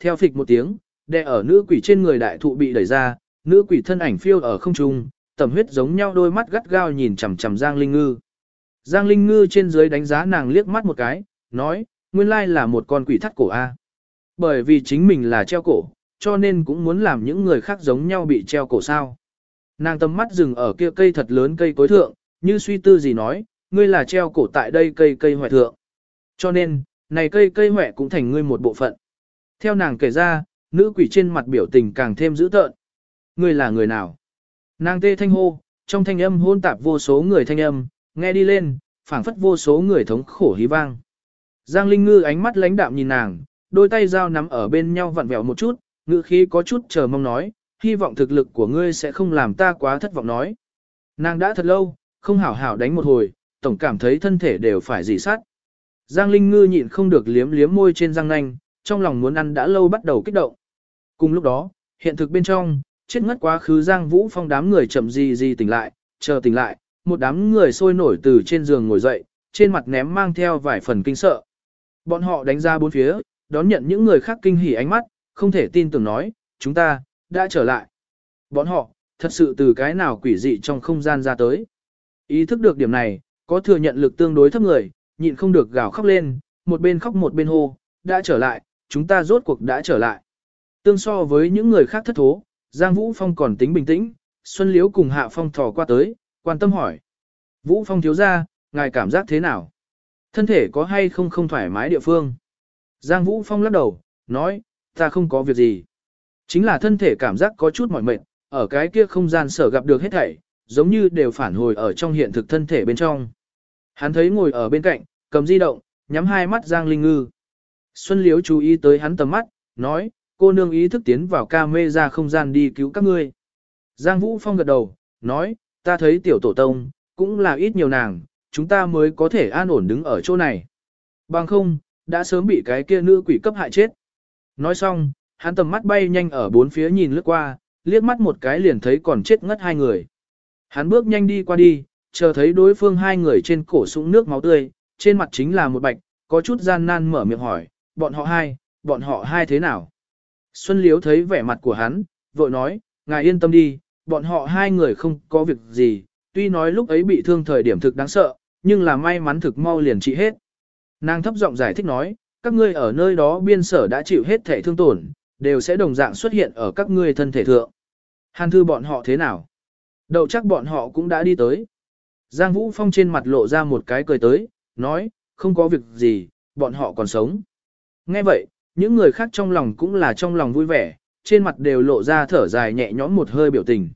theo phịch một tiếng, đè ở nữ quỷ trên người đại thụ bị đẩy ra, nữ quỷ thân ảnh phiêu ở không trung, tầm huyết giống nhau đôi mắt gắt gao nhìn chằm chằm Giang Linh Ngư. Giang Linh Ngư trên dưới đánh giá nàng liếc mắt một cái, nói, nguyên lai là một con quỷ thắt cổ A. Bởi vì chính mình là treo cổ, cho nên cũng muốn làm những người khác giống nhau bị treo cổ sao. Nàng tầm mắt dừng ở kia cây thật lớn cây cối thượng, như suy tư gì nói, ngươi là treo cổ tại đây cây cây hoại thượng. Cho nên, này cây cây hoại cũng thành ngươi một bộ phận. Theo nàng kể ra, nữ quỷ trên mặt biểu tình càng thêm dữ tợn. Ngươi là người nào? Nàng tê thanh hô, trong thanh âm hôn tạp vô số người thanh âm, nghe đi lên, phảng phất vô số người thống khổ hí vang. Giang Linh Ngư ánh mắt lãnh đạm nhìn nàng, đôi tay dao nắm ở bên nhau vặn vẹo một chút, ngữ khí có chút chờ mong nói, hy vọng thực lực của ngươi sẽ không làm ta quá thất vọng nói. Nàng đã thật lâu, không hảo hảo đánh một hồi, tổng cảm thấy thân thể đều phải dì sát. Giang Linh Ngư nhịn không được liếm liếm môi trên răng nanh, trong lòng muốn ăn đã lâu bắt đầu kích động. Cùng lúc đó, hiện thực bên trong, chết ngất quá khứ Giang Vũ Phong đám người chậm gì gì tỉnh lại, chờ tỉnh lại, một đám người sôi nổi từ trên giường ngồi dậy, trên mặt ném mang theo vài phần kinh sợ. Bọn họ đánh ra bốn phía, đón nhận những người khác kinh hỉ ánh mắt, không thể tin tưởng nói, chúng ta, đã trở lại. Bọn họ, thật sự từ cái nào quỷ dị trong không gian ra tới. Ý thức được điểm này, có thừa nhận lực tương đối thấp người, nhịn không được gào khóc lên, một bên khóc một bên hô, đã trở lại, chúng ta rốt cuộc đã trở lại. Tương so với những người khác thất thố, Giang Vũ Phong còn tính bình tĩnh, Xuân Liễu cùng Hạ Phong thò qua tới, quan tâm hỏi. Vũ Phong thiếu ra, ngài cảm giác thế nào? Thân thể có hay không không thoải mái địa phương? Giang Vũ Phong lắc đầu, nói, ta không có việc gì. Chính là thân thể cảm giác có chút mỏi mệt, ở cái kia không gian sở gặp được hết thảy, giống như đều phản hồi ở trong hiện thực thân thể bên trong. Hắn thấy ngồi ở bên cạnh, cầm di động, nhắm hai mắt Giang Linh Ngư. Xuân Liễu chú ý tới hắn tầm mắt, nói, cô nương ý thức tiến vào ca mê ra không gian đi cứu các ngươi. Giang Vũ Phong gật đầu, nói, ta thấy tiểu tổ tông, cũng là ít nhiều nàng, chúng ta mới có thể an ổn đứng ở chỗ này. Bằng không, đã sớm bị cái kia nữ quỷ cấp hại chết. Nói xong, hắn tầm mắt bay nhanh ở bốn phía nhìn lướt qua, liếc mắt một cái liền thấy còn chết ngất hai người. Hắn bước nhanh đi qua đi, chờ thấy đối phương hai người trên cổ sũng nước máu tươi, trên mặt chính là một bạch, có chút gian nan mở miệng hỏi, bọn họ hai, bọn họ hai thế nào? Xuân Liếu thấy vẻ mặt của hắn, vội nói, ngài yên tâm đi, bọn họ hai người không có việc gì, tuy nói lúc ấy bị thương thời điểm thực đáng sợ, nhưng là may mắn thực mau liền trị hết. Nàng thấp giọng giải thích nói, các ngươi ở nơi đó biên sở đã chịu hết thể thương tổn, đều sẽ đồng dạng xuất hiện ở các ngươi thân thể thượng. Hàn thư bọn họ thế nào? Đậu chắc bọn họ cũng đã đi tới. Giang Vũ Phong trên mặt lộ ra một cái cười tới, nói, không có việc gì, bọn họ còn sống. Nghe vậy, những người khác trong lòng cũng là trong lòng vui vẻ, trên mặt đều lộ ra thở dài nhẹ nhõm một hơi biểu tình.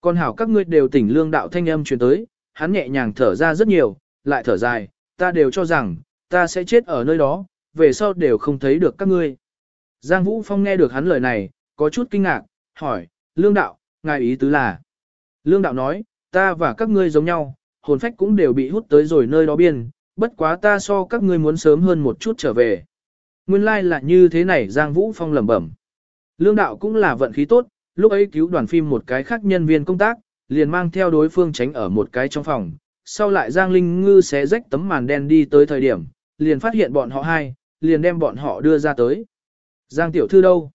Còn hảo các ngươi đều tỉnh lương đạo thanh âm truyền tới, hắn nhẹ nhàng thở ra rất nhiều, lại thở dài, ta đều cho rằng, ta sẽ chết ở nơi đó, về sau đều không thấy được các ngươi. Giang Vũ Phong nghe được hắn lời này, có chút kinh ngạc, hỏi, lương đạo, ngài ý tứ là. Lương đạo nói, ta và các ngươi giống nhau, hồn phách cũng đều bị hút tới rồi nơi đó biên, bất quá ta so các ngươi muốn sớm hơn một chút trở về. Nguyên lai like là như thế này Giang Vũ Phong lẩm bẩm. Lương đạo cũng là vận khí tốt, lúc ấy cứu đoàn phim một cái khác nhân viên công tác, liền mang theo đối phương tránh ở một cái trong phòng. Sau lại Giang Linh Ngư xé rách tấm màn đen đi tới thời điểm, liền phát hiện bọn họ hai, liền đem bọn họ đưa ra tới. Giang tiểu thư đâu?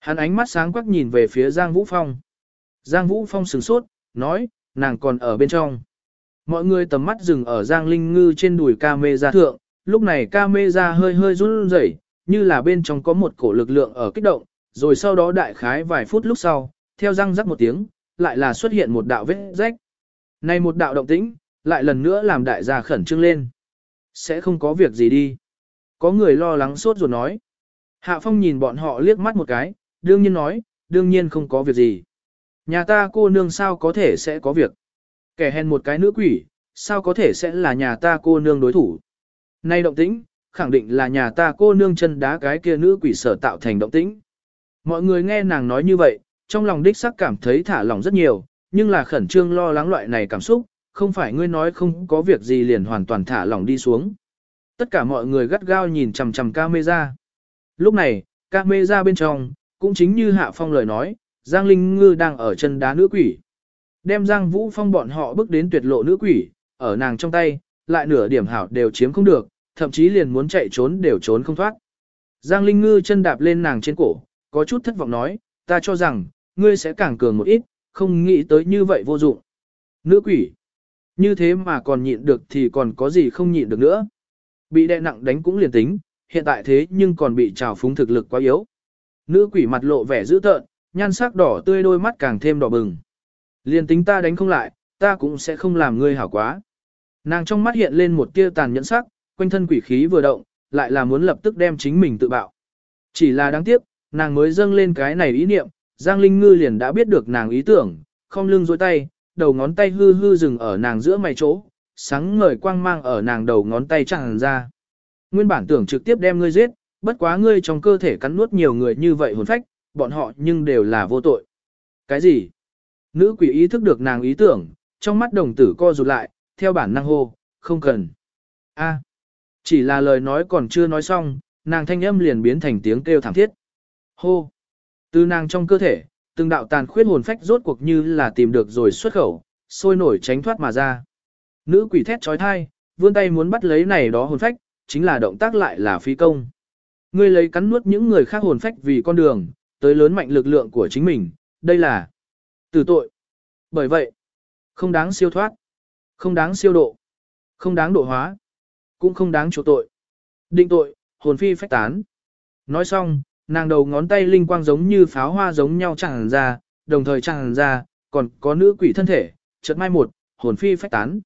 Hắn ánh mắt sáng quắc nhìn về phía Giang Vũ Phong. Giang Vũ Phong sửng sốt, nói, nàng còn ở bên trong. Mọi người tầm mắt dừng ở Giang Linh Ngư trên đùi ca mê ra thượng, lúc này ca mê ra hơi hơi run rẩy, như là bên trong có một cổ lực lượng ở kích động, rồi sau đó đại khái vài phút lúc sau, theo răng rắc một tiếng, lại là xuất hiện một đạo vết rách. Này một đạo động tĩnh, lại lần nữa làm đại gia khẩn trương lên. Sẽ không có việc gì đi. Có người lo lắng sốt ruột nói. Hạ Phong nhìn bọn họ liếc mắt một cái, đương nhiên nói, đương nhiên không có việc gì. Nhà ta cô nương sao có thể sẽ có việc. Kẻ hèn một cái nữ quỷ, sao có thể sẽ là nhà ta cô nương đối thủ. Nay động tĩnh, khẳng định là nhà ta cô nương chân đá cái kia nữ quỷ sở tạo thành động tĩnh. Mọi người nghe nàng nói như vậy, trong lòng đích sắc cảm thấy thả lỏng rất nhiều, nhưng là khẩn trương lo lắng loại này cảm xúc, không phải ngươi nói không có việc gì liền hoàn toàn thả lỏng đi xuống. Tất cả mọi người gắt gao nhìn chằm chằm camera. Lúc này, camera bên trong, cũng chính như Hạ Phong lời nói, Giang Linh Ngư đang ở chân đá nữ quỷ. Đem Giang Vũ Phong bọn họ bước đến tuyệt lộ nữ quỷ, ở nàng trong tay, lại nửa điểm hảo đều chiếm không được, thậm chí liền muốn chạy trốn đều trốn không thoát. Giang Linh Ngư chân đạp lên nàng trên cổ, có chút thất vọng nói, ta cho rằng, ngươi sẽ càng cường một ít, không nghĩ tới như vậy vô dụng. Nữ quỷ, như thế mà còn nhịn được thì còn có gì không nhịn được nữa. Bị đè nặng đánh cũng liền tính, hiện tại thế nhưng còn bị trào phúng thực lực quá yếu. Nữ quỷ mặt lộ vẻ dữ tợn, nhan sắc đỏ tươi đôi mắt càng thêm đỏ bừng. Liền tính ta đánh không lại, ta cũng sẽ không làm ngươi hảo quá. Nàng trong mắt hiện lên một tia tàn nhẫn sắc, quanh thân quỷ khí vừa động, lại là muốn lập tức đem chính mình tự bạo. Chỉ là đáng tiếc, nàng mới dâng lên cái này ý niệm, Giang Linh Ngư liền đã biết được nàng ý tưởng, không lưng dối tay, đầu ngón tay hư hư dừng ở nàng giữa mày chỗ, sáng ngời quang mang ở nàng đầu ngón tay chẳng ra. Nguyên bản tưởng trực tiếp đem ngươi giết, bất quá ngươi trong cơ thể cắn nuốt nhiều người như vậy hồn phách, bọn họ nhưng đều là vô tội. Cái gì? Nữ quỷ ý thức được nàng ý tưởng, trong mắt đồng tử co rụt lại, theo bản năng hô, không cần. A. Chỉ là lời nói còn chưa nói xong, nàng thanh âm liền biến thành tiếng kêu thảm thiết. Hô. Từ nàng trong cơ thể, từng đạo tàn khuyết hồn phách rốt cuộc như là tìm được rồi xuất khẩu, sôi nổi tránh thoát mà ra. Nữ quỷ thét trói thai, vươn tay muốn bắt lấy này đó hồn phách, chính là động tác lại là phi công. Ngươi lấy cắn nuốt những người khác hồn phách vì con đường, tới lớn mạnh lực lượng của chính mình, đây là tử tội. Bởi vậy, không đáng siêu thoát, không đáng siêu độ, không đáng độ hóa, cũng không đáng chỗ tội. Định tội, hồn phi phách tán. Nói xong, nàng đầu ngón tay linh quang giống như pháo hoa giống nhau tràn ra, đồng thời tràn ra, còn có nữ quỷ thân thể, chợt mai một, hồn phi phách tán.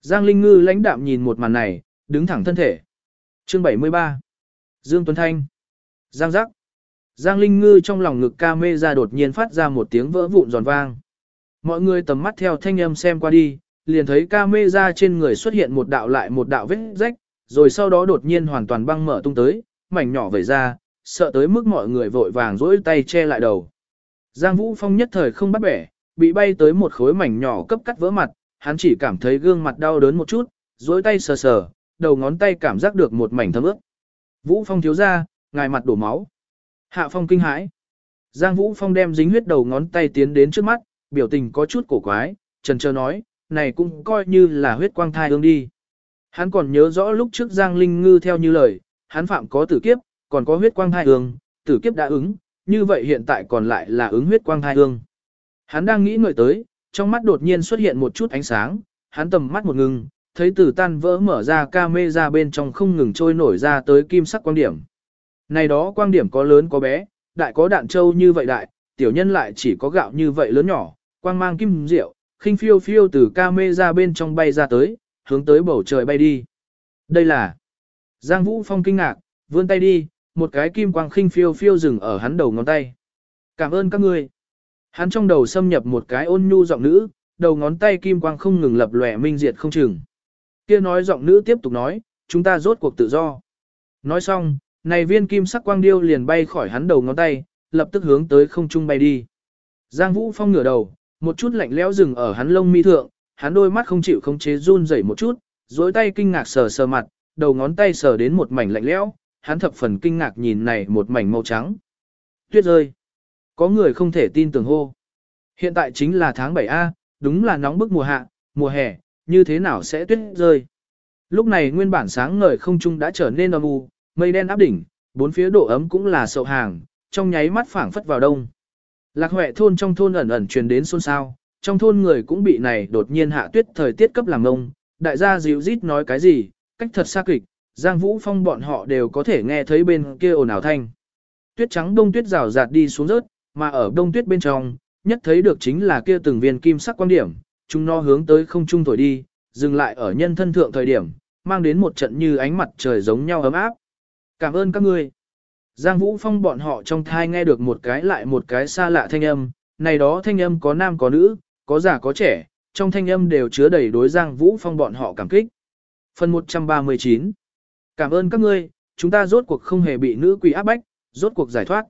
Giang Linh Ngư lãnh đạm nhìn một màn này, đứng thẳng thân thể. Chương 73 Dương Tuấn Thanh Giang giác Giang Linh Ngư trong lòng ngực ca mê ra đột nhiên phát ra một tiếng vỡ vụn giòn vang. Mọi người tầm mắt theo thanh âm xem qua đi, liền thấy ca mê ra trên người xuất hiện một đạo lại một đạo vết rách, rồi sau đó đột nhiên hoàn toàn băng mở tung tới, mảnh nhỏ vẩy ra, sợ tới mức mọi người vội vàng rỗi tay che lại đầu. Giang Vũ Phong nhất thời không bắt bẻ, bị bay tới một khối mảnh nhỏ cấp cắt vỡ mặt, hắn chỉ cảm thấy gương mặt đau đớn một chút, rỗi tay sờ sờ, đầu ngón tay cảm giác được một mảnh thấm ướt. Vũ Phong thiếu ra, ngài mặt đổ máu. Hạ Phong kinh hãi. Giang Vũ Phong đem dính huyết đầu ngón tay tiến đến trước mắt, biểu tình có chút cổ quái, trần trơ nói, này cũng coi như là huyết quang thai ương đi. Hắn còn nhớ rõ lúc trước Giang Linh Ngư theo như lời, hắn phạm có tử kiếp, còn có huyết quang thai ương, tử kiếp đã ứng, như vậy hiện tại còn lại là ứng huyết quang thai ương. Hắn đang nghĩ ngợi tới, trong mắt đột nhiên xuất hiện một chút ánh sáng, hắn tầm mắt một ngừng, thấy tử tan vỡ mở ra ca mê ra bên trong không ngừng trôi nổi ra tới kim sắc quang điểm. Này đó quang điểm có lớn có bé, đại có đạn châu như vậy đại, tiểu nhân lại chỉ có gạo như vậy lớn nhỏ, quang mang kim rượu, khinh phiêu phiêu từ ca mê ra bên trong bay ra tới, hướng tới bầu trời bay đi. Đây là Giang Vũ Phong kinh ngạc, vươn tay đi, một cái kim quang khinh phiêu phiêu dừng ở hắn đầu ngón tay. Cảm ơn các ngươi. Hắn trong đầu xâm nhập một cái ôn nhu giọng nữ, đầu ngón tay kim quang không ngừng lập lòe minh diệt không chừng. Kia nói giọng nữ tiếp tục nói, chúng ta rốt cuộc tự do. Nói xong, này viên kim sắc quang điêu liền bay khỏi hắn đầu ngón tay, lập tức hướng tới không trung bay đi. Giang Vũ Phong ngửa đầu, một chút lạnh lẽo dừng ở hắn lông mi thượng, hắn đôi mắt không chịu không chế run rẩy một chút, duỗi tay kinh ngạc sờ sờ mặt, đầu ngón tay sờ đến một mảnh lạnh lẽo, hắn thập phần kinh ngạc nhìn này một mảnh màu trắng. Tuyết rơi. Có người không thể tin tưởng hô. Hiện tại chính là tháng 7A, đúng là nóng bức mùa hạ, mùa hè, như thế nào sẽ tuyết rơi. Lúc này nguyên bản sáng ngời không trung đã trở nên âm u, mây đen áp đỉnh, bốn phía độ ấm cũng là sậu hàng, trong nháy mắt phảng phất vào đông. Lạc Huệ thôn trong thôn ẩn ẩn truyền đến xôn xao, trong thôn người cũng bị này đột nhiên hạ tuyết thời tiết cấp làm ngông, đại gia dịu rít nói cái gì, cách thật xa kịch, Giang Vũ Phong bọn họ đều có thể nghe thấy bên kia ồn ào thanh. Tuyết trắng đông tuyết rào rạt đi xuống rớt, mà ở đông tuyết bên trong, nhất thấy được chính là kia từng viên kim sắc quan điểm, chúng nó hướng tới không trung thổi đi, dừng lại ở nhân thân thượng thời điểm, mang đến một trận như ánh mặt trời giống nhau ấm áp. Cảm ơn các ngươi. Giang Vũ Phong bọn họ trong thai nghe được một cái lại một cái xa lạ thanh âm, này đó thanh âm có nam có nữ, có già có trẻ, trong thanh âm đều chứa đầy đối Giang Vũ Phong bọn họ cảm kích. Phần 139 Cảm ơn các ngươi, chúng ta rốt cuộc không hề bị nữ quỷ áp bách, rốt cuộc giải thoát.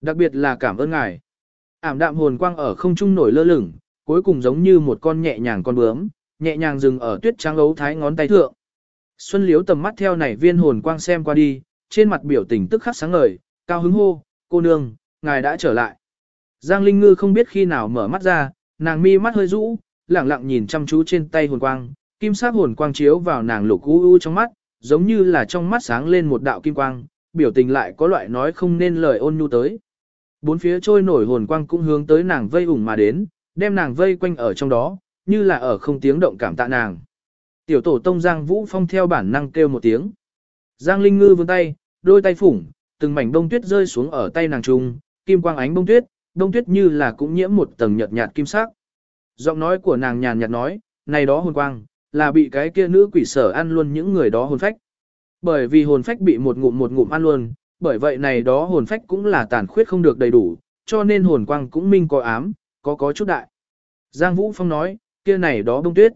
Đặc biệt là cảm ơn ngài. Ảm đạm hồn quang ở không trung nổi lơ lửng, cuối cùng giống như một con nhẹ nhàng con bướm, nhẹ nhàng dừng ở tuyết trắng ấu thái ngón tay thượng. Xuân Liếu tầm mắt theo nảy viên hồn quang xem qua đi, trên mặt biểu tình tức khắc sáng ngời, cao hứng hô, cô nương, ngài đã trở lại. Giang Linh Ngư không biết khi nào mở mắt ra, nàng mi mắt hơi rũ, lẳng lặng nhìn chăm chú trên tay hồn quang, kim sắc hồn quang chiếu vào nàng lục u u trong mắt, giống như là trong mắt sáng lên một đạo kim quang, biểu tình lại có loại nói không nên lời ôn nhu tới. Bốn phía trôi nổi hồn quang cũng hướng tới nàng vây ủng mà đến, đem nàng vây quanh ở trong đó, như là ở không tiếng động cảm tạ nàng. Tiểu tổ tông Giang Vũ Phong theo bản năng kêu một tiếng. Giang Linh Ngư vươn tay, đôi tay phủng, từng mảnh bông tuyết rơi xuống ở tay nàng trung, kim quang ánh bông tuyết, bông tuyết như là cũng nhiễm một tầng nhợt nhạt kim sắc. Giọng nói của nàng nhàn nhạt nói, này đó hồn quang, là bị cái kia nữ quỷ sở ăn luôn những người đó hồn phách. Bởi vì hồn phách bị một ngụm một ngụm ăn luôn, bởi vậy này đó hồn phách cũng là tàn khuyết không được đầy đủ, cho nên hồn quang cũng minh có ám, có có chút đại. Giang Vũ Phong nói, kia này đó bông tuyết.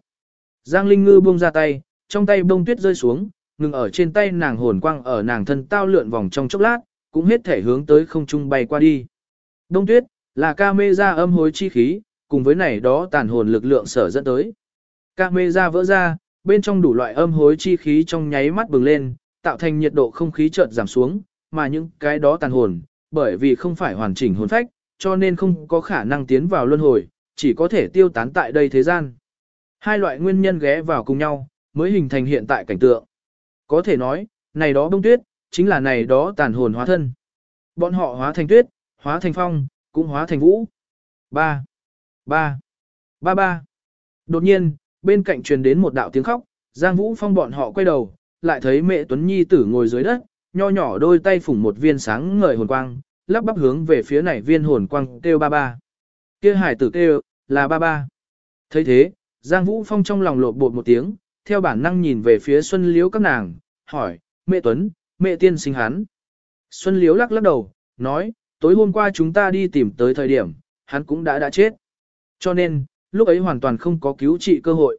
Giang Linh Ngư buông ra tay, trong tay bông tuyết rơi xuống, ngừng ở trên tay nàng hồn quang ở nàng thân tao lượn vòng trong chốc lát, cũng hết thể hướng tới không trung bay qua đi. Đông tuyết, là ca mê ra âm hối chi khí, cùng với này đó tàn hồn lực lượng sở dẫn tới. Ca mê ra vỡ ra, bên trong đủ loại âm hối chi khí trong nháy mắt bừng lên, tạo thành nhiệt độ không khí chợt giảm xuống, mà những cái đó tàn hồn, bởi vì không phải hoàn chỉnh hồn phách, cho nên không có khả năng tiến vào luân hồi, chỉ có thể tiêu tán tại đây thế gian. Hai loại nguyên nhân ghé vào cùng nhau, mới hình thành hiện tại cảnh tượng. Có thể nói, này đó bông tuyết, chính là này đó tàn hồn hóa thân. Bọn họ hóa thành tuyết, hóa thành phong, cũng hóa thành vũ. Ba, ba, ba ba. Đột nhiên, bên cạnh truyền đến một đạo tiếng khóc, Giang Vũ Phong bọn họ quay đầu, lại thấy mẹ Tuấn Nhi tử ngồi dưới đất, nho nhỏ đôi tay phủng một viên sáng ngời hồn quang, lắp bắp hướng về phía này viên hồn quang kêu ba ba. Kia hải tử kêu, là ba ba. thấy thế, Giang Vũ Phong trong lòng lột bột một tiếng, theo bản năng nhìn về phía Xuân Liễu các nàng, hỏi, mẹ Tuấn, mẹ tiên sinh hắn. Xuân Liễu lắc lắc đầu, nói, tối hôm qua chúng ta đi tìm tới thời điểm, hắn cũng đã đã chết. Cho nên, lúc ấy hoàn toàn không có cứu trị cơ hội.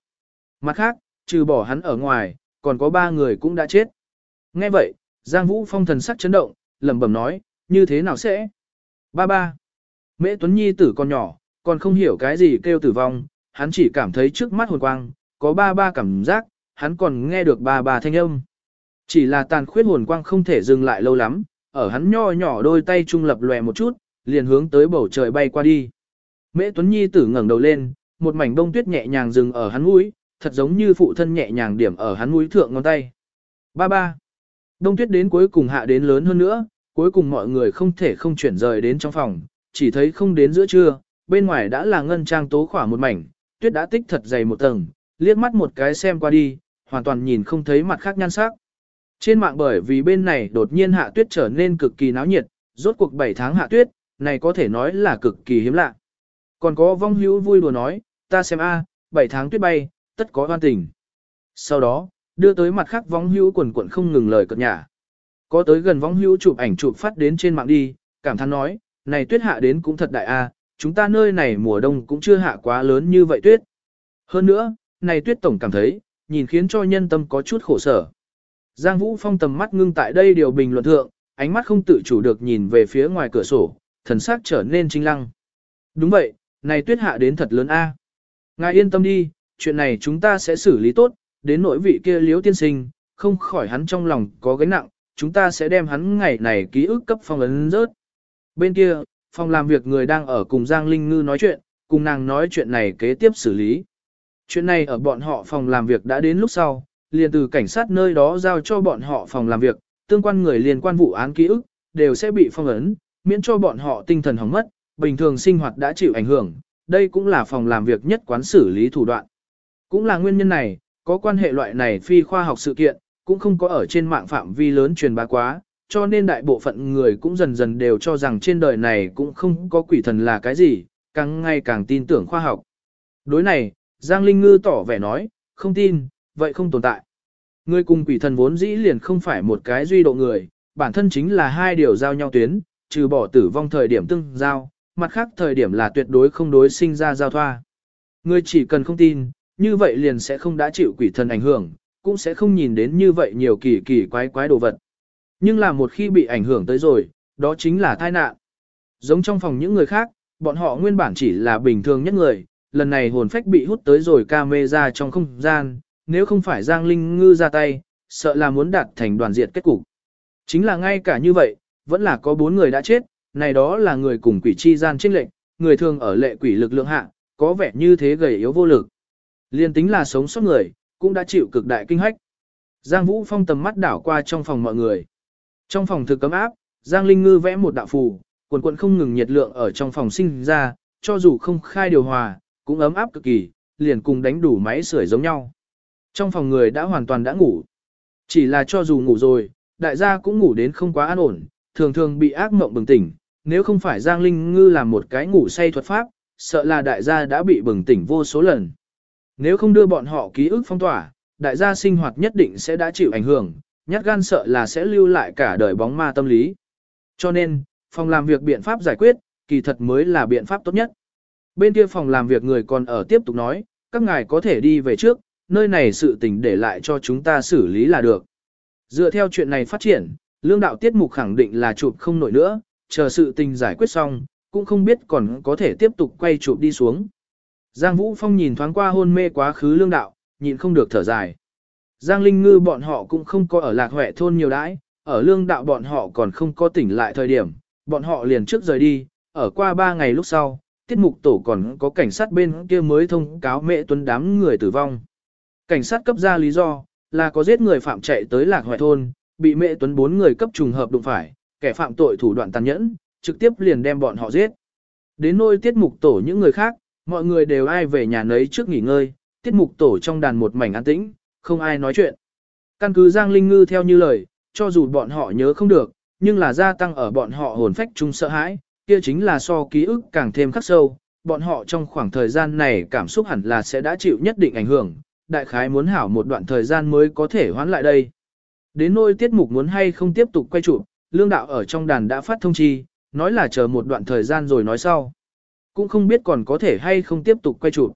Mặt khác, trừ bỏ hắn ở ngoài, còn có ba người cũng đã chết. Nghe vậy, Giang Vũ Phong thần sắc chấn động, lẩm bẩm nói, như thế nào sẽ? Ba ba. Mễ Tuấn Nhi tử còn nhỏ, còn không hiểu cái gì kêu tử vong, hắn chỉ cảm thấy trước mắt hồn quang, có ba ba cảm giác, hắn còn nghe được ba ba thanh âm. Chỉ là tàn khuyết hồn quang không thể dừng lại lâu lắm, ở hắn nho nhỏ đôi tay trung lập lòe một chút, liền hướng tới bầu trời bay qua đi. Mễ Tuấn Nhi tử ngẩng đầu lên, một mảnh bông tuyết nhẹ nhàng dừng ở hắn mũi, thật giống như phụ thân nhẹ nhàng điểm ở hắn mũi thượng ngón tay. Ba ba. Đông tuyết đến cuối cùng hạ đến lớn hơn nữa, cuối cùng mọi người không thể không chuyển rời đến trong phòng, chỉ thấy không đến giữa trưa, bên ngoài đã là ngân trang tố khỏa một mảnh, tuyết đã tích thật dày một tầng, liếc mắt một cái xem qua đi, hoàn toàn nhìn không thấy mặt khác nhan sắc. Trên mạng bởi vì bên này đột nhiên hạ tuyết trở nên cực kỳ náo nhiệt, rốt cuộc 7 tháng hạ tuyết, này có thể nói là cực kỳ hiếm lạ. Còn có vong hữu vui đùa nói, ta xem a, 7 tháng tuyết bay, tất có hoan tình. Sau đó, đưa tới mặt khác vong hữu quần quận không ngừng lời cợt nhả. Có tới gần vong hữu chụp ảnh chụp phát đến trên mạng đi, cảm thán nói, này tuyết hạ đến cũng thật đại a, chúng ta nơi này mùa đông cũng chưa hạ quá lớn như vậy tuyết. Hơn nữa, này tuyết tổng cảm thấy, nhìn khiến cho nhân tâm có chút khổ sở. Giang Vũ Phong tầm mắt ngưng tại đây điều bình luận thượng, ánh mắt không tự chủ được nhìn về phía ngoài cửa sổ, thần sắc trở nên trinh lăng. Đúng vậy, này tuyết hạ đến thật lớn a. Ngài yên tâm đi, chuyện này chúng ta sẽ xử lý tốt, đến nỗi vị kia liếu tiên sinh, không khỏi hắn trong lòng có gánh nặng, chúng ta sẽ đem hắn ngày này ký ức cấp phong ấn rớt. Bên kia, phòng làm việc người đang ở cùng Giang Linh Ngư nói chuyện, cùng nàng nói chuyện này kế tiếp xử lý. Chuyện này ở bọn họ phòng làm việc đã đến lúc sau, liền từ cảnh sát nơi đó giao cho bọn họ phòng làm việc, tương quan người liên quan vụ án ký ức, đều sẽ bị phong ấn, miễn cho bọn họ tinh thần hỏng mất, bình thường sinh hoạt đã chịu ảnh hưởng, đây cũng là phòng làm việc nhất quán xử lý thủ đoạn. Cũng là nguyên nhân này, có quan hệ loại này phi khoa học sự kiện, cũng không có ở trên mạng phạm vi lớn truyền bá quá, cho nên đại bộ phận người cũng dần dần đều cho rằng trên đời này cũng không có quỷ thần là cái gì, càng ngày càng tin tưởng khoa học. Đối này, Giang Linh Ngư tỏ vẻ nói, không tin, vậy không tồn tại. Người cùng quỷ thần vốn dĩ liền không phải một cái duy độ người, bản thân chính là hai điều giao nhau tuyến, trừ bỏ tử vong thời điểm tương giao, mặt khác thời điểm là tuyệt đối không đối sinh ra giao thoa. Người chỉ cần không tin, như vậy liền sẽ không đã chịu quỷ thần ảnh hưởng, cũng sẽ không nhìn đến như vậy nhiều kỳ kỳ quái quái đồ vật. Nhưng là một khi bị ảnh hưởng tới rồi, đó chính là tai nạn. Giống trong phòng những người khác, bọn họ nguyên bản chỉ là bình thường nhất người, lần này hồn phách bị hút tới rồi camera trong không gian, nếu không phải Giang Linh Ngư ra tay, sợ là muốn đạt thành đoàn diệt kết cục. Chính là ngay cả như vậy, vẫn là có bốn người đã chết, này đó là người cùng quỷ chi gian trinh lệnh, người thường ở lệ quỷ lực lượng hạ, có vẻ như thế gầy yếu vô lực. Liên tính là sống sót người, cũng đã chịu cực đại kinh hách. Giang Vũ Phong tầm mắt đảo qua trong phòng mọi người. Trong phòng thực cấm áp, Giang Linh Ngư vẽ một đạo phù, quần quần không ngừng nhiệt lượng ở trong phòng sinh ra, cho dù không khai điều hòa, cũng ấm áp cực kỳ, liền cùng đánh đủ máy sưởi giống nhau. Trong phòng người đã hoàn toàn đã ngủ. Chỉ là cho dù ngủ rồi, đại gia cũng ngủ đến không quá an ổn, thường thường bị ác mộng bừng tỉnh, nếu không phải Giang Linh Ngư làm một cái ngủ say thuật pháp, sợ là đại gia đã bị bừng tỉnh vô số lần. Nếu không đưa bọn họ ký ức phong tỏa, đại gia sinh hoạt nhất định sẽ đã chịu ảnh hưởng, nhát gan sợ là sẽ lưu lại cả đời bóng ma tâm lý. Cho nên, phòng làm việc biện pháp giải quyết, kỳ thật mới là biện pháp tốt nhất. Bên kia phòng làm việc người còn ở tiếp tục nói, các ngài có thể đi về trước, nơi này sự tình để lại cho chúng ta xử lý là được. Dựa theo chuyện này phát triển, lương đạo tiết mục khẳng định là chụp không nổi nữa, chờ sự tình giải quyết xong, cũng không biết còn có thể tiếp tục quay chụp đi xuống. Giang Vũ Phong nhìn thoáng qua hôn mê quá khứ lương đạo, nhịn không được thở dài. Giang Linh Ngư bọn họ cũng không có ở lạc huệ thôn nhiều đãi, ở lương đạo bọn họ còn không có tỉnh lại thời điểm, bọn họ liền trước rời đi, ở qua 3 ngày lúc sau, tiết mục tổ còn có cảnh sát bên kia mới thông cáo mẹ tuấn đám người tử vong. Cảnh sát cấp ra lý do, là có giết người phạm chạy tới lạc hoại thôn, bị mẹ tuấn bốn người cấp trùng hợp đụng phải, kẻ phạm tội thủ đoạn tàn nhẫn, trực tiếp liền đem bọn họ giết. Đến nôi tiết mục tổ những người khác, mọi người đều ai về nhà nấy trước nghỉ ngơi, tiết mục tổ trong đàn một mảnh an tĩnh, không ai nói chuyện. Căn cứ Giang Linh Ngư theo như lời, cho dù bọn họ nhớ không được, nhưng là gia tăng ở bọn họ hồn phách chung sợ hãi, kia chính là so ký ức càng thêm khắc sâu, bọn họ trong khoảng thời gian này cảm xúc hẳn là sẽ đã chịu nhất định ảnh hưởng, đại khái muốn hảo một đoạn thời gian mới có thể hoán lại đây. Đến nôi tiết mục muốn hay không tiếp tục quay chụp, lương đạo ở trong đàn đã phát thông chi, nói là chờ một đoạn thời gian rồi nói sau. Cũng không biết còn có thể hay không tiếp tục quay chụp.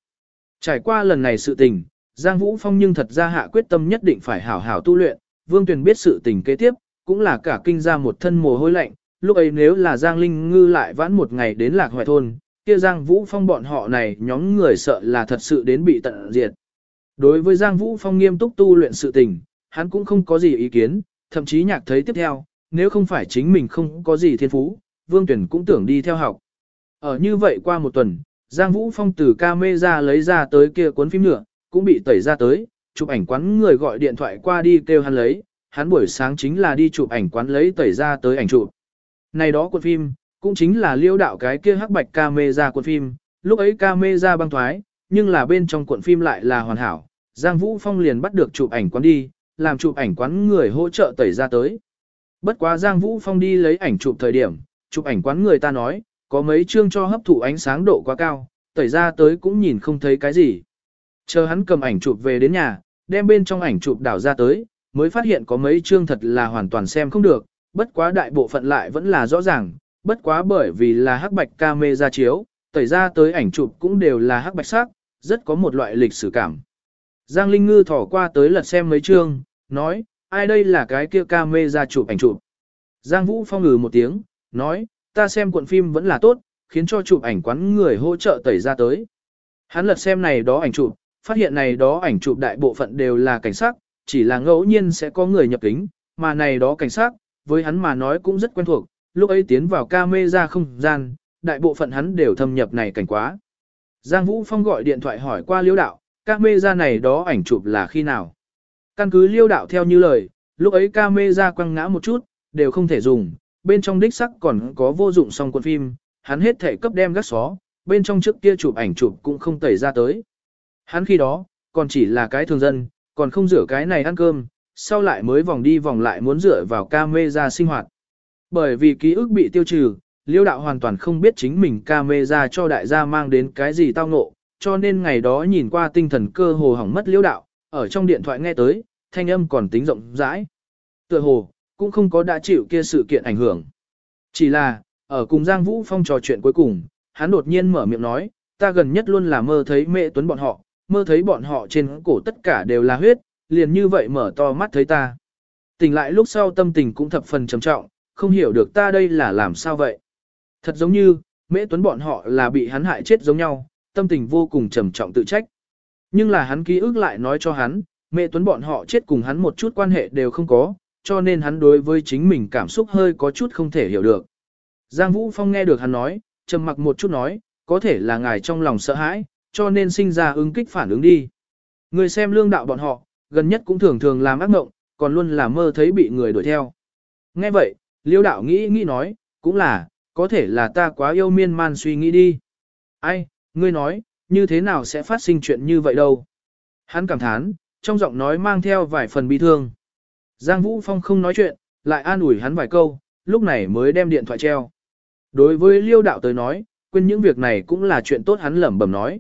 Trải qua lần này sự tình, Giang Vũ Phong nhưng thật ra hạ quyết tâm nhất định phải hảo hảo tu luyện, Vương Tuyền biết sự tình kế tiếp, cũng là cả kinh ra một thân mồ hôi lạnh, lúc ấy nếu là Giang Linh Ngư lại vãn một ngày đến lạc hoại thôn, kia Giang Vũ Phong bọn họ này nhóm người sợ là thật sự đến bị tận diệt. Đối với Giang Vũ Phong nghiêm túc tu luyện sự tình, hắn cũng không có gì ý kiến, thậm chí nhạc thấy tiếp theo, nếu không phải chính mình không có gì thiên phú, Vương Tuyển cũng tưởng đi theo học. Ở như vậy qua một tuần, Giang Vũ Phong từ ca mê ra lấy ra tới kia cuốn phim nữa, cũng bị tẩy ra tới, chụp ảnh quán người gọi điện thoại qua đi kêu hắn lấy, hắn buổi sáng chính là đi chụp ảnh quán lấy tẩy ra tới ảnh chụp. Này đó cuộn phim, cũng chính là liêu đạo cái kia hắc bạch camera cuộn phim, lúc ấy camera băng thoái, nhưng là bên trong cuộn phim lại là hoàn hảo. Giang Vũ Phong liền bắt được chụp ảnh quán đi, làm chụp ảnh quán người hỗ trợ tẩy ra tới. Bất quá Giang Vũ Phong đi lấy ảnh chụp thời điểm, chụp ảnh quán người ta nói, có mấy chương cho hấp thụ ánh sáng độ quá cao, tẩy ra tới cũng nhìn không thấy cái gì. Chờ hắn cầm ảnh chụp về đến nhà, đem bên trong ảnh chụp đảo ra tới, mới phát hiện có mấy chương thật là hoàn toàn xem không được, bất quá đại bộ phận lại vẫn là rõ ràng, bất quá bởi vì là hắc bạch camera chiếu, tẩy ra tới ảnh chụp cũng đều là hắc bạch sắc, rất có một loại lịch sử cảm. Giang Linh Ngư thỏ qua tới lật xem mấy chương, nói, ai đây là cái kia camera chụp ảnh chụp. Giang Vũ Phong ngừ một tiếng, nói, ta xem cuộn phim vẫn là tốt, khiến cho chụp ảnh quán người hỗ trợ tẩy ra tới. Hắn lật xem này đó ảnh chụp, phát hiện này đó ảnh chụp đại bộ phận đều là cảnh sát, chỉ là ngẫu nhiên sẽ có người nhập kính, mà này đó cảnh sát, với hắn mà nói cũng rất quen thuộc, lúc ấy tiến vào camera không gian, đại bộ phận hắn đều thâm nhập này cảnh quá. Giang Vũ Phong gọi điện thoại hỏi qua liêu đạo, camera này đó ảnh chụp là khi nào. Căn cứ liêu đạo theo như lời, lúc ấy camera quăng ngã một chút, đều không thể dùng, bên trong đích sắc còn có vô dụng song cuộn phim, hắn hết thể cấp đem gắt xó, bên trong trước kia chụp ảnh chụp cũng không tẩy ra tới. Hắn khi đó, còn chỉ là cái thường dân, còn không rửa cái này ăn cơm, sau lại mới vòng đi vòng lại muốn dựa vào camera sinh hoạt. Bởi vì ký ức bị tiêu trừ, liêu đạo hoàn toàn không biết chính mình camera cho đại gia mang đến cái gì tao ngộ, cho nên ngày đó nhìn qua tinh thần cơ hồ hỏng mất liêu đạo, ở trong điện thoại nghe tới, thanh âm còn tính rộng rãi. Tựa hồ, cũng không có đã chịu kia sự kiện ảnh hưởng. Chỉ là, ở cùng Giang Vũ Phong trò chuyện cuối cùng, hắn đột nhiên mở miệng nói, ta gần nhất luôn là mơ thấy mẹ tuấn bọn họ, mơ thấy bọn họ trên cổ tất cả đều là huyết, liền như vậy mở to mắt thấy ta. Tỉnh lại lúc sau tâm tình cũng thập phần trầm trọng, không hiểu được ta đây là làm sao vậy. Thật giống như, mễ tuấn bọn họ là bị hắn hại chết giống nhau, tâm tình vô cùng trầm trọng tự trách. Nhưng là hắn ký ức lại nói cho hắn, mẹ tuấn bọn họ chết cùng hắn một chút quan hệ đều không có, cho nên hắn đối với chính mình cảm xúc hơi có chút không thể hiểu được. Giang Vũ Phong nghe được hắn nói, trầm mặc một chút nói, có thể là ngài trong lòng sợ hãi, cho nên sinh ra ứng kích phản ứng đi. Người xem lương đạo bọn họ, gần nhất cũng thường thường làm ác mộng, còn luôn là mơ thấy bị người đuổi theo. Nghe vậy, liêu đạo nghĩ nghĩ nói, cũng là, có thể là ta quá yêu miên man suy nghĩ đi. Ai, ngươi nói, như thế nào sẽ phát sinh chuyện như vậy đâu? Hắn cảm thán, trong giọng nói mang theo vài phần bi thương. Giang Vũ Phong không nói chuyện, lại an ủi hắn vài câu, lúc này mới đem điện thoại treo. Đối với liêu đạo tới nói, quên những việc này cũng là chuyện tốt hắn lẩm bẩm nói.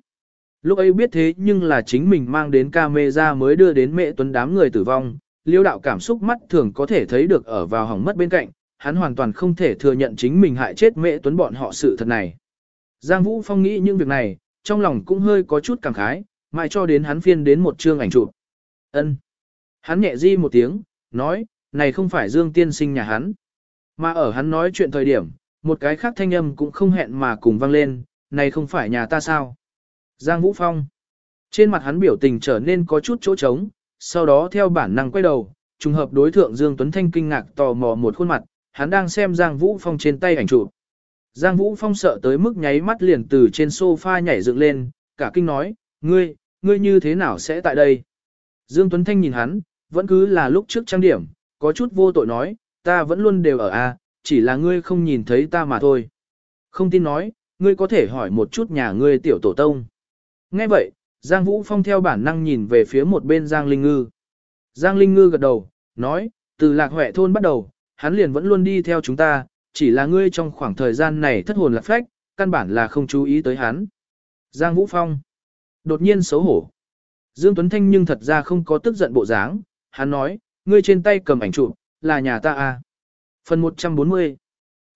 Lúc ấy biết thế nhưng là chính mình mang đến camera mới đưa đến mẹ tuấn đám người tử vong, liêu đạo cảm xúc mắt thường có thể thấy được ở vào hỏng mất bên cạnh, hắn hoàn toàn không thể thừa nhận chính mình hại chết mẹ tuấn bọn họ sự thật này. Giang Vũ Phong nghĩ những việc này, trong lòng cũng hơi có chút cảm khái, mãi cho đến hắn phiên đến một chương ảnh chụp. Ân. Hắn nhẹ di một tiếng, nói, này không phải Dương Tiên Sinh nhà hắn. Mà ở hắn nói chuyện thời điểm, một cái khác thanh âm cũng không hẹn mà cùng vang lên, này không phải nhà ta sao. Giang Vũ Phong. Trên mặt hắn biểu tình trở nên có chút chỗ trống, sau đó theo bản năng quay đầu, trùng hợp đối thượng Dương Tuấn Thanh kinh ngạc tò mò một khuôn mặt, hắn đang xem Giang Vũ Phong trên tay ảnh chụp. Giang Vũ Phong sợ tới mức nháy mắt liền từ trên sofa nhảy dựng lên, cả kinh nói, ngươi, ngươi như thế nào sẽ tại đây? Dương Tuấn Thanh nhìn hắn, vẫn cứ là lúc trước trang điểm, có chút vô tội nói, ta vẫn luôn đều ở A, chỉ là ngươi không nhìn thấy ta mà thôi. Không tin nói, ngươi có thể hỏi một chút nhà ngươi tiểu tổ tông. Nghe vậy, Giang Vũ Phong theo bản năng nhìn về phía một bên Giang Linh Ngư. Giang Linh Ngư gật đầu, nói, từ lạc huệ thôn bắt đầu, hắn liền vẫn luôn đi theo chúng ta, chỉ là ngươi trong khoảng thời gian này thất hồn lạc phách, căn bản là không chú ý tới hắn. Giang Vũ Phong đột nhiên xấu hổ. Dương Tuấn Thanh nhưng thật ra không có tức giận bộ dáng, hắn nói, ngươi trên tay cầm ảnh chụp, là nhà ta à. Phần 140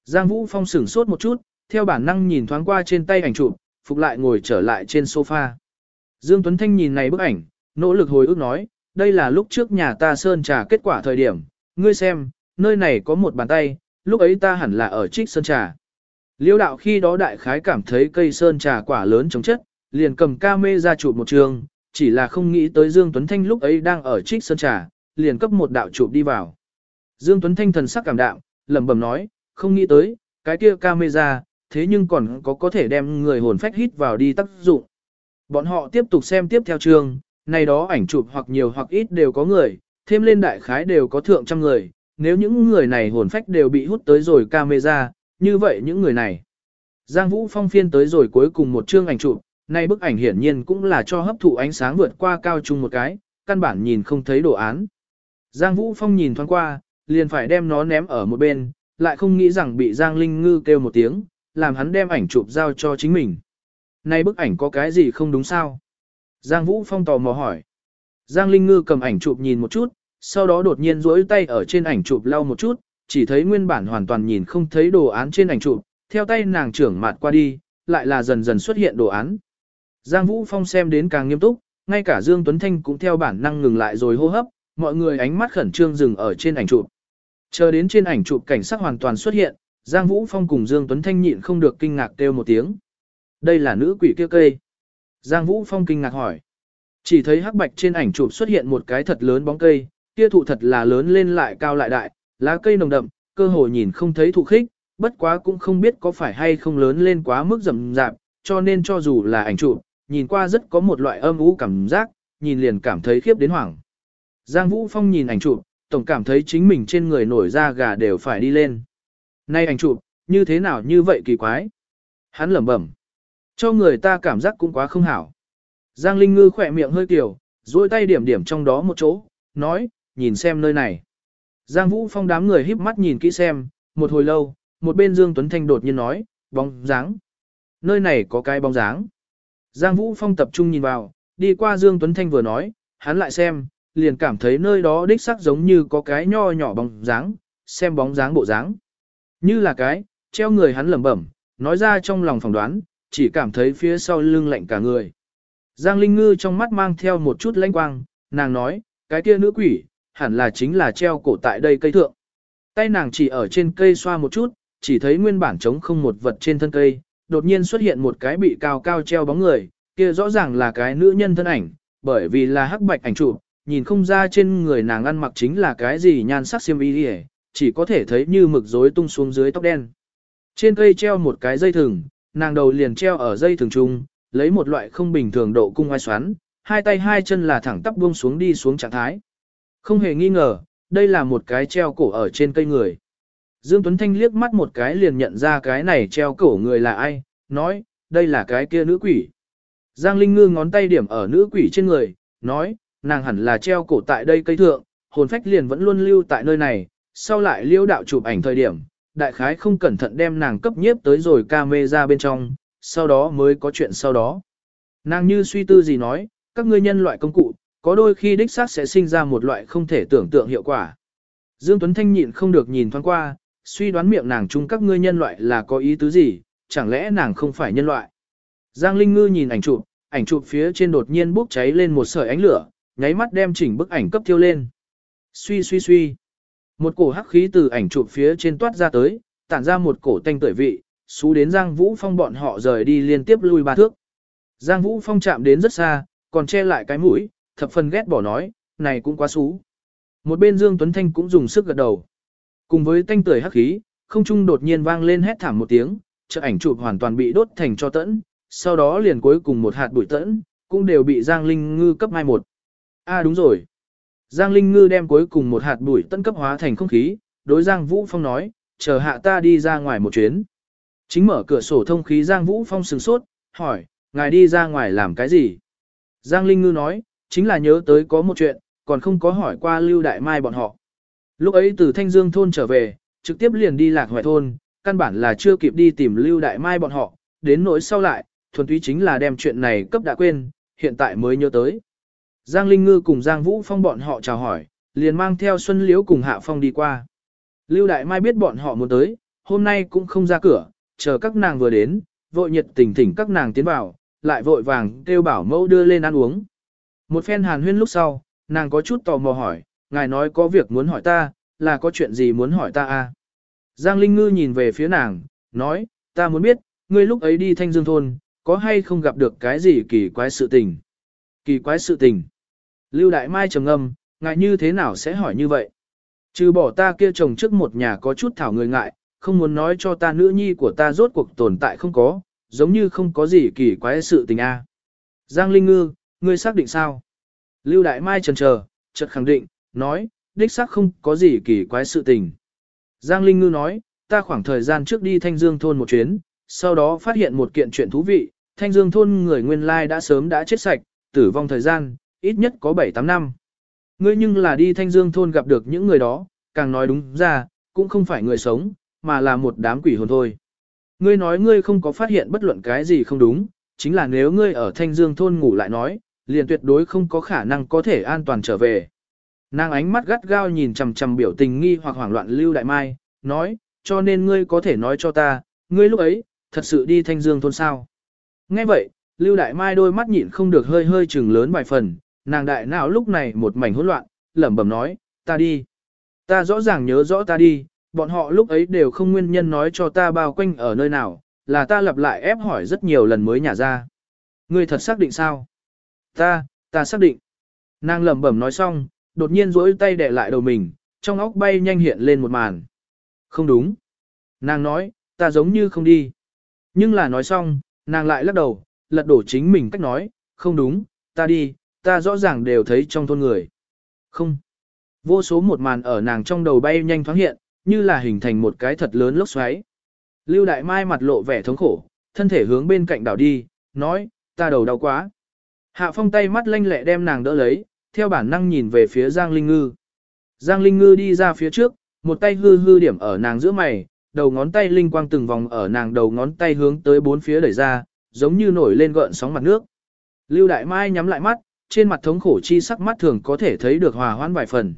Giang Vũ Phong sửng sốt một chút, theo bản năng nhìn thoáng qua trên tay ảnh chụp, phục lại ngồi trở lại trên sofa. Dương Tuấn Thanh nhìn này bức ảnh, nỗ lực hồi ức nói, đây là lúc trước nhà ta sơn trà kết quả thời điểm, ngươi xem, nơi này có một bàn tay, lúc ấy ta hẳn là ở trích sơn trà. Liêu đạo khi đó đại khái cảm thấy cây sơn trà quả lớn chống chất, liền cầm ca mê ra chụp một trường, chỉ là không nghĩ tới Dương Tuấn Thanh lúc ấy đang ở trích sơn trà, liền cấp một đạo chụp đi vào. Dương Tuấn Thanh thần sắc cảm đạo, lẩm bẩm nói, không nghĩ tới, cái kia camera, thế nhưng còn có có thể đem người hồn phách hít vào đi tác dụng. Bọn họ tiếp tục xem tiếp theo chương, này đó ảnh chụp hoặc nhiều hoặc ít đều có người, thêm lên đại khái đều có thượng trăm người, nếu những người này hồn phách đều bị hút tới rồi camera, như vậy những người này. Giang Vũ Phong phiên tới rồi cuối cùng một chương ảnh chụp, này bức ảnh hiển nhiên cũng là cho hấp thụ ánh sáng vượt qua cao trung một cái, căn bản nhìn không thấy đồ án. Giang Vũ Phong nhìn thoáng qua, liền phải đem nó ném ở một bên, lại không nghĩ rằng bị Giang Linh Ngư kêu một tiếng, làm hắn đem ảnh chụp giao cho chính mình. Nay bức ảnh có cái gì không đúng sao? Giang Vũ Phong tò mò hỏi. Giang Linh Ngư cầm ảnh chụp nhìn một chút, sau đó đột nhiên duỗi tay ở trên ảnh chụp lau một chút, chỉ thấy nguyên bản hoàn toàn nhìn không thấy đồ án trên ảnh chụp, theo tay nàng trưởng mạt qua đi, lại là dần dần xuất hiện đồ án. Giang Vũ Phong xem đến càng nghiêm túc, ngay cả Dương Tuấn Thanh cũng theo bản năng ngừng lại rồi hô hấp, mọi người ánh mắt khẩn trương dừng ở trên ảnh chụp. Chờ đến trên ảnh chụp cảnh sắc hoàn toàn xuất hiện, Giang Vũ Phong cùng Dương Tuấn Thanh nhịn không được kinh ngạc kêu một tiếng. Đây là nữ quỷ kia cây. Giang Vũ Phong kinh ngạc hỏi. Chỉ thấy hắc bạch trên ảnh chụp xuất hiện một cái thật lớn bóng cây, kia thụ thật là lớn lên lại cao lại đại, lá cây nồng đậm, cơ hồ nhìn không thấy thụ khích, bất quá cũng không biết có phải hay không lớn lên quá mức rậm rạp, cho nên cho dù là ảnh chụp, nhìn qua rất có một loại âm u cảm giác, nhìn liền cảm thấy khiếp đến hoảng. Giang Vũ Phong nhìn ảnh chụp, tổng cảm thấy chính mình trên người nổi da gà đều phải đi lên. Nay ảnh chụp, như thế nào như vậy kỳ quái? Hắn lẩm bẩm. Cho người ta cảm giác cũng quá không hảo. Giang Linh Ngư khỏe miệng hơi tiểu, duỗi tay điểm điểm trong đó một chỗ, nói, nhìn xem nơi này. Giang Vũ Phong đám người híp mắt nhìn kỹ xem, một hồi lâu, một bên Dương Tuấn Thanh đột nhiên nói, bóng dáng. Nơi này có cái bóng dáng. Giang Vũ Phong tập trung nhìn vào, đi qua Dương Tuấn Thanh vừa nói, hắn lại xem, liền cảm thấy nơi đó đích xác giống như có cái nho nhỏ bóng dáng, xem bóng dáng bộ dáng. Như là cái, treo người hắn lẩm bẩm, nói ra trong lòng phỏng đoán, chỉ cảm thấy phía sau lưng lạnh cả người. Giang Linh Ngư trong mắt mang theo một chút lãnh quang, nàng nói, cái kia nữ quỷ, hẳn là chính là treo cổ tại đây cây thượng. Tay nàng chỉ ở trên cây xoa một chút, chỉ thấy nguyên bản trống không một vật trên thân cây, đột nhiên xuất hiện một cái bị cao cao treo bóng người, kia rõ ràng là cái nữ nhân thân ảnh, bởi vì là hắc bạch ảnh chụp, nhìn không ra trên người nàng ăn mặc chính là cái gì nhan sắc xiêm y chỉ có thể thấy như mực rối tung xuống dưới tóc đen. Trên cây treo một cái dây thừng, nàng đầu liền treo ở dây thừng trung, lấy một loại không bình thường độ cung oai xoắn, hai tay hai chân là thẳng tắp buông xuống đi xuống trạng thái. Không hề nghi ngờ, đây là một cái treo cổ ở trên cây người. Dương Tuấn Thanh liếc mắt một cái liền nhận ra cái này treo cổ người là ai, nói, đây là cái kia nữ quỷ. Giang Linh Ngư ngón tay điểm ở nữ quỷ trên người, nói, nàng hẳn là treo cổ tại đây cây thượng, hồn phách liền vẫn luôn lưu tại nơi này, sau lại liêu đạo chụp ảnh thời điểm, đại khái không cẩn thận đem nàng cấp nhiếp tới rồi ca mê ra bên trong, sau đó mới có chuyện sau đó. Nàng như suy tư gì nói, các ngươi nhân loại công cụ, có đôi khi đích xác sẽ sinh ra một loại không thể tưởng tượng hiệu quả. Dương Tuấn Thanh nhịn không được nhìn thoáng qua, suy đoán miệng nàng chung các ngươi nhân loại là có ý tứ gì, chẳng lẽ nàng không phải nhân loại. Giang Linh Ngư nhìn ảnh chụp, ảnh chụp phía trên đột nhiên bốc cháy lên một sợi ánh lửa, nháy mắt đem chỉnh bức ảnh cấp thiêu lên. Suy suy suy. Một cổ hắc khí từ ảnh chụp phía trên toát ra tới, tản ra một cổ tanh tuổi vị, xú đến Giang Vũ Phong bọn họ rời đi liên tiếp lui ba thước. Giang Vũ Phong chạm đến rất xa, còn che lại cái mũi, thập phần ghét bỏ nói, này cũng quá xú. Một bên Dương Tuấn Thanh cũng dùng sức gật đầu. Cùng với tanh tưởi hắc khí, không trung đột nhiên vang lên hét thảm một tiếng, chợ ảnh chụp hoàn toàn bị đốt thành cho tẫn, sau đó liền cuối cùng một hạt bụi tẫn, cũng đều bị Giang Linh Ngư cấp 21. À đúng rồi. Giang Linh Ngư đem cuối cùng một hạt bụi tân cấp hóa thành không khí, đối Giang Vũ Phong nói, chờ hạ ta đi ra ngoài một chuyến. Chính mở cửa sổ thông khí Giang Vũ Phong sừng sốt, hỏi, ngài đi ra ngoài làm cái gì? Giang Linh Ngư nói, chính là nhớ tới có một chuyện, còn không có hỏi qua Lưu Đại Mai bọn họ. Lúc ấy từ Thanh Dương thôn trở về, trực tiếp liền đi lạc hoài thôn, căn bản là chưa kịp đi tìm Lưu Đại Mai bọn họ, đến nỗi sau lại, thuần túy chính là đem chuyện này cấp đã quên, hiện tại mới nhớ tới. Giang Linh Ngư cùng Giang Vũ Phong bọn họ chào hỏi, liền mang theo Xuân Liễu cùng Hạ Phong đi qua. Lưu Đại Mai biết bọn họ muốn tới, hôm nay cũng không ra cửa, chờ các nàng vừa đến, vội nhiệt tình thỉnh các nàng tiến vào, lại vội vàng kêu bảo mẫu đưa lên ăn uống. Một phen hàn huyên lúc sau, nàng có chút tò mò hỏi, ngài nói có việc muốn hỏi ta, là có chuyện gì muốn hỏi ta à? Giang Linh Ngư nhìn về phía nàng, nói, ta muốn biết, ngươi lúc ấy đi thanh dương thôn, có hay không gặp được cái gì kỳ quái sự tình? Kỳ quái sự tình. Lưu Đại Mai trầm ngâm, ngại như thế nào sẽ hỏi như vậy? Trừ bỏ ta kia chồng trước một nhà có chút thảo người ngại, không muốn nói cho ta nữ nhi của ta rốt cuộc tồn tại không có, giống như không có gì kỳ quái sự tình a. Giang Linh Ngư, ngươi xác định sao? Lưu Đại Mai chần chờ, chợt khẳng định, nói, đích xác không có gì kỳ quái sự tình. Giang Linh Ngư nói, ta khoảng thời gian trước đi Thanh Dương thôn một chuyến, sau đó phát hiện một kiện chuyện thú vị, Thanh Dương thôn người nguyên lai đã sớm đã chết sạch, tử vong thời gian, ít nhất có 7-8 năm. Ngươi nhưng là đi Thanh Dương thôn gặp được những người đó, càng nói đúng ra, cũng không phải người sống, mà là một đám quỷ hồn thôi. Ngươi nói ngươi không có phát hiện bất luận cái gì không đúng, chính là nếu ngươi ở Thanh Dương thôn ngủ lại nói, liền tuyệt đối không có khả năng có thể an toàn trở về. Nàng ánh mắt gắt gao nhìn chằm chằm biểu tình nghi hoặc hoảng loạn Lưu Đại Mai, nói, cho nên ngươi có thể nói cho ta, ngươi lúc ấy, thật sự đi Thanh Dương thôn sao. Nghe vậy, Lưu Đại Mai đôi mắt nhịn không được hơi hơi chừng lớn vài phần, nàng đại não lúc này một mảnh hỗn loạn, lẩm bẩm nói, ta đi. Ta rõ ràng nhớ rõ ta đi, bọn họ lúc ấy đều không nguyên nhân nói cho ta bao quanh ở nơi nào, là ta lặp lại ép hỏi rất nhiều lần mới nhả ra. Ngươi thật xác định sao? Ta, ta xác định. Nàng lẩm bẩm nói xong, đột nhiên duỗi tay đè lại đầu mình, trong óc bay nhanh hiện lên một màn. Không đúng. Nàng nói, ta giống như không đi. Nhưng là nói xong, nàng lại lắc đầu, lật đổ chính mình cách nói, không đúng, ta đi, ta rõ ràng đều thấy trong thôn người. Không. Vô số một màn ở nàng trong đầu bay nhanh thoáng hiện, như là hình thành một cái thật lớn lốc xoáy. Lưu Đại Mai mặt lộ vẻ thống khổ, thân thể hướng bên cạnh đảo đi, nói, ta đầu đau quá. Hạ Phong tay mắt lanh lẹ đem nàng đỡ lấy, theo bản năng nhìn về phía Giang Linh Ngư. Giang Linh Ngư đi ra phía trước, một tay hư hư điểm ở nàng giữa mày, đầu ngón tay linh quang từng vòng ở nàng đầu ngón tay hướng tới bốn phía đẩy ra, giống như nổi lên gợn sóng mặt nước. Lưu Đại Mai nhắm lại mắt, trên mặt thống khổ chi sắc mắt thường có thể thấy được hòa hoãn vài phần.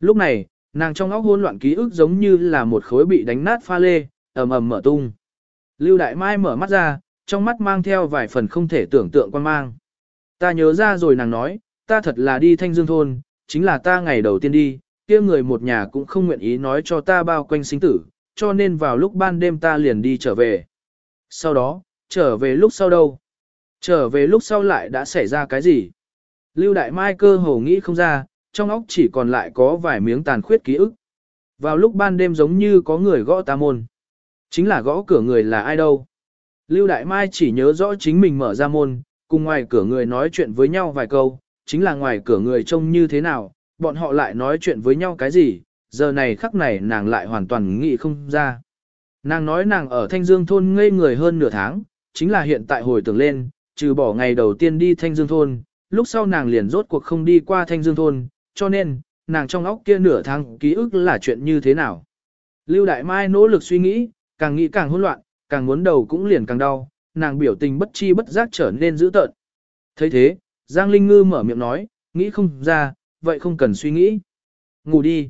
Lúc này, nàng trong óc hỗn loạn ký ức giống như là một khối bị đánh nát pha lê, ầm ầm mở tung. Lưu Đại Mai mở mắt ra, trong mắt mang theo vài phần không thể tưởng tượng quan mang. Ta nhớ ra rồi nàng nói, ta thật là đi thanh dương thôn, chính là ta ngày đầu tiên đi, kia người một nhà cũng không nguyện ý nói cho ta bao quanh sinh tử, cho nên vào lúc ban đêm ta liền đi trở về. Sau đó, trở về lúc sau đâu? Trở về lúc sau lại đã xảy ra cái gì? Lưu Đại Mai cơ hồ nghĩ không ra, trong óc chỉ còn lại có vài miếng tàn khuyết ký ức. Vào lúc ban đêm giống như có người gõ ta môn. Chính là gõ cửa người là ai đâu? Lưu Đại Mai chỉ nhớ rõ chính mình mở ra môn, cùng ngoài cửa người nói chuyện với nhau vài câu, chính là ngoài cửa người trông như thế nào, bọn họ lại nói chuyện với nhau cái gì, giờ này khắc này nàng lại hoàn toàn nghĩ không ra. Nàng nói nàng ở Thanh Dương thôn ngây người hơn nửa tháng, chính là hiện tại hồi tưởng lên, trừ bỏ ngày đầu tiên đi Thanh Dương thôn, lúc sau nàng liền rốt cuộc không đi qua Thanh Dương thôn, cho nên, nàng trong óc kia nửa tháng ký ức là chuyện như thế nào. Lưu Đại Mai nỗ lực suy nghĩ, càng nghĩ càng hỗn loạn, càng muốn đầu cũng liền càng đau, nàng biểu tình bất chi bất giác trở nên dữ tợn. thấy thế, Giang Linh Ngư mở miệng nói, nghĩ không ra, vậy không cần suy nghĩ. Ngủ đi.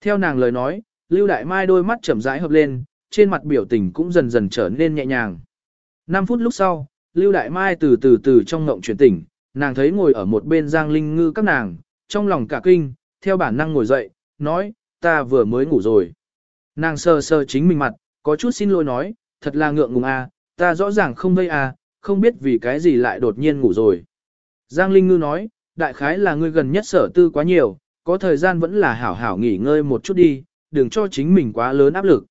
Theo nàng lời nói, Lưu Đại Mai đôi mắt chậm rãi hợp lên, trên mặt biểu tình cũng dần dần trở nên nhẹ nhàng. 5 phút lúc sau, Lưu Đại Mai từ từ từ trong ngộng chuyển tỉnh, nàng thấy ngồi ở một bên Giang Linh Ngư các nàng, trong lòng cả kinh, theo bản năng ngồi dậy, nói, ta vừa mới ngủ rồi. Nàng sờ sờ chính mình mặt, có chút xin lỗi nói, thật là ngượng ngùng à, ta rõ ràng không vây à, không biết vì cái gì lại đột nhiên ngủ rồi. Giang Linh Ngư nói, đại khái là ngươi gần nhất sở tư quá nhiều, có thời gian vẫn là hảo hảo nghỉ ngơi một chút đi, đừng cho chính mình quá lớn áp lực.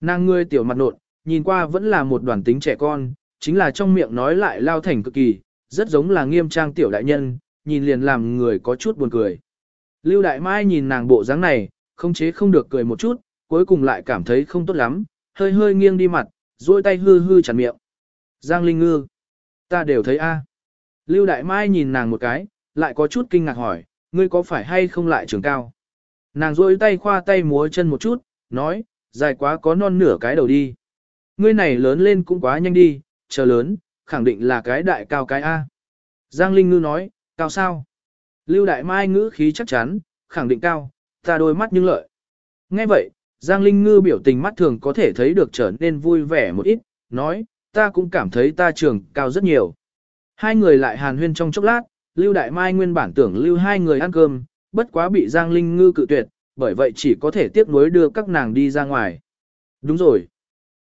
Nàng ngươi tiểu mặt nộn, nhìn qua vẫn là một đoàn tính trẻ con, chính là trong miệng nói lại lao thành cực kỳ, rất giống là nghiêm trang tiểu đại nhân, nhìn liền làm người có chút buồn cười. Lưu Đại Mai nhìn nàng bộ dáng này, không chế không được cười một chút, cuối cùng lại cảm thấy không tốt lắm, hơi hơi nghiêng đi mặt, duỗi tay hư hư chặn miệng. Giang Linh Ngư, ta đều thấy a. Lưu Đại Mai nhìn nàng một cái, lại có chút kinh ngạc hỏi, ngươi có phải hay không lại trường cao? Nàng duỗi tay khoa tay múa chân một chút, nói, dài quá có non nửa cái đầu đi. Ngươi này lớn lên cũng quá nhanh đi, chờ lớn, khẳng định là cái đại cao cái A. Giang Linh Ngư nói, cao sao? Lưu Đại Mai ngữ khí chắc chắn, khẳng định cao, ta đôi mắt nhưng lợi. Nghe vậy, Giang Linh Ngư biểu tình mắt thường có thể thấy được trở nên vui vẻ một ít, nói, ta cũng cảm thấy ta trường cao rất nhiều. Hai người lại hàn huyên trong chốc lát, Lưu Đại Mai nguyên bản tưởng lưu hai người ăn cơm, bất quá bị Giang Linh Ngư cự tuyệt, bởi vậy chỉ có thể tiếp nối đưa các nàng đi ra ngoài. Đúng rồi.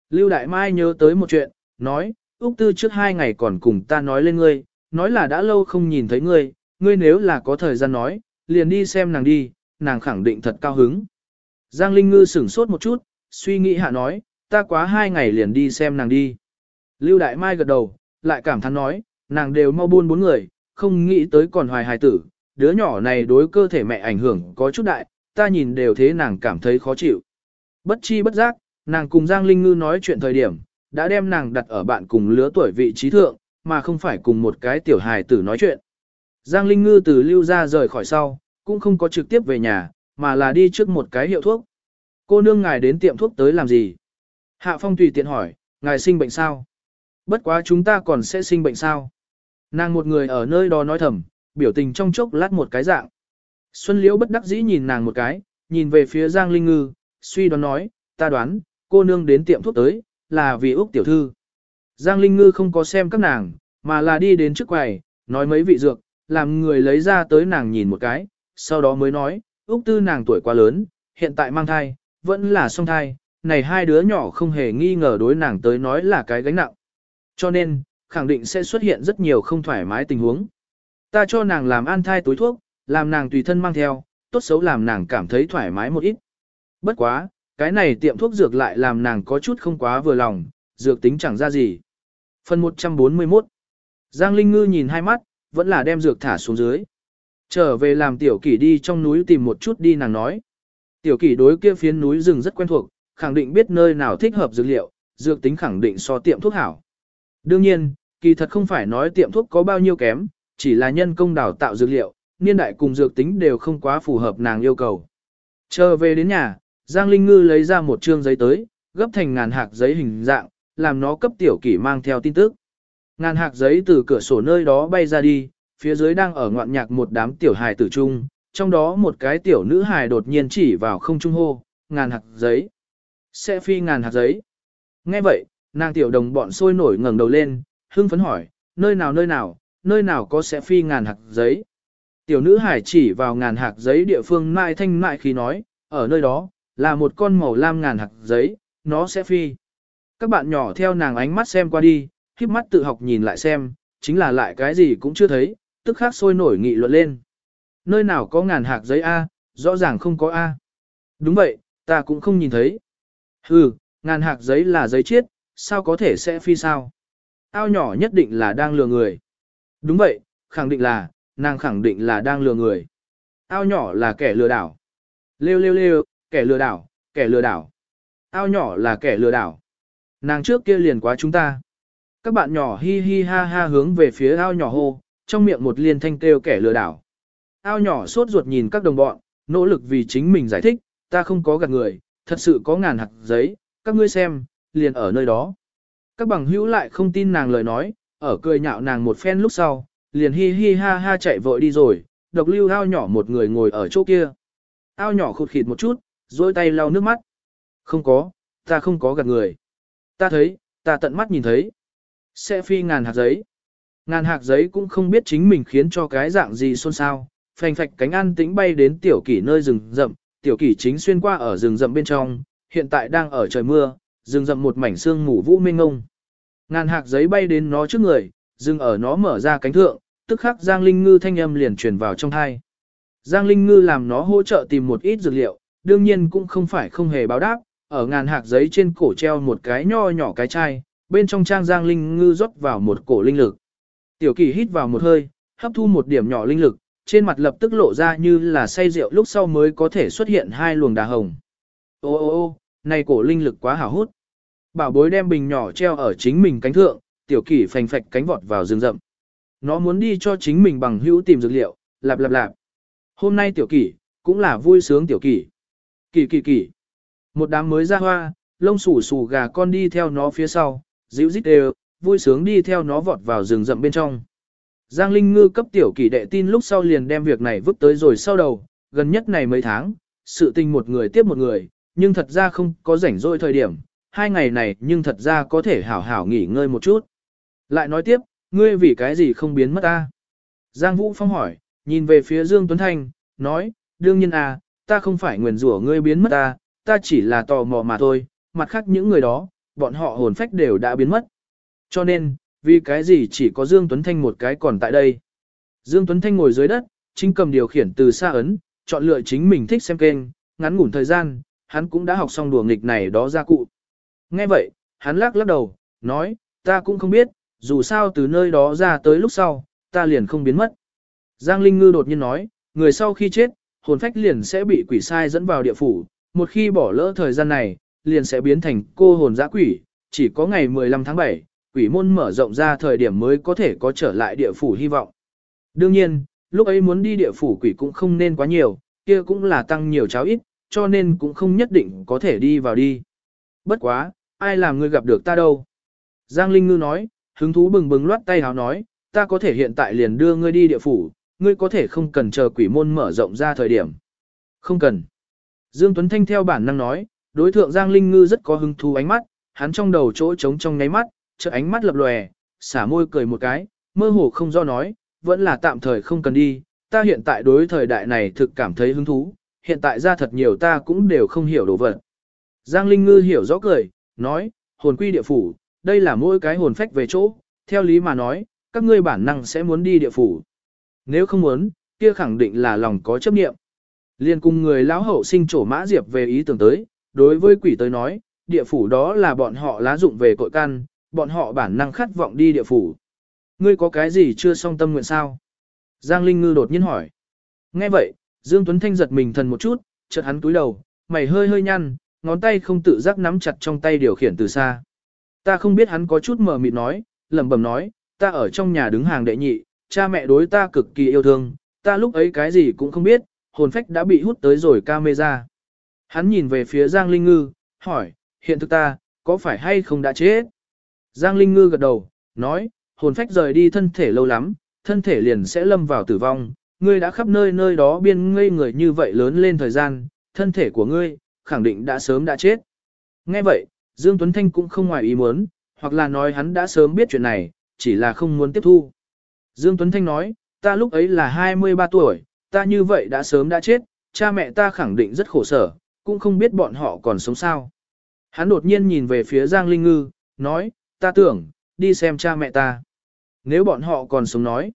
Lưu Đại Mai nhớ tới một chuyện, nói, Úc Tư trước hai ngày còn cùng ta nói lên ngươi, nói là đã lâu không nhìn thấy ngươi, ngươi nếu là có thời gian nói, liền đi xem nàng đi, nàng khẳng định thật cao hứng. Giang Linh Ngư sửng sốt một chút, suy nghĩ hạ nói, ta quá hai ngày liền đi xem nàng đi. Lưu Đại Mai gật đầu, lại cảm thán nói, nàng đều mau buôn bốn người, không nghĩ tới còn hoài hài tử, đứa nhỏ này đối cơ thể mẹ ảnh hưởng có chút đại, ta nhìn đều thế nàng cảm thấy khó chịu. Bất chi bất giác, nàng cùng Giang Linh Ngư nói chuyện thời điểm, đã đem nàng đặt ở bạn cùng lứa tuổi vị trí thượng, mà không phải cùng một cái tiểu hài tử nói chuyện. Giang Linh Ngư từ lưu ra rời khỏi sau, cũng không có trực tiếp về nhà, mà là đi trước một cái hiệu thuốc. Cô nương ngài đến tiệm thuốc tới làm gì? Hạ Phong tùy tiện hỏi, ngài sinh bệnh sao? Bất quá chúng ta còn sẽ sinh bệnh sao? Nàng một người ở nơi đó nói thầm, biểu tình trong chốc lát một cái dạng. Xuân Liễu bất đắc dĩ nhìn nàng một cái, nhìn về phía Giang Linh Ngư, suy đoán nói, ta đoán, cô nương đến tiệm thuốc tới, là vì Úc tiểu thư. Giang Linh Ngư không có xem các nàng, mà là đi đến trước quầy, nói mấy vị dược, làm người lấy ra tới nàng nhìn một cái, sau đó mới nói, Úc tư nàng tuổi quá lớn, hiện tại mang thai, vẫn là song thai, này hai đứa nhỏ không hề nghi ngờ đối nàng tới nói là cái gánh nặng. Cho nên, khẳng định sẽ xuất hiện rất nhiều không thoải mái tình huống. Ta cho nàng làm an thai túi thuốc, làm nàng tùy thân mang theo, tốt xấu làm nàng cảm thấy thoải mái một ít. Bất quá, cái này tiệm thuốc dược lại làm nàng có chút không quá vừa lòng, dược tính chẳng ra gì. Phần 141 Giang Linh Ngư nhìn hai mắt, vẫn là đem dược thả xuống dưới. Trở về làm tiểu kỷ đi trong núi tìm một chút đi nàng nói. Tiểu kỷ đối kia phiến núi rừng rất quen thuộc, khẳng định biết nơi nào thích hợp dược liệu, dược tính khẳng định so tiệm thuốc hảo. Đương nhiên, kỳ thật không phải nói tiệm thuốc có bao nhiêu kém, chỉ là nhân công đào tạo dược liệu, niên đại cùng dược tính đều không quá phù hợp nàng yêu cầu. trở về đến nhà, Giang Linh Ngư lấy ra một trương giấy tới, gấp thành ngàn hạt giấy hình dạng, làm nó cấp tiểu kỷ mang theo tin tức. Ngàn hạt giấy từ cửa sổ nơi đó bay ra đi, phía dưới đang ở ngoạn nhạc một đám tiểu hài tử trung, trong đó một cái tiểu nữ hài đột nhiên chỉ vào không trung hô, ngàn hạt giấy. Sẽ phi ngàn hạt giấy. Nghe vậy, nàng tiểu đồng bọn sôi nổi ngẩng đầu lên, hưng phấn hỏi, nơi nào nơi nào, nơi nào có sẽ phi ngàn hạt giấy. Tiểu nữ hải chỉ vào ngàn hạt giấy địa phương mai thanh mại khi nói, ở nơi đó, là một con màu lam ngàn hạt giấy, nó sẽ phi. Các bạn nhỏ theo nàng ánh mắt xem qua đi, khiếp mắt tự học nhìn lại xem, chính là lại cái gì cũng chưa thấy, tức khắc sôi nổi nghị luận lên. Nơi nào có ngàn hạt giấy A, rõ ràng không có A. Đúng vậy, ta cũng không nhìn thấy. Hừ, ngàn hạt giấy là giấy chiết, sao có thể sẽ phi sao? Ao nhỏ nhất định là đang lừa người. Đúng vậy, khẳng định là, nàng khẳng định là đang lừa người. Ao nhỏ là kẻ lừa đảo. Lêu lêu lêu, kẻ lừa đảo, kẻ lừa đảo. Ao nhỏ là kẻ lừa đảo. Nàng trước kia liền quá chúng ta. Các bạn nhỏ hi hi ha ha hướng về phía ao nhỏ hô, trong miệng một liên thanh kêu kẻ lừa đảo. Ao nhỏ sốt ruột nhìn các đồng bọn, nỗ lực vì chính mình giải thích, ta không có gạt người, thật sự có ngàn hạt giấy, các ngươi xem, liền ở nơi đó. Các bằng hữu lại không tin nàng lời nói, ở cười nhạo nàng một phen lúc sau, liền hi hi ha ha chạy vội đi rồi, độc lưu ao nhỏ một người ngồi ở chỗ kia. Ao nhỏ khụt khịt một chút, dôi tay lau nước mắt. Không có, ta không có gạt người. Ta thấy, ta tận mắt nhìn thấy. Sẽ phi ngàn hạt giấy. Ngàn hạt giấy cũng không biết chính mình khiến cho cái dạng gì xôn xao. Phành phạch cánh an tĩnh bay đến tiểu kỷ nơi rừng rậm, tiểu kỷ chính xuyên qua ở rừng rậm bên trong, hiện tại đang ở trời mưa, rừng rậm một mảnh sương mù vũ mênh ngông. Ngàn hạt giấy bay đến nó trước người, dừng ở nó mở ra cánh thượng, tức khắc Giang Linh Ngư thanh âm liền truyền vào trong thai. Giang Linh Ngư làm nó hỗ trợ tìm một ít dược liệu, đương nhiên cũng không phải không hề báo đáp, ở ngàn hạt giấy trên cổ treo một cái nho nhỏ cái chai, bên trong trang Giang Linh Ngư rót vào một cổ linh lực. Tiểu kỳ hít vào một hơi, hấp thu một điểm nhỏ linh lực, trên mặt lập tức lộ ra như là say rượu lúc sau mới có thể xuất hiện hai luồng đà hồng. Ô ô ô, này cổ linh lực quá hào hút. Bảo bối đem bình nhỏ treo ở chính mình cánh thượng, tiểu kỷ phành phạch cánh vọt vào rừng rậm. Nó muốn đi cho chính mình bằng hữu tìm dược liệu, lạp lạp lạp. Hôm nay tiểu kỷ, cũng là vui sướng tiểu kỷ. Kỳ kỳ kỳ. Một đám mới ra hoa, lông xù xù gà con đi theo nó phía sau, dịu dít đều, vui sướng đi theo nó vọt vào rừng rậm bên trong. Giang Linh Ngư cấp tiểu kỳ đệ tin lúc sau liền đem việc này vứt tới rồi sau đầu, gần nhất này mấy tháng, sự tình một người tiếp một người, nhưng thật ra không có rảnh rỗi thời điểm, hai ngày này nhưng thật ra có thể hảo hảo nghỉ ngơi một chút. Lại nói tiếp, ngươi vì cái gì không biến mất ta? Giang Vũ Phong hỏi, nhìn về phía Dương Tuấn Thanh, nói, đương nhiên à, ta không phải nguyền rủa ngươi biến mất ta, ta chỉ là tò mò mà thôi, mặt khác những người đó, bọn họ hồn phách đều đã biến mất. Cho nên, vì cái gì chỉ có Dương Tuấn Thanh một cái còn tại đây. Dương Tuấn Thanh ngồi dưới đất, chính cầm điều khiển từ xa ấn, chọn lựa chính mình thích xem kênh, ngắn ngủn thời gian, hắn cũng đã học xong đùa nghịch này đó ra cụ. Nghe vậy, hắn lắc lắc đầu, nói, ta cũng không biết, dù sao từ nơi đó ra tới lúc sau, ta liền không biến mất. Giang Linh Ngư đột nhiên nói, người sau khi chết, hồn phách liền sẽ bị quỷ sai dẫn vào địa phủ, một khi bỏ lỡ thời gian này, liền sẽ biến thành cô hồn dã quỷ, chỉ có ngày 15 tháng 7, quỷ môn mở rộng ra thời điểm mới có thể có trở lại địa phủ hy vọng. Đương nhiên, lúc ấy muốn đi địa phủ quỷ cũng không nên quá nhiều, kia cũng là tăng nhiều cháo ít, cho nên cũng không nhất định có thể đi vào đi. Bất quá, ai làm ngươi gặp được ta đâu? Giang Linh Ngư nói, hứng thú bừng bừng loát tay háo nói, ta có thể hiện tại liền đưa ngươi đi địa phủ, ngươi có thể không cần chờ quỷ môn mở rộng ra thời điểm. Không cần. Dương Tuấn Thanh theo bản năng nói, đối thượng Giang Linh Ngư rất có hứng thú ánh mắt, hắn trong đầu chỗ trống trong nháy mắt, chợt ánh mắt lập lòe, xả môi cười một cái, mơ hồ không do nói, vẫn là tạm thời không cần đi, ta hiện tại đối thời đại này thực cảm thấy hứng thú, hiện tại ra thật nhiều ta cũng đều không hiểu đồ vật. Giang Linh Ngư hiểu rõ cười, nói, hồn quy địa phủ, đây là mỗi cái hồn phách về chỗ, theo lý mà nói, các ngươi bản năng sẽ muốn đi địa phủ. Nếu không muốn, kia khẳng định là lòng có chấp nghiệm. Liên cùng người lão hậu sinh trổ mã diệp về ý tưởng tới, đối với quỷ tới nói, địa phủ đó là bọn họ lá dụng về cội căn, bọn họ bản năng khát vọng đi địa phủ. Ngươi có cái gì chưa xong tâm nguyện sao? Giang Linh Ngư đột nhiên hỏi. Nghe vậy, Dương Tuấn Thanh giật mình thần một chút, chợt hắn túi đầu, mày hơi hơi nhăn, ngón tay không tự giác nắm chặt trong tay điều khiển từ xa. Ta không biết hắn có chút mờ mịt nói, lẩm bẩm nói, ta ở trong nhà đứng hàng đệ nhị, cha mẹ đối ta cực kỳ yêu thương, ta lúc ấy cái gì cũng không biết, hồn phách đã bị hút tới rồi camera. Hắn nhìn về phía Giang Linh Ngư, hỏi, hiện thực ta, có phải hay không đã chết? Giang Linh Ngư gật đầu, nói, hồn phách rời đi thân thể lâu lắm, thân thể liền sẽ lâm vào tử vong, ngươi đã khắp nơi nơi đó biên ngây người như vậy lớn lên thời gian, thân thể của ngươi, khẳng định đã sớm đã chết. Nghe vậy, Dương Tuấn Thanh cũng không ngoài ý muốn, hoặc là nói hắn đã sớm biết chuyện này, chỉ là không muốn tiếp thu. Dương Tuấn Thanh nói, ta lúc ấy là 23 tuổi, ta như vậy đã sớm đã chết, cha mẹ ta khẳng định rất khổ sở, cũng không biết bọn họ còn sống sao. Hắn đột nhiên nhìn về phía Giang Linh Ngư, nói, ta tưởng, đi xem cha mẹ ta. Nếu bọn họ còn sống nói.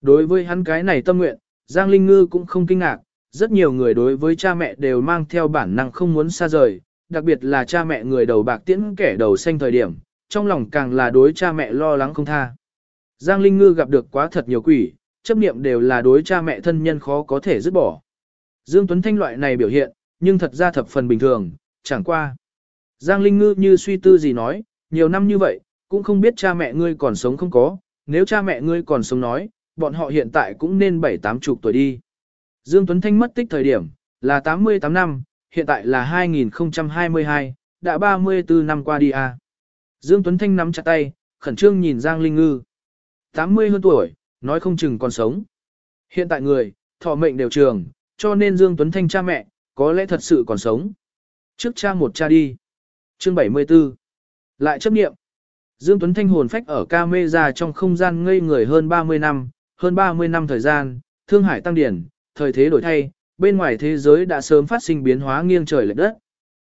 Đối với hắn cái này tâm nguyện, Giang Linh Ngư cũng không kinh ngạc, rất nhiều người đối với cha mẹ đều mang theo bản năng không muốn xa rời, đặc biệt là cha mẹ người đầu bạc tiễn kẻ đầu xanh thời điểm, trong lòng càng là đối cha mẹ lo lắng không tha. Giang Linh Ngư gặp được quá thật nhiều quỷ, chấp niệm đều là đối cha mẹ thân nhân khó có thể dứt bỏ. Dương Tuấn Thanh loại này biểu hiện, nhưng thật ra thập phần bình thường, chẳng qua. Giang Linh Ngư như suy tư gì nói, nhiều năm như vậy, cũng không biết cha mẹ ngươi còn sống không có, nếu cha mẹ ngươi còn sống nói, bọn họ hiện tại cũng nên bảy tám chục tuổi đi. Dương Tuấn Thanh mất tích thời điểm, là 88 năm, hiện tại là 2022, đã 34 năm qua đi à. Dương Tuấn Thanh nắm chặt tay, khẩn trương nhìn Giang Linh Ngư. 80 hơn tuổi, nói không chừng còn sống. Hiện tại người, thọ mệnh đều trường, cho nên Dương Tuấn Thanh cha mẹ, có lẽ thật sự còn sống. Trước cha một cha đi. Chương 74. Lại chấp nghiệm. Dương Tuấn Thanh hồn phách ở ca mê ra trong không gian ngây người hơn 30 năm, hơn 30 năm thời gian, thương hải tăng điển, thời thế đổi thay, bên ngoài thế giới đã sớm phát sinh biến hóa nghiêng trời lệch đất.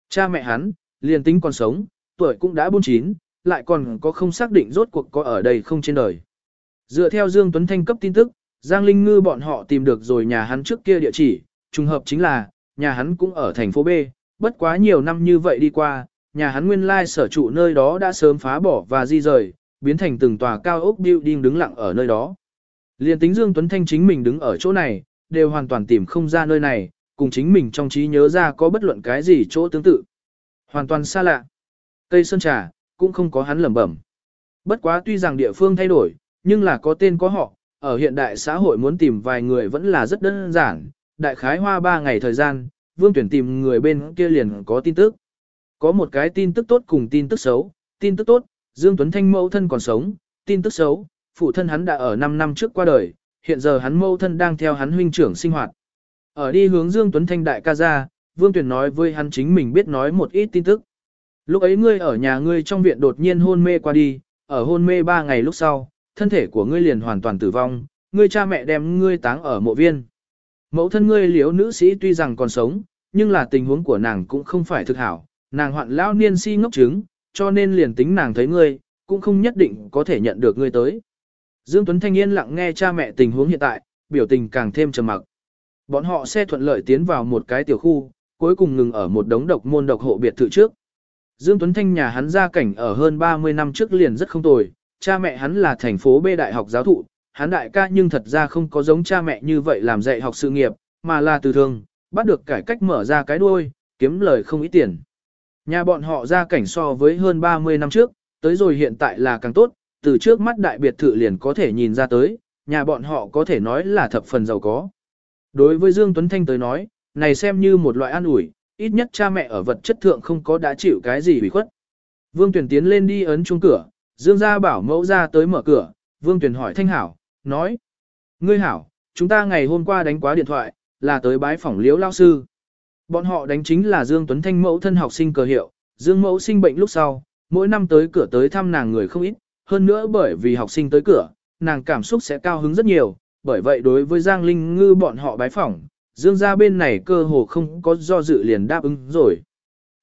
Cha mẹ hắn, liền tính còn sống, tuổi cũng đã 49, lại còn có không xác định rốt cuộc có ở đây không trên đời. Dựa theo Dương Tuấn Thanh cấp tin tức, Giang Linh Ngư bọn họ tìm được rồi nhà hắn trước kia địa chỉ, trùng hợp chính là, nhà hắn cũng ở thành phố B, bất quá nhiều năm như vậy đi qua, nhà hắn nguyên lai sở trụ nơi đó đã sớm phá bỏ và di rời, biến thành từng tòa cao ốc building đứng lặng ở nơi đó. Liên tính Dương Tuấn Thanh chính mình đứng ở chỗ này, đều hoàn toàn tìm không ra nơi này, cùng chính mình trong trí nhớ ra có bất luận cái gì chỗ tương tự. Hoàn toàn xa lạ. Cây sơn trà, cũng không có hắn lẩm bẩm. Bất quá tuy rằng địa phương thay đổi, nhưng là có tên có họ, ở hiện đại xã hội muốn tìm vài người vẫn là rất đơn giản. Đại khái hoa 3 ngày thời gian, vương tuyển tìm người bên kia liền có tin tức. Có một cái tin tức tốt cùng tin tức xấu, tin tức tốt, Dương Tuấn Thanh mẫu thân còn sống, tin tức xấu, phụ thân hắn đã ở 5 năm trước qua đời, hiện giờ hắn mẫu thân đang theo hắn huynh trưởng sinh hoạt. Ở đi hướng Dương Tuấn Thanh đại ca ra, Vương Tuyển nói với hắn chính mình biết nói một ít tin tức. Lúc ấy ngươi ở nhà ngươi trong viện đột nhiên hôn mê qua đi, ở hôn mê 3 ngày lúc sau, thân thể của ngươi liền hoàn toàn tử vong, ngươi cha mẹ đem ngươi táng ở mộ viên. Mẫu thân ngươi liếu nữ sĩ tuy rằng còn sống, nhưng là tình huống của nàng cũng không phải thực hảo, nàng hoạn lão niên si ngốc trứng, cho nên liền tính nàng thấy ngươi, cũng không nhất định có thể nhận được ngươi tới. Dương Tuấn Thanh yên lặng nghe cha mẹ tình huống hiện tại, biểu tình càng thêm trầm mặc. Bọn họ xe thuận lợi tiến vào một cái tiểu khu, cuối cùng ngừng ở một đống độc môn độc hộ biệt thự trước. Dương Tuấn Thanh nhà hắn gia cảnh ở hơn 30 năm trước liền rất không tồi, cha mẹ hắn là thành phố B đại học giáo thụ, hắn đại ca nhưng thật ra không có giống cha mẹ như vậy làm dạy học sự nghiệp, mà là từ thường, bắt được cải cách mở ra cái đuôi, kiếm lời không ít tiền. Nhà bọn họ gia cảnh so với hơn 30 năm trước, tới rồi hiện tại là càng tốt, từ trước mắt đại biệt thự liền có thể nhìn ra tới, nhà bọn họ có thể nói là thập phần giàu có. Đối với Dương Tuấn Thanh tới nói, này xem như một loại an ủi, ít nhất cha mẹ ở vật chất thượng không có đã chịu cái gì bị khuất. Vương Tuyển tiến lên đi ấn chuông cửa, Dương gia bảo mẫu ra tới mở cửa, Vương Tuyền hỏi Thanh Hảo, nói. Ngươi Hảo, chúng ta ngày hôm qua đánh quá điện thoại, là tới bái phỏng liếu lao sư. Bọn họ đánh chính là Dương Tuấn Thanh mẫu thân học sinh cờ hiệu, Dương mẫu sinh bệnh lúc sau, mỗi năm tới cửa tới thăm nàng người không ít, hơn nữa bởi vì học sinh tới cửa, nàng cảm xúc sẽ cao hứng rất nhiều, bởi vậy đối với Giang Linh Ngư bọn họ bái phỏng, Dương gia bên này cơ hồ không có do dự liền đáp ứng rồi.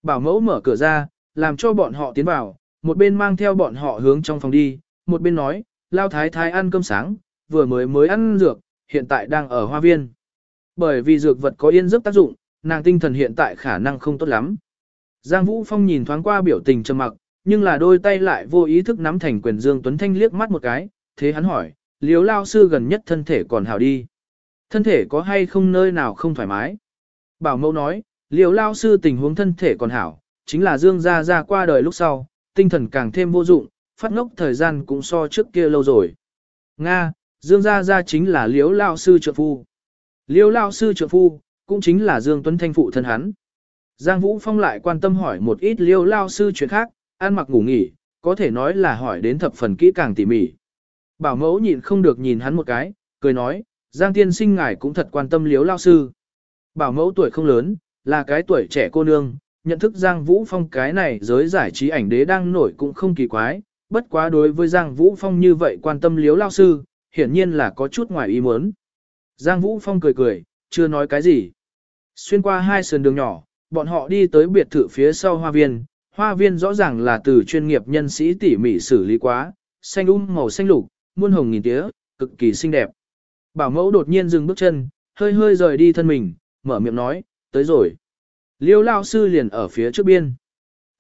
Bảo mẫu mở cửa ra, làm cho bọn họ tiến vào, một bên mang theo bọn họ hướng trong phòng đi, một bên nói, lao thái thái ăn cơm sáng, vừa mới mới ăn dược, hiện tại đang ở hoa viên. Bởi vì dược vật có yên giấc tác dụng, nàng tinh thần hiện tại khả năng không tốt lắm. Giang Vũ Phong nhìn thoáng qua biểu tình trầm mặc, nhưng là đôi tay lại vô ý thức nắm thành quyền Dương Tuấn Thanh liếc mắt một cái, thế hắn hỏi, liếu lao sư gần nhất thân thể còn hảo đi. Thân thể có hay không nơi nào không thoải mái? Bảo mẫu nói, liều lao sư tình huống thân thể còn hảo, chính là Dương gia gia qua đời lúc sau, tinh thần càng thêm vô dụng, phát ngốc thời gian cũng so trước kia lâu rồi. Nga, Dương gia gia chính là Liễu lao sư trợ phu. Liễu lao sư trợ phu, cũng chính là Dương Tuấn Thanh phụ thân hắn. Giang Vũ Phong lại quan tâm hỏi một ít liêu lao sư chuyện khác, ăn mặc ngủ nghỉ, có thể nói là hỏi đến thập phần kỹ càng tỉ mỉ. Bảo mẫu nhịn không được nhìn hắn một cái, cười nói, Giang tiên sinh ngài cũng thật quan tâm Liễu lao sư. Bảo mẫu tuổi không lớn, là cái tuổi trẻ cô nương, nhận thức Giang Vũ Phong cái này giới giải trí ảnh đế đang nổi cũng không kỳ quái, bất quá đối với Giang Vũ Phong như vậy quan tâm liếu lao sư, hiển nhiên là có chút ngoài ý muốn. Giang Vũ Phong cười cười, chưa nói cái gì. Xuyên qua hai sườn đường nhỏ, bọn họ đi tới biệt thự phía sau hoa viên, hoa viên rõ ràng là từ chuyên nghiệp nhân sĩ tỉ mỉ xử lý quá, xanh um màu xanh lục, muôn hồng nghìn tía, cực kỳ xinh đẹp. Bảo mẫu đột nhiên dừng bước chân, hơi hơi rời đi thân mình, mở miệng nói, tới rồi. Liêu lao sư liền ở phía trước biên.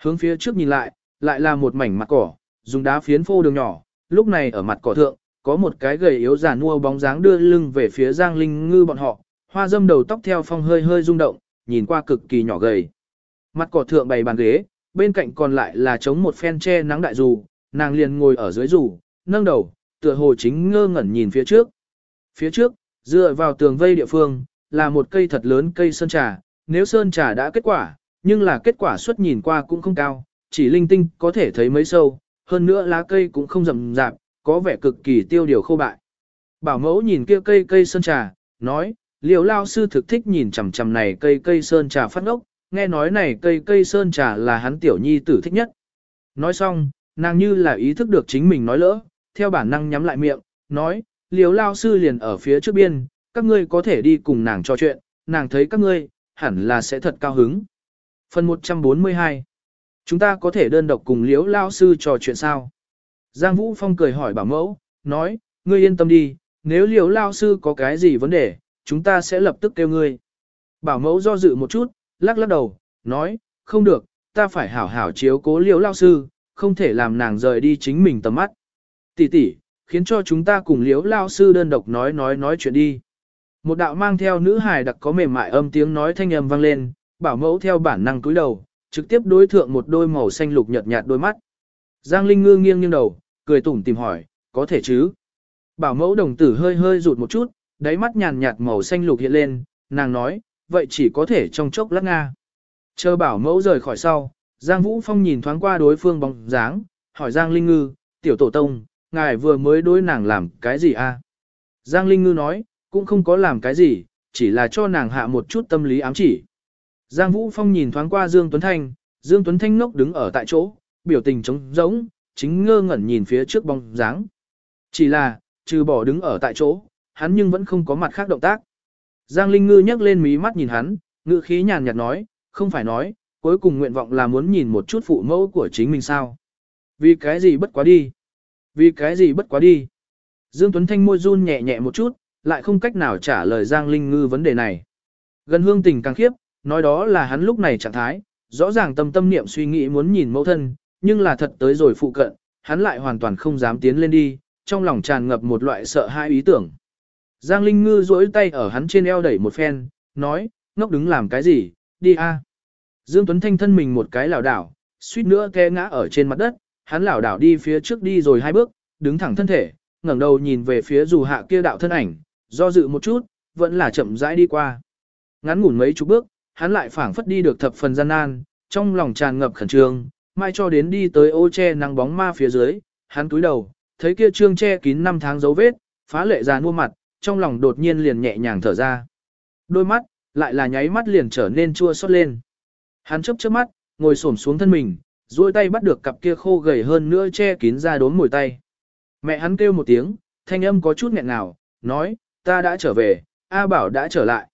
Hướng phía trước nhìn lại, lại là một mảnh mặt cỏ, dùng đá phiến phô đường nhỏ, lúc này ở mặt cỏ thượng, có một cái gầy yếu giả nua bóng dáng đưa lưng về phía Giang Linh Ngư bọn họ, hoa dâm đầu tóc theo phong hơi hơi rung động, nhìn qua cực kỳ nhỏ gầy. Mặt cỏ thượng bày bàn ghế, bên cạnh còn lại là chống một phen che nắng đại dù, nàng liền ngồi ở dưới dù, nâng đầu, tựa hồ chính ngơ ngẩn nhìn phía trước. Phía trước, dựa vào tường vây địa phương, là một cây thật lớn cây sơn trà, nếu sơn trà đã kết quả, nhưng là kết quả suất nhìn qua cũng không cao, chỉ linh tinh có thể thấy mấy sâu, hơn nữa lá cây cũng không rậm rạp, có vẻ cực kỳ tiêu điều khô bại. Bảo mẫu nhìn kia cây cây sơn trà, nói, liều lao sư thực thích nhìn chằm chằm này cây cây sơn trà phát ngốc, nghe nói này cây cây sơn trà là hắn tiểu nhi tử thích nhất. Nói xong, nàng như là ý thức được chính mình nói lỡ, theo bản năng nhắm lại miệng, nói, liều lao sư liền ở phía trước biên, các ngươi có thể đi cùng nàng trò chuyện, nàng thấy các ngươi, hẳn là sẽ thật cao hứng. Phần 142 Chúng ta có thể đơn độc cùng Liễu lao sư trò chuyện sao? Giang Vũ Phong cười hỏi bảo mẫu, nói, ngươi yên tâm đi, nếu Liễu lao sư có cái gì vấn đề, chúng ta sẽ lập tức kêu ngươi. Bảo mẫu do dự một chút, lắc lắc đầu, nói, không được, ta phải hảo hảo chiếu cố Liễu lao sư, không thể làm nàng rời đi chính mình tầm mắt. Tỷ tỷ, khiến cho chúng ta cùng Liễu lao sư đơn độc nói nói nói chuyện đi. Một đạo mang theo nữ hài đặc có mềm mại âm tiếng nói thanh âm vang lên, bảo mẫu theo bản năng cúi đầu, trực tiếp đối thượng một đôi màu xanh lục nhợt nhạt đôi mắt. Giang Linh ngư nghiêng nghiêng đầu, cười tủm tìm hỏi, có thể chứ? Bảo mẫu đồng tử hơi hơi rụt một chút, đáy mắt nhàn nhạt màu xanh lục hiện lên, nàng nói, vậy chỉ có thể trong chốc lát nga. Chờ bảo mẫu rời khỏi sau, Giang Vũ Phong nhìn thoáng qua đối phương bóng dáng, hỏi Giang Linh Ngư, tiểu tổ tông, ngài vừa mới đối nàng làm cái gì a? Giang Linh Ngư nói, cũng không có làm cái gì, chỉ là cho nàng hạ một chút tâm lý ám chỉ. Giang Vũ Phong nhìn thoáng qua Dương Tuấn Thanh, Dương Tuấn Thanh ngốc đứng ở tại chỗ, biểu tình trống rỗng, chính ngơ ngẩn nhìn phía trước bóng dáng. Chỉ là, trừ bỏ đứng ở tại chỗ, hắn nhưng vẫn không có mặt khác động tác. Giang Linh Ngư nhấc lên mí mắt nhìn hắn, ngữ khí nhàn nhạt nói, không phải nói, cuối cùng nguyện vọng là muốn nhìn một chút phụ mẫu của chính mình sao. Vì cái gì bất quá đi? Vì cái gì bất quá đi? Dương Tuấn Thanh môi run nhẹ nhẹ một chút, lại không cách nào trả lời Giang Linh Ngư vấn đề này. Gần hương tình càng khiếp, nói đó là hắn lúc này trạng thái, rõ ràng tâm tâm niệm suy nghĩ muốn nhìn mẫu thân, nhưng là thật tới rồi phụ cận, hắn lại hoàn toàn không dám tiến lên đi, trong lòng tràn ngập một loại sợ hãi ý tưởng. Giang Linh Ngư duỗi tay ở hắn trên eo đẩy một phen, nói, ngốc đứng làm cái gì, đi a. Dương Tuấn Thanh thân mình một cái lảo đảo, suýt nữa té ngã ở trên mặt đất, hắn lảo đảo đi phía trước đi rồi hai bước, đứng thẳng thân thể, ngẩng đầu nhìn về phía dù hạ kia đạo thân ảnh, do dự một chút, vẫn là chậm rãi đi qua. Ngắn ngủn mấy chục bước, hắn lại phảng phất đi được thập phần gian nan, trong lòng tràn ngập khẩn trương, mai cho đến đi tới ô che nắng bóng ma phía dưới, hắn cúi đầu, thấy kia trương che kín năm tháng dấu vết, phá lệ già mua mặt, trong lòng đột nhiên liền nhẹ nhàng thở ra. Đôi mắt, lại là nháy mắt liền trở nên chua xót lên. Hắn chớp chớp mắt, ngồi xổm xuống thân mình, duỗi tay bắt được cặp kia khô gầy hơn nữa che kín ra đốn mùi tay. Mẹ hắn kêu một tiếng, thanh âm có chút nghẹn ngào, nói, ta đã trở về, A Bảo đã trở lại.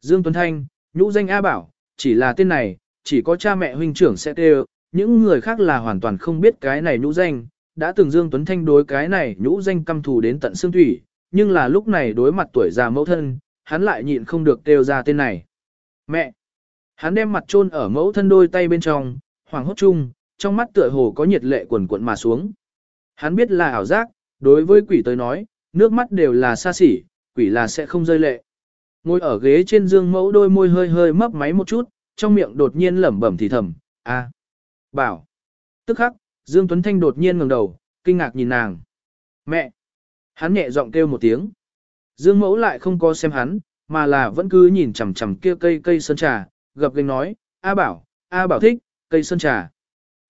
Dương Tuấn Thanh, nhũ danh A Bảo, chỉ là tên này, chỉ có cha mẹ huynh trưởng sẽ kêu, những người khác là hoàn toàn không biết cái này nhũ danh, đã từng Dương Tuấn Thanh đối cái này nhũ danh căm thù đến tận xương thủy, nhưng là lúc này đối mặt tuổi già mẫu thân, hắn lại nhịn không được kêu ra tên này. Mẹ! Hắn đem mặt chôn ở mẫu thân đôi tay bên trong, hoàng hốt chung, trong mắt tựa hồ có nhiệt lệ quần cuộn mà xuống. Hắn biết là ảo giác, đối với quỷ tới nói, nước mắt đều là xa xỉ, quỷ là sẽ không rơi lệ. Ngồi ở ghế trên dương mẫu đôi môi hơi hơi mấp máy một chút, trong miệng đột nhiên lẩm bẩm thì thầm, a, bảo. Tức khắc, Dương Tuấn Thanh đột nhiên ngẩng đầu, kinh ngạc nhìn nàng. Mẹ! Hắn nhẹ giọng kêu một tiếng. Dương mẫu lại không có xem hắn, mà là vẫn cứ nhìn chằm chằm kia cây cây sơn trà, gập gành nói, A bảo, A bảo thích, cây sơn trà.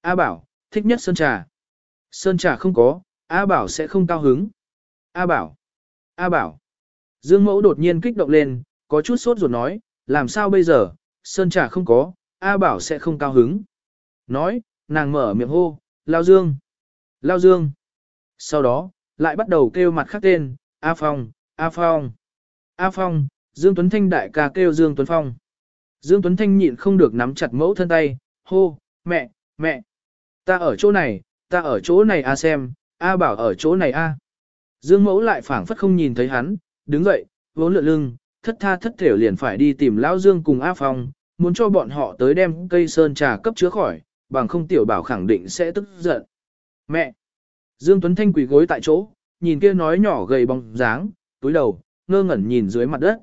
A bảo, thích nhất sơn trà. Sơn trà không có, A bảo sẽ không cao hứng. A bảo, A bảo. Dương mẫu đột nhiên kích động lên, có chút sốt ruột nói, làm sao bây giờ, sơn trà không có, A bảo sẽ không cao hứng. Nói, nàng mở miệng hô, Lao Dương, Lao Dương. Sau đó, lại bắt đầu kêu mặt khác tên, A Phong, A Phong, A Phong, Dương Tuấn Thanh đại ca kêu Dương Tuấn Phong. Dương Tuấn Thanh nhịn không được nắm chặt mẫu thân tay, hô, mẹ, mẹ, ta ở chỗ này, ta ở chỗ này A xem, A bảo ở chỗ này A. Dương mẫu lại phảng phất không nhìn thấy hắn, đứng dậy, vốn lượn lưng, thất tha thất thểu liền phải đi tìm Lão Dương cùng A Phong, muốn cho bọn họ tới đem cây sơn trà cấp chữa khỏi, bằng không tiểu bảo khẳng định sẽ tức giận. Mẹ! Dương Tuấn Thanh quỳ gối tại chỗ, nhìn kia nói nhỏ gầy bóng dáng, túi đầu, ngơ ngẩn nhìn dưới mặt đất.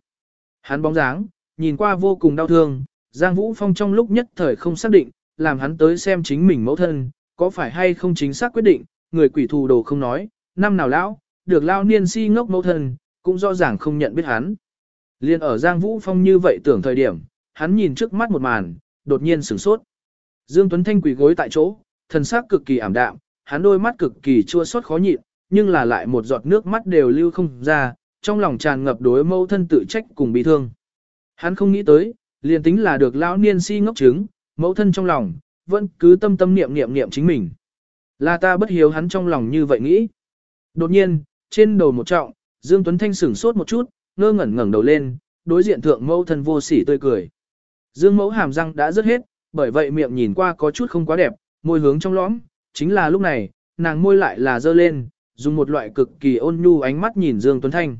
Hắn bóng dáng, nhìn qua vô cùng đau thương, Giang Vũ Phong trong lúc nhất thời không xác định, làm hắn tới xem chính mình mẫu thân, có phải hay không chính xác quyết định, người quỷ thù đồ không nói, năm nào lão, được lao niên si ngốc mẫu thân, cũng rõ ràng không nhận biết hắn. Liên ở Giang Vũ Phong như vậy tưởng thời điểm, hắn nhìn trước mắt một màn, đột nhiên sửng sốt. Dương Tuấn Thanh quỳ gối tại chỗ, thần sắc cực kỳ ảm đạm, hắn đôi mắt cực kỳ chua xót khó nhịn, nhưng là lại một giọt nước mắt đều lưu không ra, trong lòng tràn ngập đối mẫu thân tự trách cùng bị thương. Hắn không nghĩ tới, liền tính là được lão niên si ngốc trứng, mẫu thân trong lòng, vẫn cứ tâm tâm niệm niệm niệm chính mình. Là ta bất hiếu hắn trong lòng như vậy nghĩ. Đột nhiên, trên đầu một trọng, Dương Tuấn Thanh sửng sốt một chút, ngơ ngẩn ngẩng đầu lên, đối diện thượng mẫu thân vô sỉ tươi cười. Dương mẫu hàm răng đã rất hết, bởi vậy miệng nhìn qua có chút không quá đẹp, môi hướng trong lõm, chính là lúc này, nàng môi lại là dơ lên, dùng một loại cực kỳ ôn nhu ánh mắt nhìn Dương Tuấn Thanh.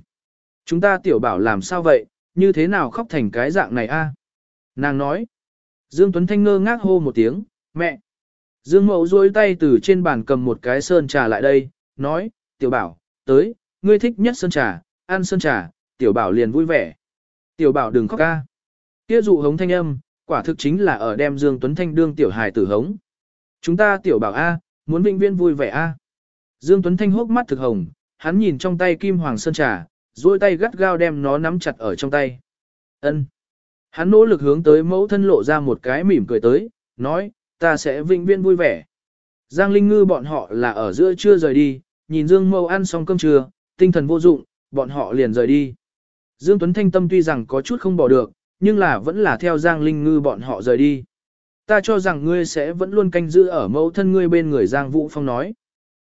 Chúng ta tiểu bảo làm sao vậy, như thế nào khóc thành cái dạng này a? Nàng nói. Dương Tuấn Thanh ngơ ngác hô một tiếng, mẹ. Dương Mẫu duỗi tay từ trên bàn cầm một cái sơn trà lại đây, nói, tiểu bảo, tới, ngươi thích nhất sơn trà, ăn sơn trà, tiểu bảo liền vui vẻ. Tiểu bảo đừng khóc ca. Kia dụ hống thanh âm, quả thực chính là ở đem Dương Tuấn Thanh đương tiểu hài tử hống. Chúng ta tiểu bảo A, muốn vĩnh viên vui vẻ A. Dương Tuấn Thanh hốc mắt thực hồng, hắn nhìn trong tay kim hoàng sơn trà, duỗi tay gắt gao đem nó nắm chặt ở trong tay. Ân. Hắn nỗ lực hướng tới mẫu thân lộ ra một cái mỉm cười tới, nói, ta sẽ vĩnh viên vui vẻ. Giang Linh Ngư bọn họ là ở giữa trưa rời đi, nhìn Dương Mâu ăn xong cơm trưa, tinh thần vô dụng, bọn họ liền rời đi. Dương Tuấn Thanh tâm tuy rằng có chút không bỏ được, nhưng là vẫn là theo Giang Linh Ngư bọn họ rời đi. Ta cho rằng ngươi sẽ vẫn luôn canh giữ ở mẫu thân ngươi bên người Giang Vũ Phong nói.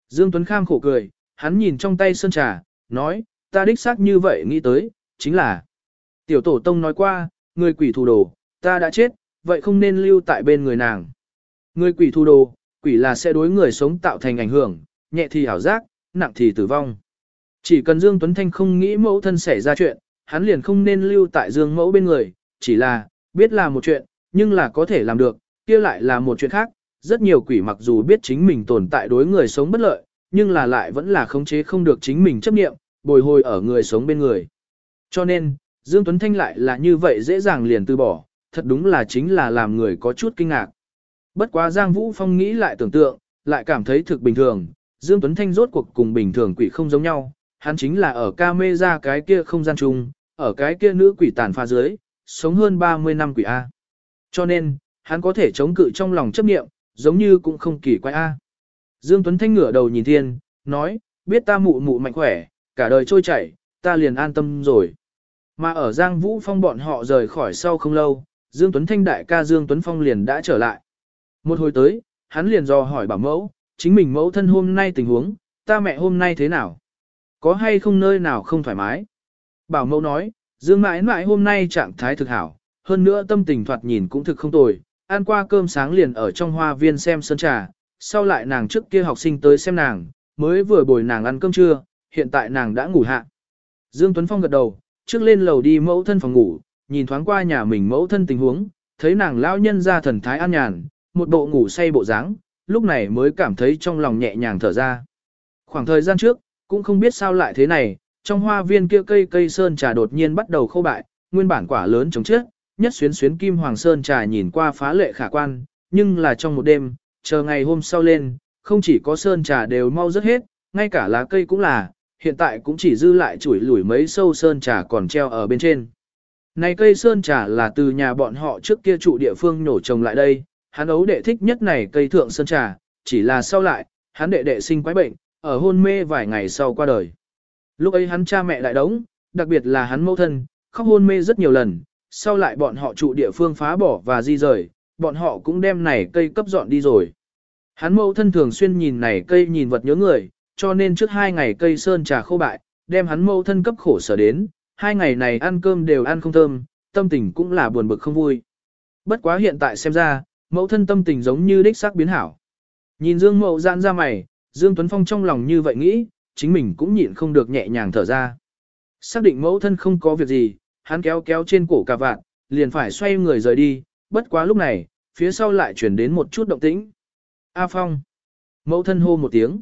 Dương Tuấn Kham khổ cười, hắn nhìn trong tay sơn trà, nói, ta đích xác như vậy nghĩ tới, chính là. Tiểu tổ tông nói qua, người quỷ thù đồ, ta đã chết, vậy không nên lưu tại bên người nàng. Người quỷ thù đồ, quỷ là sẽ đối người sống tạo thành ảnh hưởng, nhẹ thì hảo giác, nặng thì tử vong. Chỉ cần Dương Tuấn Thanh không nghĩ mẫu thân xảy ra chuyện, hắn liền không nên lưu tại Dương mẫu bên người, chỉ là, biết là một chuyện, nhưng là có thể làm được, kia lại là một chuyện khác. Rất nhiều quỷ mặc dù biết chính mình tồn tại đối người sống bất lợi, nhưng là lại vẫn là khống chế không được chính mình chấp nghiệm, bồi hồi ở người sống bên người. Cho nên, Dương Tuấn Thanh lại là như vậy dễ dàng liền từ bỏ, thật đúng là chính là làm người có chút kinh ngạc. Bất quá Giang Vũ Phong nghĩ lại tưởng tượng, lại cảm thấy thực bình thường, Dương Tuấn Thanh rốt cuộc cùng bình thường quỷ không giống nhau, hắn chính là ở ca mê ra cái kia không gian chung, ở cái kia nữ quỷ tàn pha dưới, sống hơn 30 năm quỷ A. Cho nên, hắn có thể chống cự trong lòng chấp niệm, giống như cũng không kỳ quái A. Dương Tuấn Thanh ngửa đầu nhìn thiên, nói, biết ta mụ mụ mạnh khỏe, cả đời trôi chảy, ta liền an tâm rồi. Mà ở Giang Vũ Phong bọn họ rời khỏi sau không lâu, Dương Tuấn Thanh đại ca Dương Tuấn Phong liền đã trở lại. Một hồi tới, hắn liền do hỏi bảo mẫu, chính mình mẫu thân hôm nay tình huống, ta mẹ hôm nay thế nào? Có hay không nơi nào không thoải mái? Bảo mẫu nói, Dương mãi mãi hôm nay trạng thái thực hảo, hơn nữa tâm tình thoạt nhìn cũng thực không tồi, ăn qua cơm sáng liền ở trong hoa viên xem sân trà, sau lại nàng trước kia học sinh tới xem nàng, mới vừa bồi nàng ăn cơm trưa, hiện tại nàng đã ngủ hạ. Dương Tuấn Phong gật đầu, trước lên lầu đi mẫu thân phòng ngủ, nhìn thoáng qua nhà mình mẫu thân tình huống, thấy nàng lão nhân ra thần thái an nhàn, một bộ ngủ say bộ dáng, lúc này mới cảm thấy trong lòng nhẹ nhàng thở ra. Khoảng thời gian trước, cũng không biết sao lại thế này, trong hoa viên kia cây cây sơn trà đột nhiên bắt đầu khô bại, nguyên bản quả lớn chống chết, nhất xuyến xuyến kim hoàng sơn trà nhìn qua phá lệ khả quan, nhưng là trong một đêm, chờ ngày hôm sau lên, không chỉ có sơn trà đều mau rớt hết, ngay cả lá cây cũng là, hiện tại cũng chỉ dư lại chuỗi lủi mấy sâu sơn trà còn treo ở bên trên. Này cây sơn trà là từ nhà bọn họ trước kia trụ địa phương nhổ trồng lại đây, hắn ấu đệ thích nhất này cây thượng sơn trà, chỉ là sau lại, hắn đệ đệ sinh quái bệnh, ở hôn mê vài ngày sau qua đời. Lúc ấy hắn cha mẹ lại đống, đặc biệt là hắn mẫu thân, khóc hôn mê rất nhiều lần, sau lại bọn họ trụ địa phương phá bỏ và di rời, bọn họ cũng đem này cây cấp dọn đi rồi. Hắn mẫu thân thường xuyên nhìn này cây nhìn vật nhớ người, cho nên trước hai ngày cây sơn trà khô bại, đem hắn mẫu thân cấp khổ sở đến, hai ngày này ăn cơm đều ăn không thơm, tâm tình cũng là buồn bực không vui. Bất quá hiện tại xem ra, mẫu thân tâm tình giống như đích xác biến hảo. Nhìn Dương mẫu giãn ra mày, Dương Tuấn Phong trong lòng như vậy nghĩ, chính mình cũng nhịn không được nhẹ nhàng thở ra. Xác định mẫu thân không có việc gì, hắn kéo kéo trên cổ cà vạt, liền phải xoay người rời đi, bất quá lúc này, phía sau lại chuyển đến một chút động tĩnh. A Phong. Mẫu thân hô một tiếng.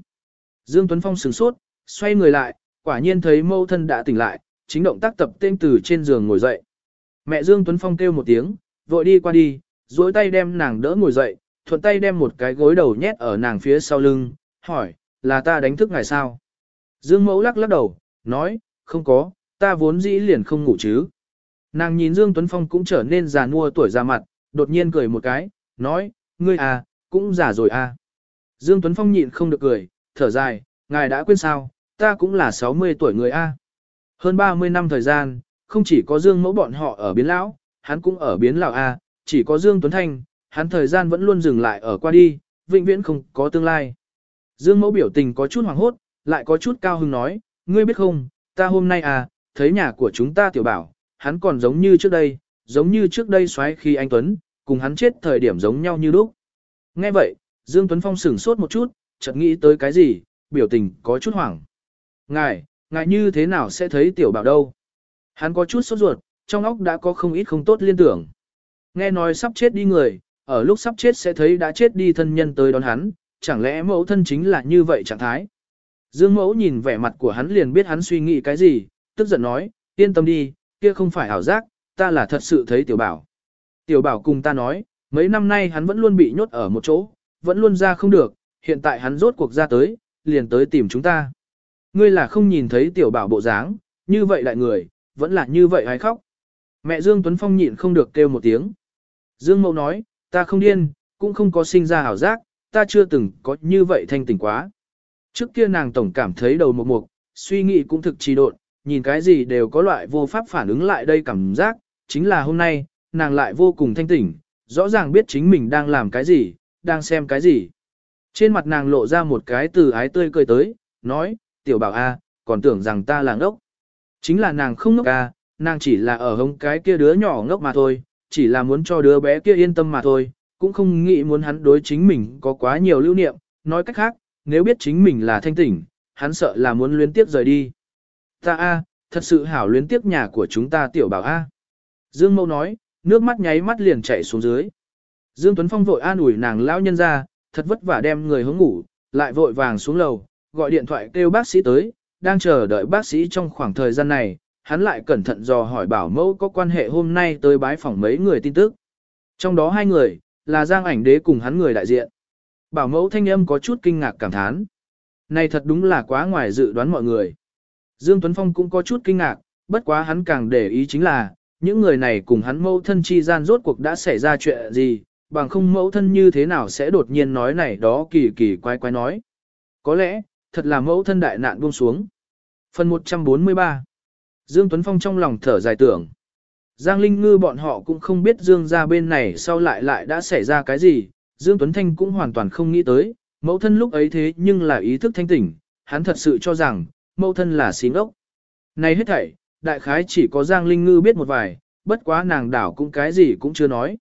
Dương Tuấn Phong sửng sốt, xoay người lại, quả nhiên thấy mẫu thân đã tỉnh lại, chính động tác tập tên từ trên giường ngồi dậy. Mẹ Dương Tuấn Phong kêu một tiếng, vội đi qua đi, duỗi tay đem nàng đỡ ngồi dậy, thuận tay đem một cái gối đầu nhét ở nàng phía sau lưng, hỏi, là ta đánh thức ngài sao? Dương Mẫu lắc lắc đầu, nói, không có, ta vốn dĩ liền không ngủ chứ. Nàng nhìn Dương Tuấn Phong cũng trở nên già nua tuổi già mặt, đột nhiên cười một cái, nói, ngươi à, cũng già rồi à. Dương Tuấn Phong nhịn không được cười, thở dài, ngài đã quên sao, ta cũng là 60 tuổi người a. Hơn 30 năm thời gian, không chỉ có Dương mẫu bọn họ ở biến lão, hắn cũng ở biến lão a, chỉ có Dương Tuấn Thanh, hắn thời gian vẫn luôn dừng lại ở qua đi, vĩnh viễn không có tương lai. Dương mẫu biểu tình có chút hoảng hốt, lại có chút cao hứng nói, ngươi biết không, ta hôm nay à, thấy nhà của chúng ta tiểu bảo, hắn còn giống như trước đây, giống như trước đây xoáy khi anh Tuấn, cùng hắn chết thời điểm giống nhau như lúc. Nghe vậy, Dương Tuấn Phong sửng sốt một chút, chợt nghĩ tới cái gì, biểu tình có chút hoảng. Ngài, ngài như thế nào sẽ thấy tiểu bảo đâu? Hắn có chút sốt ruột, trong óc đã có không ít không tốt liên tưởng. Nghe nói sắp chết đi người, ở lúc sắp chết sẽ thấy đã chết đi thân nhân tới đón hắn, chẳng lẽ mẫu thân chính là như vậy trạng thái? Dương mẫu nhìn vẻ mặt của hắn liền biết hắn suy nghĩ cái gì, tức giận nói, yên tâm đi, kia không phải ảo giác, ta là thật sự thấy tiểu bảo. Tiểu bảo cùng ta nói, mấy năm nay hắn vẫn luôn bị nhốt ở một chỗ, vẫn luôn ra không được, hiện tại hắn rốt cuộc ra tới, liền tới tìm chúng ta. Ngươi là không nhìn thấy tiểu bảo bộ dáng, như vậy lại người, vẫn là như vậy hay khóc. Mẹ Dương Tuấn Phong nhịn không được kêu một tiếng. Dương Mẫu nói, ta không điên, cũng không có sinh ra ảo giác, ta chưa từng có như vậy thanh tỉnh quá. Trước kia nàng tổng cảm thấy đầu mục mục, suy nghĩ cũng thực trì độn, nhìn cái gì đều có loại vô pháp phản ứng lại đây cảm giác, chính là hôm nay, nàng lại vô cùng thanh tỉnh, rõ ràng biết chính mình đang làm cái gì, đang xem cái gì. Trên mặt nàng lộ ra một cái từ ái tươi cười tới, nói, tiểu bảo a, còn tưởng rằng ta là ngốc. Chính là nàng không ngốc a, nàng chỉ là ở hông cái kia đứa nhỏ ngốc mà thôi, chỉ là muốn cho đứa bé kia yên tâm mà thôi, cũng không nghĩ muốn hắn đối chính mình có quá nhiều lưu niệm, nói cách khác, nếu biết chính mình là thanh tỉnh, hắn sợ là muốn luyến tiếp rời đi. Ta a, thật sự hảo luyến tiếp nhà của chúng ta tiểu bảo a. Dương Mâu nói, nước mắt nháy mắt liền chảy xuống dưới. Dương Tuấn Phong vội an ủi nàng lão nhân ra, thật vất vả đem người hướng ngủ, lại vội vàng xuống lầu, gọi điện thoại kêu bác sĩ tới, đang chờ đợi bác sĩ trong khoảng thời gian này, hắn lại cẩn thận dò hỏi bảo mẫu có quan hệ hôm nay tới bái phỏng mấy người tin tức. Trong đó hai người, là Giang ảnh đế cùng hắn người đại diện. Bảo mẫu thanh âm có chút kinh ngạc cảm thán. Này thật đúng là quá ngoài dự đoán mọi người. Dương Tuấn Phong cũng có chút kinh ngạc, bất quá hắn càng để ý chính là, những người này cùng hắn mẫu thân chi gian rốt cuộc đã xảy ra chuyện gì, bằng không mẫu thân như thế nào sẽ đột nhiên nói này đó kỳ kỳ quái quái nói. Có lẽ, thật là mẫu thân đại nạn buông xuống. Phần 143 Dương Tuấn Phong trong lòng thở dài tưởng. Giang Linh Ngư bọn họ cũng không biết Dương ra bên này sau lại lại đã xảy ra cái gì, Dương Tuấn Thanh cũng hoàn toàn không nghĩ tới, mẫu thân lúc ấy thế nhưng là ý thức thanh tỉnh, hắn thật sự cho rằng, mẫu thân là xí ngốc. Này hết thảy, đại khái chỉ có Giang Linh Ngư biết một vài, bất quá nàng đảo cũng cái gì cũng chưa nói.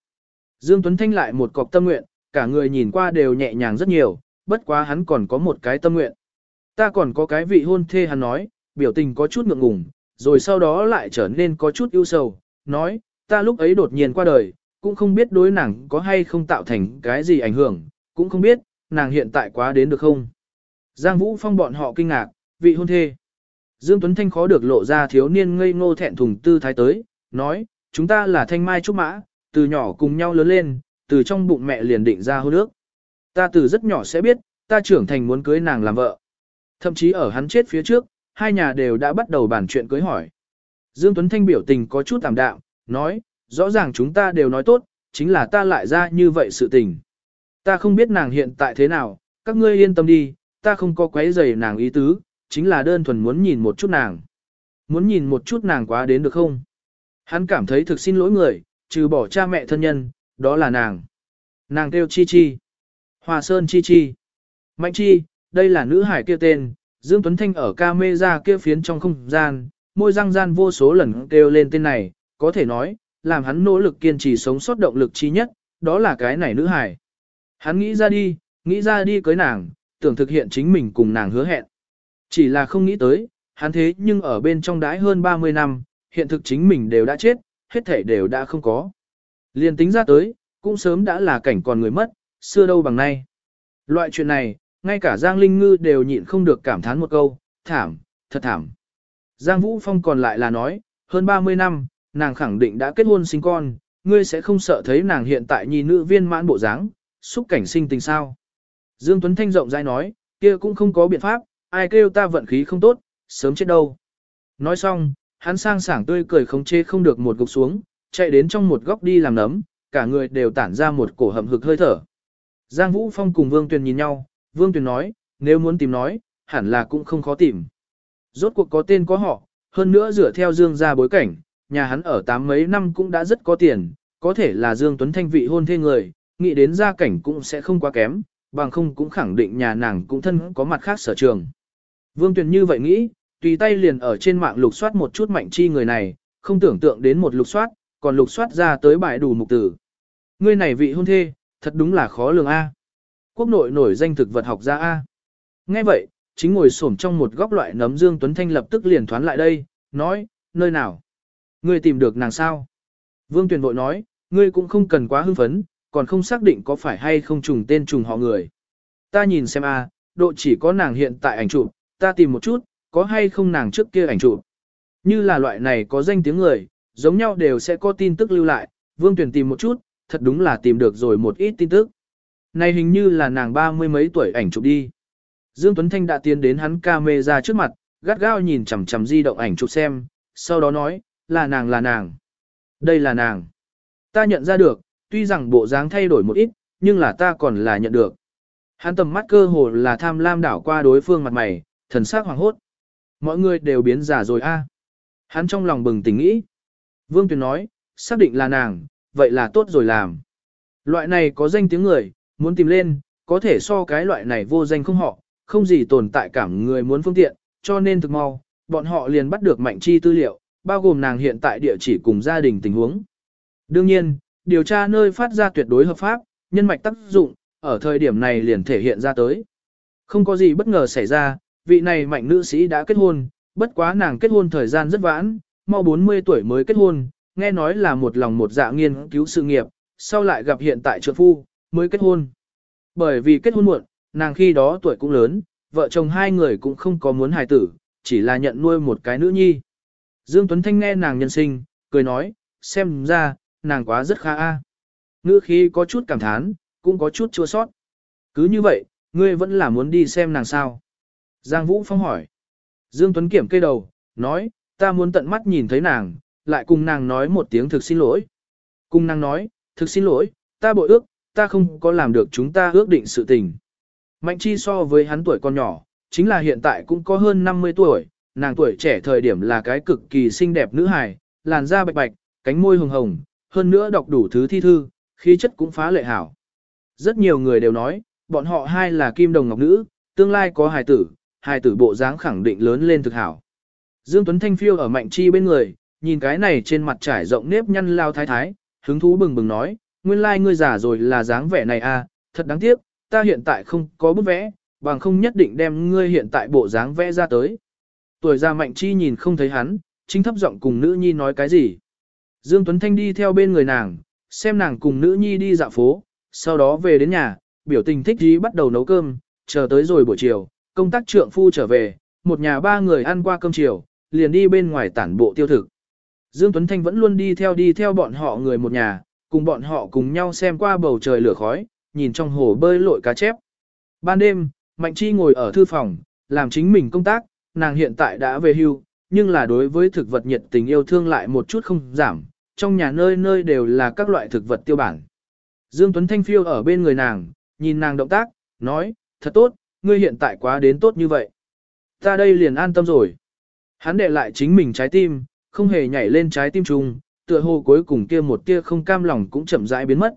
Dương Tuấn Thanh lại một cọc tâm nguyện, cả người nhìn qua đều nhẹ nhàng rất nhiều, bất quá hắn còn có một cái tâm nguyện. Ta còn có cái vị hôn thê hắn nói, biểu tình có chút ngượng ngùng, rồi sau đó lại trở nên có chút ưu sầu, nói, ta lúc ấy đột nhiên qua đời, cũng không biết đối nàng có hay không tạo thành cái gì ảnh hưởng, cũng không biết, nàng hiện tại quá đến được không. Giang Vũ Phong bọn họ kinh ngạc, vị hôn thê. Dương Tuấn Thanh khó được lộ ra thiếu niên ngây ngô thẹn thùng tư thái tới, nói, chúng ta là thanh mai trúc mã, từ nhỏ cùng nhau lớn lên, từ trong bụng mẹ liền định ra hôn ước. Ta từ rất nhỏ sẽ biết, ta trưởng thành muốn cưới nàng làm vợ. Thậm chí ở hắn chết phía trước, hai nhà đều đã bắt đầu bàn chuyện cưới hỏi. Dương Tuấn Thanh biểu tình có chút tạm đạm, nói, rõ ràng chúng ta đều nói tốt, chính là ta lại ra như vậy sự tình. Ta không biết nàng hiện tại thế nào, các ngươi yên tâm đi, ta không có quấy rầy nàng ý tứ, chính là đơn thuần muốn nhìn một chút nàng. Muốn nhìn một chút nàng quá đến được không? Hắn cảm thấy thực xin lỗi người, trừ bỏ cha mẹ thân nhân, đó là nàng. Nàng kêu Chi Chi. Hòa Sơn Chi Chi. Mạnh Chi, đây là nữ hải kia tên, Dương Tuấn Thanh ở ca mê ra kia phiến trong không gian, môi răng gian vô số lần kêu lên tên này, có thể nói, làm hắn nỗ lực kiên trì sống sót động lực chi nhất, đó là cái này nữ hải. Hắn nghĩ ra đi, nghĩ ra đi cưới nàng, tưởng thực hiện chính mình cùng nàng hứa hẹn. Chỉ là không nghĩ tới, hắn thế nhưng ở bên trong đái hơn 30 năm, hiện thực chính mình đều đã chết, hết thể đều đã không có. Liên tính ra tới, cũng sớm đã là cảnh còn người mất, xưa đâu bằng nay. Loại chuyện này, ngay cả Giang Linh Ngư đều nhịn không được cảm thán một câu, thảm, thật thảm. Giang Vũ Phong còn lại là nói, hơn 30 năm, nàng khẳng định đã kết hôn sinh con, ngươi sẽ không sợ thấy nàng hiện tại nhi nữ viên mãn bộ dáng, xúc cảnh sinh tình sao. Dương Tuấn Thanh rộng rãi nói, kia cũng không có biện pháp, ai kêu ta vận khí không tốt, sớm chết đâu. Nói xong, hắn sang sảng tươi cười không chê không được một gục xuống, chạy đến trong một góc đi làm nấm, cả người đều tản ra một cổ hầm hực hơi thở. Giang Vũ Phong cùng Vương Tuyền nhìn nhau, Vương Tuyền nói, nếu muốn tìm nói, hẳn là cũng không khó tìm. Rốt cuộc có tên có họ, hơn nữa dựa theo Dương gia bối cảnh, nhà hắn ở tám mấy năm cũng đã rất có tiền, có thể là Dương Tuấn Thanh vị hôn thê người, nghĩ đến gia cảnh cũng sẽ không quá kém, bằng không cũng khẳng định nhà nàng cũng thân có mặt khác sở trường. Vương Tuyền như vậy nghĩ, tùy tay liền ở trên mạng lục soát một chút mạnh chi người này, không tưởng tượng đến một lục soát, còn lục soát ra tới bài đủ mục tử. Người này vị hôn thê, thật đúng là khó lường A. Quốc nội nổi danh thực vật học gia A. Nghe vậy, chính ngồi xổm trong một góc loại nấm Dương Tuấn Thanh lập tức liền thoán lại đây, nói, nơi nào? Ngươi tìm được nàng sao? Vương Tuyền vội nói, ngươi cũng không cần quá hưng phấn, còn không xác định có phải hay không trùng tên trùng họ người. Ta nhìn xem a, độ chỉ có nàng hiện tại ảnh chụp, ta tìm một chút, có hay không nàng trước kia ảnh chụp. Như là loại này có danh tiếng người, giống nhau đều sẽ có tin tức lưu lại, Vương Tuyền tìm một chút, thật đúng là tìm được rồi một ít tin tức. Này hình như là nàng ba mươi mấy tuổi ảnh chụp đi. Dương Tuấn Thanh đã tiến đến hắn camera trước mặt, gắt gao nhìn chằm chằm di động ảnh chụp xem, sau đó nói, là nàng là nàng. Đây là nàng. Ta nhận ra được, tuy rằng bộ dáng thay đổi một ít, nhưng là ta còn là nhận được. Hắn tầm mắt cơ hồ là tham lam đảo qua đối phương mặt mày, thần sắc hoàng hốt. Mọi người đều biến giả rồi a. Hắn trong lòng bừng tỉnh nghĩ. Vương Tuyền nói, xác định là nàng, vậy là tốt rồi làm. Loại này có danh tiếng người, muốn tìm lên, có thể so cái loại này vô danh không họ, không gì tồn tại cảm người muốn phương tiện, cho nên thực mau, bọn họ liền bắt được mạnh chi tư liệu, bao gồm nàng hiện tại địa chỉ cùng gia đình tình huống. Đương nhiên, điều tra nơi phát ra tuyệt đối hợp pháp, nhân mạch tác dụng, ở thời điểm này liền thể hiện ra tới. Không có gì bất ngờ xảy ra, vị này mạnh nữ sĩ đã kết hôn, bất quá nàng kết hôn thời gian rất vãn, mau 40 tuổi mới kết hôn, nghe nói là một lòng một dạ nghiên cứu sự nghiệp, sau lại gặp hiện tại trượt phu, mới kết hôn. Bởi vì kết hôn muộn, nàng khi đó tuổi cũng lớn, vợ chồng hai người cũng không có muốn hài tử, chỉ là nhận nuôi một cái nữ nhi. Dương Tuấn Thanh nghe nàng nhân sinh, cười nói, xem ra, nàng quá rất khá a. Ngữ khí có chút cảm thán, cũng có chút chua sót. Cứ như vậy, ngươi vẫn là muốn đi xem nàng sao. Giang Vũ Phong hỏi. Dương Tuấn kiểm cây đầu, nói, ta muốn tận mắt nhìn thấy nàng, lại cùng nàng nói một tiếng thực xin lỗi. Cùng nàng nói, thực xin lỗi, ta bội ước, ta không có làm được chúng ta ước định sự tình. Mạnh chi so với hắn tuổi còn nhỏ, chính là hiện tại cũng có hơn 50 tuổi, nàng tuổi trẻ thời điểm là cái cực kỳ xinh đẹp nữ hài, làn da bạch bạch, cánh môi hồng hồng, hơn nữa đọc đủ thứ thi thư, khí chất cũng phá lệ hảo. Rất nhiều người đều nói, bọn họ hai là kim đồng ngọc nữ, tương lai có hài tử, hài tử bộ dáng khẳng định lớn lên thực hảo. Dương Tuấn Thanh phiêu ở mạnh chi bên người, nhìn cái này trên mặt trải rộng nếp nhăn lao thái thái, hứng thú bừng bừng nói, nguyên lai like ngươi già rồi là dáng vẻ này à, thật đáng tiếc, ta hiện tại không có bút vẽ, bằng không nhất định đem ngươi hiện tại bộ dáng vẽ ra tới. Tuổi già mạnh chi nhìn không thấy hắn, chính thấp giọng cùng nữ nhi nói cái gì. Dương Tuấn Thanh đi theo bên người nàng, xem nàng cùng nữ nhi đi dạo phố, sau đó về đến nhà, biểu tình thích dí bắt đầu nấu cơm, chờ tới rồi buổi chiều, công tác trượng phu trở về, một nhà ba người ăn qua cơm chiều, liền đi bên ngoài tản bộ tiêu thực. Dương Tuấn Thanh vẫn luôn đi theo đi theo bọn họ người một nhà, cùng bọn họ cùng nhau xem qua bầu trời lửa khói, nhìn trong hồ bơi lội cá chép. Ban đêm, Mạnh Chi ngồi ở thư phòng, làm chính mình công tác, nàng hiện tại đã về hưu, nhưng là đối với thực vật nhiệt tình yêu thương lại một chút không giảm, trong nhà nơi nơi đều là các loại thực vật tiêu bản. Dương Tuấn Thanh phiêu ở bên người nàng, nhìn nàng động tác, nói, thật tốt, ngươi hiện tại quá đến tốt như vậy. Ta đây liền an tâm rồi. Hắn để lại chính mình trái tim, không hề nhảy lên trái tim trùng, tựa hồ cuối cùng kia một tia không cam lòng cũng chậm rãi biến mất.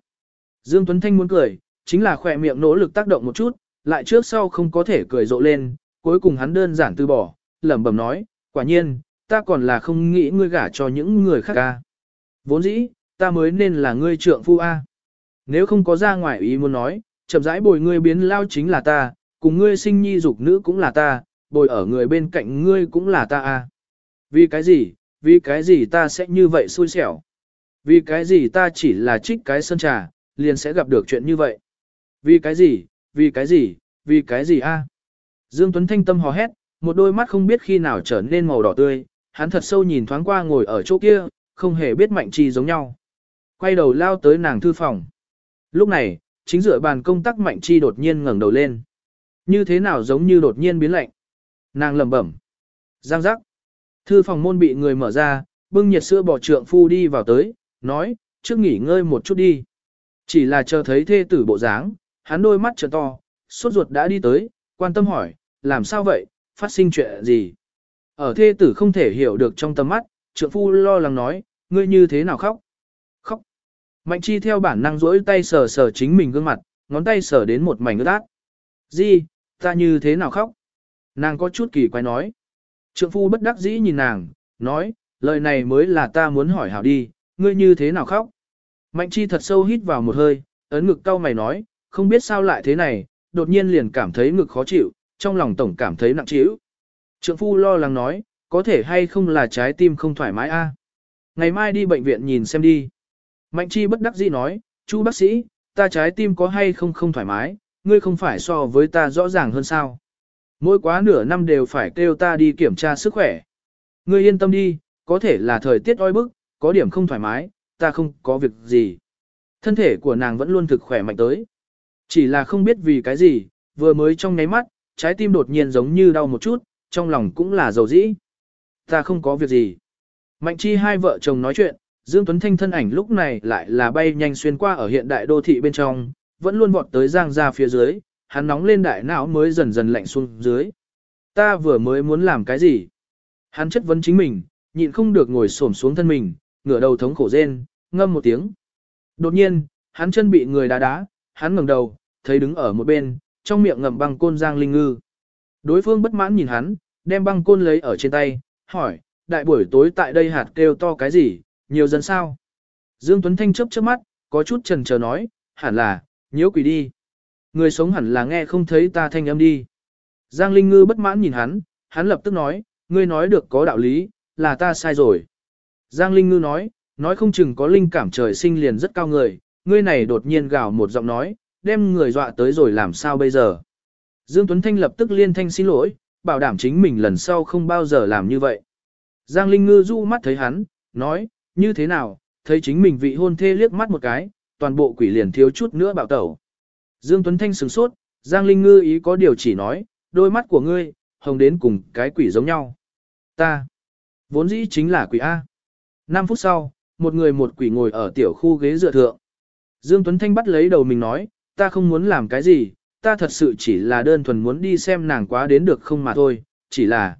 Dương Tuấn Thanh muốn cười, chính là khỏe miệng nỗ lực tác động một chút, lại trước sau không có thể cười rộ lên, cuối cùng hắn đơn giản từ bỏ, lẩm bẩm nói, quả nhiên, ta còn là không nghĩ ngươi gả cho những người khác ca. Vốn dĩ, ta mới nên là ngươi trượng phu A. Nếu không có ra ngoài ý muốn nói, chậm rãi bồi ngươi biến lao chính là ta, cùng ngươi sinh nhi dục nữ cũng là ta, bồi ở người bên cạnh ngươi cũng là ta A. Vì cái gì, vì cái gì ta sẽ như vậy xui xẻo? Vì cái gì ta chỉ là trích cái sân trà, liền sẽ gặp được chuyện như vậy? Vì cái gì, vì cái gì, vì cái gì a? Dương Tuấn Thanh tâm hò hét, một đôi mắt không biết khi nào trở nên màu đỏ tươi, hắn thật sâu nhìn thoáng qua ngồi ở chỗ kia, không hề biết mạnh chi giống nhau. Quay đầu lao tới nàng thư phòng. Lúc này, chính dựa bàn công tác mạnh chi đột nhiên ngẩng đầu lên. Như thế nào giống như đột nhiên biến lạnh. Nàng lẩm bẩm. Giang giác. Thư phòng môn bị người mở ra, bưng nhiệt sữa bỏ trượng phu đi vào tới, nói, trước nghỉ ngơi một chút đi. Chỉ là chờ thấy thê tử bộ dáng, hắn đôi mắt trợ to, sốt ruột đã đi tới, quan tâm hỏi, làm sao vậy, phát sinh chuyện gì. Ở thê tử không thể hiểu được trong tầm mắt, trượng phu lo lắng nói, ngươi như thế nào khóc. Khóc. Mạnh chi theo bản năng rỗi tay sờ sờ chính mình gương mặt, ngón tay sờ đến một mảnh ướt át. Di, ta như thế nào khóc? Nàng có chút kỳ quái nói. Trượng phu bất đắc dĩ nhìn nàng, nói, lời này mới là ta muốn hỏi hảo đi, ngươi như thế nào khóc? Mạnh chi thật sâu hít vào một hơi, ấn ngực cau mày nói, không biết sao lại thế này, đột nhiên liền cảm thấy ngực khó chịu, trong lòng tổng cảm thấy nặng trĩu. Trượng phu lo lắng nói, có thể hay không là trái tim không thoải mái a? Ngày mai đi bệnh viện nhìn xem đi. Mạnh chi bất đắc dĩ nói, chú bác sĩ, ta trái tim có hay không không thoải mái, ngươi không phải so với ta rõ ràng hơn sao. Mỗi quá nửa năm đều phải kêu ta đi kiểm tra sức khỏe. Ngươi yên tâm đi, có thể là thời tiết oi bức, có điểm không thoải mái, ta không có việc gì. Thân thể của nàng vẫn luôn thực khỏe mạnh tới. Chỉ là không biết vì cái gì, vừa mới trong nháy mắt, trái tim đột nhiên giống như đau một chút, trong lòng cũng là dầu dĩ. Ta không có việc gì. Mạnh chi hai vợ chồng nói chuyện, Dương Tuấn Thanh thân ảnh lúc này lại là bay nhanh xuyên qua ở hiện đại đô thị bên trong, vẫn luôn vọt tới giang ra phía dưới, hắn nóng lên đại não mới dần dần lạnh xuống dưới. Ta vừa mới muốn làm cái gì? Hắn chất vấn chính mình, nhịn không được ngồi xổm xuống thân mình, ngửa đầu thống khổ rên, ngâm một tiếng. Đột nhiên, hắn chân bị người đá đá, hắn ngẩng đầu, thấy đứng ở một bên, trong miệng ngậm băng côn Giang Linh Ngư. Đối phương bất mãn nhìn hắn, đem băng côn lấy ở trên tay, hỏi, đại buổi tối tại đây hạt kêu to cái gì, nhiều dân sao? Dương Tuấn Thanh chớp chớp mắt, có chút chần chờ nói, hẳn là, nhiễu quỷ đi. Người sống hẳn là nghe không thấy ta thanh âm đi. Giang Linh Ngư bất mãn nhìn hắn, hắn lập tức nói, ngươi nói được có đạo lý, là ta sai rồi. Giang Linh Ngư nói, nói không chừng có linh cảm trời sinh liền rất cao người, ngươi này đột nhiên gào một giọng nói, đem người dọa tới rồi làm sao bây giờ. Dương Tuấn Thanh lập tức liên thanh xin lỗi, bảo đảm chính mình lần sau không bao giờ làm như vậy. Giang Linh Ngư du mắt thấy hắn, nói, như thế nào, thấy chính mình vị hôn thê liếc mắt một cái, toàn bộ quỷ liền thiếu chút nữa bạo tẩu. Dương Tuấn Thanh sừng sốt, Giang Linh Ngư ý có điều chỉ nói, đôi mắt của ngươi, hồng đến cùng cái quỷ giống nhau. Ta, vốn dĩ chính là quỷ A. 5 phút sau, một người một quỷ ngồi ở tiểu khu ghế dựa thượng. Dương Tuấn Thanh bắt lấy đầu mình nói, ta không muốn làm cái gì, ta thật sự chỉ là đơn thuần muốn đi xem nàng quá đến được không mà thôi, chỉ là,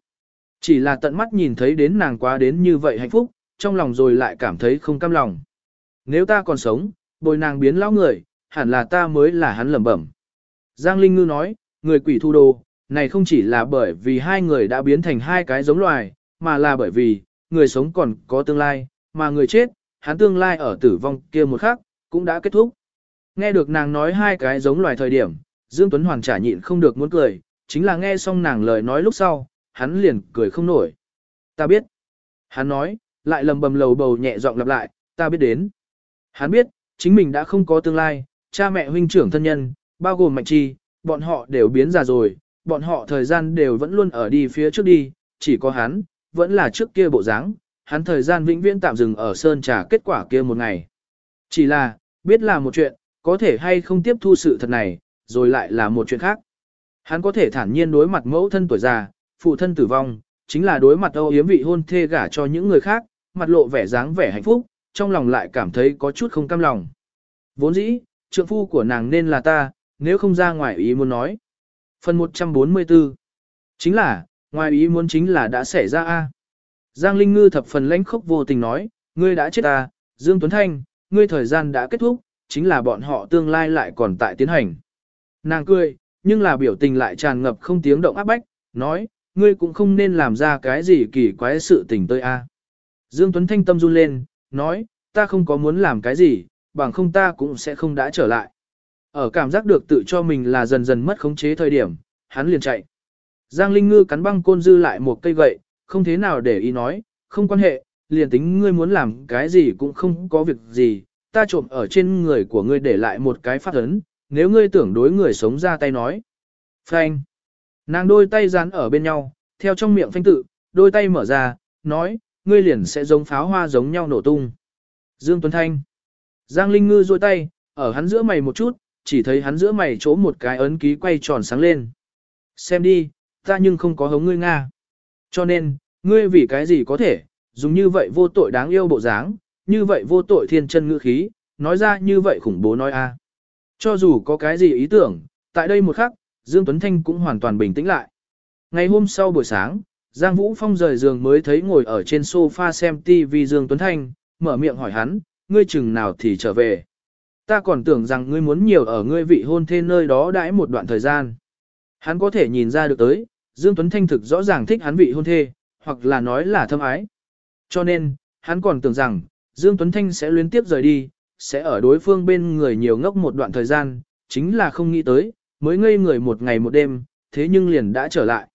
chỉ là tận mắt nhìn thấy đến nàng quá đến như vậy hạnh phúc, trong lòng rồi lại cảm thấy không cam lòng. Nếu ta còn sống, bồi nàng biến lão người, hẳn là ta mới là hắn lẩm bẩm. Giang Linh Ngư nói, người quỷ thu đồ, này không chỉ là bởi vì hai người đã biến thành hai cái giống loài, mà là bởi vì, người sống còn có tương lai, mà người chết, hắn tương lai ở tử vong kia một khắc, cũng đã kết thúc. Nghe được nàng nói hai cái giống loài thời điểm, Dương Tuấn Hoàng trả nhịn không được muốn cười, chính là nghe xong nàng lời nói lúc sau, hắn liền cười không nổi. Ta biết. Hắn nói, lại lầm bầm lầu bầu nhẹ giọng lặp lại, ta biết đến. Hắn biết, chính mình đã không có tương lai, cha mẹ huynh trưởng thân nhân, bao gồm mạnh chi, bọn họ đều biến già rồi, bọn họ thời gian đều vẫn luôn ở đi phía trước đi, chỉ có hắn, vẫn là trước kia bộ dáng, hắn thời gian vĩnh viễn tạm dừng ở sơn trà kết quả kia một ngày. Chỉ là, biết là một chuyện, có thể hay không tiếp thu sự thật này, rồi lại là một chuyện khác. Hắn có thể thản nhiên đối mặt mẫu thân tuổi già, phụ thân tử vong, chính là đối mặt âu yếm vị hôn thê gả cho những người khác, mặt lộ vẻ dáng vẻ hạnh phúc, trong lòng lại cảm thấy có chút không cam lòng. Vốn dĩ, trượng phu của nàng nên là ta, nếu không ra ngoài ý muốn nói. Phần 144 Chính là, ngoài ý muốn chính là đã xảy ra a. Giang Linh Ngư thập phần lãnh khốc vô tình nói, ngươi đã chết ta, Dương Tuấn Thanh, ngươi thời gian đã kết thúc, chính là bọn họ tương lai lại còn tại tiến hành. Nàng cười, nhưng là biểu tình lại tràn ngập không tiếng động áp bách, nói, ngươi cũng không nên làm ra cái gì kỳ quái sự tình tôi a. Dương Tuấn Thanh tâm run lên, nói, ta không có muốn làm cái gì, bằng không ta cũng sẽ không đã trở lại. Ở cảm giác được tự cho mình là dần dần mất khống chế thời điểm, hắn liền chạy. Giang Linh Ngư cắn băng côn dư lại một cây gậy, không thế nào để ý nói, không quan hệ, liền tính ngươi muốn làm cái gì cũng không có việc gì, ta trộm ở trên người của ngươi để lại một cái phát ấn, nếu ngươi tưởng đối người sống ra tay nói. Phanh. Nàng đôi tay dán ở bên nhau, theo trong miệng phanh tự, đôi tay mở ra, nói, ngươi liền sẽ giống pháo hoa giống nhau nổ tung. Dương Tuấn Thanh. Giang Linh Ngư duỗi tay, ở hắn giữa mày một chút, chỉ thấy hắn giữa mày chỗ một cái ấn ký quay tròn sáng lên. Xem đi, ta nhưng không có hống ngươi Nga. Cho nên, ngươi vì cái gì có thể, dùng như vậy vô tội đáng yêu bộ dáng, như vậy vô tội thiên chân ngữ khí, nói ra như vậy khủng bố nói a. Cho dù có cái gì ý tưởng, tại đây một khắc, Dương Tuấn Thanh cũng hoàn toàn bình tĩnh lại. Ngày hôm sau buổi sáng, Giang Vũ Phong rời giường mới thấy ngồi ở trên sofa xem TV Dương Tuấn Thanh, mở miệng hỏi hắn, ngươi chừng nào thì trở về. Ta còn tưởng rằng ngươi muốn nhiều ở ngươi vị hôn thê nơi đó đãi một đoạn thời gian. Hắn có thể nhìn ra được tới, Dương Tuấn Thanh thực rõ ràng thích hắn vị hôn thê, hoặc là nói là thâm ái. Cho nên, hắn còn tưởng rằng, Dương Tuấn Thanh sẽ liên tiếp rời đi, sẽ ở đối phương bên người nhiều ngốc một đoạn thời gian, chính là không nghĩ tới, mới ngây người một ngày một đêm, thế nhưng liền đã trở lại.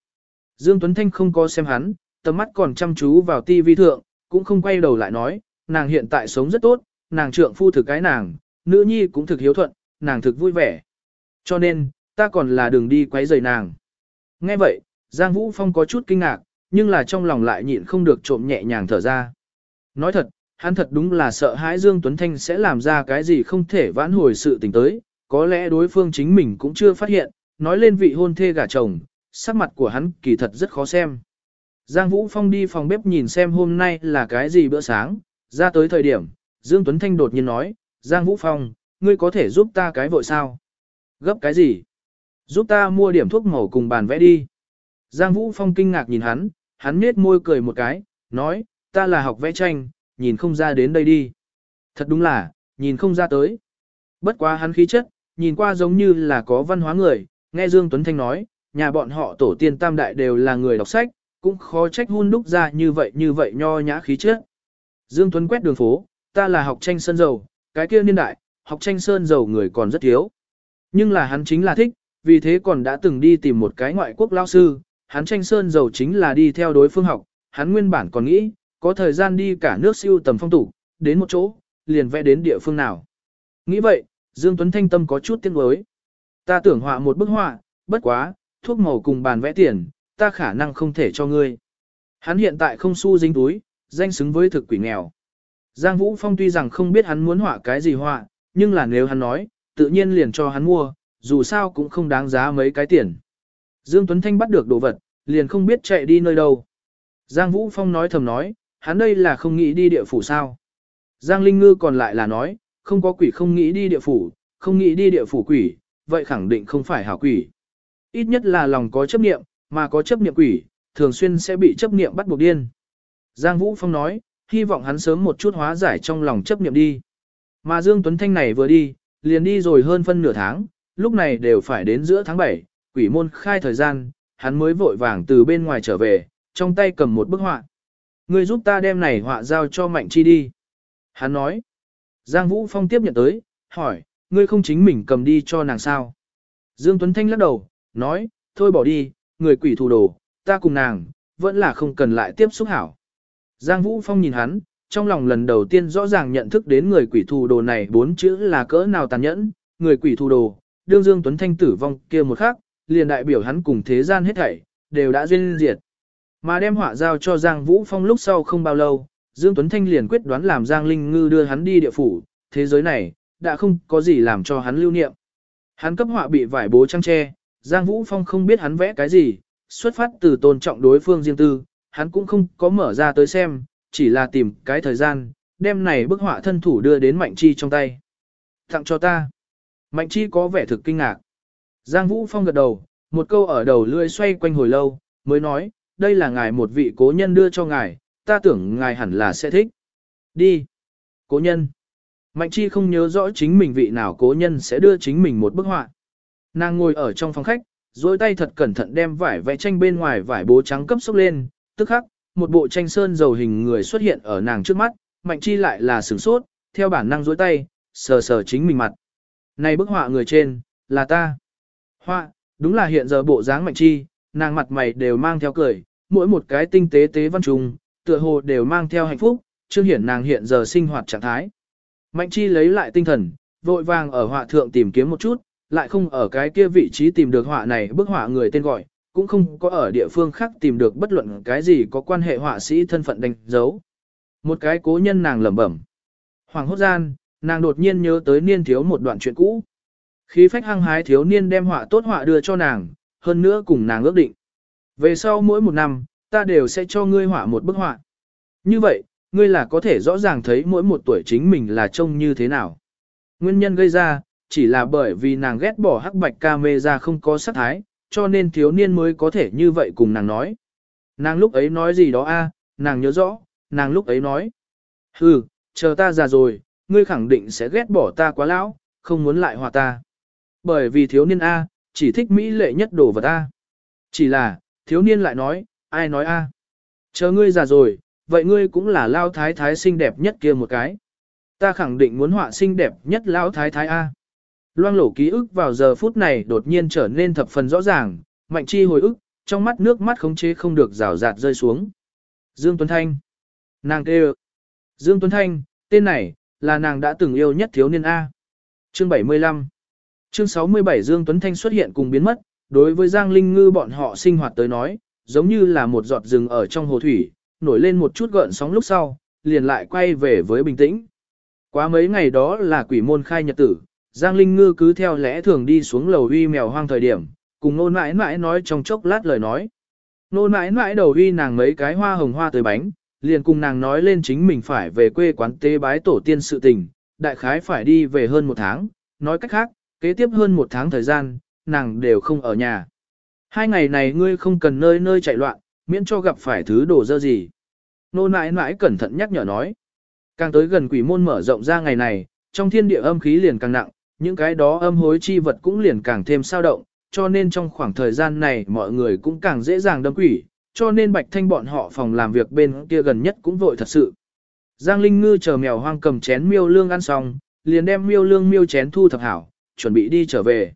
Dương Tuấn Thanh không có xem hắn, tầm mắt còn chăm chú vào tivi thượng, cũng không quay đầu lại nói, nàng hiện tại sống rất tốt, nàng trượng phu thực cái nàng, nữ nhi cũng thực hiếu thuận, nàng thực vui vẻ. Cho nên, ta còn là đường đi quấy rầy nàng. Nghe vậy, Giang Vũ Phong có chút kinh ngạc, nhưng là trong lòng lại nhịn không được trộm nhẹ nhàng thở ra. Nói thật, hắn thật đúng là sợ hãi Dương Tuấn Thanh sẽ làm ra cái gì không thể vãn hồi sự tình tới, có lẽ đối phương chính mình cũng chưa phát hiện, nói lên vị hôn thê gả chồng, sắc mặt của hắn kỳ thật rất khó xem. Giang Vũ Phong đi phòng bếp nhìn xem hôm nay là cái gì bữa sáng, ra tới thời điểm, Dương Tuấn Thanh đột nhiên nói, Giang Vũ Phong, ngươi có thể giúp ta cái vội sao? Gấp cái gì? Giúp ta mua điểm thuốc màu cùng bàn vẽ đi. Giang Vũ Phong kinh ngạc nhìn hắn, hắn nết môi cười một cái, nói, ta là học vẽ tranh, nhìn không ra đến đây đi. Thật đúng là, nhìn không ra tới. Bất quá hắn khí chất, nhìn qua giống như là có văn hóa người, nghe Dương Tuấn Thanh nói, nhà bọn họ tổ tiên tam đại đều là người đọc sách, cũng khó trách hun đúc ra như vậy như vậy nho nhã khí chất. Dương Tuấn quét đường phố, ta là học tranh sơn dầu, cái kia niên đại, học tranh sơn dầu người còn rất thiếu. Nhưng là hắn chính là thích, vì thế còn đã từng đi tìm một cái ngoại quốc lao sư, hắn tranh sơn dầu chính là đi theo đối phương học, hắn nguyên bản còn nghĩ, có thời gian đi cả nước siêu tầm phong tục, đến một chỗ, liền vẽ đến địa phương nào. Nghĩ vậy, Dương Tuấn Thanh tâm có chút tiếc nuối. Ta tưởng họa một bức họa, bất quá, thuốc màu cùng bàn vẽ tiền, ta khả năng không thể cho ngươi. Hắn hiện tại không xu dính túi, danh xứng với thực quỷ nghèo. Giang Vũ Phong tuy rằng không biết hắn muốn họa cái gì họa, nhưng là nếu hắn nói, tự nhiên liền cho hắn mua, dù sao cũng không đáng giá mấy cái tiền. Dương Tuấn Thanh bắt được đồ vật, liền không biết chạy đi nơi đâu. Giang Vũ Phong nói thầm nói, hắn đây là không nghĩ đi địa phủ sao. Giang Linh Ngư còn lại là nói, không có quỷ không nghĩ đi địa phủ, không nghĩ đi địa phủ quỷ, vậy khẳng định không phải hảo quỷ. Ít nhất là lòng có chấp niệm, mà có chấp niệm quỷ, thường xuyên sẽ bị chấp niệm bắt buộc điên. Giang Vũ Phong nói, hy vọng hắn sớm một chút hóa giải trong lòng chấp niệm đi. Mà Dương Tuấn Thanh này vừa đi, liền đi rồi hơn phân nửa tháng, lúc này đều phải đến giữa tháng 7, quỷ môn khai thời gian, hắn mới vội vàng từ bên ngoài trở về, trong tay cầm một bức họa. Ngươi giúp ta đem này họa giao cho Mạnh Chi đi. Hắn nói. Giang Vũ Phong tiếp nhận tới, hỏi, ngươi không chính mình cầm đi cho nàng sao? Dương Tuấn Thanh lắc đầu, nói, thôi bỏ đi, người quỷ thủ đồ, ta cùng nàng, vẫn là không cần lại tiếp xúc hảo. Giang Vũ Phong nhìn hắn, trong lòng lần đầu tiên rõ ràng nhận thức đến người quỷ thủ đồ này bốn chữ là cỡ nào tàn nhẫn, người quỷ thủ đồ, đương Dương Tuấn Thanh tử vong kia một khắc, liền đại biểu hắn cùng thế gian hết thảy, đều đã duyên diệt. Mà đem họa giao cho Giang Vũ Phong lúc sau không bao lâu, Dương Tuấn Thanh liền quyết đoán làm Giang Linh Ngư đưa hắn đi địa phủ, thế giới này, đã không có gì làm cho hắn lưu niệm. Hắn cấp họa bị vải bố trăng tre, Giang Vũ Phong không biết hắn vẽ cái gì, xuất phát từ tôn trọng đối phương riêng tư, hắn cũng không có mở ra tới xem, chỉ là tìm cái thời gian, đem này bức họa thân thủ đưa đến Mạnh Chi trong tay. Tặng cho ta. Mạnh Chi có vẻ thực kinh ngạc. Giang Vũ Phong gật đầu, một câu ở đầu lưỡi xoay quanh hồi lâu, mới nói, đây là ngài một vị cố nhân đưa cho ngài, ta tưởng ngài hẳn là sẽ thích. Đi. Cố nhân. Mạnh Chi không nhớ rõ chính mình vị nào cố nhân sẽ đưa chính mình một bức họa. Nàng ngồi ở trong phòng khách, dối tay thật cẩn thận đem vải vẽ tranh bên ngoài vải bố trắng cấp xúc lên, tức khắc, một bộ tranh sơn dầu hình người xuất hiện ở nàng trước mắt, Mạnh Chi lại là sửng sốt, theo bản năng dối tay, sờ sờ chính mình mặt. Này bức họa người trên, là ta. Hoa, đúng là hiện giờ bộ dáng Mạnh Chi, nàng mặt mày đều mang theo cười, mỗi một cái tinh tế tế văn trùng, tựa hồ đều mang theo hạnh phúc, chưa hiển nàng hiện giờ sinh hoạt trạng thái. Mạnh Chi lấy lại tinh thần, vội vàng ở họa thượng tìm kiếm một chút, lại không ở cái kia vị trí tìm được họa này bức họa người tên gọi, cũng không có ở địa phương khác tìm được bất luận cái gì có quan hệ họa sĩ thân phận đánh dấu. Một cái cố nhân nàng lẩm bẩm. Hoàng hốt gian, nàng đột nhiên nhớ tới niên thiếu một đoạn chuyện cũ. Khí phách hăng hái thiếu niên đem họa tốt họa đưa cho nàng, hơn nữa cùng nàng ước định. Về sau mỗi một năm, ta đều sẽ cho ngươi họa một bức họa. Như vậy, ngươi là có thể rõ ràng thấy mỗi một tuổi chính mình là trông như thế nào. Nguyên nhân gây ra, chỉ là bởi vì nàng ghét bỏ hắc bạch ca mê ra không có sắc thái, cho nên thiếu niên mới có thể như vậy cùng nàng nói. Nàng lúc ấy nói gì đó a, nàng nhớ rõ, nàng lúc ấy nói. Hừ, chờ ta già rồi, ngươi khẳng định sẽ ghét bỏ ta quá lão, không muốn lại hòa ta. Bởi vì thiếu niên A, chỉ thích Mỹ lệ nhất đồ vật A. Chỉ là, thiếu niên lại nói, ai nói A. Chờ ngươi già rồi, vậy ngươi cũng là lao thái thái xinh đẹp nhất kia một cái. Ta khẳng định muốn họa xinh đẹp nhất lao thái thái A. Loang lổ ký ức vào giờ phút này đột nhiên trở nên thập phần rõ ràng, mạnh chi hồi ức, trong mắt nước mắt khống chế không được rào rạt rơi xuống. Dương Tuấn Thanh. Nàng kêu. Dương Tuấn Thanh, tên này, là nàng đã từng yêu nhất thiếu niên A. Chương 75 Chương 67 Dương Tuấn Thanh xuất hiện cùng biến mất, đối với Giang Linh Ngư bọn họ sinh hoạt tới nói, giống như là một giọt rừng ở trong hồ thủy, nổi lên một chút gợn sóng lúc sau, liền lại quay về với bình tĩnh. Quá mấy ngày đó là quỷ môn khai nhật tử, Giang Linh Ngư cứ theo lẽ thường đi xuống lầu uy mèo hoang thời điểm, cùng nôn mãi mãi nói trong chốc lát lời nói. Nôn mãi mãi đầu uy nàng mấy cái hoa hồng hoa tới bánh, liền cùng nàng nói lên chính mình phải về quê quán tế bái tổ tiên sự tình, đại khái phải đi về hơn một tháng, nói cách khác, kế tiếp hơn một tháng thời gian, nàng đều không ở nhà. Hai ngày này ngươi không cần nơi nơi chạy loạn, miễn cho gặp phải thứ đồ dơ gì. Nô nãi nãi cẩn thận nhắc nhở nói. Càng tới gần quỷ môn mở rộng ra ngày này, trong thiên địa âm khí liền càng nặng, những cái đó âm hối chi vật cũng liền càng thêm sao động, cho nên trong khoảng thời gian này mọi người cũng càng dễ dàng đâm quỷ, cho nên Bạch Thanh bọn họ phòng làm việc bên kia gần nhất cũng vội thật sự. Giang Linh Ngư chờ mèo hoang cầm chén miêu lương ăn xong, liền đem miêu lương miêu chén thu thập hảo, chuẩn bị đi trở về.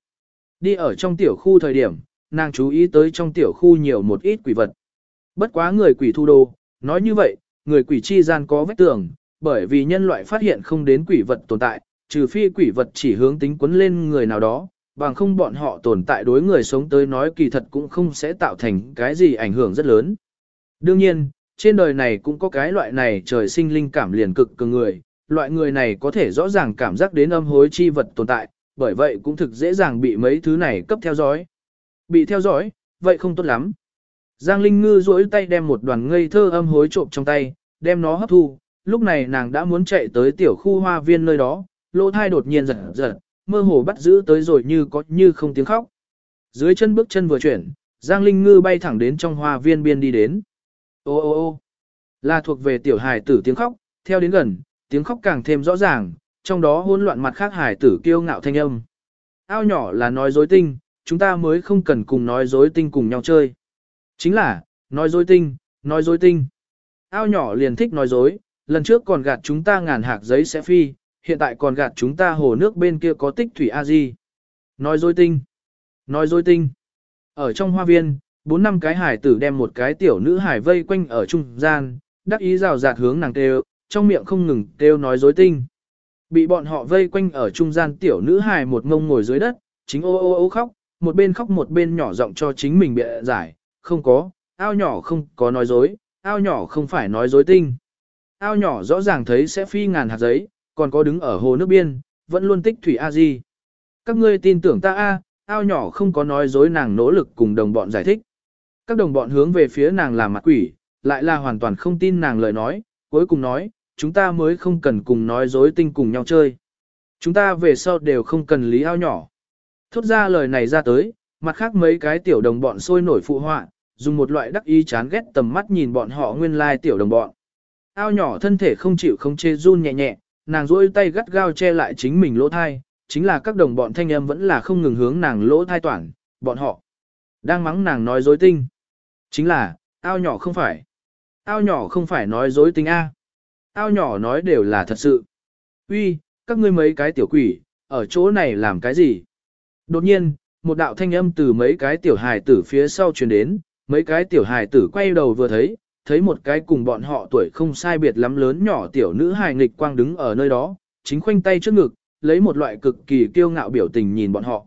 Đi ở trong tiểu khu thời điểm, nàng chú ý tới trong tiểu khu nhiều một ít quỷ vật. Bất quá người quỷ thu đô, nói như vậy, người quỷ chi gian có vết tường, bởi vì nhân loại phát hiện không đến quỷ vật tồn tại, trừ phi quỷ vật chỉ hướng tính quấn lên người nào đó, bằng không bọn họ tồn tại đối người sống tới nói kỳ thật cũng không sẽ tạo thành cái gì ảnh hưởng rất lớn. Đương nhiên, trên đời này cũng có cái loại này trời sinh linh cảm liền cực cường người, loại người này có thể rõ ràng cảm giác đến âm hối chi vật tồn tại, bởi vậy cũng thực dễ dàng bị mấy thứ này cấp theo dõi. Bị theo dõi, vậy không tốt lắm. Giang Linh Ngư duỗi tay đem một đoàn ngây thơ âm hối trộm trong tay, đem nó hấp thu, lúc này nàng đã muốn chạy tới tiểu khu hoa viên nơi đó, lỗ thai đột nhiên giật giật, mơ hồ bắt giữ tới rồi như có như không tiếng khóc. Dưới chân bước chân vừa chuyển, Giang Linh Ngư bay thẳng đến trong hoa viên biên đi đến. Ô ô ô là thuộc về tiểu hài tử tiếng khóc, theo đến gần, tiếng khóc càng thêm rõ ràng, trong đó hỗn loạn mặt khác hải tử kiêu ngạo thanh âm. Ao nhỏ là nói dối tinh, chúng ta mới không cần cùng nói dối tinh cùng nhau chơi. Chính là, nói dối tinh, nói dối tinh. Ao nhỏ liền thích nói dối, lần trước còn gạt chúng ta ngàn hạt giấy sẽ phi, hiện tại còn gạt chúng ta hồ nước bên kia có tích thủy a di. Nói dối tinh, nói dối tinh. Ở trong hoa viên, bốn năm cái hải tử đem một cái tiểu nữ hải vây quanh ở trung gian, đắc ý rào rạt hướng nàng kêu, trong miệng không ngừng kêu nói dối tinh. Bị bọn họ vây quanh ở trung gian tiểu nữ hài một ngông ngồi dưới đất, chính ô ô ô khóc, một bên khóc một bên nhỏ giọng cho chính mình bịa giải, không có, ao nhỏ không có nói dối, ao nhỏ không phải nói dối tinh. Ao nhỏ rõ ràng thấy sẽ phi ngàn hạt giấy, còn có đứng ở hồ nước biên, vẫn luôn tích thủy a di. Các ngươi tin tưởng ta a, ao nhỏ không có nói dối nàng nỗ lực cùng đồng bọn giải thích. Các đồng bọn hướng về phía nàng làm mặt quỷ, lại là hoàn toàn không tin nàng lời nói, cuối cùng nói, chúng ta mới không cần cùng nói dối tinh cùng nhau chơi. Chúng ta về sau đều không cần lý ao nhỏ. Thốt ra lời này ra tới, mặt khác mấy cái tiểu đồng bọn sôi nổi phụ họa, dùng một loại đắc ý chán ghét tầm mắt nhìn bọn họ nguyên lai tiểu đồng bọn. Ao nhỏ thân thể không chịu không chê run nhẹ nhẹ, nàng duỗi tay gắt gao che lại chính mình lỗ thai, chính là các đồng bọn thanh âm vẫn là không ngừng hướng nàng lỗ thai toàn, bọn họ đang mắng nàng nói dối tinh. Chính là, ao nhỏ không phải. Ao nhỏ không phải nói dối tinh A. Ao nhỏ nói đều là thật sự. Uy, các ngươi mấy cái tiểu quỷ, ở chỗ này làm cái gì? Đột nhiên, một đạo thanh âm từ mấy cái tiểu hài tử phía sau truyền đến, mấy cái tiểu hài tử quay đầu vừa thấy, thấy một cái cùng bọn họ tuổi không sai biệt lắm lớn nhỏ tiểu nữ hài nghịch quang đứng ở nơi đó, chính khoanh tay trước ngực, lấy một loại cực kỳ kiêu ngạo biểu tình nhìn bọn họ.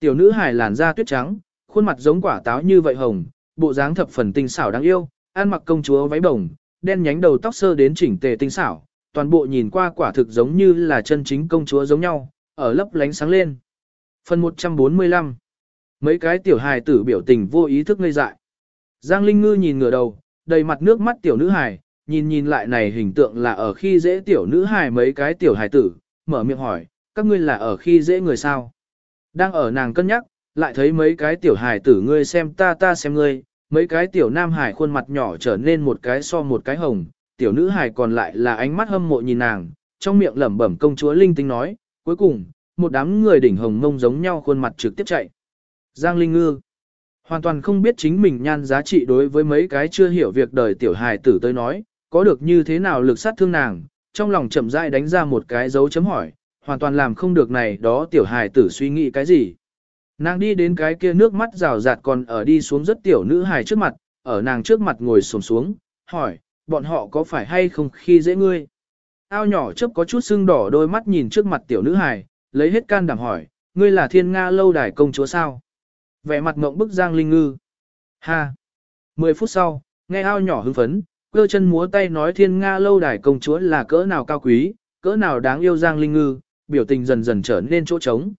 Tiểu nữ hài làn da tuyết trắng, khuôn mặt giống quả táo như vậy hồng, bộ dáng thập phần tinh xảo đáng yêu, ăn mặc công chúa váy bồng, đen nhánh đầu tóc sơ đến chỉnh tề tinh xảo, toàn bộ nhìn qua quả thực giống như là chân chính công chúa giống nhau, ở lấp lánh sáng lên. Phần 145 Mấy cái tiểu hài tử biểu tình vô ý thức ngây dại. Giang Linh Ngư nhìn ngửa đầu, đầy mặt nước mắt tiểu nữ hài, nhìn nhìn lại này hình tượng là ở khi dễ tiểu nữ hài mấy cái tiểu hài tử, mở miệng hỏi, các ngươi là ở khi dễ người sao? Đang ở nàng cân nhắc, lại thấy mấy cái tiểu hài tử ngươi xem ta ta xem ngươi, mấy cái tiểu nam hải khuôn mặt nhỏ trở nên một cái so một cái hồng, tiểu nữ hải còn lại là ánh mắt hâm mộ nhìn nàng, trong miệng lẩm bẩm công chúa linh tinh nói, cuối cùng, một đám người đỉnh hồng mông giống nhau khuôn mặt trực tiếp chạy. Giang Linh Ngư hoàn toàn không biết chính mình nhan giá trị đối với mấy cái chưa hiểu việc đời tiểu hài tử tới nói, có được như thế nào lực sát thương nàng, trong lòng chậm rãi đánh ra một cái dấu chấm hỏi, hoàn toàn làm không được này đó tiểu hài tử suy nghĩ cái gì. Nàng đi đến cái kia nước mắt rào rạt còn ở đi xuống rất tiểu nữ hài trước mặt, ở nàng trước mặt ngồi xổm xuống, hỏi, bọn họ có phải hay không khi dễ ngươi? Ao nhỏ chấp có chút sưng đỏ đôi mắt nhìn trước mặt tiểu nữ hài, lấy hết can đảm hỏi, ngươi là thiên Nga lâu đài công chúa sao? Vẻ mặt ngộng bức Giang Linh Ngư. Ha! Mười phút sau, nghe ao nhỏ hưng phấn, cơ chân múa tay nói thiên Nga lâu đài công chúa là cỡ nào cao quý, cỡ nào đáng yêu Giang Linh Ngư, biểu tình dần dần trở nên chỗ trống.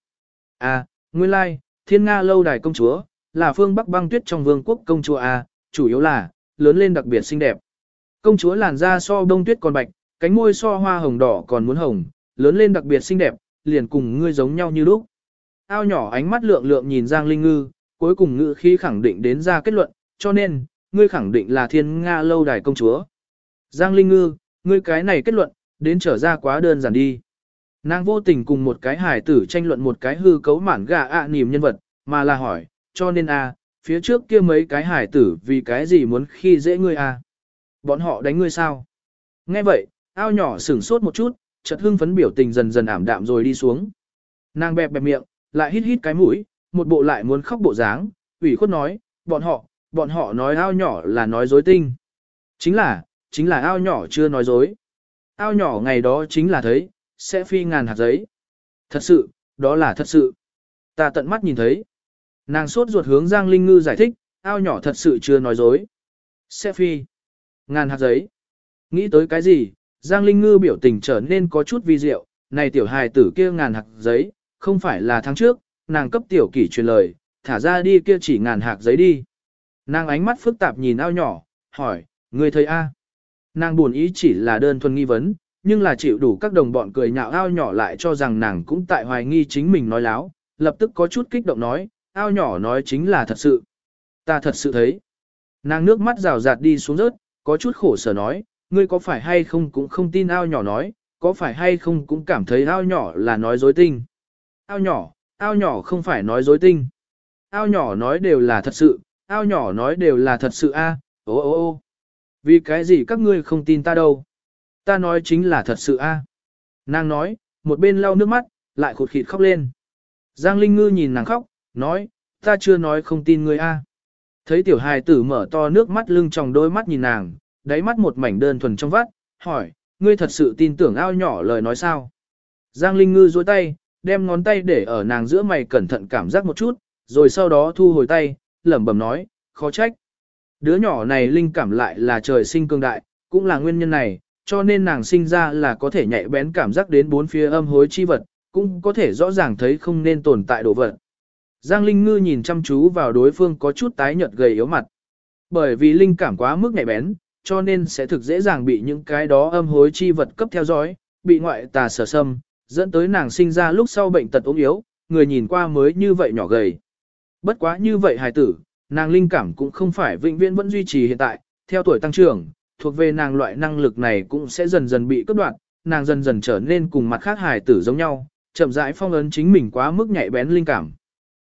À, nguyên lai, like, thiên Nga lâu đài công chúa, là phương Bắc băng tuyết trong vương quốc công chúa A, chủ yếu là, lớn lên đặc biệt xinh đẹp. Công chúa làn da so đông tuyết còn bạch, cánh môi so hoa hồng đỏ còn muốn hồng, lớn lên đặc biệt xinh đẹp, liền cùng ngươi giống nhau như lúc. Ao nhỏ ánh mắt lượng lượng nhìn Giang Linh Ngư, cuối cùng ngữ khí khẳng định đến ra kết luận, cho nên, ngươi khẳng định là thiên Nga lâu đài công chúa. Giang Linh Ngư, ngươi cái này kết luận, đến trở ra quá đơn giản đi. Nàng vô tình cùng một cái hài tử tranh luận một cái hư cấu mản gà ạ à niềm nhân vật, mà là hỏi, cho nên a, phía trước kia mấy cái hài tử vì cái gì muốn khi dễ ngươi a? Bọn họ đánh ngươi sao? Nghe vậy, ao nhỏ sửng sốt một chút, chợt hưng phấn biểu tình dần dần ảm đạm rồi đi xuống. Nàng bẹp bẹp miệng, lại hít hít cái mũi, một bộ lại muốn khóc bộ dáng, ủy khuất nói, bọn họ, bọn họ nói ao nhỏ là nói dối tinh. Chính là, chính là ao nhỏ chưa nói dối. Ao nhỏ ngày đó chính là thấy, sẽ phi ngàn hạt giấy. Thật sự, đó là thật sự. Ta tận mắt nhìn thấy. Nàng sốt ruột hướng Giang Linh Ngư giải thích, ao nhỏ thật sự chưa nói dối. Sẽ phi. Ngàn hạt giấy. Nghĩ tới cái gì, Giang Linh Ngư biểu tình trở nên có chút vi diệu, này tiểu hài tử kia ngàn hạt giấy, không phải là tháng trước, nàng cấp tiểu kỷ truyền lời, thả ra đi kia chỉ ngàn hạt giấy đi. Nàng ánh mắt phức tạp nhìn ao nhỏ, hỏi, người thấy A. Nàng buồn ý chỉ là đơn thuần nghi vấn, nhưng là chịu đủ các đồng bọn cười nhạo ao nhỏ lại cho rằng nàng cũng tại hoài nghi chính mình nói láo, lập tức có chút kích động nói, ao nhỏ nói chính là thật sự. Ta thật sự thấy. Nàng nước mắt rào rạt đi xuống rớt, có chút khổ sở nói, ngươi có phải hay không cũng không tin ao nhỏ nói, có phải hay không cũng cảm thấy ao nhỏ là nói dối tinh. Ao nhỏ, ao nhỏ không phải nói dối tinh. Ao nhỏ nói đều là thật sự, ao nhỏ nói đều là thật sự a. ô ô ô Vì cái gì các ngươi không tin ta đâu? Ta nói chính là thật sự a. Nàng nói, một bên lau nước mắt, lại khụt khịt khóc lên. Giang Linh Ngư nhìn nàng khóc, nói, ta chưa nói không tin ngươi a. Thấy tiểu hài tử mở to nước mắt lưng tròng đôi mắt nhìn nàng, đáy mắt một mảnh đơn thuần trong vắt, hỏi, ngươi thật sự tin tưởng ao nhỏ lời nói sao? Giang Linh Ngư duỗi tay, đem ngón tay để ở nàng giữa mày cẩn thận cảm giác một chút, rồi sau đó thu hồi tay, lẩm bẩm nói, khó trách. Đứa nhỏ này linh cảm lại là trời sinh cương đại, cũng là nguyên nhân này, cho nên nàng sinh ra là có thể nhạy bén cảm giác đến bốn phía âm hối chi vật, cũng có thể rõ ràng thấy không nên tồn tại đồ vật. Giang Linh Ngư nhìn chăm chú vào đối phương có chút tái nhợt gầy yếu mặt. Bởi vì linh cảm quá mức nhạy bén, cho nên sẽ thực dễ dàng bị những cái đó âm hối chi vật cấp theo dõi, bị ngoại tà sở xâm, dẫn tới nàng sinh ra lúc sau bệnh tật ốm yếu, người nhìn qua mới như vậy nhỏ gầy. Bất quá như vậy hài tử, nàng linh cảm cũng không phải vĩnh viễn vẫn duy trì hiện tại, theo tuổi tăng trưởng, thuộc về nàng loại năng lực này cũng sẽ dần dần bị cắt đoạn, nàng dần dần trở nên cùng mặt khác hài tử giống nhau, chậm rãi phong ấn chính mình quá mức nhạy bén linh cảm.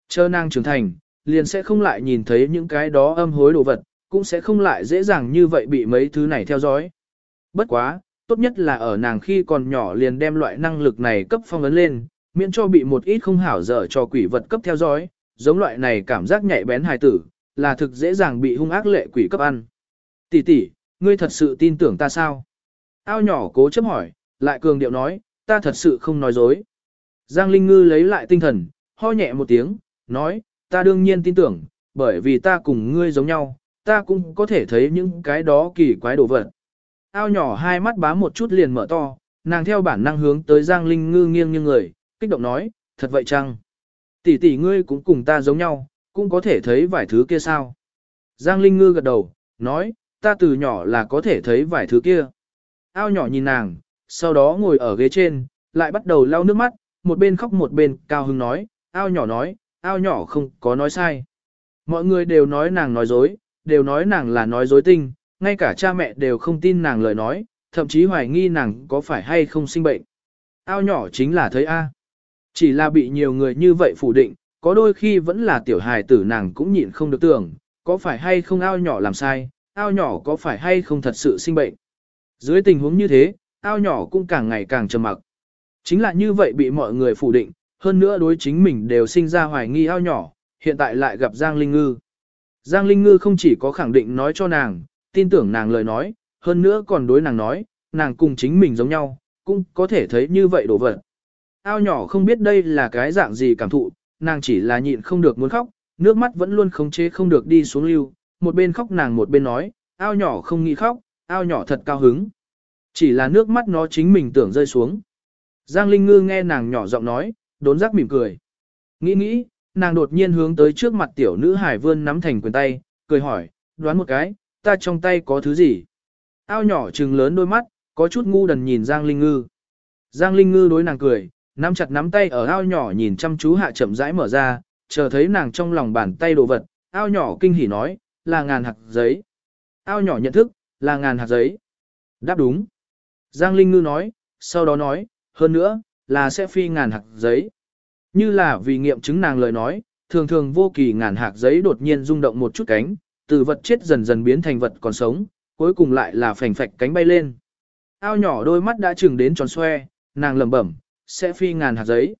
Chờ nàng trưởng thành, liền sẽ không lại nhìn thấy những cái đó âm hối đồ vật, cũng sẽ không lại dễ dàng như vậy bị mấy thứ này theo dõi. Bất quá, tốt nhất là ở nàng khi còn nhỏ liền đem loại năng lực này cấp phong ấn lên, miễn cho bị một ít không hảo dở cho quỷ vật cấp theo dõi, giống loại này cảm giác nhạy bén hài tử, là thực dễ dàng bị hung ác lệ quỷ cấp ăn. Tỷ tỷ, ngươi thật sự tin tưởng ta sao? Ao nhỏ cố chấp hỏi, lại cường điệu nói, ta thật sự không nói dối. Giang Linh Ngư lấy lại tinh thần, ho nhẹ một tiếng, nói, ta đương nhiên tin tưởng, bởi vì ta cùng ngươi giống nhau, ta cũng có thể thấy những cái đó kỳ quái đồ vật. ao nhỏ hai mắt bám một chút liền mở to, nàng theo bản năng hướng tới Giang Linh Ngư nghiêng như người, kích động nói, thật vậy chăng? Tỷ tỷ ngươi cũng cùng ta giống nhau, cũng có thể thấy vài thứ kia sao? Giang Linh Ngư gật đầu, nói, ta từ nhỏ là có thể thấy vài thứ kia. Ao nhỏ nhìn nàng, sau đó ngồi ở ghế trên, lại bắt đầu lau nước mắt, một bên khóc một bên cao hưng nói, ao nhỏ nói, ao nhỏ không có nói sai. Mọi người đều nói nàng nói dối, đều nói nàng là nói dối tinh, ngay cả cha mẹ đều không tin nàng lời nói, thậm chí hoài nghi nàng có phải hay không sinh bệnh. Ao nhỏ chính là thấy A. Chỉ là bị nhiều người như vậy phủ định, có đôi khi vẫn là tiểu hài tử nàng cũng nhịn không được tưởng, có phải hay không ao nhỏ làm sai, ao nhỏ có phải hay không thật sự sinh bệnh. Dưới tình huống như thế, ao nhỏ cũng càng ngày càng trầm mặc. Chính là như vậy bị mọi người phủ định, hơn nữa đối chính mình đều sinh ra hoài nghi ao nhỏ, hiện tại lại gặp Giang Linh Ngư. Giang Linh Ngư không chỉ có khẳng định nói cho nàng, tin tưởng nàng lời nói, hơn nữa còn đối nàng nói, nàng cùng chính mình giống nhau, cũng có thể thấy như vậy đồ vật. Ao nhỏ không biết đây là cái dạng gì cảm thụ, nàng chỉ là nhịn không được muốn khóc, nước mắt vẫn luôn khống chế không được đi xuống lưu, một bên khóc nàng một bên nói, ao nhỏ không nghĩ khóc, ao nhỏ thật cao hứng. Chỉ là nước mắt nó chính mình tưởng rơi xuống. Giang Linh Ngư nghe nàng nhỏ giọng nói, đốn giác mỉm cười. Nghĩ nghĩ, nàng đột nhiên hướng tới trước mặt tiểu nữ hải vươn nắm thành quyền tay, cười hỏi, đoán một cái, ta trong tay có thứ gì? Ao nhỏ trừng lớn đôi mắt, có chút ngu đần nhìn Giang Linh Ngư. Giang Linh Ngư đối nàng cười, nắm chặt nắm tay ở ao nhỏ nhìn chăm chú hạ chậm rãi mở ra, chờ thấy nàng trong lòng bàn tay đồ vật, ao nhỏ kinh hỉ nói, là ngàn hạt giấy. Ao nhỏ nhận thức, là ngàn hạt giấy. Đáp đúng. Giang Linh Ngư nói, sau đó nói, hơn nữa, là sẽ phi ngàn hạt giấy. Như là vì nghiệm chứng nàng lời nói, thường thường vô kỳ ngàn hạt giấy đột nhiên rung động một chút cánh, từ vật chết dần dần biến thành vật còn sống, cuối cùng lại là phành phạch cánh bay lên. Ao nhỏ đôi mắt đã chừng đến tròn xoe, nàng lẩm bẩm, sẽ phi ngàn hạt giấy.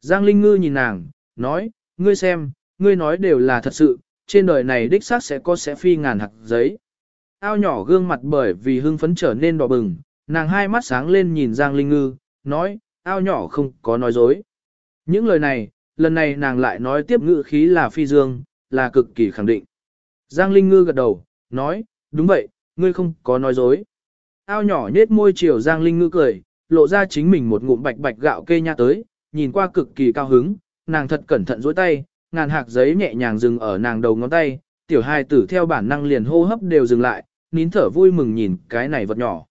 Giang Linh Ngư nhìn nàng, nói, ngươi xem, ngươi nói đều là thật sự, trên đời này đích xác sẽ có sẽ phi ngàn hạt giấy. Ao nhỏ gương mặt bởi vì hưng phấn trở nên đỏ bừng, nàng hai mắt sáng lên nhìn Giang Linh Ngư, nói, ao nhỏ không có nói dối. Những lời này, lần này nàng lại nói tiếp ngữ khí là phi dương, là cực kỳ khẳng định. Giang Linh Ngư gật đầu, nói, đúng vậy, ngươi không có nói dối. Ao nhỏ nhết môi chiều Giang Linh Ngư cười, lộ ra chính mình một ngụm bạch bạch gạo kê nha tới, nhìn qua cực kỳ cao hứng, nàng thật cẩn thận dối tay, ngàn hạt giấy nhẹ nhàng dừng ở nàng đầu ngón tay, tiểu hài tử theo bản năng liền hô hấp đều dừng lại, nín thở vui mừng nhìn cái này vật nhỏ.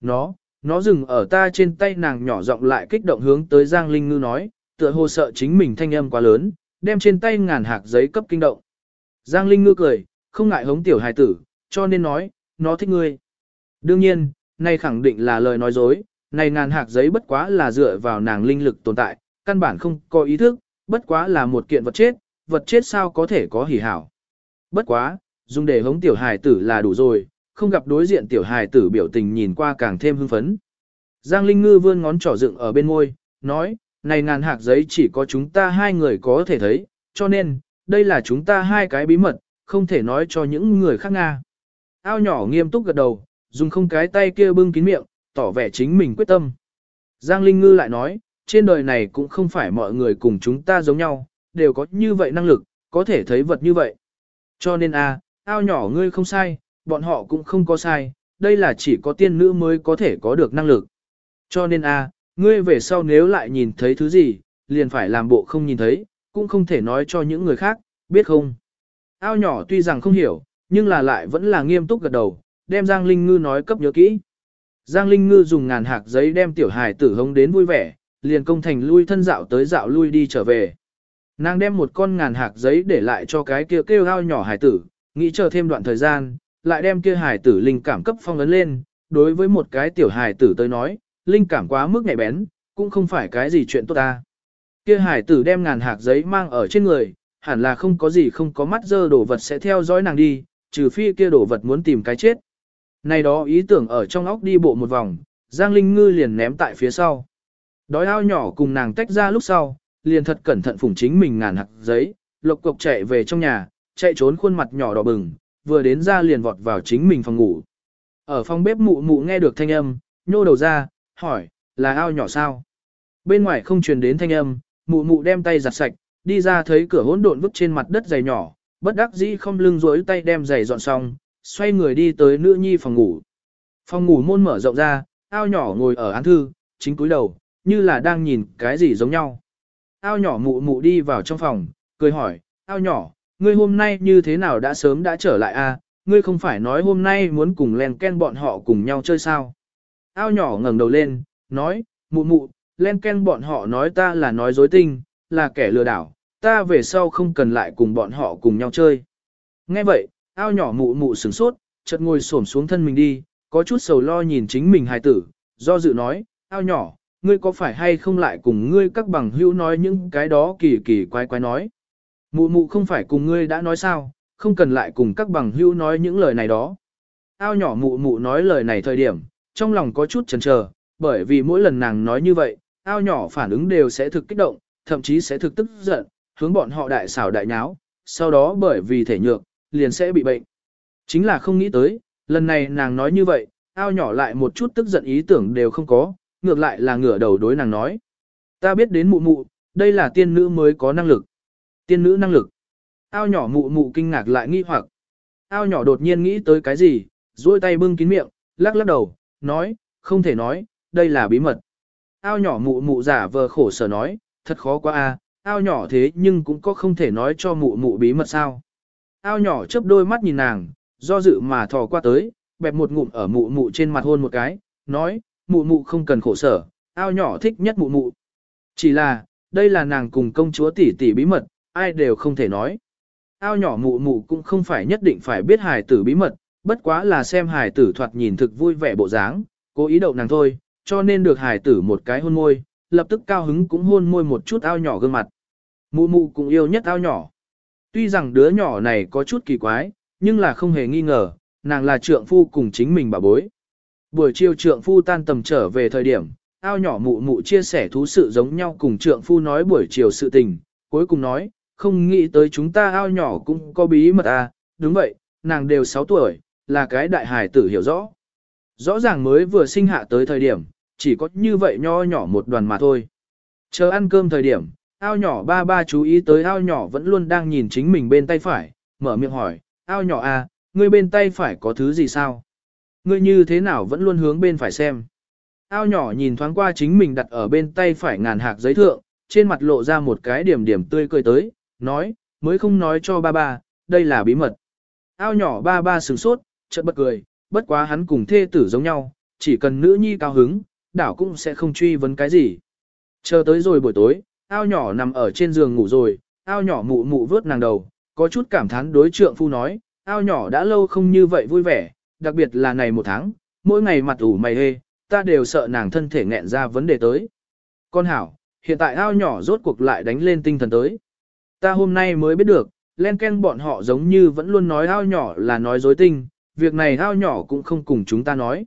Nó, nó dừng ở ta trên tay nàng nhỏ giọng lại kích động hướng tới Giang Linh Ngư nói, tựa hồ sợ chính mình thanh âm quá lớn, đem trên tay ngàn hạt giấy cấp kinh động. Giang Linh Ngư cười, không ngại hống tiểu hài tử, cho nên nói, nó thích ngươi. Đương nhiên, này khẳng định là lời nói dối, này ngàn hạt giấy bất quá là dựa vào nàng linh lực tồn tại, căn bản không có ý thức, bất quá là một kiện vật chết, vật chết sao có thể có hỉ hảo. Bất quá, dùng để hống tiểu hài tử là đủ rồi, không gặp đối diện tiểu hài tử biểu tình nhìn qua càng thêm hưng phấn. Giang Linh Ngư vươn ngón trỏ dựng ở bên môi, nói, này ngàn hạt giấy chỉ có chúng ta hai người có thể thấy, cho nên, đây là chúng ta hai cái bí mật, không thể nói cho những người khác Nga. Ao nhỏ nghiêm túc gật đầu, dùng không cái tay kia bưng kín miệng, tỏ vẻ chính mình quyết tâm. Giang Linh Ngư lại nói, trên đời này cũng không phải mọi người cùng chúng ta giống nhau, đều có như vậy năng lực, có thể thấy vật như vậy. Cho nên a, ao nhỏ ngươi không sai, bọn họ cũng không có sai, đây là chỉ có tiên nữ mới có thể có được năng lực. Cho nên a, ngươi về sau nếu lại nhìn thấy thứ gì, liền phải làm bộ không nhìn thấy, cũng không thể nói cho những người khác, biết không? Ao nhỏ tuy rằng không hiểu, nhưng là lại vẫn là nghiêm túc gật đầu, đem Giang Linh Ngư nói cấp nhớ kỹ. Giang Linh Ngư dùng ngàn hạt giấy đem tiểu hài tử hống đến vui vẻ, liền công thành lui thân dạo tới dạo lui đi trở về. Nàng đem một con ngàn hạt giấy để lại cho cái kia kêu gao nhỏ hải tử, nghĩ chờ thêm đoạn thời gian, lại đem kia hải tử linh cảm cấp phong ấn lên, đối với một cái tiểu hải tử tới nói, linh cảm quá mức nhạy bén, cũng không phải cái gì chuyện tốt ta. Kia hải tử đem ngàn hạt giấy mang ở trên người, hẳn là không có gì không có mắt dơ đổ vật sẽ theo dõi nàng đi, trừ phi kia đổ vật muốn tìm cái chết. Này đó ý tưởng ở trong óc đi bộ một vòng, Giang Linh Ngư liền ném tại phía sau. Đói ao nhỏ cùng nàng tách ra lúc sau, liền thật cẩn thận phủng chính mình ngàn hạt giấy, lộc cộc chạy về trong nhà, chạy trốn khuôn mặt nhỏ đỏ bừng, vừa đến ra liền vọt vào chính mình phòng ngủ. Ở phòng bếp mụ mụ nghe được thanh âm, nhô đầu ra, hỏi, là ao nhỏ sao? Bên ngoài không truyền đến thanh âm, mụ mụ đem tay giặt sạch, đi ra thấy cửa hỗn độn vứt trên mặt đất giày nhỏ, bất đắc dĩ không lưng rối tay đem giày dọn xong, xoay người đi tới nữ nhi phòng ngủ. Phòng ngủ môn mở rộng ra, ao nhỏ ngồi ở án thư, chính cúi đầu, như là đang nhìn cái gì giống nhau. Ao nhỏ mụ mụ đi vào trong phòng, cười hỏi, ao nhỏ, ngươi hôm nay như thế nào đã sớm đã trở lại a? À? ngươi không phải nói hôm nay muốn cùng len ken bọn họ cùng nhau chơi sao? Ao nhỏ ngẩng đầu lên, nói, mụ mụ, len ken bọn họ nói ta là nói dối tinh, là kẻ lừa đảo, ta về sau không cần lại cùng bọn họ cùng nhau chơi. Nghe vậy, ao nhỏ mụ mụ sửng sốt, chợt ngồi xổm xuống thân mình đi, có chút sầu lo nhìn chính mình hài tử, do dự nói, ao nhỏ, ngươi có phải hay không lại cùng ngươi các bằng hữu nói những cái đó kỳ kỳ quái quái nói. Mụ mụ không phải cùng ngươi đã nói sao, không cần lại cùng các bằng hữu nói những lời này đó. Ao nhỏ mụ mụ nói lời này thời điểm, trong lòng có chút chần chờ, bởi vì mỗi lần nàng nói như vậy, ao nhỏ phản ứng đều sẽ thực kích động, thậm chí sẽ thực tức giận, hướng bọn họ đại xảo đại nháo, sau đó bởi vì thể nhược, liền sẽ bị bệnh. Chính là không nghĩ tới, lần này nàng nói như vậy, ao nhỏ lại một chút tức giận ý tưởng đều không có, ngược lại là ngửa đầu đối nàng nói. Ta biết đến mụ mụ, đây là tiên nữ mới có năng lực. Tiên nữ năng lực. Ao nhỏ mụ mụ kinh ngạc lại nghi hoặc. Ao nhỏ đột nhiên nghĩ tới cái gì, duỗi tay bưng kín miệng, lắc lắc đầu, nói, không thể nói, đây là bí mật. Ao nhỏ mụ mụ giả vờ khổ sở nói, thật khó quá a, ao nhỏ thế nhưng cũng có không thể nói cho mụ mụ bí mật sao. Ao nhỏ chớp đôi mắt nhìn nàng, do dự mà thò qua tới, bẹp một ngụm ở mụ mụ trên mặt hôn một cái, nói, mụ mụ không cần khổ sở, ao nhỏ thích nhất mụ mụ. Chỉ là, đây là nàng cùng công chúa tỷ tỷ bí mật, ai đều không thể nói. Ao nhỏ mụ mụ cũng không phải nhất định phải biết hài tử bí mật, bất quá là xem hài tử thoạt nhìn thực vui vẻ bộ dáng, cố ý đậu nàng thôi, cho nên được hài tử một cái hôn môi, lập tức cao hứng cũng hôn môi một chút ao nhỏ gương mặt. Mụ mụ cũng yêu nhất ao nhỏ. Tuy rằng đứa nhỏ này có chút kỳ quái, nhưng là không hề nghi ngờ, nàng là trượng phu cùng chính mình bà bối. Buổi chiều trượng phu tan tầm trở về thời điểm, ao nhỏ mụ mụ chia sẻ thú sự giống nhau cùng trượng phu nói buổi chiều sự tình, cuối cùng nói, không nghĩ tới chúng ta ao nhỏ cũng có bí mật à, đúng vậy, nàng đều 6 tuổi, là cái đại hài tử hiểu rõ. Rõ ràng mới vừa sinh hạ tới thời điểm, chỉ có như vậy nho nhỏ một đoàn mà thôi. Chờ ăn cơm thời điểm, ao nhỏ ba ba chú ý tới ao nhỏ vẫn luôn đang nhìn chính mình bên tay phải, mở miệng hỏi, ao nhỏ à, ngươi bên tay phải có thứ gì sao? Ngươi như thế nào vẫn luôn hướng bên phải xem? Ao nhỏ nhìn thoáng qua chính mình đặt ở bên tay phải ngàn hạt giấy thượng, trên mặt lộ ra một cái điểm điểm tươi cười tới, nói, mới không nói cho ba ba, đây là bí mật. Ao nhỏ ba ba sửng sốt, chợt bật cười, bất quá hắn cùng thê tử giống nhau, chỉ cần nữ nhi cao hứng, đảo cũng sẽ không truy vấn cái gì. Chờ tới rồi buổi tối, ao nhỏ nằm ở trên giường ngủ rồi, ao nhỏ mụ mụ vớt nàng đầu, có chút cảm thán đối trượng phu nói, ao nhỏ đã lâu không như vậy vui vẻ, đặc biệt là này một tháng, mỗi ngày mặt ủ mày hê, ta đều sợ nàng thân thể nghẹn ra vấn đề tới. Con hảo, hiện tại ao nhỏ rốt cuộc lại đánh lên tinh thần tới. Ta hôm nay mới biết được, len ken bọn họ giống như vẫn luôn nói ao nhỏ là nói dối tinh, việc này ao nhỏ cũng không cùng chúng ta nói.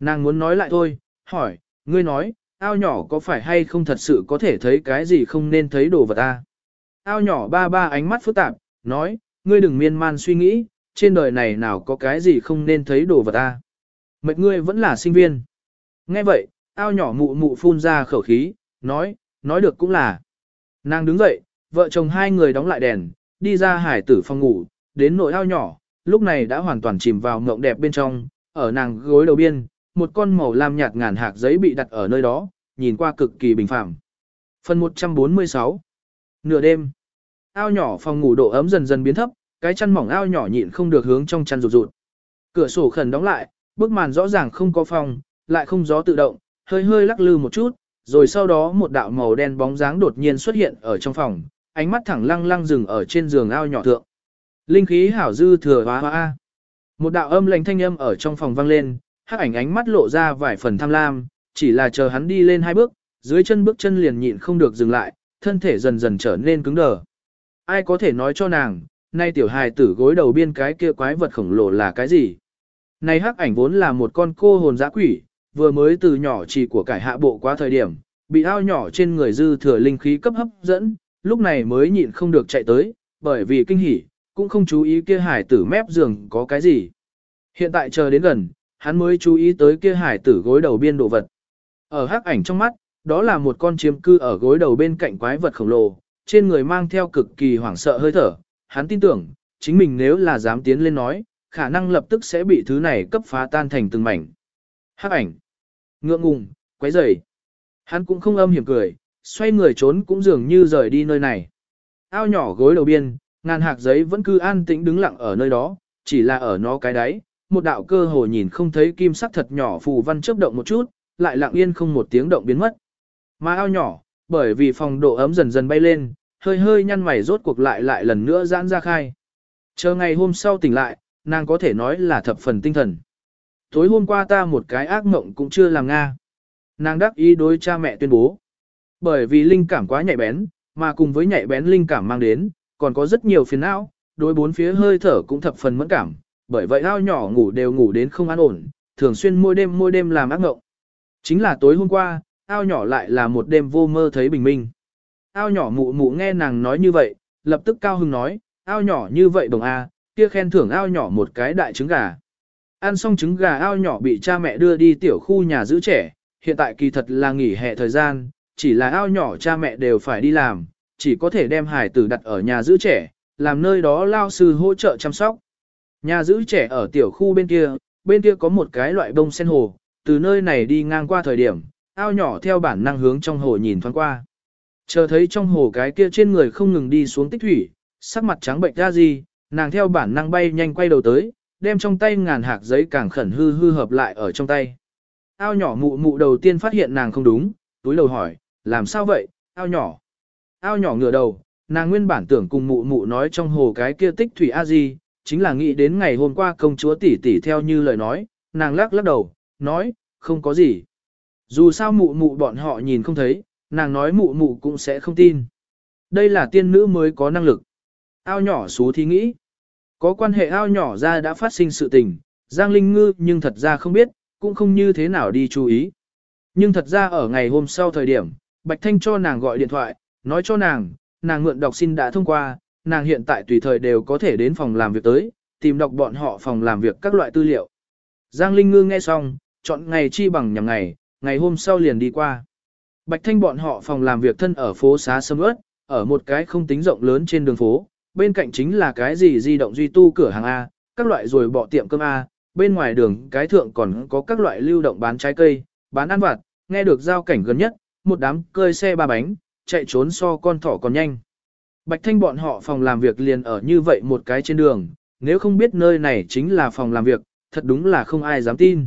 Nàng muốn nói lại thôi, hỏi, ngươi nói, ao nhỏ có phải hay không thật sự có thể thấy cái gì không nên thấy đồ vật ta? Ao nhỏ ba ba ánh mắt phức tạp, nói, ngươi đừng miên man suy nghĩ, trên đời này nào có cái gì không nên thấy đồ vật ta. Mệt ngươi vẫn là sinh viên. Nghe vậy, ao nhỏ mụ mụ phun ra khẩu khí, nói, nói được cũng là. Nàng đứng dậy, vợ chồng hai người đóng lại đèn, đi ra hải tử phòng ngủ, đến nội ao nhỏ, lúc này đã hoàn toàn chìm vào mộng đẹp bên trong, ở nàng gối đầu biên, một con màu lam nhạt ngàn hạt giấy bị đặt ở nơi đó, nhìn qua cực kỳ bình phẳng. Phần 146 Nửa đêm Ao nhỏ phòng ngủ độ ấm dần dần biến thấp, cái chăn mỏng ao nhỏ nhịn không được hướng trong chăn rụt rụt. Cửa sổ khẩn đóng lại, bức màn rõ ràng không có phòng, lại không gió tự động, hơi hơi lắc lư một chút, rồi sau đó một đạo màu đen bóng dáng đột nhiên xuất hiện ở trong phòng, ánh mắt thẳng lăng lăng dừng ở trên giường ao nhỏ thượng. Linh khí hảo dư thừa hóa hoa. Một đạo âm lệnh thanh âm ở trong phòng vang lên, hắc ảnh ánh mắt lộ ra vài phần tham lam, chỉ là chờ hắn đi lên hai bước, dưới chân bước chân liền nhịn không được dừng lại, thân thể dần dần trở nên cứng đờ. Ai có thể nói cho nàng, nay tiểu hài tử gối đầu biên cái kia quái vật khổng lồ là cái gì? Này hắc ảnh vốn là một con cô hồn dã quỷ, vừa mới từ nhỏ chỉ của cải hạ bộ qua thời điểm, bị ao nhỏ trên người dư thừa linh khí cấp hấp dẫn, lúc này mới nhịn không được chạy tới, bởi vì kinh hỉ, cũng không chú ý kia hải tử mép giường có cái gì. Hiện tại chờ đến gần, hắn mới chú ý tới kia hải tử gối đầu biên đồ vật. Ở hắc ảnh trong mắt, đó là một con chiếm cư ở gối đầu bên cạnh quái vật khổng lồ, trên người mang theo cực kỳ hoảng sợ hơi thở. Hắn tin tưởng, chính mình nếu là dám tiến lên nói, khả năng lập tức sẽ bị thứ này cấp phá tan thành từng mảnh. Hắc ảnh. Ngượng ngùng, quấy rầy. Hắn cũng không âm hiểm cười, xoay người trốn cũng dường như rời đi nơi này. Ao nhỏ gối đầu biên, ngàn hạc giấy vẫn cứ an tĩnh đứng lặng ở nơi đó, chỉ là ở nó cái đáy, một đạo cơ hồ nhìn không thấy kim sắc thật nhỏ phù văn chớp động một chút, lại lặng yên không một tiếng động biến mất. Mà ao nhỏ, bởi vì phòng độ ấm dần dần bay lên, hơi hơi nhăn mày rốt cuộc lại lại lần nữa giãn ra khai. Chờ ngày hôm sau tỉnh lại, nàng có thể nói là thập phần tinh thần. Tối hôm qua ta một cái ác mộng cũng chưa làm nga. Nàng đắc ý đối cha mẹ tuyên bố. Bởi vì linh cảm quá nhạy bén, mà cùng với nhạy bén linh cảm mang đến, còn có rất nhiều phiền não, đối bốn phía hơi thở cũng thập phần mẫn cảm, bởi vậy ao nhỏ ngủ đều ngủ đến không an ổn, thường xuyên mỗi đêm mỗi đêm làm ác mộng. Chính là tối hôm qua, ao nhỏ lại là một đêm vô mơ thấy bình minh. Ao nhỏ mụ mụ nghe nàng nói như vậy, lập tức cao hưng nói, ao nhỏ như vậy đồng a, kia khen thưởng ao nhỏ một cái đại trứng gà. Ăn xong trứng gà ao nhỏ bị cha mẹ đưa đi tiểu khu nhà giữ trẻ, hiện tại kỳ thật là nghỉ hè thời gian, chỉ là ao nhỏ cha mẹ đều phải đi làm, chỉ có thể đem hải tử đặt ở nhà giữ trẻ, làm nơi đó lao sư hỗ trợ chăm sóc. Nhà giữ trẻ ở tiểu khu bên kia, bên kia có một cái loại bông sen hồ, từ nơi này đi ngang qua thời điểm, ao nhỏ theo bản năng hướng trong hồ nhìn thoáng qua. Chờ thấy trong hồ cái kia trên người không ngừng đi xuống tích thủy, sắc mặt trắng bệnh ra gì, nàng theo bản năng bay nhanh quay đầu tới, đem trong tay ngàn hạt giấy càng khẩn hư hư hợp lại ở trong tay. Ao nhỏ mụ mụ đầu tiên phát hiện nàng không đúng, túi đầu hỏi, làm sao vậy, ao nhỏ. Ao nhỏ ngửa đầu, nàng nguyên bản tưởng cùng mụ mụ nói trong hồ cái kia tích thủy a di, chính là nghĩ đến ngày hôm qua công chúa tỷ tỷ theo như lời nói, nàng lắc lắc đầu, nói, không có gì. Dù sao mụ mụ bọn họ nhìn không thấy, nàng nói mụ mụ cũng sẽ không tin. Đây là tiên nữ mới có năng lực. Ao nhỏ xú thì nghĩ. Có quan hệ ao nhỏ ra đã phát sinh sự tình, Giang Linh Ngư nhưng thật ra không biết, cũng không như thế nào đi chú ý. Nhưng thật ra ở ngày hôm sau thời điểm, Bạch Thanh cho nàng gọi điện thoại, nói cho nàng, nàng mượn đọc xin đã thông qua, nàng hiện tại tùy thời đều có thể đến phòng làm việc tới, tìm đọc bọn họ phòng làm việc các loại tư liệu. Giang Linh Ngư nghe xong, chọn ngày chi bằng nhằm ngày, ngày hôm sau liền đi qua. Bạch Thanh bọn họ phòng làm việc thân ở phố xá sâm ướt, ở một cái không tính rộng lớn trên đường phố, bên cạnh chính là cái gì di động duy tu cửa hàng A, các loại rồi bỏ tiệm cơm A, bên ngoài đường cái thượng còn có các loại lưu động bán trái cây, bán ăn vặt, nghe được giao cảnh gần nhất, một đám cơi xe ba bánh, chạy trốn so con thỏ còn nhanh. Bạch Thanh bọn họ phòng làm việc liền ở như vậy một cái trên đường, nếu không biết nơi này chính là phòng làm việc, thật đúng là không ai dám tin.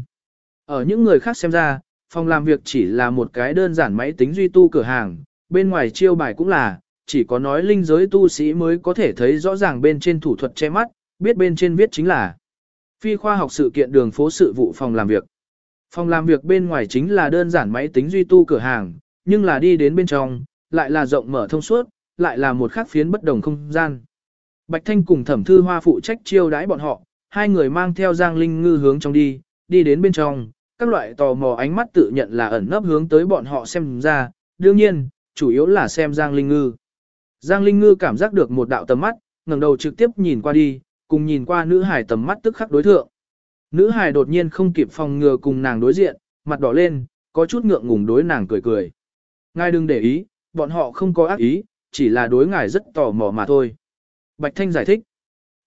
Ở những người khác xem ra, phòng làm việc chỉ là một cái đơn giản máy tính duy tu cửa hàng, bên ngoài chiêu bài cũng là, chỉ có nói linh giới tu sĩ mới có thể thấy rõ ràng bên trên thủ thuật che mắt, biết bên trên viết chính là phi khoa học sự kiện đường phố sự vụ phòng làm việc. Phòng làm việc bên ngoài chính là đơn giản máy tính duy tu cửa hàng, nhưng là đi đến bên trong, lại là rộng mở thông suốt, lại là một khác phiến bất đồng không gian. Bạch Thanh cùng thẩm thư hoa phụ trách chiêu đãi bọn họ, hai người mang theo Giang Linh Ngư hướng trong đi, đi đến bên trong, các loại tò mò ánh mắt tự nhận là ẩn nấp hướng tới bọn họ xem ra, đương nhiên, chủ yếu là xem Giang Linh Ngư. Giang Linh Ngư cảm giác được một đạo tầm mắt, ngẩng đầu trực tiếp nhìn qua đi, cùng nhìn qua nữ hải tầm mắt tức khắc đối thượng. Nữ hải đột nhiên không kịp phòng ngừa cùng nàng đối diện, mặt đỏ lên, có chút ngượng ngùng đối nàng cười cười. Ngài đừng để ý, bọn họ không có ác ý, chỉ là đối ngài rất tò mò mà thôi. Bạch Thanh giải thích.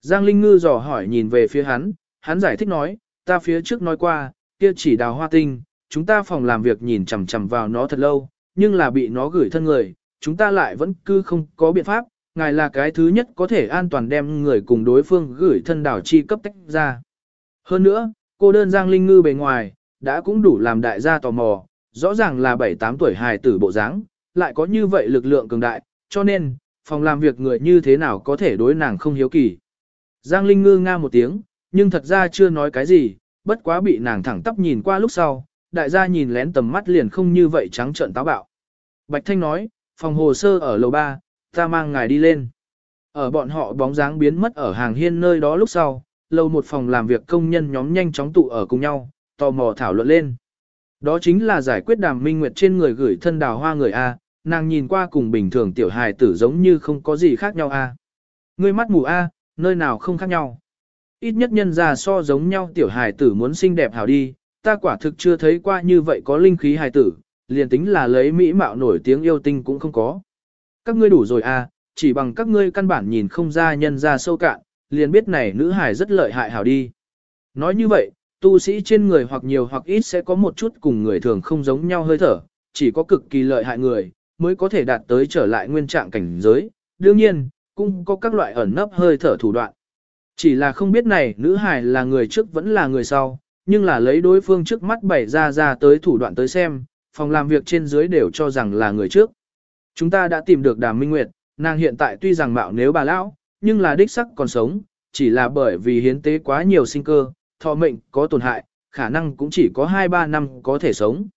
Giang Linh Ngư dò hỏi nhìn về phía hắn, hắn giải thích nói, ta phía trước nói qua, kia chỉ đào hoa tinh, chúng ta phòng làm việc nhìn chằm chằm vào nó thật lâu, nhưng là bị nó gửi thân người, chúng ta lại vẫn cứ không có biện pháp, ngài là cái thứ nhất có thể an toàn đem người cùng đối phương gửi thân đảo chi cấp tách ra. Hơn nữa, cô đơn Giang Linh Ngư bề ngoài, đã cũng đủ làm đại gia tò mò, rõ ràng là 7-8 tuổi hài tử bộ dáng, lại có như vậy lực lượng cường đại, cho nên, phòng làm việc người như thế nào có thể đối nàng không hiếu kỳ. Giang Linh ngư nga một tiếng, nhưng thật ra chưa nói cái gì, bất quá bị nàng thẳng tắp nhìn qua lúc sau, đại gia nhìn lén tầm mắt liền không như vậy trắng trợn táo bạo. Bạch Thanh nói, phòng hồ sơ ở lầu 3, ta mang ngài đi lên. Ở bọn họ bóng dáng biến mất ở hàng hiên nơi đó lúc sau, lầu một phòng làm việc công nhân nhóm nhanh chóng tụ ở cùng nhau, tò mò thảo luận lên. Đó chính là giải quyết đàm minh nguyệt trên người gửi thân đào hoa người A, nàng nhìn qua cùng bình thường tiểu hài tử giống như không có gì khác nhau A. Ngươi mắt mù A, nơi nào không khác nhau. Ít nhất nhân ra so giống nhau tiểu hài tử muốn xinh đẹp hảo đi, ta quả thực chưa thấy qua như vậy có linh khí hài tử, liền tính là lấy mỹ mạo nổi tiếng yêu tinh cũng không có. Các ngươi đủ rồi a, chỉ bằng các ngươi căn bản nhìn không ra nhân ra sâu cạn, liền biết này nữ hài rất lợi hại hảo đi. Nói như vậy, tu sĩ trên người hoặc nhiều hoặc ít sẽ có một chút cùng người thường không giống nhau hơi thở, chỉ có cực kỳ lợi hại người, mới có thể đạt tới trở lại nguyên trạng cảnh giới. Đương nhiên, cũng có các loại ẩn nấp hơi thở thủ đoạn. Chỉ là không biết này nữ hải là người trước vẫn là người sau, nhưng là lấy đối phương trước mắt bày ra ra tới thủ đoạn tới xem, phòng làm việc trên dưới đều cho rằng là người trước. Chúng ta đã tìm được Đàm Minh Nguyệt, nàng hiện tại tuy rằng mạo nếu bà lão, nhưng là đích sắc còn sống, chỉ là bởi vì hiến tế quá nhiều sinh cơ, thọ mệnh có tổn hại, khả năng cũng chỉ có 2-3 năm có thể sống.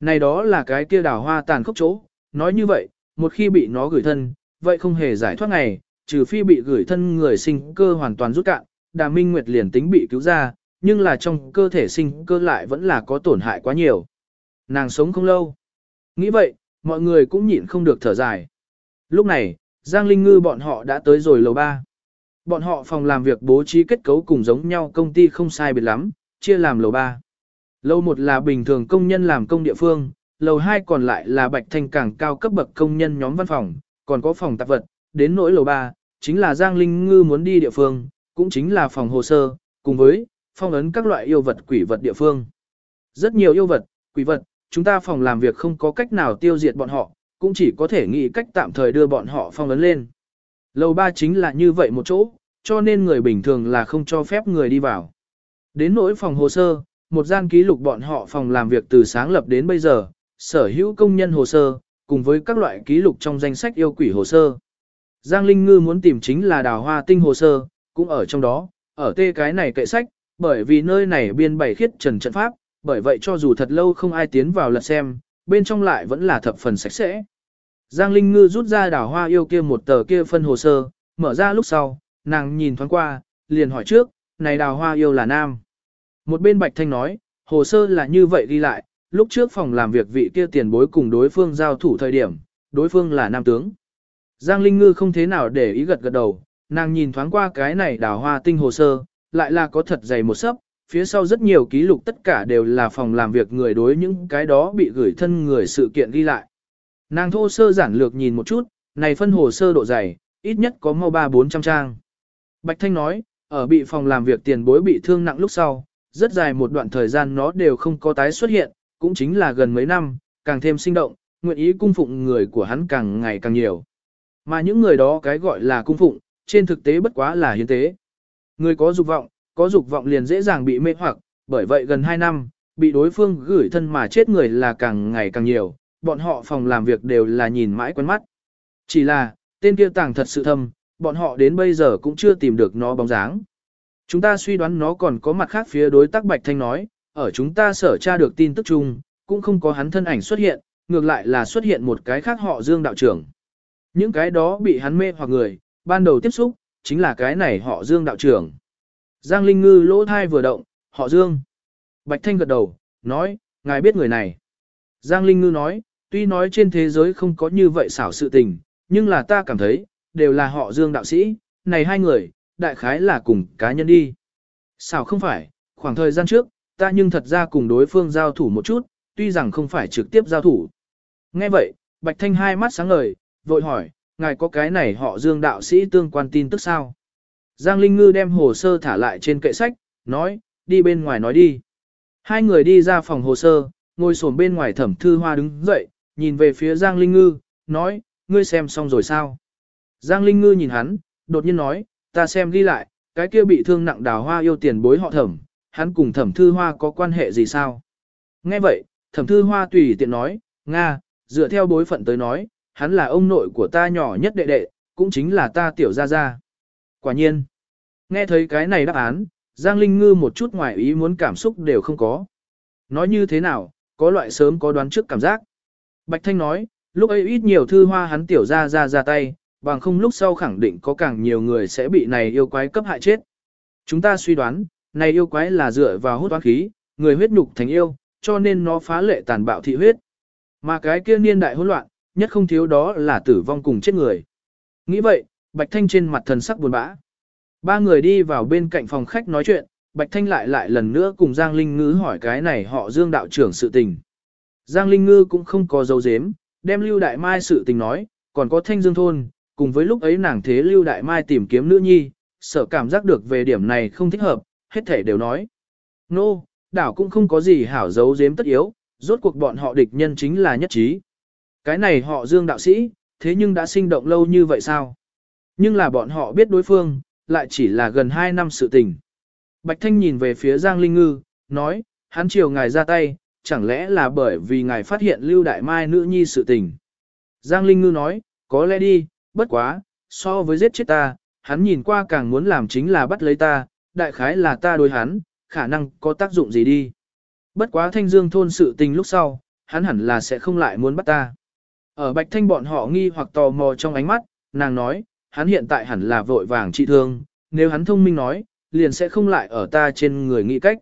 Này đó là cái kia đào hoa tàn khốc chỗ, nói như vậy, một khi bị nó gửi thân, vậy không hề giải thoát ngày, trừ phi bị gửi thân người sinh cơ hoàn toàn rút cạn, Đàm Minh Nguyệt liền tính bị cứu ra, nhưng là trong cơ thể sinh cơ lại vẫn là có tổn hại quá nhiều. Nàng sống không lâu. Nghĩ vậy, mọi người cũng nhịn không được thở dài. Lúc này, Giang Linh Ngư bọn họ đã tới rồi lầu ba. Bọn họ phòng làm việc bố trí kết cấu cùng giống nhau công ty không sai biệt lắm, chia làm lầu ba. Lầu một là bình thường công nhân làm công địa phương, lầu hai còn lại là bạch thanh càng cao cấp bậc công nhân nhóm văn phòng, còn có phòng tạp vật, đến nỗi lầu ba chính là Giang Linh Ngư muốn đi địa phương, cũng chính là phòng hồ sơ, cùng với phong ấn các loại yêu vật quỷ vật địa phương. Rất nhiều yêu vật, quỷ vật, chúng ta phòng làm việc không có cách nào tiêu diệt bọn họ, cũng chỉ có thể nghĩ cách tạm thời đưa bọn họ phong ấn lên. Lầu ba chính là như vậy một chỗ, cho nên người bình thường là không cho phép người đi vào. Đến nỗi phòng hồ sơ, một gian ký lục bọn họ phòng làm việc từ sáng lập đến bây giờ, sở hữu công nhân hồ sơ, cùng với các loại ký lục trong danh sách yêu quỷ hồ sơ. Giang Linh Ngư muốn tìm chính là đào hoa tinh hồ sơ, cũng ở trong đó, ở tê cái này kệ sách, bởi vì nơi này biên bày khiết trần trận pháp, bởi vậy cho dù thật lâu không ai tiến vào lật xem, bên trong lại vẫn là thập phần sạch sẽ. Giang Linh Ngư rút ra đào hoa yêu kia một tờ kia phân hồ sơ, mở ra lúc sau, nàng nhìn thoáng qua, liền hỏi trước, này đào hoa yêu là nam. Một bên Bạch Thanh nói, hồ sơ là như vậy đi lại, lúc trước phòng làm việc vị kia tiền bối cùng đối phương giao thủ thời điểm, đối phương là nam tướng. Giang Linh Ngư không thế nào để ý gật gật đầu, nàng nhìn thoáng qua cái này đào hoa tinh hồ sơ, lại là có thật dày một sấp, phía sau rất nhiều ký lục tất cả đều là phòng làm việc người đối những cái đó bị gửi thân người sự kiện ghi lại. Nàng thô sơ giản lược nhìn một chút, này phân hồ sơ độ dày, ít nhất có mau ba bốn trăm trang. Bạch Thanh nói, ở bị phòng làm việc tiền bối bị thương nặng lúc sau, rất dài một đoạn thời gian nó đều không có tái xuất hiện, cũng chính là gần mấy năm, càng thêm sinh động, nguyện ý cung phụng người của hắn càng ngày càng nhiều. Mà những người đó cái gọi là cung phụng, trên thực tế bất quá là hiến tế. Người có dục vọng, có dục vọng liền dễ dàng bị mê hoặc, bởi vậy gần 2 năm, bị đối phương gửi thân mà chết người là càng ngày càng nhiều, bọn họ phòng làm việc đều là nhìn mãi quen mắt. Chỉ là, tên kia tàng thật sự thâm, bọn họ đến bây giờ cũng chưa tìm được nó bóng dáng. Chúng ta suy đoán nó còn có mặt khác phía đối tác Bạch Thanh nói, ở chúng ta sở tra được tin tức chung, cũng không có hắn thân ảnh xuất hiện, ngược lại là xuất hiện một cái khác họ Dương đạo trưởng. Những cái đó bị hắn mê hoặc người, ban đầu tiếp xúc, chính là cái này họ Dương đạo trưởng. Giang Linh Ngư lỗ thai vừa động, họ Dương. Bạch Thanh gật đầu, nói, ngài biết người này. Giang Linh Ngư nói, tuy nói trên thế giới không có như vậy xảo sự tình, nhưng là ta cảm thấy, đều là họ Dương đạo sĩ, này hai người, đại khái là cùng cá nhân đi. Xảo không phải, khoảng thời gian trước, ta nhưng thật ra cùng đối phương giao thủ một chút, tuy rằng không phải trực tiếp giao thủ. Nghe vậy, Bạch Thanh hai mắt sáng ngời, vội hỏi, ngài có cái này họ Dương đạo sĩ tương quan tin tức sao? Giang Linh Ngư đem hồ sơ thả lại trên kệ sách, nói, đi bên ngoài nói đi. Hai người đi ra phòng hồ sơ, ngồi xổm bên ngoài thẩm thư hoa đứng dậy, nhìn về phía Giang Linh Ngư, nói, ngươi xem xong rồi sao? Giang Linh Ngư nhìn hắn, đột nhiên nói, ta xem ghi lại, cái kia bị thương nặng đào hoa yêu tiền bối họ thẩm, hắn cùng thẩm thư hoa có quan hệ gì sao? Nghe vậy, thẩm thư hoa tùy tiện nói, Nga, dựa theo bối phận tới nói, hắn là ông nội của ta nhỏ nhất đệ đệ, cũng chính là ta tiểu gia gia. Quả nhiên, nghe thấy cái này đáp án, Giang Linh Ngư một chút ngoài ý muốn cảm xúc đều không có. Nói như thế nào, có loại sớm có đoán trước cảm giác. Bạch Thanh nói, lúc ấy ít nhiều thư hoa hắn tiểu ra ra ra tay, bằng không lúc sau khẳng định có càng nhiều người sẽ bị này yêu quái cấp hại chết. Chúng ta suy đoán, này yêu quái là dựa vào hút toán khí, người huyết nhục thành yêu, cho nên nó phá lệ tàn bạo thị huyết. Mà cái kia niên đại hỗn loạn, nhất không thiếu đó là tử vong cùng chết người. Nghĩ vậy, Bạch Thanh trên mặt thần sắc buồn bã. Ba người đi vào bên cạnh phòng khách nói chuyện, Bạch Thanh lại lại lần nữa cùng Giang Linh Ngư hỏi cái này họ Dương đạo trưởng sự tình. Giang Linh Ngư cũng không có dấu dếm, đem Lưu Đại Mai sự tình nói, còn có Thanh Dương Thôn, cùng với lúc ấy nàng thế Lưu Đại Mai tìm kiếm nữ nhi, sợ cảm giác được về điểm này không thích hợp, hết thể đều nói. Nô, no, đảo cũng không có gì hảo giấu giếm tất yếu, rốt cuộc bọn họ địch nhân chính là nhất trí. Cái này họ dương đạo sĩ, thế nhưng đã sinh động lâu như vậy sao? Nhưng là bọn họ biết đối phương, lại chỉ là gần 2 năm sự tình. Bạch Thanh nhìn về phía Giang Linh Ngư, nói, hắn chiều ngài ra tay, chẳng lẽ là bởi vì ngài phát hiện Lưu Đại Mai nữ nhi sự tình. Giang Linh Ngư nói, có lẽ đi, bất quá, so với giết chết ta, hắn nhìn qua càng muốn làm chính là bắt lấy ta, đại khái là ta đối hắn, khả năng có tác dụng gì đi. Bất quá thanh dương thôn sự tình lúc sau, hắn hẳn là sẽ không lại muốn bắt ta. Ở bạch thanh bọn họ nghi hoặc tò mò trong ánh mắt, nàng nói, hắn hiện tại hẳn là vội vàng trị thương, nếu hắn thông minh nói, liền sẽ không lại ở ta trên người nghĩ cách.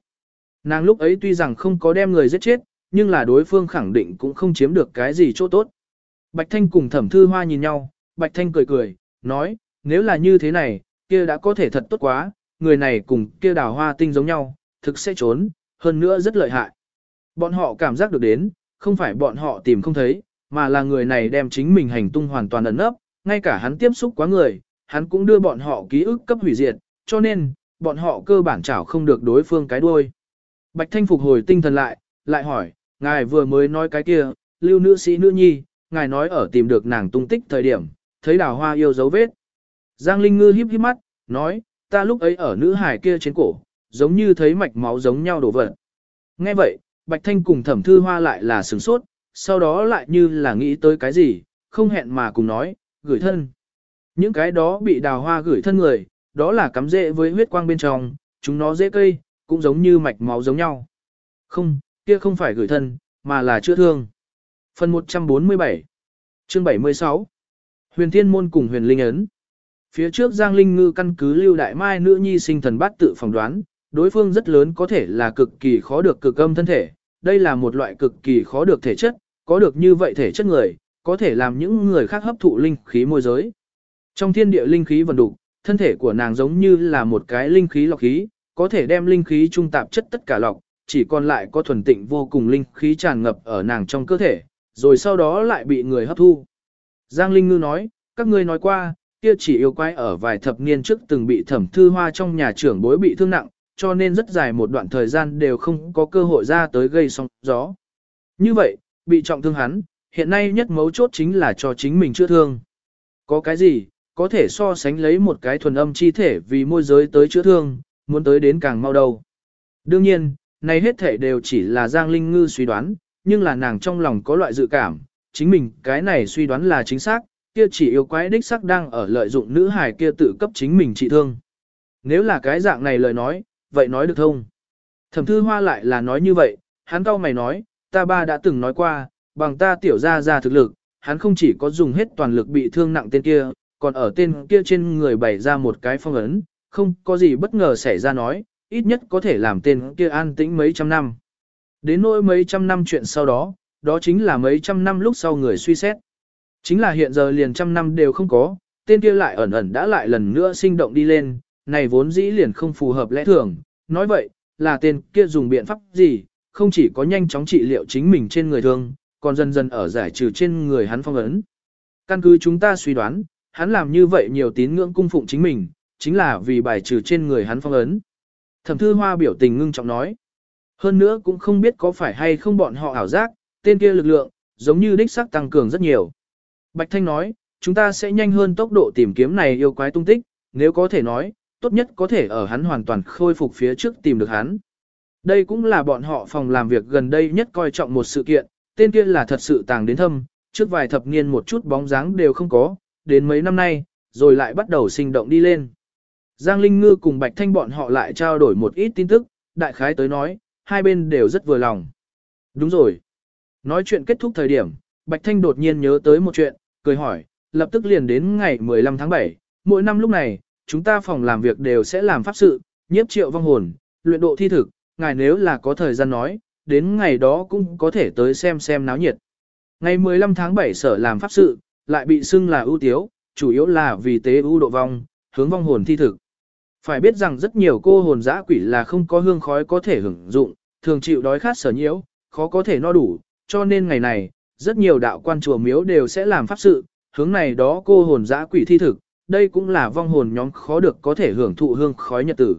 Nàng lúc ấy tuy rằng không có đem người giết chết, nhưng là đối phương khẳng định cũng không chiếm được cái gì chỗ tốt. Bạch Thanh cùng thẩm thư hoa nhìn nhau, Bạch Thanh cười cười, nói, nếu là như thế này, kia đã có thể thật tốt quá, người này cùng kia đào hoa tinh giống nhau, thực sẽ trốn, hơn nữa rất lợi hại. Bọn họ cảm giác được đến, không phải bọn họ tìm không thấy, mà là người này đem chính mình hành tung hoàn toàn ẩn nấp, ngay cả hắn tiếp xúc quá người, hắn cũng đưa bọn họ ký ức cấp hủy diệt, cho nên, bọn họ cơ bản chảo không được đối phương cái đuôi. Bạch Thanh phục hồi tinh thần lại, lại hỏi, ngài vừa mới nói cái kia, lưu nữ sĩ nữ nhi, ngài nói ở tìm được nàng tung tích thời điểm, thấy đào hoa yêu dấu vết. Giang Linh Ngư híp híp mắt, nói, ta lúc ấy ở nữ hải kia trên cổ, giống như thấy mạch máu giống nhau đổ vật. Nghe vậy, Bạch Thanh cùng thẩm thư hoa lại là sửng sốt, sau đó lại như là nghĩ tới cái gì, không hẹn mà cùng nói, gửi thân. Những cái đó bị đào hoa gửi thân người, đó là cắm rễ với huyết quang bên trong, chúng nó dễ cây, cũng giống như mạch máu giống nhau. Không, kia không phải gửi thân, mà là chữa thương. Phần 147 Chương 76 Huyền Thiên Môn cùng Huyền Linh Ấn Phía trước Giang Linh Ngư căn cứ Lưu Đại Mai nữ nhi sinh thần bát tự phỏng đoán, đối phương rất lớn có thể là cực kỳ khó được cực âm thân thể, đây là một loại cực kỳ khó được thể chất, có được như vậy thể chất người, có thể làm những người khác hấp thụ linh khí môi giới. Trong thiên địa linh khí vận đục, thân thể của nàng giống như là một cái linh khí lọc khí, có thể đem linh khí trung tạp chất tất cả lọc, chỉ còn lại có thuần tịnh vô cùng linh khí tràn ngập ở nàng trong cơ thể, rồi sau đó lại bị người hấp thu. Giang Linh Ngư nói, các ngươi nói qua, kia chỉ yêu quái ở vài thập niên trước từng bị thẩm thư hoa trong nhà trưởng bối bị thương nặng, cho nên rất dài một đoạn thời gian đều không có cơ hội ra tới gây sóng gió. Như vậy, bị trọng thương hắn, hiện nay nhất mấu chốt chính là cho chính mình chữa thương. Có cái gì, có thể so sánh lấy một cái thuần âm chi thể vì môi giới tới chữa thương, muốn tới đến càng mau đầu. Đương nhiên, này hết thể đều chỉ là Giang Linh Ngư suy đoán, nhưng là nàng trong lòng có loại dự cảm, chính mình cái này suy đoán là chính xác, kia chỉ yêu quái đích sắc đang ở lợi dụng nữ hài kia tự cấp chính mình trị thương. Nếu là cái dạng này lời nói, vậy nói được không? Thẩm thư hoa lại là nói như vậy, hắn cau mày nói, ta ba đã từng nói qua, bằng ta tiểu ra ra thực lực, hắn không chỉ có dùng hết toàn lực bị thương nặng tên kia, còn ở tên kia trên người bày ra một cái phong ấn, không có gì bất ngờ xảy ra nói, ít nhất có thể làm tên kia an tĩnh mấy trăm năm. Đến nỗi mấy trăm năm chuyện sau đó, đó chính là mấy trăm năm lúc sau người suy xét. Chính là hiện giờ liền trăm năm đều không có, tên kia lại ẩn ẩn đã lại lần nữa sinh động đi lên, này vốn dĩ liền không phù hợp lẽ thường, nói vậy, là tên kia dùng biện pháp gì, không chỉ có nhanh chóng trị liệu chính mình trên người thương, còn dần dần ở giải trừ trên người hắn phong ấn. Căn cứ chúng ta suy đoán, hắn làm như vậy nhiều tín ngưỡng cung phụng chính mình, chính là vì bài trừ trên người hắn phong ấn. Thẩm thư hoa biểu tình ngưng trọng nói. Hơn nữa cũng không biết có phải hay không bọn họ ảo giác, tên kia lực lượng, giống như đích sắc tăng cường rất nhiều. Bạch Thanh nói, chúng ta sẽ nhanh hơn tốc độ tìm kiếm này yêu quái tung tích, nếu có thể nói, tốt nhất có thể ở hắn hoàn toàn khôi phục phía trước tìm được hắn. Đây cũng là bọn họ phòng làm việc gần đây nhất coi trọng một sự kiện, tên kia là thật sự tàng đến thâm, trước vài thập niên một chút bóng dáng đều không có, đến mấy năm nay, rồi lại bắt đầu sinh động đi lên. Giang Linh Ngư cùng Bạch Thanh bọn họ lại trao đổi một ít tin tức, đại khái tới nói, hai bên đều rất vừa lòng. Đúng rồi. Nói chuyện kết thúc thời điểm, Bạch Thanh đột nhiên nhớ tới một chuyện, cười hỏi, lập tức liền đến ngày 15 tháng 7, mỗi năm lúc này, chúng ta phòng làm việc đều sẽ làm pháp sự, nhiếp triệu vong hồn, luyện độ thi thực, ngài nếu là có thời gian nói, đến ngày đó cũng có thể tới xem xem náo nhiệt. Ngày 15 tháng 7 sở làm pháp sự, lại bị xưng là ưu tiếu, chủ yếu là vì tế ưu độ vong, hướng vong hồn thi thực. Phải biết rằng rất nhiều cô hồn dã quỷ là không có hương khói có thể hưởng dụng, thường chịu đói khát sở nhiễu, khó có thể no đủ, cho nên ngày này, rất nhiều đạo quan chùa miếu đều sẽ làm pháp sự, hướng này đó cô hồn dã quỷ thi thực, đây cũng là vong hồn nhóm khó được có thể hưởng thụ hương khói nhật tử.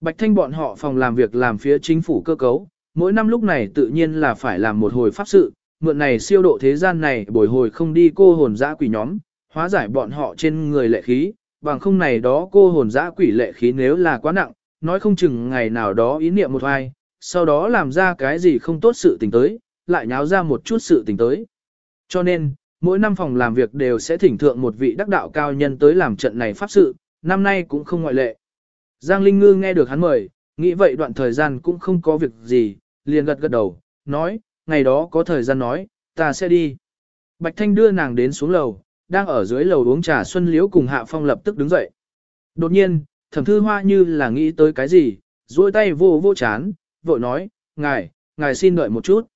Bạch Thanh bọn họ phòng làm việc làm phía chính phủ cơ cấu, mỗi năm lúc này tự nhiên là phải làm một hồi pháp sự, mượn này siêu độ thế gian này bồi hồi không đi cô hồn dã quỷ nhóm, hóa giải bọn họ trên người lệ khí, bằng không này đó cô hồn dã quỷ lệ khí nếu là quá nặng, nói không chừng ngày nào đó ý niệm một ai, sau đó làm ra cái gì không tốt sự tình tới, lại nháo ra một chút sự tình tới. Cho nên, mỗi năm phòng làm việc đều sẽ thỉnh thượng một vị đắc đạo cao nhân tới làm trận này pháp sự, năm nay cũng không ngoại lệ. Giang Linh Ngư nghe được hắn mời, nghĩ vậy đoạn thời gian cũng không có việc gì, liền gật gật đầu, nói, ngày đó có thời gian nói, ta sẽ đi. Bạch Thanh đưa nàng đến xuống lầu, đang ở dưới lầu uống trà Xuân Liễu cùng Hạ Phong lập tức đứng dậy. Đột nhiên, thẩm thư hoa như là nghĩ tới cái gì, duỗi tay vô vô chán, vội nói, ngài, ngài xin đợi một chút.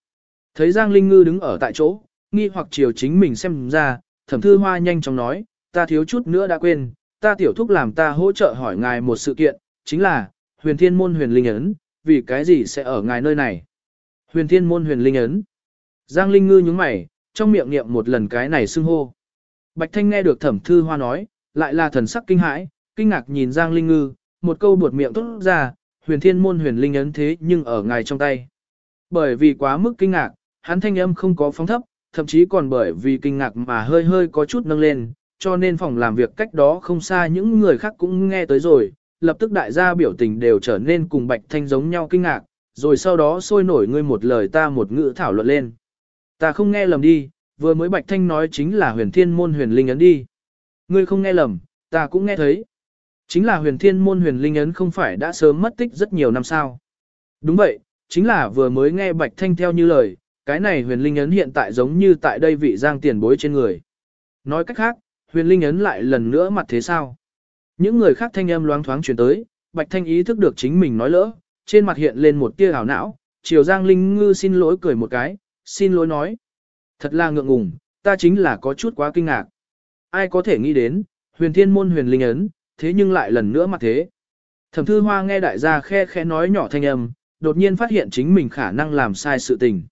Thấy Giang Linh Ngư đứng ở tại chỗ, nghi hoặc chiều chính mình xem ra, thẩm thư hoa nhanh chóng nói, ta thiếu chút nữa đã quên, ta tiểu thúc làm ta hỗ trợ hỏi ngài một sự kiện, chính là, huyền thiên môn huyền linh ấn, vì cái gì sẽ ở ngài nơi này? Huyền thiên môn huyền linh ấn. Giang Linh Ngư nhướng mày, trong miệng niệm một lần cái này xưng hô. Bạch Thanh nghe được thẩm thư hoa nói, lại là thần sắc kinh hãi, kinh ngạc nhìn Giang Linh Ngư, một câu buột miệng tốt ra, huyền thiên môn huyền linh ấn thế nhưng ở ngài trong tay. Bởi vì quá mức kinh ngạc, hắn thanh âm không có phóng thấp, thậm chí còn bởi vì kinh ngạc mà hơi hơi có chút nâng lên, cho nên phòng làm việc cách đó không xa những người khác cũng nghe tới rồi, lập tức đại gia biểu tình đều trở nên cùng Bạch Thanh giống nhau kinh ngạc, rồi sau đó sôi nổi ngươi một lời ta một ngữ thảo luận lên. Ta không nghe lầm đi, vừa mới Bạch Thanh nói chính là huyền thiên môn huyền linh ấn đi. Ngươi không nghe lầm, ta cũng nghe thấy. Chính là huyền thiên môn huyền linh ấn không phải đã sớm mất tích rất nhiều năm sao. Đúng vậy, chính là vừa mới nghe Bạch Thanh theo như lời, cái này huyền linh ấn hiện tại giống như tại đây vị giang tiền bối trên người. Nói cách khác, huyền linh ấn lại lần nữa mặt thế sao? Những người khác thanh âm loáng thoáng chuyển tới, Bạch Thanh ý thức được chính mình nói lỡ, trên mặt hiện lên một tia ảo não, chiều Giang Linh Ngư xin lỗi cười một cái, xin lỗi nói. Thật là ngượng ngùng, ta chính là có chút quá kinh ngạc. Ai có thể nghĩ đến, huyền thiên môn huyền linh ấn, thế nhưng lại lần nữa mặt thế. Thẩm thư hoa nghe đại gia khe khẽ nói nhỏ thanh âm, đột nhiên phát hiện chính mình khả năng làm sai sự tình.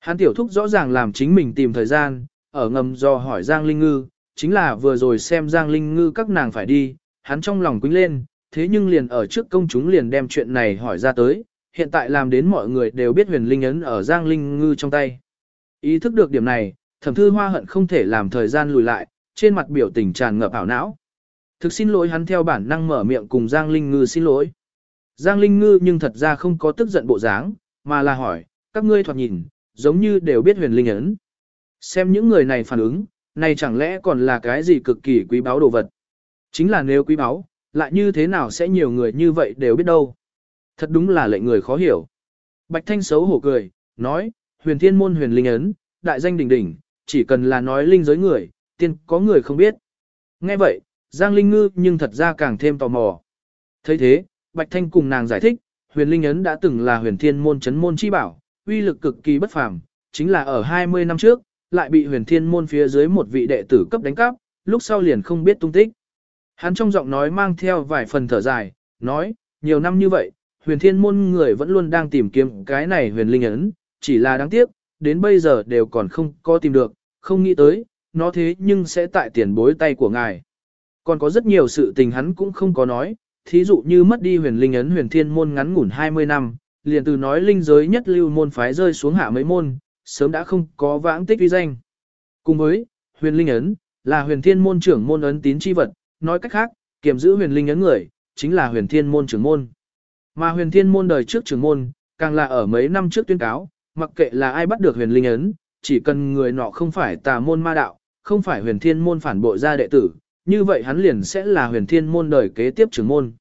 Hắn tiểu thúc rõ ràng làm chính mình tìm thời gian, ở ngầm do hỏi Giang Linh Ngư, chính là vừa rồi xem Giang Linh Ngư các nàng phải đi, hắn trong lòng quính lên, thế nhưng liền ở trước công chúng liền đem chuyện này hỏi ra tới, hiện tại làm đến mọi người đều biết huyền linh ấn ở Giang Linh Ngư trong tay. Ý thức được điểm này, thẩm thư hoa hận không thể làm thời gian lùi lại, trên mặt biểu tình tràn ngập ảo não. Thực xin lỗi hắn theo bản năng mở miệng cùng Giang Linh Ngư xin lỗi. Giang Linh Ngư nhưng thật ra không có tức giận bộ dáng, mà là hỏi, các ngươi thoạt nhìn, giống như đều biết huyền linh ấn. Xem những người này phản ứng, này chẳng lẽ còn là cái gì cực kỳ quý báu đồ vật. Chính là nếu quý báu, lại như thế nào sẽ nhiều người như vậy đều biết đâu. Thật đúng là lệnh người khó hiểu. Bạch Thanh xấu hổ cười, nói, huyền thiên môn huyền linh ấn, đại danh đỉnh đỉnh, chỉ cần là nói linh giới người, tiên có người không biết. Nghe vậy, Giang Linh Ngư nhưng thật ra càng thêm tò mò. thấy thế, Bạch Thanh cùng nàng giải thích, huyền linh ấn đã từng là huyền thiên môn chấn môn chi bảo, uy lực cực kỳ bất phàm, chính là ở 20 năm trước, lại bị huyền thiên môn phía dưới một vị đệ tử cấp đánh cắp, lúc sau liền không biết tung tích. Hắn trong giọng nói mang theo vài phần thở dài, nói, nhiều năm như vậy, huyền thiên môn người vẫn luôn đang tìm kiếm cái này huyền linh ấn, chỉ là đáng tiếc, đến bây giờ đều còn không có tìm được, không nghĩ tới, nó thế nhưng sẽ tại tiền bối tay của ngài. Còn có rất nhiều sự tình hắn cũng không có nói, thí dụ như mất đi huyền linh ấn huyền thiên môn ngắn ngủn 20 năm, liền từ nói linh giới nhất lưu môn phái rơi xuống hạ mấy môn, sớm đã không có vãng tích uy danh. Cùng với, huyền linh ấn, là huyền thiên môn trưởng môn ấn tín chi vật, nói cách khác, kiểm giữ huyền linh ấn người, chính là huyền thiên môn trưởng môn. Mà huyền thiên môn đời trước trưởng môn, càng là ở mấy năm trước tuyên cáo, mặc kệ là ai bắt được huyền linh ấn, chỉ cần người nọ không phải tà môn ma đạo, không phải huyền thiên môn phản bội gia đệ tử, như vậy hắn liền sẽ là huyền thiên môn đời kế tiếp trưởng môn.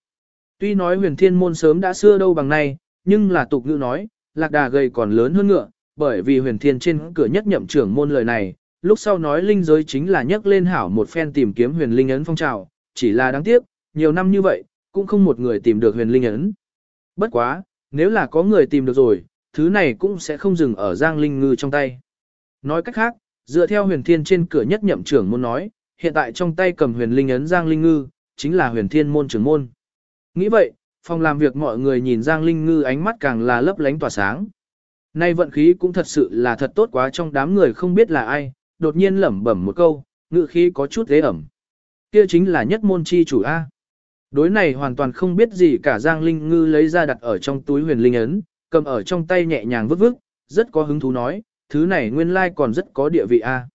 Tuy nói huyền thiên môn sớm đã xưa đâu bằng nay, nhưng là tục ngữ nói, lạc đà gầy còn lớn hơn ngựa, bởi vì huyền thiên trên cửa nhất nhậm trưởng môn lời này, lúc sau nói linh giới chính là nhắc lên hảo một phen tìm kiếm huyền linh ấn phong trào, chỉ là đáng tiếc, nhiều năm như vậy, cũng không một người tìm được huyền linh ấn. Bất quá, nếu là có người tìm được rồi, thứ này cũng sẽ không dừng ở Giang Linh Ngư trong tay. Nói cách khác, dựa theo huyền thiên trên cửa nhất nhậm trưởng môn nói, hiện tại trong tay cầm huyền linh ấn Giang Linh Ngư, chính là huyền thiên môn trưởng môn. Nghĩ vậy, phòng làm việc mọi người nhìn Giang Linh Ngư ánh mắt càng là lấp lánh tỏa sáng. Nay vận khí cũng thật sự là thật tốt quá trong đám người không biết là ai, đột nhiên lẩm bẩm một câu, ngự khí có chút ghế ẩm. Kia chính là nhất môn chi chủ A. Đối này hoàn toàn không biết gì cả Giang Linh Ngư lấy ra đặt ở trong túi huyền linh ấn, cầm ở trong tay nhẹ nhàng vứt vứt, rất có hứng thú nói, thứ này nguyên lai còn rất có địa vị a. chắc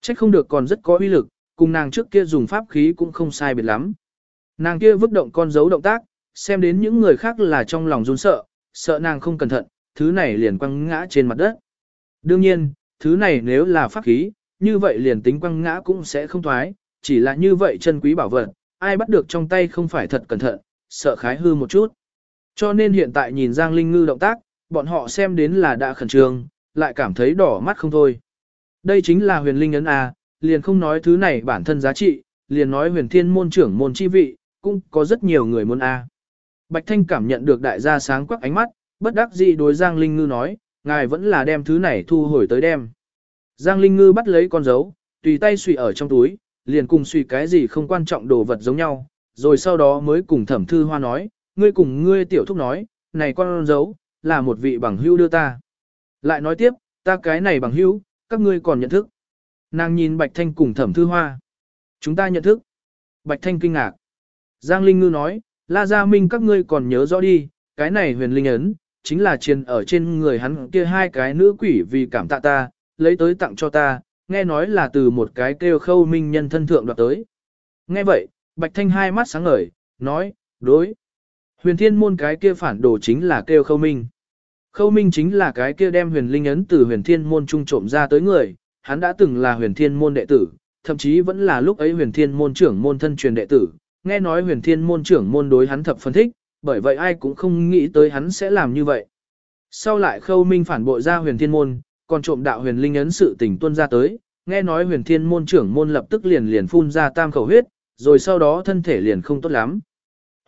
Trách không được còn rất có uy lực, cùng nàng trước kia dùng pháp khí cũng không sai biệt lắm. Nàng kia vứt động con dấu động tác, xem đến những người khác là trong lòng run sợ, sợ nàng không cẩn thận, thứ này liền quăng ngã trên mặt đất. Đương nhiên, thứ này nếu là pháp khí, như vậy liền tính quăng ngã cũng sẽ không thoái, chỉ là như vậy chân quý bảo vật, ai bắt được trong tay không phải thật cẩn thận, sợ khái hư một chút. Cho nên hiện tại nhìn Giang Linh Ngư động tác, bọn họ xem đến là đã khẩn trương, lại cảm thấy đỏ mắt không thôi. Đây chính là huyền linh ấn A, liền không nói thứ này bản thân giá trị, liền nói huyền thiên môn trưởng môn chi vị, cũng có rất nhiều người muốn A. Bạch Thanh cảm nhận được đại gia sáng quắc ánh mắt, bất đắc dĩ đối Giang Linh Ngư nói, ngài vẫn là đem thứ này thu hồi tới đem. Giang Linh Ngư bắt lấy con dấu, tùy tay suy ở trong túi, liền cùng suy cái gì không quan trọng đồ vật giống nhau, rồi sau đó mới cùng thẩm thư hoa nói, ngươi cùng ngươi tiểu thúc nói, này con dấu, là một vị bằng hữu đưa ta. Lại nói tiếp, ta cái này bằng hữu, các ngươi còn nhận thức. Nàng nhìn Bạch Thanh cùng thẩm thư hoa. Chúng ta nhận thức. Bạch Thanh kinh ngạc. Giang Linh Ngư nói, La Gia Minh các ngươi còn nhớ rõ đi, cái này huyền linh ấn, chính là triền ở trên người hắn kia hai cái nữ quỷ vì cảm tạ ta, lấy tới tặng cho ta, nghe nói là từ một cái kêu khâu minh nhân thân thượng đoạt tới. Nghe vậy, Bạch Thanh hai mắt sáng ngời, nói, đối. Huyền thiên môn cái kia phản đồ chính là kêu khâu minh. Khâu minh chính là cái kia đem huyền linh ấn từ huyền thiên môn trung trộm ra tới người, hắn đã từng là huyền thiên môn đệ tử, thậm chí vẫn là lúc ấy huyền thiên môn trưởng môn thân truyền đệ tử, nghe nói huyền thiên môn trưởng môn đối hắn thập phân thích, bởi vậy ai cũng không nghĩ tới hắn sẽ làm như vậy. Sau lại khâu minh phản bội ra huyền thiên môn, còn trộm đạo huyền linh ấn sự tình tuân ra tới, nghe nói huyền thiên môn trưởng môn lập tức liền liền phun ra tam khẩu huyết, rồi sau đó thân thể liền không tốt lắm.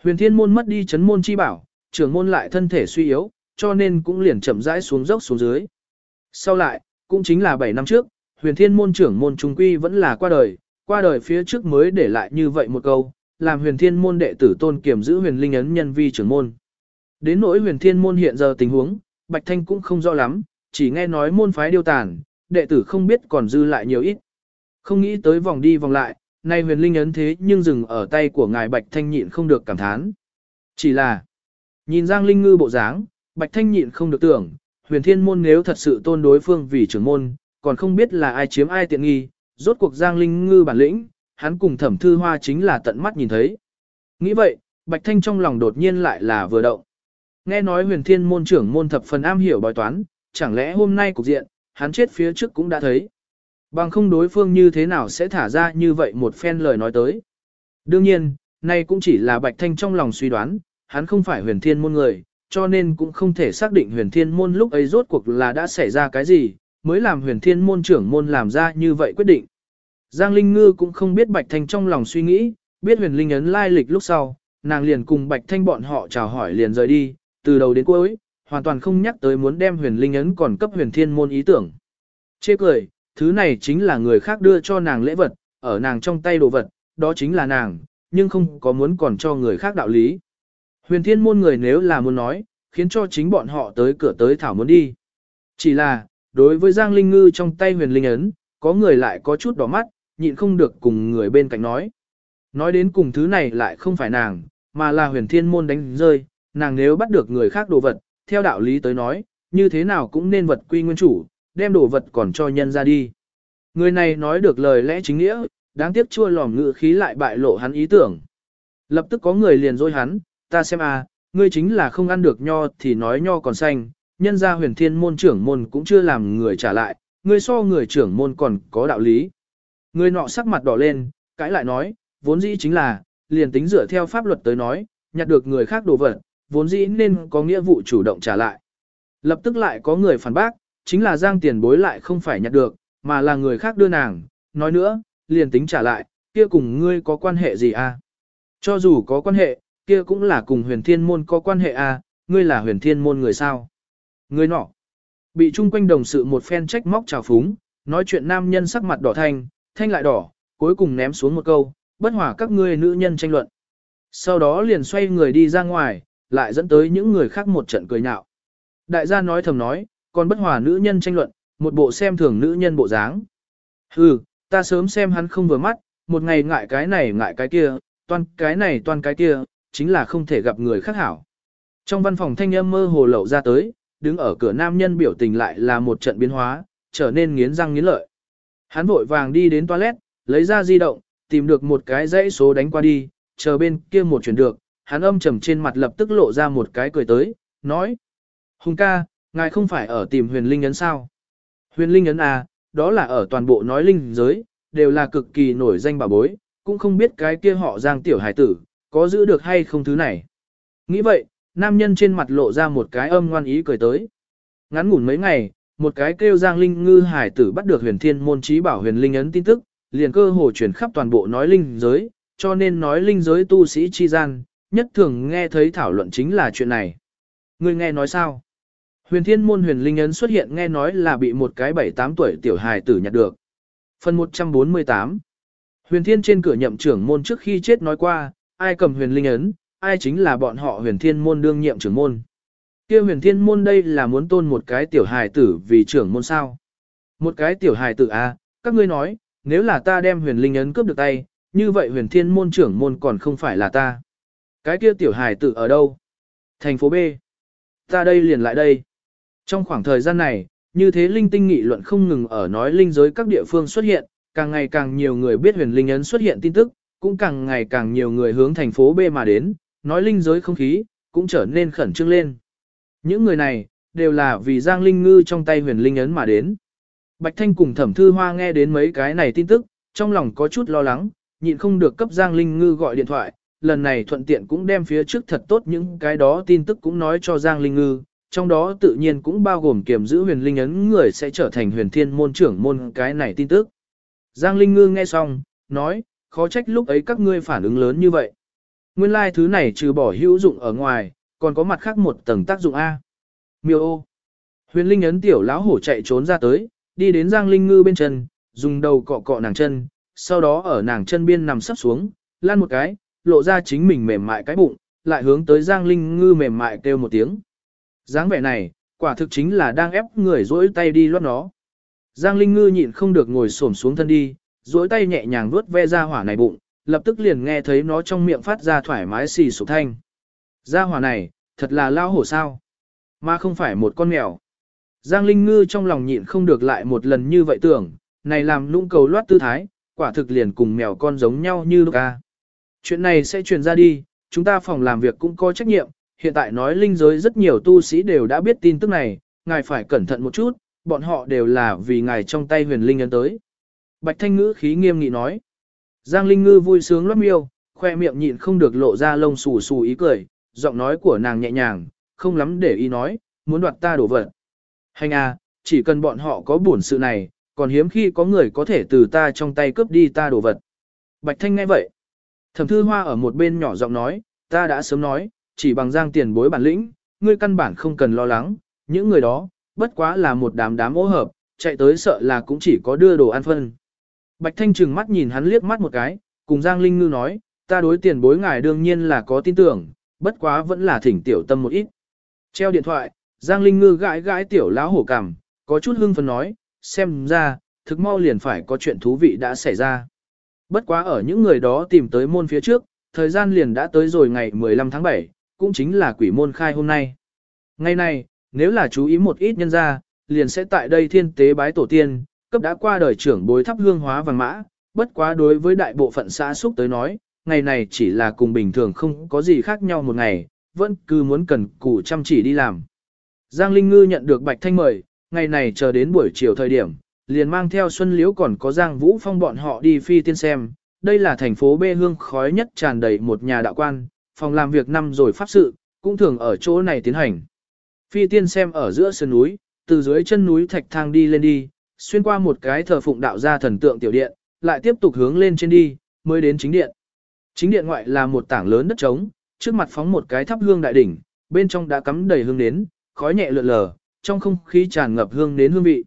Huyền thiên môn mất đi chấn môn chi bảo, trưởng môn lại thân thể suy yếu, cho nên cũng liền chậm rãi xuống dốc xuống dưới. Sau lại, cũng chính là 7 năm trước, huyền thiên môn trưởng môn trung quy vẫn là qua đời, qua đời phía trước mới để lại như vậy một câu, làm huyền thiên môn đệ tử tôn kiểm giữ huyền linh ấn nhân vi trưởng môn. Đến nỗi huyền thiên môn hiện giờ tình huống, Bạch Thanh cũng không rõ lắm, chỉ nghe nói môn phái điêu tàn, đệ tử không biết còn dư lại nhiều ít. Không nghĩ tới vòng đi vòng lại, nay huyền linh ấn thế nhưng dừng ở tay của ngài Bạch Thanh nhịn không được cảm thán. Chỉ là, nhìn Giang Linh Ngư bộ dáng, Bạch Thanh nhịn không được tưởng, huyền thiên môn nếu thật sự tôn đối phương vì trưởng môn, còn không biết là ai chiếm ai tiện nghi, rốt cuộc Giang Linh Ngư bản lĩnh, hắn cùng thẩm thư hoa chính là tận mắt nhìn thấy. Nghĩ vậy, Bạch Thanh trong lòng đột nhiên lại là vừa động. Nghe nói huyền thiên môn trưởng môn thập phần am hiểu bói toán, chẳng lẽ hôm nay cục diện, hắn chết phía trước cũng đã thấy. Bằng không đối phương như thế nào sẽ thả ra như vậy một phen lời nói tới. Đương nhiên, nay cũng chỉ là Bạch Thanh trong lòng suy đoán, hắn không phải huyền thiên môn người, cho nên cũng không thể xác định huyền thiên môn lúc ấy rốt cuộc là đã xảy ra cái gì, mới làm huyền thiên môn trưởng môn làm ra như vậy quyết định. Giang Linh Ngư cũng không biết Bạch Thanh trong lòng suy nghĩ, biết huyền linh ấn lai lịch lúc sau, nàng liền cùng Bạch Thanh bọn họ chào hỏi liền rời đi, từ đầu đến cuối, hoàn toàn không nhắc tới muốn đem huyền linh ấn còn cấp huyền thiên môn ý tưởng. Chê cười, thứ này chính là người khác đưa cho nàng lễ vật, ở nàng trong tay đồ vật, đó chính là nàng, nhưng không có muốn còn cho người khác đạo lý. Huyền thiên môn người nếu là muốn nói, khiến cho chính bọn họ tới cửa tới thảo muốn đi. Chỉ là, đối với Giang Linh Ngư trong tay huyền linh ấn, có người lại có chút đỏ mắt, nhịn không được cùng người bên cạnh nói. Nói đến cùng thứ này lại không phải nàng, mà là huyền thiên môn đánh rơi, nàng nếu bắt được người khác đồ vật, theo đạo lý tới nói, như thế nào cũng nên vật quy nguyên chủ, đem đồ vật còn cho nhân ra đi. Người này nói được lời lẽ chính nghĩa, đáng tiếc chua lòm ngự khí lại bại lộ hắn ý tưởng. Lập tức có người liền dối hắn, ta xem à, ngươi chính là không ăn được nho thì nói nho còn xanh, nhân ra huyền thiên môn trưởng môn cũng chưa làm người trả lại, ngươi so người trưởng môn còn có đạo lý. Người nọ sắc mặt đỏ lên, cãi lại nói, vốn dĩ chính là, liền tính dựa theo pháp luật tới nói, nhặt được người khác đồ vật, vốn dĩ nên có nghĩa vụ chủ động trả lại. Lập tức lại có người phản bác, chính là giang tiền bối lại không phải nhặt được, mà là người khác đưa nàng, nói nữa, liền tính trả lại, kia cùng ngươi có quan hệ gì à? Cho dù có quan hệ, kia cũng là cùng huyền thiên môn có quan hệ à, ngươi là huyền thiên môn người sao? Người nọ, bị chung quanh đồng sự một phen trách móc trào phúng, nói chuyện nam nhân sắc mặt đỏ thanh, thanh lại đỏ, cuối cùng ném xuống một câu, bất hòa các ngươi nữ nhân tranh luận. Sau đó liền xoay người đi ra ngoài, lại dẫn tới những người khác một trận cười nhạo. Đại gia nói thầm nói, còn bất hòa nữ nhân tranh luận, một bộ xem thường nữ nhân bộ dáng. Hừ, ta sớm xem hắn không vừa mắt, một ngày ngại cái này ngại cái kia, toàn cái này toàn cái kia, chính là không thể gặp người khác hảo. Trong văn phòng thanh âm mơ hồ lậu ra tới, đứng ở cửa nam nhân biểu tình lại là một trận biến hóa, trở nên nghiến răng nghiến lợi. Hắn vội vàng đi đến toilet, lấy ra di động, tìm được một cái dãy số đánh qua đi, chờ bên kia một chuyển được, hắn âm trầm trên mặt lập tức lộ ra một cái cười tới, nói. Hùng ca, ngài không phải ở tìm huyền linh ấn sao? Huyền linh ấn à, đó là ở toàn bộ nói linh giới, đều là cực kỳ nổi danh bà bối, cũng không biết cái kia họ giang tiểu hải tử, có giữ được hay không thứ này. Nghĩ vậy, nam nhân trên mặt lộ ra một cái âm ngoan ý cười tới. Ngắn ngủn mấy ngày, một cái kêu giang linh ngư hải tử bắt được huyền thiên môn trí bảo huyền linh ấn tin tức, liền cơ hồ chuyển khắp toàn bộ nói linh giới, cho nên nói linh giới tu sĩ chi gian, nhất thường nghe thấy thảo luận chính là chuyện này. Người nghe nói sao? Huyền thiên môn huyền linh ấn xuất hiện nghe nói là bị một cái 7-8 tuổi tiểu hài tử nhặt được. Phần 148 Huyền thiên trên cửa nhậm trưởng môn trước khi chết nói qua, ai cầm huyền linh ấn, ai chính là bọn họ huyền thiên môn đương nhiệm trưởng môn kia huyền thiên môn đây là muốn tôn một cái tiểu hài tử vì trưởng môn sao. Một cái tiểu hài tử à, các ngươi nói, nếu là ta đem huyền linh ấn cướp được tay, như vậy huyền thiên môn trưởng môn còn không phải là ta. Cái kia tiểu hài tử ở đâu? Thành phố B. Ta đây liền lại đây. Trong khoảng thời gian này, như thế linh tinh nghị luận không ngừng ở nói linh giới các địa phương xuất hiện, càng ngày càng nhiều người biết huyền linh ấn xuất hiện tin tức, cũng càng ngày càng nhiều người hướng thành phố B mà đến, nói linh giới không khí, cũng trở nên khẩn trương lên. Những người này, đều là vì Giang Linh Ngư trong tay huyền linh ấn mà đến. Bạch Thanh cùng Thẩm Thư Hoa nghe đến mấy cái này tin tức, trong lòng có chút lo lắng, nhịn không được cấp Giang Linh Ngư gọi điện thoại, lần này thuận tiện cũng đem phía trước thật tốt những cái đó tin tức cũng nói cho Giang Linh Ngư, trong đó tự nhiên cũng bao gồm kiểm giữ huyền linh ấn người sẽ trở thành huyền thiên môn trưởng môn cái này tin tức. Giang Linh Ngư nghe xong, nói, khó trách lúc ấy các ngươi phản ứng lớn như vậy. Nguyên lai like thứ này trừ bỏ hữu dụng ở ngoài, còn có mặt khác một tầng tác dụng A. Miêu ô. Huyền linh ấn tiểu lão hổ chạy trốn ra tới, đi đến Giang Linh Ngư bên chân, dùng đầu cọ cọ nàng chân, sau đó ở nàng chân biên nằm sắp xuống, lan một cái, lộ ra chính mình mềm mại cái bụng, lại hướng tới Giang Linh Ngư mềm mại kêu một tiếng. dáng vẻ này, quả thực chính là đang ép người dỗi tay đi loát nó. Giang Linh Ngư nhịn không được ngồi xổm xuống thân đi, dỗi tay nhẹ nhàng vuốt ve ra hỏa này bụng, lập tức liền nghe thấy nó trong miệng phát ra thoải mái xì sụp thanh. Ra hỏa này, thật là lao hổ sao, mà không phải một con mèo. Giang Linh Ngư trong lòng nhịn không được lại một lần như vậy tưởng, này làm nũng cầu loát tư thái, quả thực liền cùng mèo con giống nhau như lúc ca. Chuyện này sẽ truyền ra đi, chúng ta phòng làm việc cũng có trách nhiệm, hiện tại nói linh giới rất nhiều tu sĩ đều đã biết tin tức này, ngài phải cẩn thận một chút, bọn họ đều là vì ngài trong tay huyền linh ấn tới. Bạch Thanh Ngữ khí nghiêm nghị nói. Giang Linh Ngư vui sướng lắm miêu, khoe miệng nhịn không được lộ ra lông xù xù ý cười, giọng nói của nàng nhẹ nhàng, không lắm để ý nói, muốn đoạt ta đổ vật. Hành à, chỉ cần bọn họ có buồn sự này, còn hiếm khi có người có thể từ ta trong tay cướp đi ta đồ vật. Bạch Thanh nghe vậy. Thẩm Thư Hoa ở một bên nhỏ giọng nói, ta đã sớm nói, chỉ bằng giang tiền bối bản lĩnh, ngươi căn bản không cần lo lắng, những người đó, bất quá là một đám đám ô hợp, chạy tới sợ là cũng chỉ có đưa đồ ăn phân. Bạch Thanh trừng mắt nhìn hắn liếc mắt một cái, cùng Giang Linh Ngư nói, ta đối tiền bối ngài đương nhiên là có tin tưởng, bất quá vẫn là thỉnh tiểu tâm một ít. Treo điện thoại, Giang Linh Ngư gãi gãi tiểu lão hổ cằm, có chút hưng phấn nói, xem ra, thực mau liền phải có chuyện thú vị đã xảy ra. Bất quá ở những người đó tìm tới môn phía trước, thời gian liền đã tới rồi ngày 15 tháng 7, cũng chính là quỷ môn khai hôm nay. Ngày này, nếu là chú ý một ít nhân gia, liền sẽ tại đây thiên tế bái tổ tiên, cấp đã qua đời trưởng bối thắp hương hóa vàng mã, bất quá đối với đại bộ phận xã xúc tới nói, ngày này chỉ là cùng bình thường không có gì khác nhau một ngày, vẫn cứ muốn cần cù chăm chỉ đi làm. Giang Linh Ngư nhận được Bạch Thanh mời, ngày này chờ đến buổi chiều thời điểm, liền mang theo Xuân Liễu còn có Giang Vũ Phong bọn họ đi phi tiên xem. Đây là thành phố bê hương khói nhất tràn đầy một nhà đạo quan, phòng làm việc năm rồi pháp sự, cũng thường ở chỗ này tiến hành. Phi tiên xem ở giữa sơn núi, từ dưới chân núi thạch thang đi lên đi, xuyên qua một cái thờ phụng đạo gia thần tượng tiểu điện, lại tiếp tục hướng lên trên đi, mới đến chính điện. Chính điện ngoại là một tảng lớn đất trống, trước mặt phóng một cái thắp hương đại đỉnh, bên trong đã cắm đầy hương nến, khói nhẹ lượn lờ, trong không khí tràn ngập hương nến hương vị.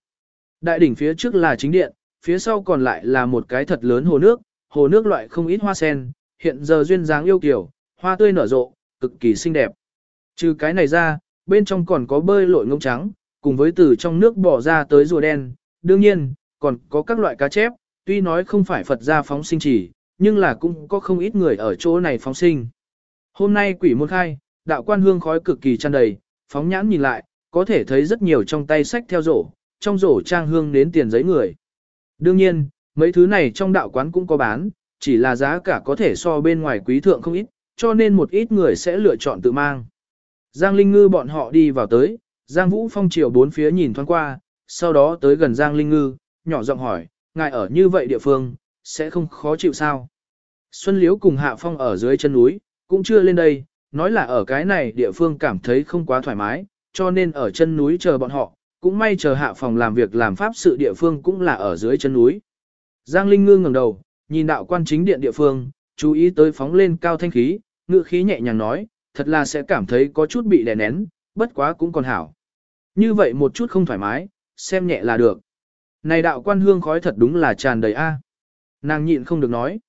Đại đỉnh phía trước là chính điện, phía sau còn lại là một cái thật lớn hồ nước, hồ nước loại không ít hoa sen, hiện giờ duyên dáng yêu kiều, hoa tươi nở rộ, cực kỳ xinh đẹp. Trừ cái này ra, bên trong còn có bơi lội ngông trắng, cùng với từ trong nước bỏ ra tới rùa đen, đương nhiên, còn có các loại cá chép, tuy nói không phải Phật gia phóng sinh chỉ, nhưng là cũng có không ít người ở chỗ này phóng sinh. Hôm nay quỷ môn khai, đạo quan hương khói cực kỳ tràn đầy, phóng nhãn nhìn lại, có thể thấy rất nhiều trong tay sách theo rổ, trong rổ trang hương đến tiền giấy người. Đương nhiên, mấy thứ này trong đạo quán cũng có bán, chỉ là giá cả có thể so bên ngoài quý thượng không ít, cho nên một ít người sẽ lựa chọn tự mang. Giang Linh Ngư bọn họ đi vào tới, Giang Vũ Phong chiều bốn phía nhìn thoáng qua, sau đó tới gần Giang Linh Ngư, nhỏ giọng hỏi, ngài ở như vậy địa phương, sẽ không khó chịu sao? Xuân Liễu cùng Hạ Phong ở dưới chân núi, cũng chưa lên đây, nói là ở cái này địa phương cảm thấy không quá thoải mái, cho nên ở chân núi chờ bọn họ, cũng may chờ Hạ Phòng làm việc làm pháp sự địa phương cũng là ở dưới chân núi. Giang Linh Ngư ngẩng đầu, nhìn đạo quan chính điện địa phương, chú ý tới phóng lên cao thanh khí, ngựa khí nhẹ nhàng nói, thật là sẽ cảm thấy có chút bị đè nén, bất quá cũng còn hảo. Như vậy một chút không thoải mái, xem nhẹ là được. Này đạo quan hương khói thật đúng là tràn đầy a. Nàng nhịn không được nói.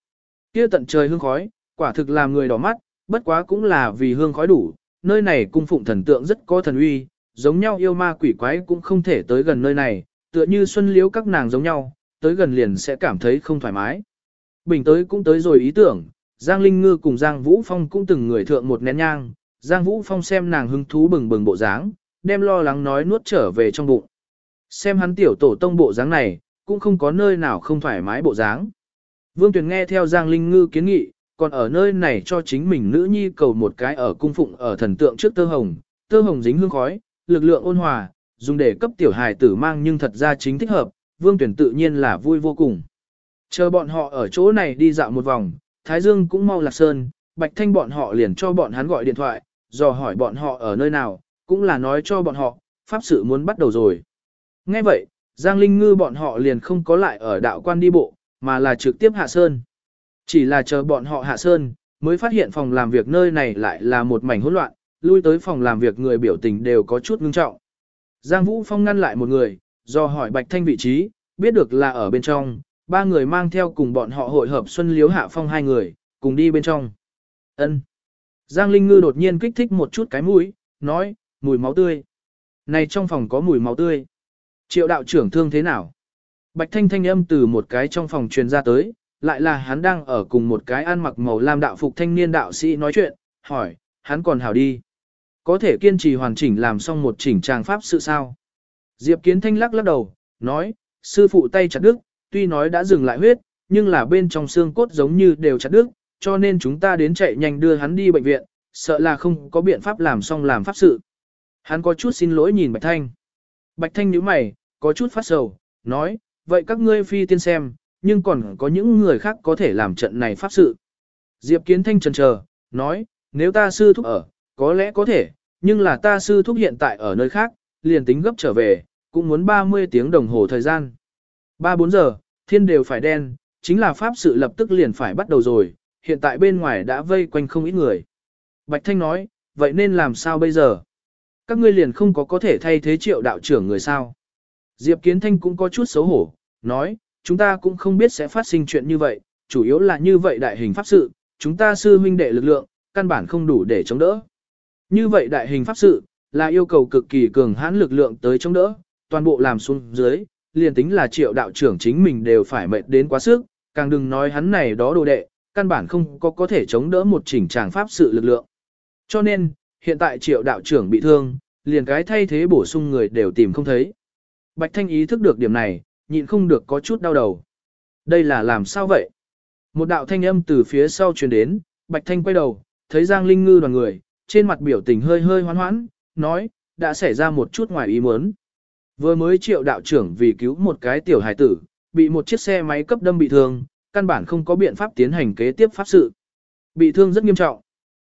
Kia tận trời hương khói, quả thực làm người đỏ mắt, bất quá cũng là vì hương khói đủ, nơi này cung phụng thần tượng rất có thần uy, giống nhau yêu ma quỷ quái cũng không thể tới gần nơi này, tựa như xuân liếu các nàng giống nhau, tới gần liền sẽ cảm thấy không thoải mái. Bình tới cũng tới rồi ý tưởng, Giang Linh Ngư cùng Giang Vũ Phong cũng từng người thượng một nén nhang, Giang Vũ Phong xem nàng hứng thú bừng bừng bộ dáng, đem lo lắng nói nuốt trở về trong bụng. Xem hắn tiểu tổ tông bộ dáng này, cũng không có nơi nào không thoải mái bộ dáng. Vương Tuyền nghe theo Giang Linh Ngư kiến nghị, còn ở nơi này cho chính mình nữ nhi cầu một cái ở cung phụng ở thần tượng trước tơ hồng, tơ hồng dính hương khói, lực lượng ôn hòa, dùng để cấp tiểu hài tử mang nhưng thật ra chính thích hợp, Vương Tuyền tự nhiên là vui vô cùng. Chờ bọn họ ở chỗ này đi dạo một vòng, Thái Dương cũng mau lạc sơn, Bạch Thanh bọn họ liền cho bọn hắn gọi điện thoại, dò hỏi bọn họ ở nơi nào, cũng là nói cho bọn họ, pháp sự muốn bắt đầu rồi. Nghe vậy, Giang Linh Ngư bọn họ liền không có lại ở đạo quan đi bộ, mà là trực tiếp hạ sơn. Chỉ là chờ bọn họ hạ sơn, mới phát hiện phòng làm việc nơi này lại là một mảnh hỗn loạn, lui tới phòng làm việc người biểu tình đều có chút ngưng trọng. Giang Vũ Phong ngăn lại một người, do hỏi Bạch Thanh vị trí, biết được là ở bên trong, ba người mang theo cùng bọn họ hội hợp Xuân Liếu Hạ Phong hai người, cùng đi bên trong. Ân. Giang Linh Ngư đột nhiên kích thích một chút cái mũi, nói, mùi máu tươi. Này trong phòng có mùi máu tươi. Triệu đạo trưởng thương thế nào? Bạch Thanh thanh âm từ một cái trong phòng truyền ra tới, lại là hắn đang ở cùng một cái ăn mặc màu lam đạo phục thanh niên đạo sĩ nói chuyện, hỏi, hắn còn hảo đi. Có thể kiên trì hoàn chỉnh làm xong một chỉnh trang pháp sự sao? Diệp Kiến Thanh lắc lắc đầu, nói, sư phụ tay chặt đứt, tuy nói đã dừng lại huyết, nhưng là bên trong xương cốt giống như đều chặt đứt, cho nên chúng ta đến chạy nhanh đưa hắn đi bệnh viện, sợ là không có biện pháp làm xong làm pháp sự. Hắn có chút xin lỗi nhìn Bạch Thanh. Bạch Thanh nhíu mày, có chút phát sầu, nói, vậy các ngươi phi tiên xem, nhưng còn có những người khác có thể làm trận này pháp sự. Diệp Kiến Thanh trần chờ, nói, nếu ta sư thúc ở, có lẽ có thể, nhưng là ta sư thúc hiện tại ở nơi khác, liền tính gấp trở về, cũng muốn 30 tiếng đồng hồ thời gian. 3-4 giờ, thiên đều phải đen, chính là pháp sự lập tức liền phải bắt đầu rồi, hiện tại bên ngoài đã vây quanh không ít người. Bạch Thanh nói, vậy nên làm sao bây giờ? Các ngươi liền không có có thể thay thế triệu đạo trưởng người sao? Diệp Kiến Thanh cũng có chút xấu hổ, nói, chúng ta cũng không biết sẽ phát sinh chuyện như vậy, chủ yếu là như vậy đại hình pháp sự, chúng ta sư huynh đệ lực lượng, căn bản không đủ để chống đỡ. Như vậy đại hình pháp sự, là yêu cầu cực kỳ cường hãn lực lượng tới chống đỡ, toàn bộ làm xuống dưới, liền tính là triệu đạo trưởng chính mình đều phải mệt đến quá sức, càng đừng nói hắn này đó đồ đệ, căn bản không có có thể chống đỡ một chỉnh tràng pháp sự lực lượng. Cho nên, hiện tại triệu đạo trưởng bị thương, liền cái thay thế bổ sung người đều tìm không thấy. Bạch Thanh ý thức được điểm này, nhịn không được có chút đau đầu. Đây là làm sao vậy? Một đạo thanh âm từ phía sau truyền đến, Bạch Thanh quay đầu, thấy Giang Linh Ngư đoàn người, trên mặt biểu tình hơi hơi hoán hoãn, nói, đã xảy ra một chút ngoài ý muốn. Vừa mới triệu đạo trưởng vì cứu một cái tiểu hải tử, bị một chiếc xe máy cấp đâm bị thương, căn bản không có biện pháp tiến hành kế tiếp pháp sự. Bị thương rất nghiêm trọng.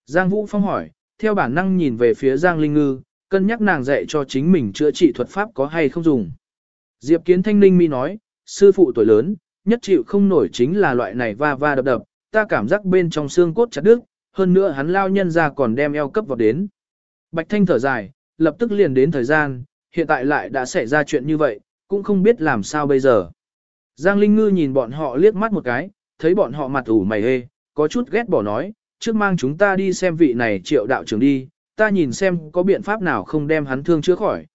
Giang Vũ Phong hỏi, theo bản năng nhìn về phía Giang Linh Ngư, cân nhắc nàng dạy cho chính mình chữa trị thuật pháp có hay không dùng. Diệp Kiến Thanh Ninh mi nói, sư phụ tuổi lớn, nhất chịu không nổi chính là loại này va va đập đập, ta cảm giác bên trong xương cốt chặt đứt, hơn nữa hắn lao nhân ra còn đem eo cấp vào đến. Bạch Thanh thở dài, lập tức liền đến thời gian, hiện tại lại đã xảy ra chuyện như vậy, cũng không biết làm sao bây giờ. Giang Linh Ngư nhìn bọn họ liếc mắt một cái, thấy bọn họ mặt ủ mày hê, có chút ghét bỏ nói, trước mang chúng ta đi xem vị này triệu đạo trưởng đi, ta nhìn xem có biện pháp nào không đem hắn thương chữa khỏi.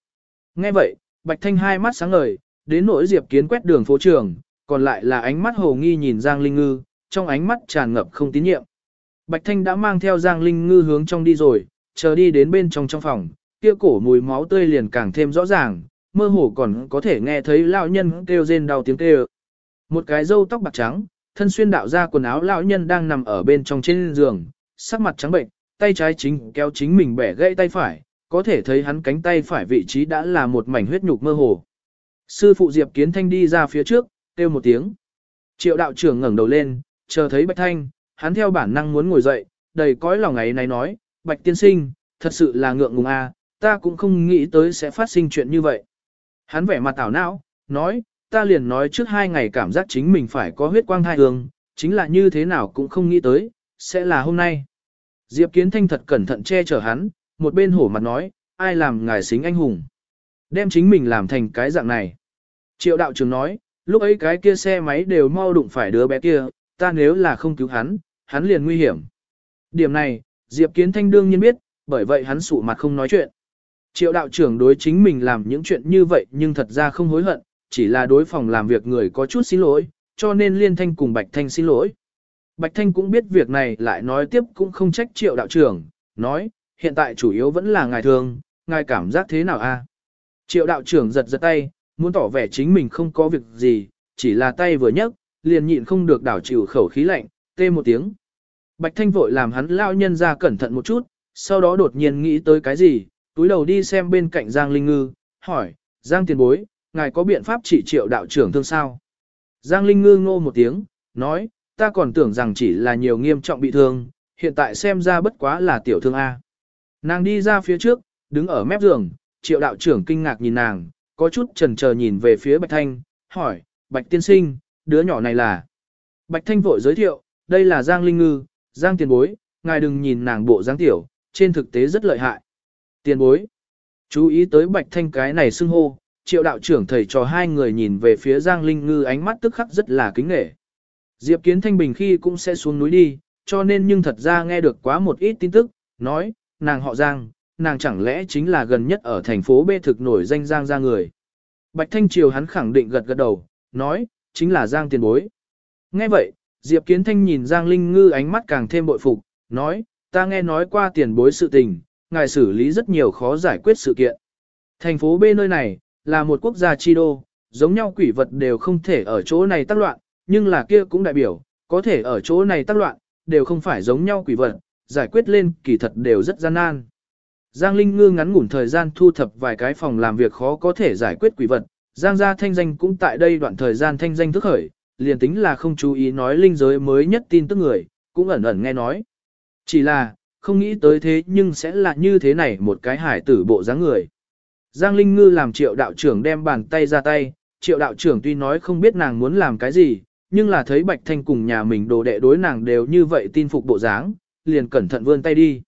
Nghe vậy, Bạch Thanh hai mắt sáng ngời, đến nỗi Diệp Kiến quét đường phố trường, còn lại là ánh mắt hồ nghi nhìn Giang Linh Ngư, trong ánh mắt tràn ngập không tín nhiệm. Bạch Thanh đã mang theo Giang Linh Ngư hướng trong đi rồi, chờ đi đến bên trong trong phòng, kia cổ mùi máu tươi liền càng thêm rõ ràng, mơ hồ còn có thể nghe thấy lão nhân kêu rên đau tiếng kêu. Một cái râu tóc bạc trắng, thân xuyên đạo ra quần áo lão nhân đang nằm ở bên trong trên giường, sắc mặt trắng bệnh, tay trái chính kéo chính mình bẻ gãy tay phải, có thể thấy hắn cánh tay phải vị trí đã là một mảnh huyết nhục mơ hồ. Sư phụ Diệp Kiến Thanh đi ra phía trước, kêu một tiếng. Triệu đạo trưởng ngẩng đầu lên, chờ thấy Bạch Thanh, hắn theo bản năng muốn ngồi dậy, đầy cõi lòng ấy này nói, Bạch tiên sinh, thật sự là ngượng ngùng a, à, ta cũng không nghĩ tới sẽ phát sinh chuyện như vậy. Hắn vẻ mặt tảo não, nói, ta liền nói trước hai ngày cảm giác chính mình phải có huyết quang thai hương, chính là như thế nào cũng không nghĩ tới, sẽ là hôm nay. Diệp Kiến Thanh thật cẩn thận che chở hắn, một bên hổ mặt nói, ai làm ngài xính anh hùng. Đem chính mình làm thành cái dạng này. Triệu đạo trưởng nói, lúc ấy cái kia xe máy đều mau đụng phải đứa bé kia, ta nếu là không cứu hắn, hắn liền nguy hiểm. Điểm này, Diệp Kiến Thanh đương nhiên biết, bởi vậy hắn sụ mặt không nói chuyện. Triệu đạo trưởng đối chính mình làm những chuyện như vậy nhưng thật ra không hối hận, chỉ là đối phòng làm việc người có chút xin lỗi, cho nên Liên Thanh cùng Bạch Thanh xin lỗi. Bạch Thanh cũng biết việc này lại nói tiếp cũng không trách triệu đạo trưởng, nói, hiện tại chủ yếu vẫn là ngài thường, ngài cảm giác thế nào a? Triệu đạo trưởng giật giật tay, muốn tỏ vẻ chính mình không có việc gì, chỉ là tay vừa nhấc, liền nhịn không được đảo chịu khẩu khí lạnh, tê một tiếng. Bạch Thanh vội làm hắn lao nhân ra cẩn thận một chút, sau đó đột nhiên nghĩ tới cái gì, túi đầu đi xem bên cạnh Giang Linh Ngư, hỏi, Giang tiền bối, ngài có biện pháp trị triệu đạo trưởng thương sao? Giang Linh Ngư ngô một tiếng, nói, ta còn tưởng rằng chỉ là nhiều nghiêm trọng bị thương, hiện tại xem ra bất quá là tiểu thương A. Nàng đi ra phía trước, đứng ở mép giường, triệu đạo trưởng kinh ngạc nhìn nàng, có chút chần chờ nhìn về phía Bạch Thanh, hỏi, Bạch tiên sinh, đứa nhỏ này là. Bạch Thanh vội giới thiệu, đây là Giang Linh Ngư, Giang tiền bối, ngài đừng nhìn nàng bộ dáng tiểu, trên thực tế rất lợi hại. Tiền bối, chú ý tới Bạch Thanh cái này xưng hô, triệu đạo trưởng thầy trò hai người nhìn về phía Giang Linh Ngư ánh mắt tức khắc rất là kính nghệ. Diệp Kiến Thanh Bình khi cũng sẽ xuống núi đi, cho nên nhưng thật ra nghe được quá một ít tin tức, nói, nàng họ Giang, nàng chẳng lẽ chính là gần nhất ở thành phố B thực nổi danh Giang ra người. Bạch Thanh Triều hắn khẳng định gật gật đầu, nói, chính là Giang tiền bối. Nghe vậy, Diệp Kiến Thanh nhìn Giang Linh Ngư ánh mắt càng thêm bội phục, nói, ta nghe nói qua tiền bối sự tình, ngài xử lý rất nhiều khó giải quyết sự kiện. Thành phố B nơi này, là một quốc gia chi đô, giống nhau quỷ vật đều không thể ở chỗ này tác loạn, nhưng là kia cũng đại biểu, có thể ở chỗ này tác loạn, đều không phải giống nhau quỷ vật, giải quyết lên kỳ thật đều rất gian nan. Giang Linh Ngư ngắn ngủn thời gian thu thập vài cái phòng làm việc khó có thể giải quyết quỷ vật, Giang gia thanh danh cũng tại đây đoạn thời gian thanh danh thức khởi, liền tính là không chú ý nói linh giới mới nhất tin tức người, cũng ẩn ẩn nghe nói. Chỉ là, không nghĩ tới thế nhưng sẽ là như thế này một cái hải tử bộ dáng người. Giang Linh Ngư làm triệu đạo trưởng đem bàn tay ra tay, triệu đạo trưởng tuy nói không biết nàng muốn làm cái gì, nhưng là thấy Bạch Thanh cùng nhà mình đồ đệ đối nàng đều như vậy tin phục bộ dáng, liền cẩn thận vươn tay đi.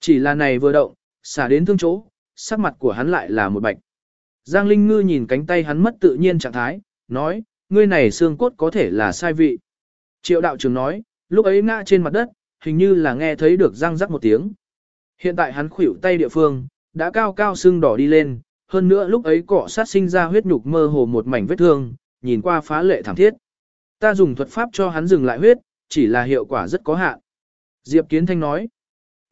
Chỉ là này vừa động, xả đến thương chỗ, sắc mặt của hắn lại là một bạch. Giang Linh Ngư nhìn cánh tay hắn mất tự nhiên trạng thái, nói, ngươi này xương cốt có thể là sai vị. Triệu đạo trưởng nói, lúc ấy ngã trên mặt đất, hình như là nghe thấy được răng rắc một tiếng. Hiện tại hắn khuỷu tay địa phương, đã cao cao xương đỏ đi lên, hơn nữa lúc ấy cọ sát sinh ra huyết nhục mơ hồ một mảnh vết thương, nhìn qua phá lệ thảm thiết. Ta dùng thuật pháp cho hắn dừng lại huyết, chỉ là hiệu quả rất có hạn. Diệp Kiến Thanh nói.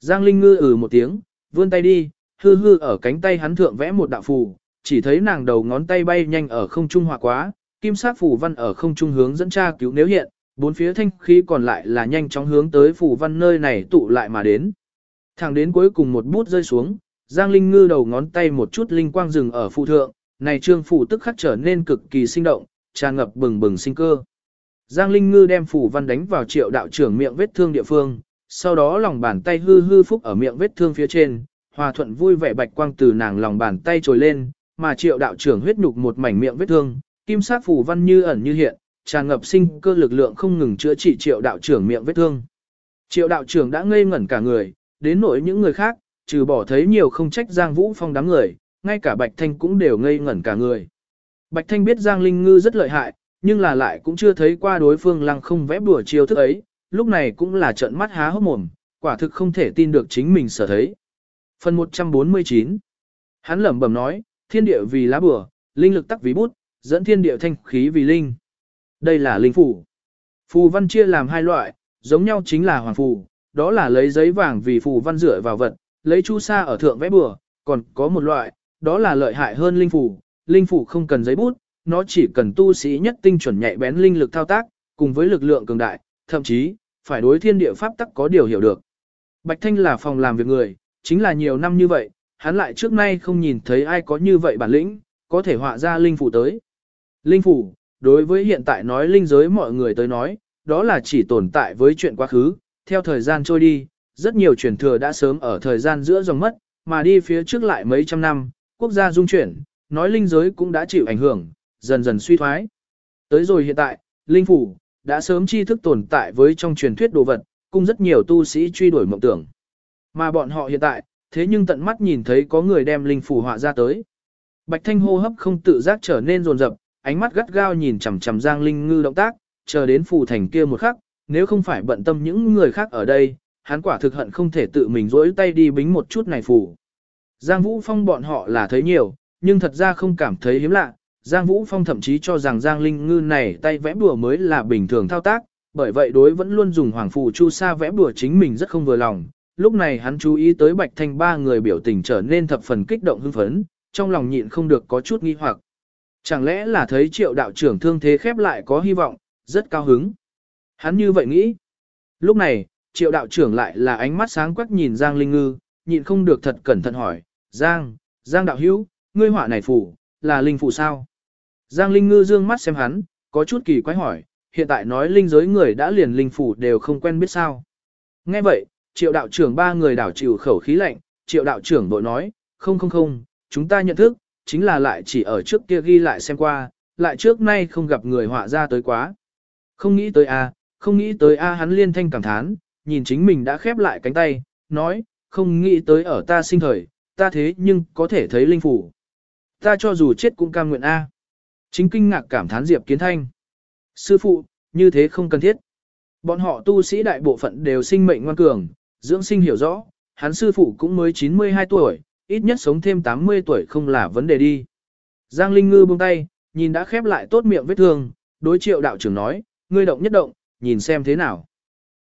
Giang Linh Ngư ừ một tiếng, vươn tay đi, hư hư ở cánh tay hắn thượng vẽ một đạo phù, chỉ thấy nàng đầu ngón tay bay nhanh ở không trung hòa quá, kim sắc phù văn ở không trung hướng dẫn tra cứu nếu hiện, bốn phía thanh khí còn lại là nhanh chóng hướng tới phù văn nơi này tụ lại mà đến. Thẳng đến cuối cùng một bút rơi xuống, Giang Linh Ngư đầu ngón tay một chút linh quang dừng ở phù thượng, này trương phù tức khắc trở nên cực kỳ sinh động, tràn ngập bừng bừng sinh cơ. Giang Linh Ngư đem phù văn đánh vào triệu đạo trưởng miệng vết thương địa phương, sau đó lòng bàn tay hư hư phúc ở miệng vết thương phía trên, hòa thuận vui vẻ bạch quang từ nàng lòng bàn tay trồi lên, mà triệu đạo trưởng huyết nhục một mảnh miệng vết thương, kim sát phù văn như ẩn như hiện, tràn ngập sinh cơ lực lượng không ngừng chữa trị triệu đạo trưởng miệng vết thương. Triệu đạo trưởng đã ngây ngẩn cả người, đến nỗi những người khác, trừ bỏ thấy nhiều không trách Giang Vũ Phong đám người, ngay cả Bạch Thanh cũng đều ngây ngẩn cả người. Bạch Thanh biết Giang Linh Ngư rất lợi hại, nhưng là lại cũng chưa thấy qua đối phương lăng không vẽ bùa chiêu thức ấy, lúc này cũng là trợn mắt há hốc mồm, quả thực không thể tin được chính mình sở thấy. Phần 149 Hắn lẩm bẩm nói, thiên địa vì lá bùa, linh lực tắc vì bút, dẫn thiên địa thanh khí vì linh. Đây là linh phủ. Phù văn chia làm hai loại, giống nhau chính là hoàng phù, đó là lấy giấy vàng vì phù văn rửa vào vật, lấy chu sa ở thượng vẽ bừa, còn có một loại, đó là lợi hại hơn linh phù, linh phù không cần giấy bút, nó chỉ cần tu sĩ nhất tinh chuẩn nhạy bén linh lực thao tác, cùng với lực lượng cường đại, thậm chí, phải đối thiên địa pháp tắc có điều hiểu được. Bạch Thanh là phòng làm việc người, chính là nhiều năm như vậy, hắn lại trước nay không nhìn thấy ai có như vậy bản lĩnh, có thể họa ra linh phủ tới. Linh phủ, đối với hiện tại nói linh giới mọi người tới nói, đó là chỉ tồn tại với chuyện quá khứ, theo thời gian trôi đi, rất nhiều truyền thừa đã sớm ở thời gian giữa dòng mất, mà đi phía trước lại mấy trăm năm, quốc gia dung chuyển, nói linh giới cũng đã chịu ảnh hưởng, dần dần suy thoái. Tới rồi hiện tại, linh phủ, đã sớm tri thức tồn tại với trong truyền thuyết đồ vật, cùng rất nhiều tu sĩ truy đuổi mộng tưởng. Mà bọn họ hiện tại, thế nhưng tận mắt nhìn thấy có người đem linh phù họa ra tới. Bạch Thanh hô hấp không tự giác trở nên rồn rập, ánh mắt gắt gao nhìn chằm chằm Giang Linh Ngư động tác, chờ đến phù thành kia một khắc, nếu không phải bận tâm những người khác ở đây, hắn quả thực hận không thể tự mình rỗi tay đi bính một chút này phù. Giang Vũ Phong bọn họ là thấy nhiều, nhưng thật ra không cảm thấy hiếm lạ, Giang Vũ Phong thậm chí cho rằng Giang Linh Ngư này tay vẽ bùa mới là bình thường thao tác, bởi vậy đối vẫn luôn dùng hoàng phù chu sa vẽ bùa chính mình rất không vừa lòng. Lúc này hắn chú ý tới Bạch Thanh ba người biểu tình trở nên thập phần kích động hưng phấn, trong lòng nhịn không được có chút nghi hoặc. Chẳng lẽ là thấy triệu đạo trưởng thương thế khép lại có hy vọng, rất cao hứng. Hắn như vậy nghĩ. Lúc này, triệu đạo trưởng lại là ánh mắt sáng quắc nhìn Giang Linh Ngư, nhịn không được thật cẩn thận hỏi, Giang, Giang đạo hữu, ngươi họa này phủ, là linh phụ sao? Giang Linh Ngư dương mắt xem hắn, có chút kỳ quái hỏi, hiện tại nói linh giới người đã liền linh phủ đều không quen biết sao. Nghe vậy, triệu đạo trưởng ba người đảo chịu khẩu khí lạnh, triệu đạo trưởng bội nói, không không không, chúng ta nhận thức, chính là lại chỉ ở trước kia ghi lại xem qua, lại trước nay không gặp người họa ra tới quá. Không nghĩ tới a, không nghĩ tới a hắn liên thanh cảm thán, nhìn chính mình đã khép lại cánh tay, nói, không nghĩ tới ở ta sinh thời, ta thế nhưng có thể thấy linh phủ. Ta cho dù chết cũng cam nguyện a. Chính kinh ngạc cảm thán Diệp Kiến Thanh. Sư phụ, như thế không cần thiết. Bọn họ tu sĩ đại bộ phận đều sinh mệnh ngoan cường, dưỡng sinh hiểu rõ, hắn sư phụ cũng mới 92 tuổi, ít nhất sống thêm 80 tuổi không là vấn đề đi. Giang Linh Ngư buông tay, nhìn đã khép lại tốt miệng vết thương, đối triệu đạo trưởng nói, ngươi động nhất động, nhìn xem thế nào.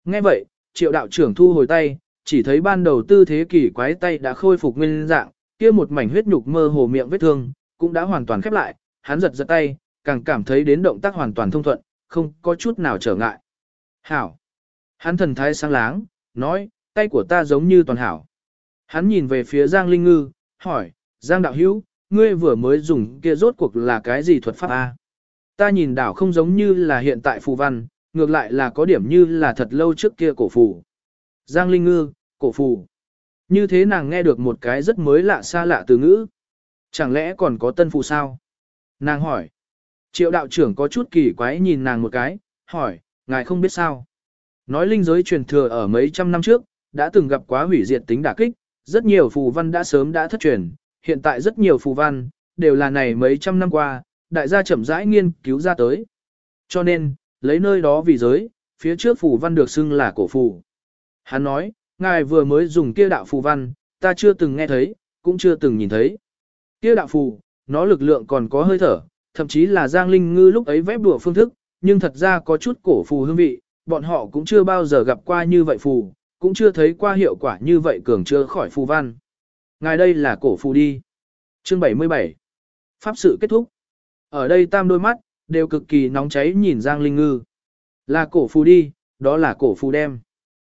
Nghe vậy, triệu đạo trưởng thu hồi tay, chỉ thấy ban đầu tư thế kỷ quái tay đã khôi phục nguyên dạng, kia một mảnh huyết nhục mơ hồ miệng vết thương, cũng đã hoàn toàn khép lại, hắn giật giật tay, càng cảm thấy đến động tác hoàn toàn thông thuận, không có chút nào trở ngại. Hảo. Hắn thần thái sáng láng, nói, tay của ta giống như toàn hảo. Hắn nhìn về phía Giang Linh Ngư, hỏi, Giang Đạo Hữu, ngươi vừa mới dùng kia rốt cuộc là cái gì thuật pháp A? Ta nhìn đảo không giống như là hiện tại phù văn, ngược lại là có điểm như là thật lâu trước kia cổ phù. Giang Linh Ngư, cổ phù. Như thế nàng nghe được một cái rất mới lạ xa lạ từ ngữ. Chẳng lẽ còn có tân phụ sao? Nàng hỏi. Triệu đạo trưởng có chút kỳ quái nhìn nàng một cái, hỏi, ngài không biết sao. Nói linh giới truyền thừa ở mấy trăm năm trước, đã từng gặp quá hủy diệt tính đả kích, rất nhiều phù văn đã sớm đã thất truyền, hiện tại rất nhiều phù văn, đều là này mấy trăm năm qua, đại gia chậm rãi nghiên cứu ra tới. Cho nên, lấy nơi đó vì giới, phía trước phù văn được xưng là cổ phù. Hắn nói, ngài vừa mới dùng kia đạo phù văn, ta chưa từng nghe thấy, cũng chưa từng nhìn thấy. Kia đạo phù, nó lực lượng còn có hơi thở, thậm chí là Giang Linh Ngư lúc ấy vẽ đùa phương thức, nhưng thật ra có chút cổ phù hương vị, bọn họ cũng chưa bao giờ gặp qua như vậy phù, cũng chưa thấy qua hiệu quả như vậy cường chưa khỏi phù văn. Ngài đây là cổ phù đi. Chương 77 Pháp sự kết thúc. Ở đây tam đôi mắt, đều cực kỳ nóng cháy nhìn Giang Linh Ngư. Là cổ phù đi, đó là cổ phù đem.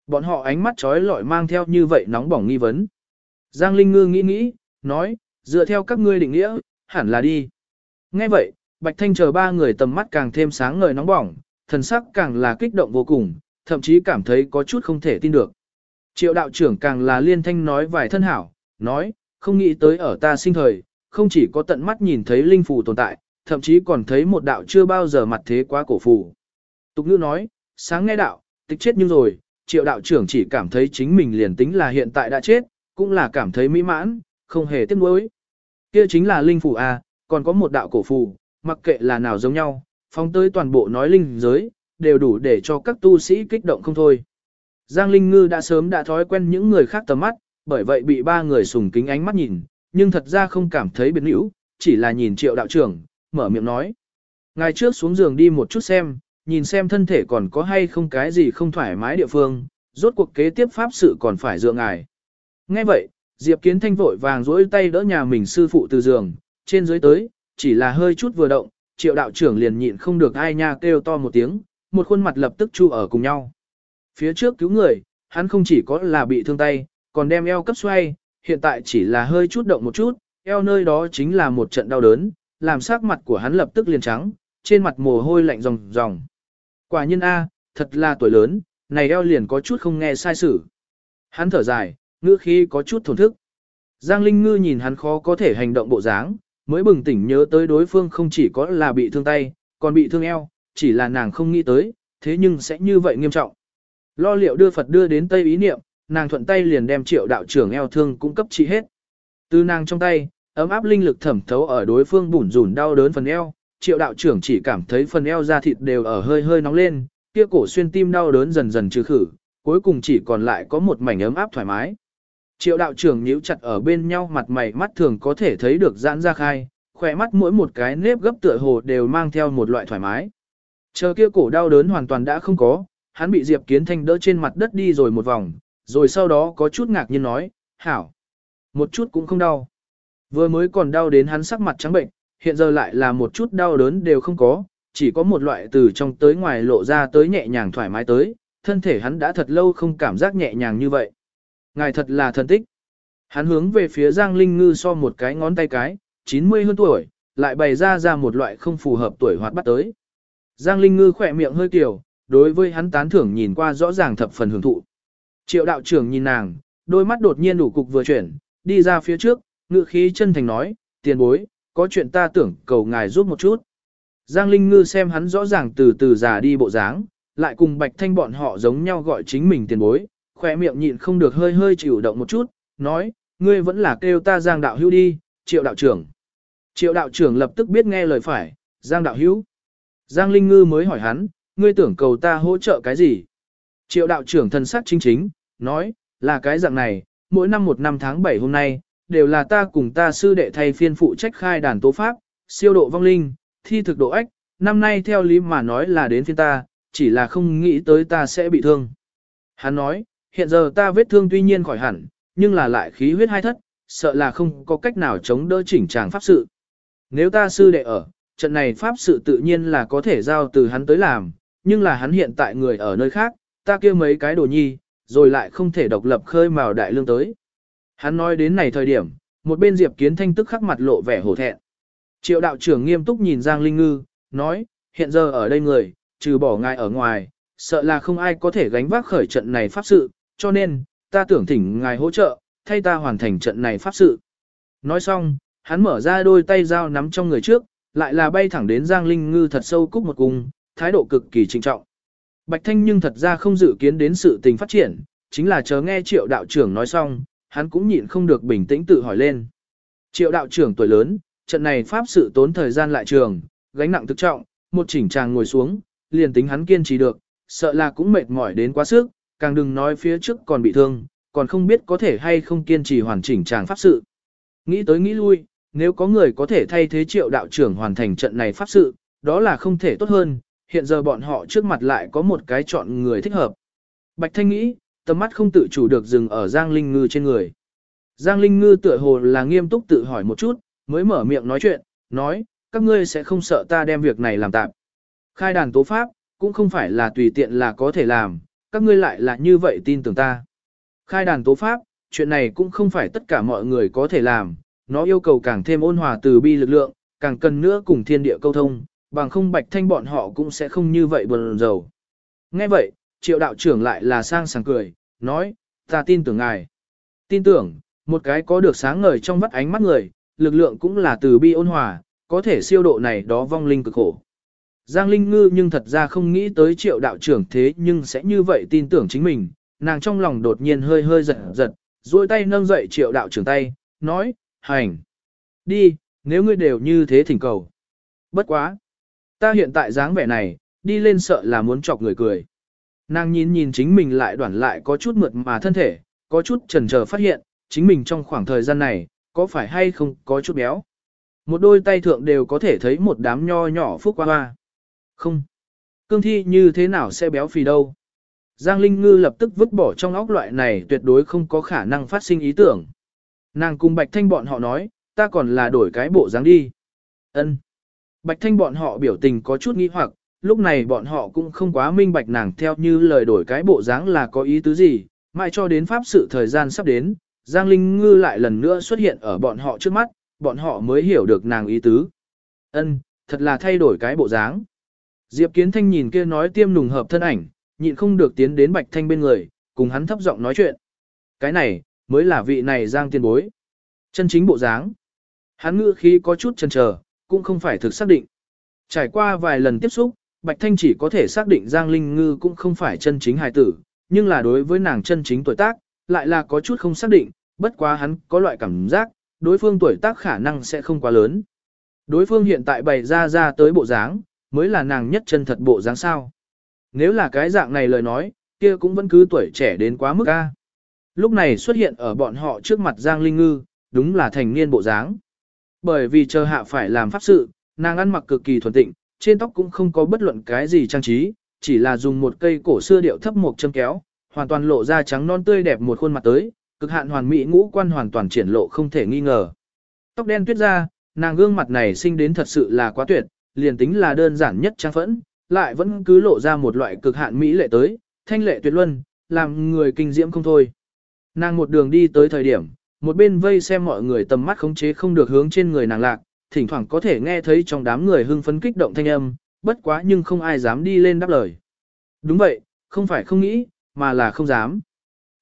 Bọn họ ánh mắt trói lọi mang theo như vậy nóng bỏng nghi vấn. Giang Linh Ngư nghĩ nghĩ, nói, dựa theo các ngươi định nghĩa, hẳn là đi. Nghe vậy, Bạch Thanh chờ ba người tầm mắt càng thêm sáng ngời nóng bỏng, thần sắc càng là kích động vô cùng, thậm chí cảm thấy có chút không thể tin được. Triệu đạo trưởng càng là liên thanh nói vài thân hảo, nói, không nghĩ tới ở ta sinh thời, không chỉ có tận mắt nhìn thấy linh phù tồn tại, thậm chí còn thấy một đạo chưa bao giờ mặt thế quá cổ phù. Tục ngữ nói, sáng nghe đạo, tịch chết nhưng rồi, triệu đạo trưởng chỉ cảm thấy chính mình liền tính là hiện tại đã chết, cũng là cảm thấy mỹ mãn, không hề tiếc nuối. Kia chính là linh phù A, còn có một đạo cổ phù, mặc kệ là nào giống nhau, phóng tới toàn bộ nói linh giới, đều đủ để cho các tu sĩ kích động không thôi. Giang Linh Ngư đã sớm đã thói quen những người khác tầm mắt, bởi vậy bị ba người sùng kính ánh mắt nhìn, nhưng thật ra không cảm thấy biệt hữu, chỉ là nhìn triệu đạo trưởng, mở miệng nói. Ngài trước xuống giường đi một chút xem, nhìn xem thân thể còn có hay không cái gì không thoải mái địa phương, rốt cuộc kế tiếp pháp sự còn phải dựa ngài. Nghe vậy, Diệp Kiến Thanh vội vàng duỗi tay đỡ nhà mình sư phụ từ giường, trên dưới tới, chỉ là hơi chút vừa động, triệu đạo trưởng liền nhịn không được ai nha kêu to một tiếng, một khuôn mặt lập tức chu ở cùng nhau. Phía trước cứu người, hắn không chỉ có là bị thương tay, còn đem eo cấp xoay, hiện tại chỉ là hơi chút động một chút, eo nơi đó chính là một trận đau đớn, làm sắc mặt của hắn lập tức liền trắng, trên mặt mồ hôi lạnh ròng ròng. Quả nhân A, thật là tuổi lớn, này eo liền có chút không nghe sai sự. Hắn thở dài, ngữ khí có chút thổn thức. Giang Linh Ngư nhìn hắn khó có thể hành động bộ dáng, mới bừng tỉnh nhớ tới đối phương không chỉ có là bị thương tay, còn bị thương eo, chỉ là nàng không nghĩ tới, thế nhưng sẽ như vậy nghiêm trọng. Lo liệu đưa Phật đưa đến Tây ý niệm, nàng thuận tay liền đem triệu đạo trưởng eo thương cung cấp trị hết. Từ nàng trong tay, ấm áp linh lực thẩm thấu ở đối phương bủn rủn đau đớn phần eo, triệu đạo trưởng chỉ cảm thấy phần eo da thịt đều ở hơi hơi nóng lên, kia cổ xuyên tim đau đớn dần dần trừ khử, cuối cùng chỉ còn lại có một mảnh ấm áp thoải mái. Triệu đạo trưởng nhíu chặt ở bên nhau mặt mày mắt thường có thể thấy được giãn ra khai, khỏe mắt mỗi một cái nếp gấp tựa hồ đều mang theo một loại thoải mái. Chờ kia cổ đau đớn hoàn toàn đã không có, hắn bị Diệp Kiến Thanh đỡ trên mặt đất đi rồi một vòng, rồi sau đó có chút ngạc nhiên nói, hảo, một chút cũng không đau. Vừa mới còn đau đến hắn sắc mặt trắng bệnh, hiện giờ lại là một chút đau đớn đều không có, chỉ có một loại từ trong tới ngoài lộ ra tới nhẹ nhàng thoải mái tới, thân thể hắn đã thật lâu không cảm giác nhẹ nhàng như vậy. Ngài thật là thần tích. Hắn hướng về phía Giang Linh Ngư so một cái ngón tay cái, 90 hơn tuổi, lại bày ra ra một loại không phù hợp tuổi hoạt bắt tới. Giang Linh Ngư khỏe miệng hơi tiểu, đối với hắn tán thưởng nhìn qua rõ ràng thập phần hưởng thụ. Triệu đạo trưởng nhìn nàng, đôi mắt đột nhiên đủ cục vừa chuyển, đi ra phía trước, ngự khí chân thành nói, tiền bối, có chuyện ta tưởng cầu ngài giúp một chút. Giang Linh Ngư xem hắn rõ ràng từ từ già đi bộ dáng, lại cùng Bạch Thanh bọn họ giống nhau gọi chính mình tiền bối, khỏe miệng nhịn không được hơi hơi chịu động một chút, nói, ngươi vẫn là kêu ta Giang đạo hữu đi, triệu đạo trưởng. Triệu đạo trưởng lập tức biết nghe lời phải, Giang đạo hữu. Giang Linh Ngư mới hỏi hắn, ngươi tưởng cầu ta hỗ trợ cái gì? Triệu đạo trưởng thân sắc chính chính, nói, là cái dạng này, mỗi năm một năm tháng 7 hôm nay, đều là ta cùng ta sư đệ thay phiên phụ trách khai đàn tố pháp, siêu độ vong linh, thi thực độ ách, năm nay theo lý mà nói là đến phiên ta, chỉ là không nghĩ tới ta sẽ bị thương. Hắn nói, hiện giờ ta vết thương tuy nhiên khỏi hẳn, nhưng là lại khí huyết hai thất, sợ là không có cách nào chống đỡ chỉnh tràng pháp sự. Nếu ta sư đệ ở, trận này pháp sự tự nhiên là có thể giao từ hắn tới làm, nhưng là hắn hiện tại người ở nơi khác, ta kia mấy cái đồ nhi, rồi lại không thể độc lập khơi mào đại lương tới. Hắn nói đến này thời điểm, một bên Diệp Kiến Thanh tức khắc mặt lộ vẻ hổ thẹn. Triệu đạo trưởng nghiêm túc nhìn Giang Linh Ngư, nói, hiện giờ ở đây người, trừ bỏ ngài ở ngoài, sợ là không ai có thể gánh vác khởi trận này pháp sự, cho nên, ta tưởng thỉnh ngài hỗ trợ, thay ta hoàn thành trận này pháp sự. Nói xong, hắn mở ra đôi tay dao nắm trong người trước, lại là bay thẳng đến Giang Linh Ngư thật sâu cúc một cung, thái độ cực kỳ trinh trọng. Bạch Thanh nhưng thật ra không dự kiến đến sự tình phát triển, chính là chờ nghe triệu đạo trưởng nói xong, hắn cũng nhịn không được bình tĩnh tự hỏi lên. Triệu đạo trưởng tuổi lớn, trận này pháp sự tốn thời gian lại trường, gánh nặng thực trọng, một chỉnh chàng ngồi xuống, liền tính hắn kiên trì được, sợ là cũng mệt mỏi đến quá sức, càng đừng nói phía trước còn bị thương, còn không biết có thể hay không kiên trì hoàn chỉnh chàng pháp sự. Nghĩ tới nghĩ lui, nếu có người có thể thay thế triệu đạo trưởng hoàn thành trận này pháp sự, đó là không thể tốt hơn, hiện giờ bọn họ trước mặt lại có một cái chọn người thích hợp. Bạch Thanh nghĩ, tầm mắt không tự chủ được dừng ở Giang Linh Ngư trên người. Giang Linh Ngư tựa hồ là nghiêm túc tự hỏi một chút, mới mở miệng nói chuyện, nói, các ngươi sẽ không sợ ta đem việc này làm tạm. Khai đàn tố pháp, cũng không phải là tùy tiện là có thể làm, các ngươi lại là như vậy tin tưởng ta. Khai đàn tố pháp, chuyện này cũng không phải tất cả mọi người có thể làm, nó yêu cầu càng thêm ôn hòa từ bi lực lượng, càng cần nữa cùng thiên địa câu thông, bằng không bạch thanh bọn họ cũng sẽ không như vậy buồn rầu. Nghe vậy, triệu đạo trưởng lại là sang sảng cười, nói, ta tin tưởng ngài. Tin tưởng, một cái có được sáng ngời trong mắt ánh mắt người, lực lượng cũng là từ bi ôn hòa, có thể siêu độ này đó vong linh cực khổ. Giang Linh Ngư nhưng thật ra không nghĩ tới triệu đạo trưởng thế nhưng sẽ như vậy tin tưởng chính mình, nàng trong lòng đột nhiên hơi hơi giật giật, duỗi tay nâng dậy triệu đạo trưởng tay, nói, hành. Đi, nếu ngươi đều như thế thỉnh cầu. Bất quá. Ta hiện tại dáng vẻ này, đi lên sợ là muốn chọc người cười. Nàng nhìn nhìn chính mình lại đoản lại có chút mượt mà thân thể, có chút chần chờ phát hiện, chính mình trong khoảng thời gian này, có phải hay không có chút béo. Một đôi tay thượng đều có thể thấy một đám nho nhỏ phúc qua hoa. Không. Cương thi như thế nào sẽ béo phì đâu? Giang Linh Ngư lập tức vứt bỏ trong óc loại này tuyệt đối không có khả năng phát sinh ý tưởng. Nàng cùng Bạch Thanh bọn họ nói, ta còn là đổi cái bộ dáng đi. Ân. Bạch Thanh bọn họ biểu tình có chút nghi hoặc, lúc này bọn họ cũng không quá minh bạch nàng theo như lời đổi cái bộ dáng là có ý tứ gì, mãi cho đến pháp sự thời gian sắp đến, Giang Linh Ngư lại lần nữa xuất hiện ở bọn họ trước mắt, bọn họ mới hiểu được nàng ý tứ. Ân, thật là thay đổi cái bộ dáng. Diệp Kiến Thanh nhìn kia nói tiêm nùng hợp thân ảnh, nhịn không được tiến đến Bạch Thanh bên người, cùng hắn thấp giọng nói chuyện. Cái này, mới là vị này Giang tiên bối. Chân chính bộ dáng. Hắn ngữ khí có chút chần chờ, cũng không phải thực xác định. Trải qua vài lần tiếp xúc, Bạch Thanh chỉ có thể xác định Giang Linh Ngư cũng không phải chân chính hài tử, nhưng là đối với nàng chân chính tuổi tác, lại là có chút không xác định, bất quá hắn có loại cảm giác, đối phương tuổi tác khả năng sẽ không quá lớn. Đối phương hiện tại bày ra ra tới bộ dáng, mới là nàng nhất chân thật bộ dáng sao. Nếu là cái dạng này lời nói, kia cũng vẫn cứ tuổi trẻ đến quá mức ca. Lúc này xuất hiện ở bọn họ trước mặt Giang Linh Ngư, đúng là thành niên bộ dáng. Bởi vì chờ hạ phải làm pháp sự, nàng ăn mặc cực kỳ thuần tịnh, trên tóc cũng không có bất luận cái gì trang trí, chỉ là dùng một cây cổ xưa điệu thấp một châm kéo, hoàn toàn lộ ra trắng non tươi đẹp một khuôn mặt tới, cực hạn hoàn mỹ ngũ quan hoàn toàn triển lộ không thể nghi ngờ. Tóc đen tuyết ra, nàng gương mặt này sinh đến thật sự là quá tuyệt, liền tính là đơn giản nhất trang phẫn, lại vẫn cứ lộ ra một loại cực hạn mỹ lệ tới, thanh lệ tuyệt luân, làm người kinh diễm không thôi. Nàng một đường đi tới thời điểm, một bên vây xem mọi người tầm mắt khống chế không được hướng trên người nàng lạc, thỉnh thoảng có thể nghe thấy trong đám người hưng phấn kích động thanh âm, bất quá nhưng không ai dám đi lên đáp lời. Đúng vậy, không phải không nghĩ, mà là không dám.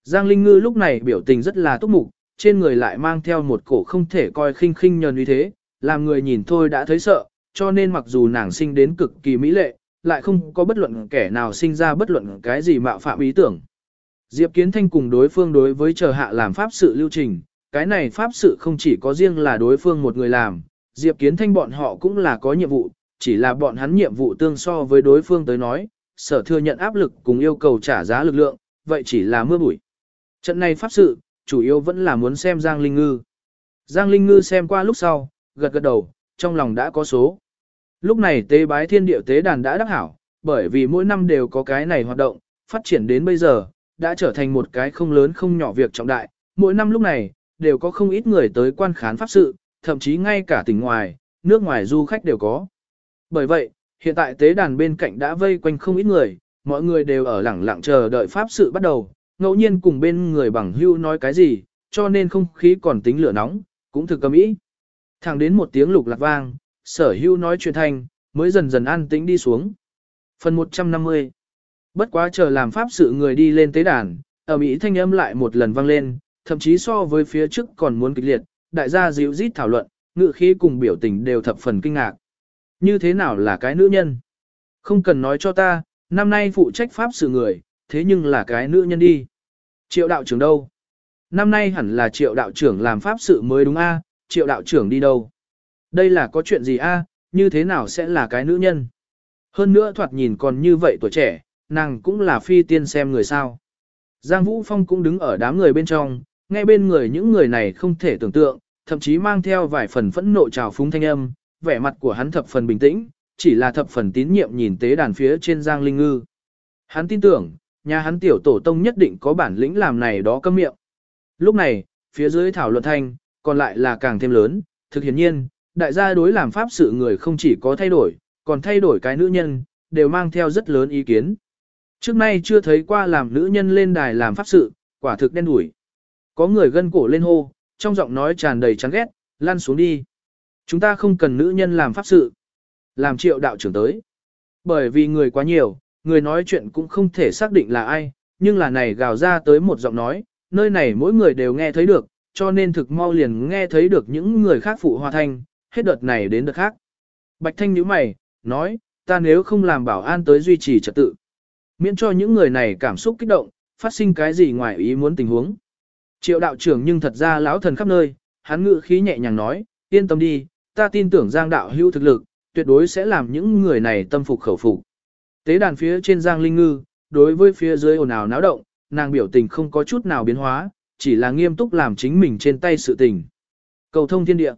Giang Linh Ngư lúc này biểu tình rất là túc mục, trên người lại mang theo một cổ không thể coi khinh khinh nhờn như thế, làm người nhìn thôi đã thấy sợ, cho nên mặc dù nàng sinh đến cực kỳ mỹ lệ, lại không có bất luận kẻ nào sinh ra bất luận cái gì mạo phạm ý tưởng. Diệp Kiến Thanh cùng đối phương đối với chờ hạ làm pháp sự lưu trình, cái này pháp sự không chỉ có riêng là đối phương một người làm, Diệp Kiến Thanh bọn họ cũng là có nhiệm vụ, chỉ là bọn hắn nhiệm vụ tương so với đối phương tới nói, sở thừa nhận áp lực cùng yêu cầu trả giá lực lượng, vậy chỉ là mưa bụi. Trận này pháp sự, chủ yếu vẫn là muốn xem Giang Linh Ngư. Giang Linh Ngư xem qua lúc sau, gật gật đầu, trong lòng đã có số. Lúc này tế bái thiên điệu tế đàn đã đắc hảo, bởi vì mỗi năm đều có cái này hoạt động, phát triển đến bây giờ, đã trở thành một cái không lớn không nhỏ việc trọng đại. Mỗi năm lúc này, đều có không ít người tới quan khán pháp sự, thậm chí ngay cả tỉnh ngoài, nước ngoài du khách đều có. Bởi vậy, hiện tại tế đàn bên cạnh đã vây quanh không ít người, mọi người đều ở lẳng lặng chờ đợi pháp sự bắt đầu, ngẫu nhiên cùng bên người bằng hưu nói cái gì, cho nên không khí còn tính lửa nóng, cũng thực cầm ý. Thẳng đến một tiếng lục lạc vang, sở hưu nói chuyện thanh, mới dần dần an tĩnh đi xuống. Phần 150 Bất quá chờ làm pháp sự người đi lên tế đàn, ở Mỹ thanh âm lại một lần vang lên, thậm chí so với phía trước còn muốn kịch liệt, đại gia dịu rít thảo luận, ngự khí cùng biểu tình đều thập phần kinh ngạc. Như thế nào là cái nữ nhân? Không cần nói cho ta, năm nay phụ trách pháp sự người, thế nhưng là cái nữ nhân đi. Triệu đạo trưởng đâu? Năm nay hẳn là triệu đạo trưởng làm pháp sự mới đúng a triệu đạo trưởng đi đâu? Đây là có chuyện gì a như thế nào sẽ là cái nữ nhân? Hơn nữa thoạt nhìn còn như vậy tuổi trẻ, nàng cũng là phi tiên xem người sao. Giang Vũ Phong cũng đứng ở đám người bên trong, nghe bên người những người này không thể tưởng tượng, thậm chí mang theo vài phần phẫn nộ trào phúng thanh âm, vẻ mặt của hắn thập phần bình tĩnh, chỉ là thập phần tín nhiệm nhìn tế đàn phía trên Giang Linh Ngư. Hắn tin tưởng, nhà hắn tiểu tổ tông nhất định có bản lĩnh làm này đó cấm miệng. Lúc này, phía dưới thảo luận thanh, còn lại là càng thêm lớn, thực hiện nhiên, đại gia đối làm pháp sự người không chỉ có thay đổi, còn thay đổi cái nữ nhân, đều mang theo rất lớn ý kiến. Trước nay chưa thấy qua làm nữ nhân lên đài làm pháp sự, quả thực đen đủi. Có người gân cổ lên hô, trong giọng nói tràn đầy chán ghét, lăn xuống đi. Chúng ta không cần nữ nhân làm pháp sự. Làm triệu đạo trưởng tới. Bởi vì người quá nhiều, người nói chuyện cũng không thể xác định là ai, nhưng là này gào ra tới một giọng nói, nơi này mỗi người đều nghe thấy được, cho nên thực mau liền nghe thấy được những người khác phụ hòa thanh, hết đợt này đến đợt khác. Bạch Thanh nhíu mày, nói, ta nếu không làm bảo an tới duy trì trật tự, miễn cho những người này cảm xúc kích động, phát sinh cái gì ngoài ý muốn tình huống. Triệu đạo trưởng nhưng thật ra lão thần khắp nơi, hắn ngự khí nhẹ nhàng nói, yên tâm đi, ta tin tưởng Giang đạo hữu thực lực, tuyệt đối sẽ làm những người này tâm phục khẩu phục. Tế đàn phía trên Giang Linh Ngư, đối với phía dưới ồn ào náo động, nàng biểu tình không có chút nào biến hóa, chỉ là nghiêm túc làm chính mình trên tay sự tình. Cầu thông thiên địa,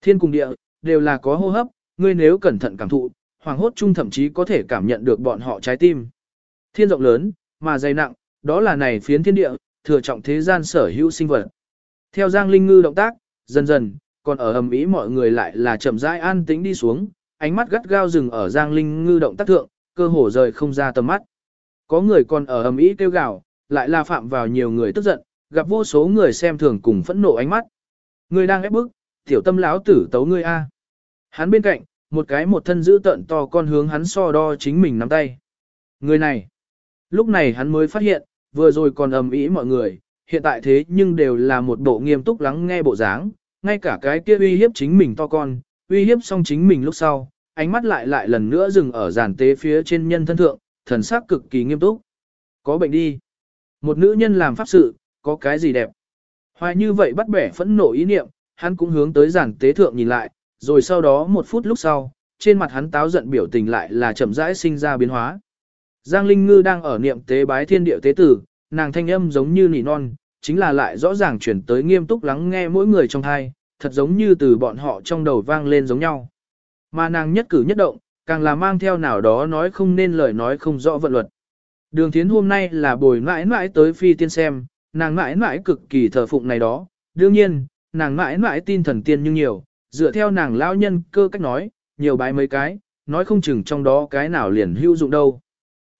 thiên cùng địa, đều là có hô hấp, ngươi nếu cẩn thận cảm thụ, hoàng hốt chung thậm chí có thể cảm nhận được bọn họ trái tim. Thiên rộng lớn, mà dày nặng, đó là này phiến thiên địa, thừa trọng thế gian sở hữu sinh vật. Theo Giang Linh Ngư động tác, dần dần, còn ở ầm ý mọi người lại là chậm rãi an tĩnh đi xuống, ánh mắt gắt gao dừng ở Giang Linh Ngư động tác thượng, cơ hồ rời không ra tầm mắt. Có người còn ở ầm ý kêu gào, lại là phạm vào nhiều người tức giận, gặp vô số người xem thường cùng phẫn nộ ánh mắt. Người đang ép bức, tiểu tâm lão tử tấu ngươi a. Hắn bên cạnh, một cái một thân giữ tận to con hướng hắn so đo chính mình nắm tay. Người này, lúc này hắn mới phát hiện, vừa rồi còn ầm ĩ mọi người, hiện tại thế nhưng đều là một bộ nghiêm túc lắng nghe bộ dáng, ngay cả cái kia uy hiếp chính mình to con, uy hiếp xong chính mình lúc sau, ánh mắt lại lại lần nữa dừng ở giàn tế phía trên nhân thân thượng, thần sắc cực kỳ nghiêm túc. Có bệnh đi. Một nữ nhân làm pháp sự, có cái gì đẹp. Hoài như vậy bắt bẻ phẫn nộ ý niệm, hắn cũng hướng tới giàn tế thượng nhìn lại, rồi sau đó một phút lúc sau, trên mặt hắn táo giận biểu tình lại là chậm rãi sinh ra biến hóa. Giang Linh Ngư đang ở niệm tế bái thiên địa tế tử, nàng thanh âm giống như nỉ non, chính là lại rõ ràng chuyển tới nghiêm túc lắng nghe mỗi người trong thai, thật giống như từ bọn họ trong đầu vang lên giống nhau. Mà nàng nhất cử nhất động, càng là mang theo nào đó nói không nên lời nói không rõ vận luật. Đường thiến hôm nay là bồi mãi mãi tới phi tiên xem, nàng mãi mãi cực kỳ thờ phụng này đó, đương nhiên, nàng mãi mãi tin thần tiên nhưng nhiều, dựa theo nàng lão nhân cơ cách nói, nhiều bái mấy cái, nói không chừng trong đó cái nào liền hữu dụng đâu.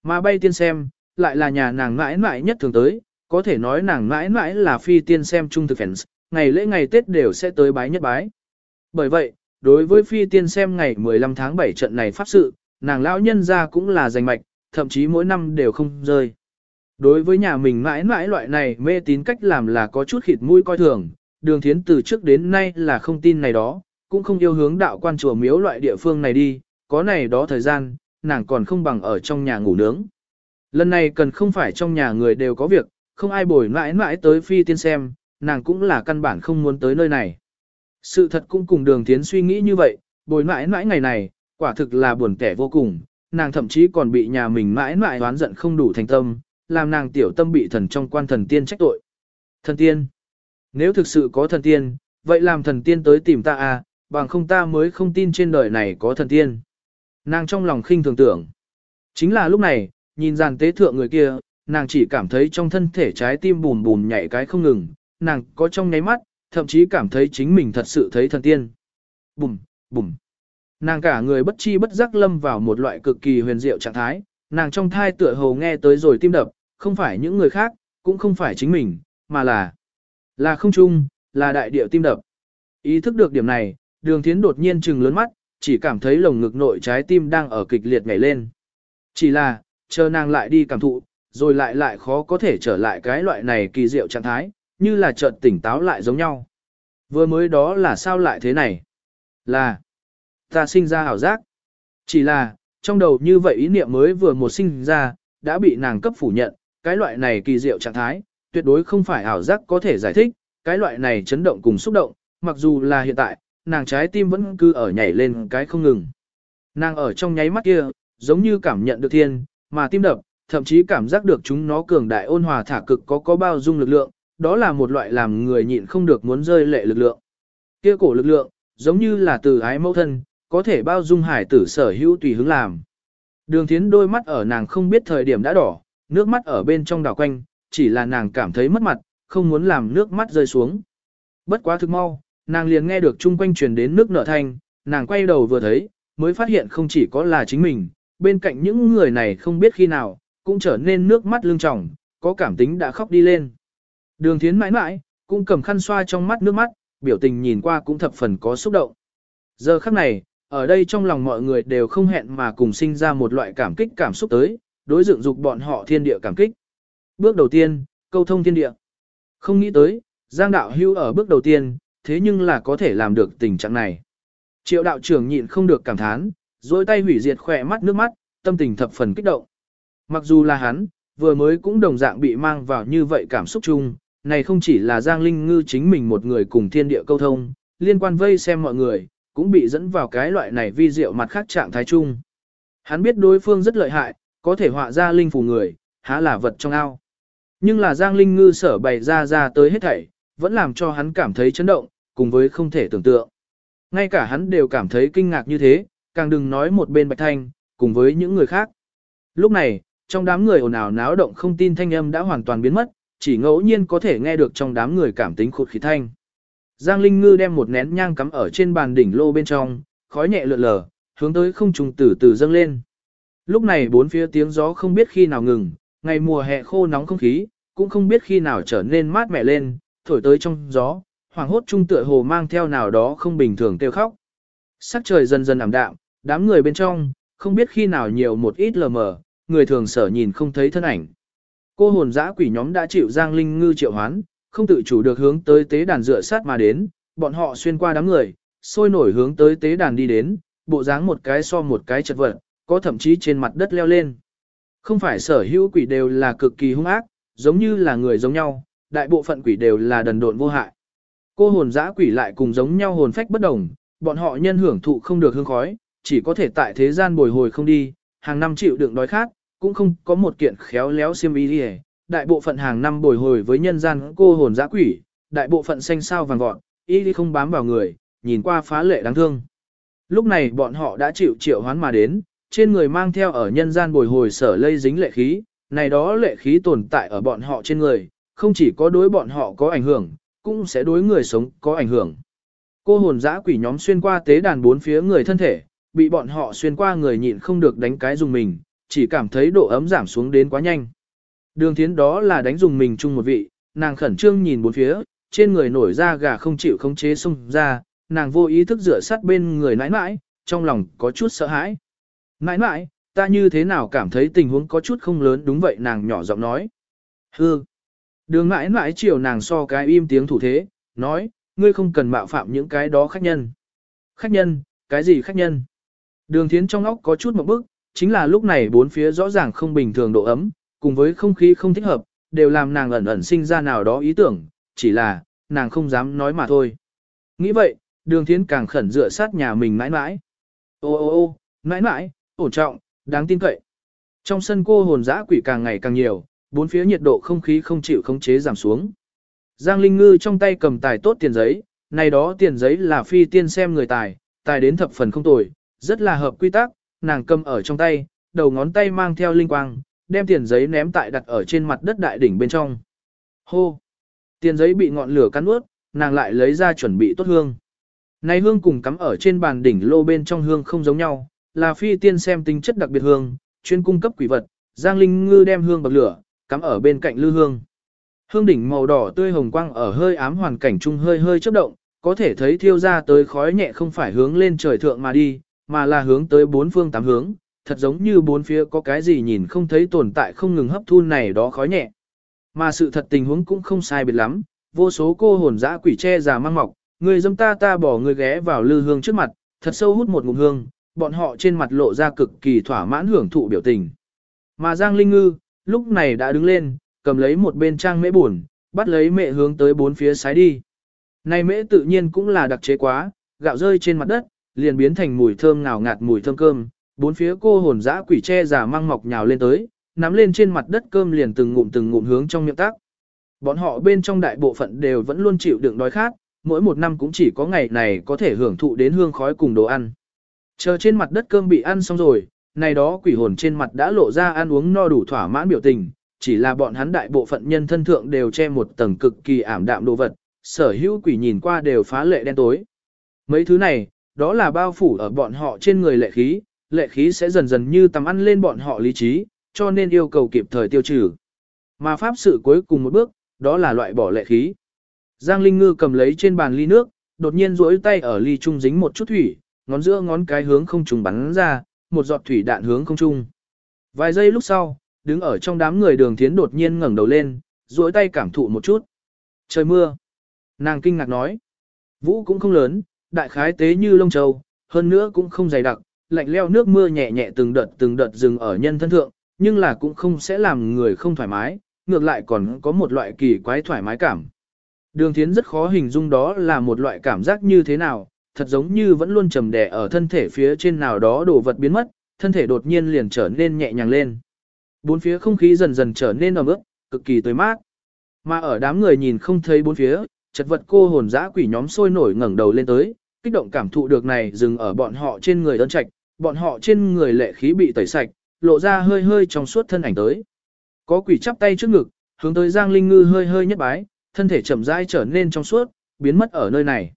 Mà bay tiên xem, lại là nhà nàng mãi mãi nhất thường tới, có thể nói nàng mãi mãi là phi tiên xem trung thực fans, ngày lễ ngày Tết đều sẽ tới bái nhất bái. Bởi vậy, đối với phi tiên xem ngày 15 tháng 7 trận này pháp sự, nàng lão nhân ra cũng là giành mạch, thậm chí mỗi năm đều không rơi. Đối với nhà mình mãi mãi loại này mê tín cách làm là có chút khịt mũi coi thường, đường thiến từ trước đến nay là không tin này đó, cũng không yêu hướng đạo quan chùa miếu loại địa phương này đi, có này đó thời gian, nàng còn không bằng ở trong nhà ngủ nướng. Lần này cần không phải trong nhà người đều có việc, không ai bồi mãi mãi tới phi tiên xem, nàng cũng là căn bản không muốn tới nơi này. Sự thật cũng cùng đường tiến suy nghĩ như vậy, bồi mãi mãi ngày này, quả thực là buồn kẻ vô cùng, nàng thậm chí còn bị nhà mình mãi mãi oán giận không đủ thành tâm, làm nàng tiểu tâm bị thần trong quan thần tiên trách tội. Thần tiên? Nếu thực sự có thần tiên, vậy làm thần tiên tới tìm ta à, bằng không ta mới không tin trên đời này có thần tiên. Nàng trong lòng khinh thường tưởng. Chính là lúc này, nhìn dàn tế thượng người kia, nàng chỉ cảm thấy trong thân thể trái tim bùm bùm nhảy cái không ngừng, nàng có trong nháy mắt, thậm chí cảm thấy chính mình thật sự thấy thần tiên. Bùm, bùm. Nàng cả người bất chi bất giác lâm vào một loại cực kỳ huyền diệu trạng thái, nàng trong thai tựa hồ nghe tới rồi tim đập, không phải những người khác, cũng không phải chính mình, mà là là không chung, là đại điệu tim đập. Ý thức được điểm này, đường thiến đột nhiên trừng lớn mắt, chỉ cảm thấy lồng ngực nội trái tim đang ở kịch liệt nhảy lên. Chỉ là, chờ nàng lại đi cảm thụ, rồi lại lại khó có thể trở lại cái loại này kỳ diệu trạng thái, như là chợt tỉnh táo lại giống nhau. Vừa mới đó là sao lại thế này? Là, ta sinh ra ảo giác. Chỉ là, trong đầu như vậy ý niệm mới vừa một sinh ra, đã bị nàng cấp phủ nhận, cái loại này kỳ diệu trạng thái, tuyệt đối không phải ảo giác có thể giải thích, cái loại này chấn động cùng xúc động, mặc dù là hiện tại, nàng trái tim vẫn cứ ở nhảy lên cái không ngừng. Nàng ở trong nháy mắt kia, giống như cảm nhận được thiên, mà tim đập, thậm chí cảm giác được chúng nó cường đại ôn hòa thả cực có có bao dung lực lượng, đó là một loại làm người nhịn không được muốn rơi lệ lực lượng. Kia cổ lực lượng, giống như là từ ái mẫu thân, có thể bao dung hải tử sở hữu tùy hứng làm. Đường thiến đôi mắt ở nàng không biết thời điểm đã đỏ, nước mắt ở bên trong đảo quanh, chỉ là nàng cảm thấy mất mặt, không muốn làm nước mắt rơi xuống. Bất quá thực mau, nàng liền nghe được chung quanh truyền đến nước nở thanh, nàng quay đầu vừa thấy, mới phát hiện không chỉ có là chính mình, bên cạnh những người này không biết khi nào, cũng trở nên nước mắt lưng tròng, có cảm tính đã khóc đi lên. Đường thiến mãi mãi, cũng cầm khăn xoa trong mắt nước mắt, biểu tình nhìn qua cũng thập phần có xúc động. Giờ khắc này, ở đây trong lòng mọi người đều không hẹn mà cùng sinh ra một loại cảm kích cảm xúc tới, đối dựng dục bọn họ thiên địa cảm kích. Bước đầu tiên, câu thông thiên địa. Không nghĩ tới, Giang đạo hưu ở bước đầu tiên, thế nhưng là có thể làm được tình trạng này. Triệu đạo trưởng nhịn không được cảm thán, dối tay hủy diệt khỏe mắt nước mắt, tâm tình thập phần kích động. Mặc dù là hắn, vừa mới cũng đồng dạng bị mang vào như vậy cảm xúc chung, này không chỉ là Giang Linh Ngư chính mình một người cùng thiên địa câu thông, liên quan vây xem mọi người, cũng bị dẫn vào cái loại này vi diệu mặt khác trạng thái chung. Hắn biết đối phương rất lợi hại, có thể họa ra linh phù người, há là vật trong ao. Nhưng là Giang Linh Ngư sở bày ra ra tới hết thảy, vẫn làm cho hắn cảm thấy chấn động, cùng với không thể tưởng tượng. Ngay cả hắn đều cảm thấy kinh ngạc như thế, càng đừng nói một bên Bạch Thanh, cùng với những người khác. Lúc này, trong đám người ồn ào náo động không tin thanh âm đã hoàn toàn biến mất, chỉ ngẫu nhiên có thể nghe được trong đám người cảm tính khụt khí thanh. Giang Linh Ngư đem một nén nhang cắm ở trên bàn đỉnh lô bên trong, khói nhẹ lượn lờ, hướng tới không trùng từ từ dâng lên. Lúc này bốn phía tiếng gió không biết khi nào ngừng, ngày mùa hè khô nóng không khí, cũng không biết khi nào trở nên mát mẻ lên, thổi tới trong gió, hoàng hốt trung tựa hồ mang theo nào đó không bình thường kêu khóc. Sắc trời dần dần ảm đạm, đám người bên trong, không biết khi nào nhiều một ít lờ mờ, người thường sở nhìn không thấy thân ảnh. Cô hồn dã quỷ nhóm đã chịu Giang Linh Ngư triệu hoán, không tự chủ được hướng tới tế đàn dựa sát mà đến, bọn họ xuyên qua đám người, sôi nổi hướng tới tế đàn đi đến, bộ dáng một cái so một cái chật vật, có thậm chí trên mặt đất leo lên. Không phải sở hữu quỷ đều là cực kỳ hung ác, giống như là người giống nhau, đại bộ phận quỷ đều là đần độn vô hại. Cô hồn dã quỷ lại cùng giống nhau hồn phách bất đồng, bọn họ nhân hưởng thụ không được hương khói, chỉ có thể tại thế gian bồi hồi không đi, hàng năm chịu đựng đói khát, cũng không có một kiện khéo léo xiêm y đi đại bộ phận hàng năm bồi hồi với nhân gian cô hồn dã quỷ, đại bộ phận xanh sao vàng vọt, y đi không bám vào người, nhìn qua phá lệ đáng thương. Lúc này bọn họ đã chịu triệu hoán mà đến, trên người mang theo ở nhân gian bồi hồi sở lây dính lệ khí, này đó lệ khí tồn tại ở bọn họ trên người, không chỉ có đối bọn họ có ảnh hưởng, cũng sẽ đối người sống có ảnh hưởng. Cô hồn dã quỷ nhóm xuyên qua tế đàn bốn phía người thân thể, bị bọn họ xuyên qua người nhịn không được đánh cái dùng mình, chỉ cảm thấy độ ấm giảm xuống đến quá nhanh. Đường thiến đó là đánh dùng mình chung một vị, nàng khẩn trương nhìn bốn phía, trên người nổi ra gà không chịu khống chế xông ra, nàng vô ý thức rửa sát bên người nãi nãi, trong lòng có chút sợ hãi. Nãi nãi, ta như thế nào cảm thấy tình huống có chút không lớn đúng vậy nàng nhỏ giọng nói. Hư. Đường mãi mãi chiều nàng so cái im tiếng thủ thế, nói, ngươi không cần mạo phạm những cái đó khách nhân. Khách nhân, cái gì khách nhân? Đường thiến trong óc có chút một bức, chính là lúc này bốn phía rõ ràng không bình thường độ ấm, cùng với không khí không thích hợp, đều làm nàng ẩn ẩn sinh ra nào đó ý tưởng, chỉ là, nàng không dám nói mà thôi. Nghĩ vậy, đường thiến càng khẩn dựa sát nhà mình mãi mãi. Ô ô ô, mãi mãi, ổn trọng, đáng tin cậy. Trong sân cô hồn dã quỷ càng ngày càng nhiều, bốn phía nhiệt độ không khí không chịu khống chế giảm xuống. Giang Linh Ngư trong tay cầm tài tốt tiền giấy, này đó tiền giấy là phi tiên xem người tài, tài đến thập phần không tồi, rất là hợp quy tắc, nàng cầm ở trong tay, đầu ngón tay mang theo linh quang, đem tiền giấy ném tại đặt ở trên mặt đất đại đỉnh bên trong. Hô! Tiền giấy bị ngọn lửa cắn ướt, nàng lại lấy ra chuẩn bị tốt hương. Này hương cùng cắm ở trên bàn đỉnh lô bên trong hương không giống nhau, là phi tiên xem tính chất đặc biệt hương, chuyên cung cấp quỷ vật, Giang Linh Ngư đem hương bậc lửa, cắm ở bên cạnh lư hương. Hương đỉnh màu đỏ tươi hồng quang ở hơi ám hoàn cảnh trung hơi hơi chớp động, có thể thấy thiêu ra tới khói nhẹ không phải hướng lên trời thượng mà đi, mà là hướng tới bốn phương tám hướng, thật giống như bốn phía có cái gì nhìn không thấy tồn tại không ngừng hấp thu này đó khói nhẹ. Mà sự thật tình huống cũng không sai biệt lắm, vô số cô hồn dã quỷ che già mang mọc, người dâm ta ta bỏ người ghé vào lư hương trước mặt, thật sâu hút một ngụm hương, bọn họ trên mặt lộ ra cực kỳ thỏa mãn hưởng thụ biểu tình. Mà Giang Linh Ngư, lúc này đã đứng lên, cầm lấy một bên trang mễ buồn, bắt lấy mẹ hướng tới bốn phía sái đi. Này mễ tự nhiên cũng là đặc chế quá, gạo rơi trên mặt đất, liền biến thành mùi thơm ngào ngạt mùi thơm cơm, bốn phía cô hồn dã quỷ che giả mang mọc nhào lên tới, nắm lên trên mặt đất cơm liền từng ngụm từng ngụm hướng trong miệng tác. Bọn họ bên trong đại bộ phận đều vẫn luôn chịu đựng đói khát, mỗi một năm cũng chỉ có ngày này có thể hưởng thụ đến hương khói cùng đồ ăn. Chờ trên mặt đất cơm bị ăn xong rồi, này đó quỷ hồn trên mặt đã lộ ra ăn uống no đủ thỏa mãn biểu tình, chỉ là bọn hắn đại bộ phận nhân thân thượng đều che một tầng cực kỳ ảm đạm đồ vật, sở hữu quỷ nhìn qua đều phá lệ đen tối. Mấy thứ này, đó là bao phủ ở bọn họ trên người lệ khí, lệ khí sẽ dần dần như tầm ăn lên bọn họ lý trí, cho nên yêu cầu kịp thời tiêu trừ. Mà pháp sự cuối cùng một bước, đó là loại bỏ lệ khí. Giang Linh Ngư cầm lấy trên bàn ly nước, đột nhiên duỗi tay ở ly trung dính một chút thủy, ngón giữa ngón cái hướng không trùng bắn ra, một giọt thủy đạn hướng không trung. Vài giây lúc sau, đứng ở trong đám người đường thiến đột nhiên ngẩng đầu lên, duỗi tay cảm thụ một chút. Trời mưa. Nàng kinh ngạc nói. Vũ cũng không lớn, đại khái tế như lông châu, hơn nữa cũng không dày đặc, lạnh leo nước mưa nhẹ nhẹ từng đợt từng đợt dừng ở nhân thân thượng, nhưng là cũng không sẽ làm người không thoải mái, ngược lại còn có một loại kỳ quái thoải mái cảm. Đường thiến rất khó hình dung đó là một loại cảm giác như thế nào, thật giống như vẫn luôn trầm đè ở thân thể phía trên nào đó đồ vật biến mất, thân thể đột nhiên liền trở nên nhẹ nhàng lên. Bốn phía không khí dần dần trở nên ẩm ướt, cực kỳ tươi mát. Mà ở đám người nhìn không thấy bốn phía, chật vật cô hồn dã quỷ nhóm sôi nổi ngẩng đầu lên tới, kích động cảm thụ được này dừng ở bọn họ trên người đơn trạch, bọn họ trên người lệ khí bị tẩy sạch, lộ ra hơi hơi trong suốt thân ảnh tới. Có quỷ chắp tay trước ngực, hướng tới Giang Linh Ngư hơi hơi nhất bái, thân thể chậm rãi trở nên trong suốt, biến mất ở nơi này.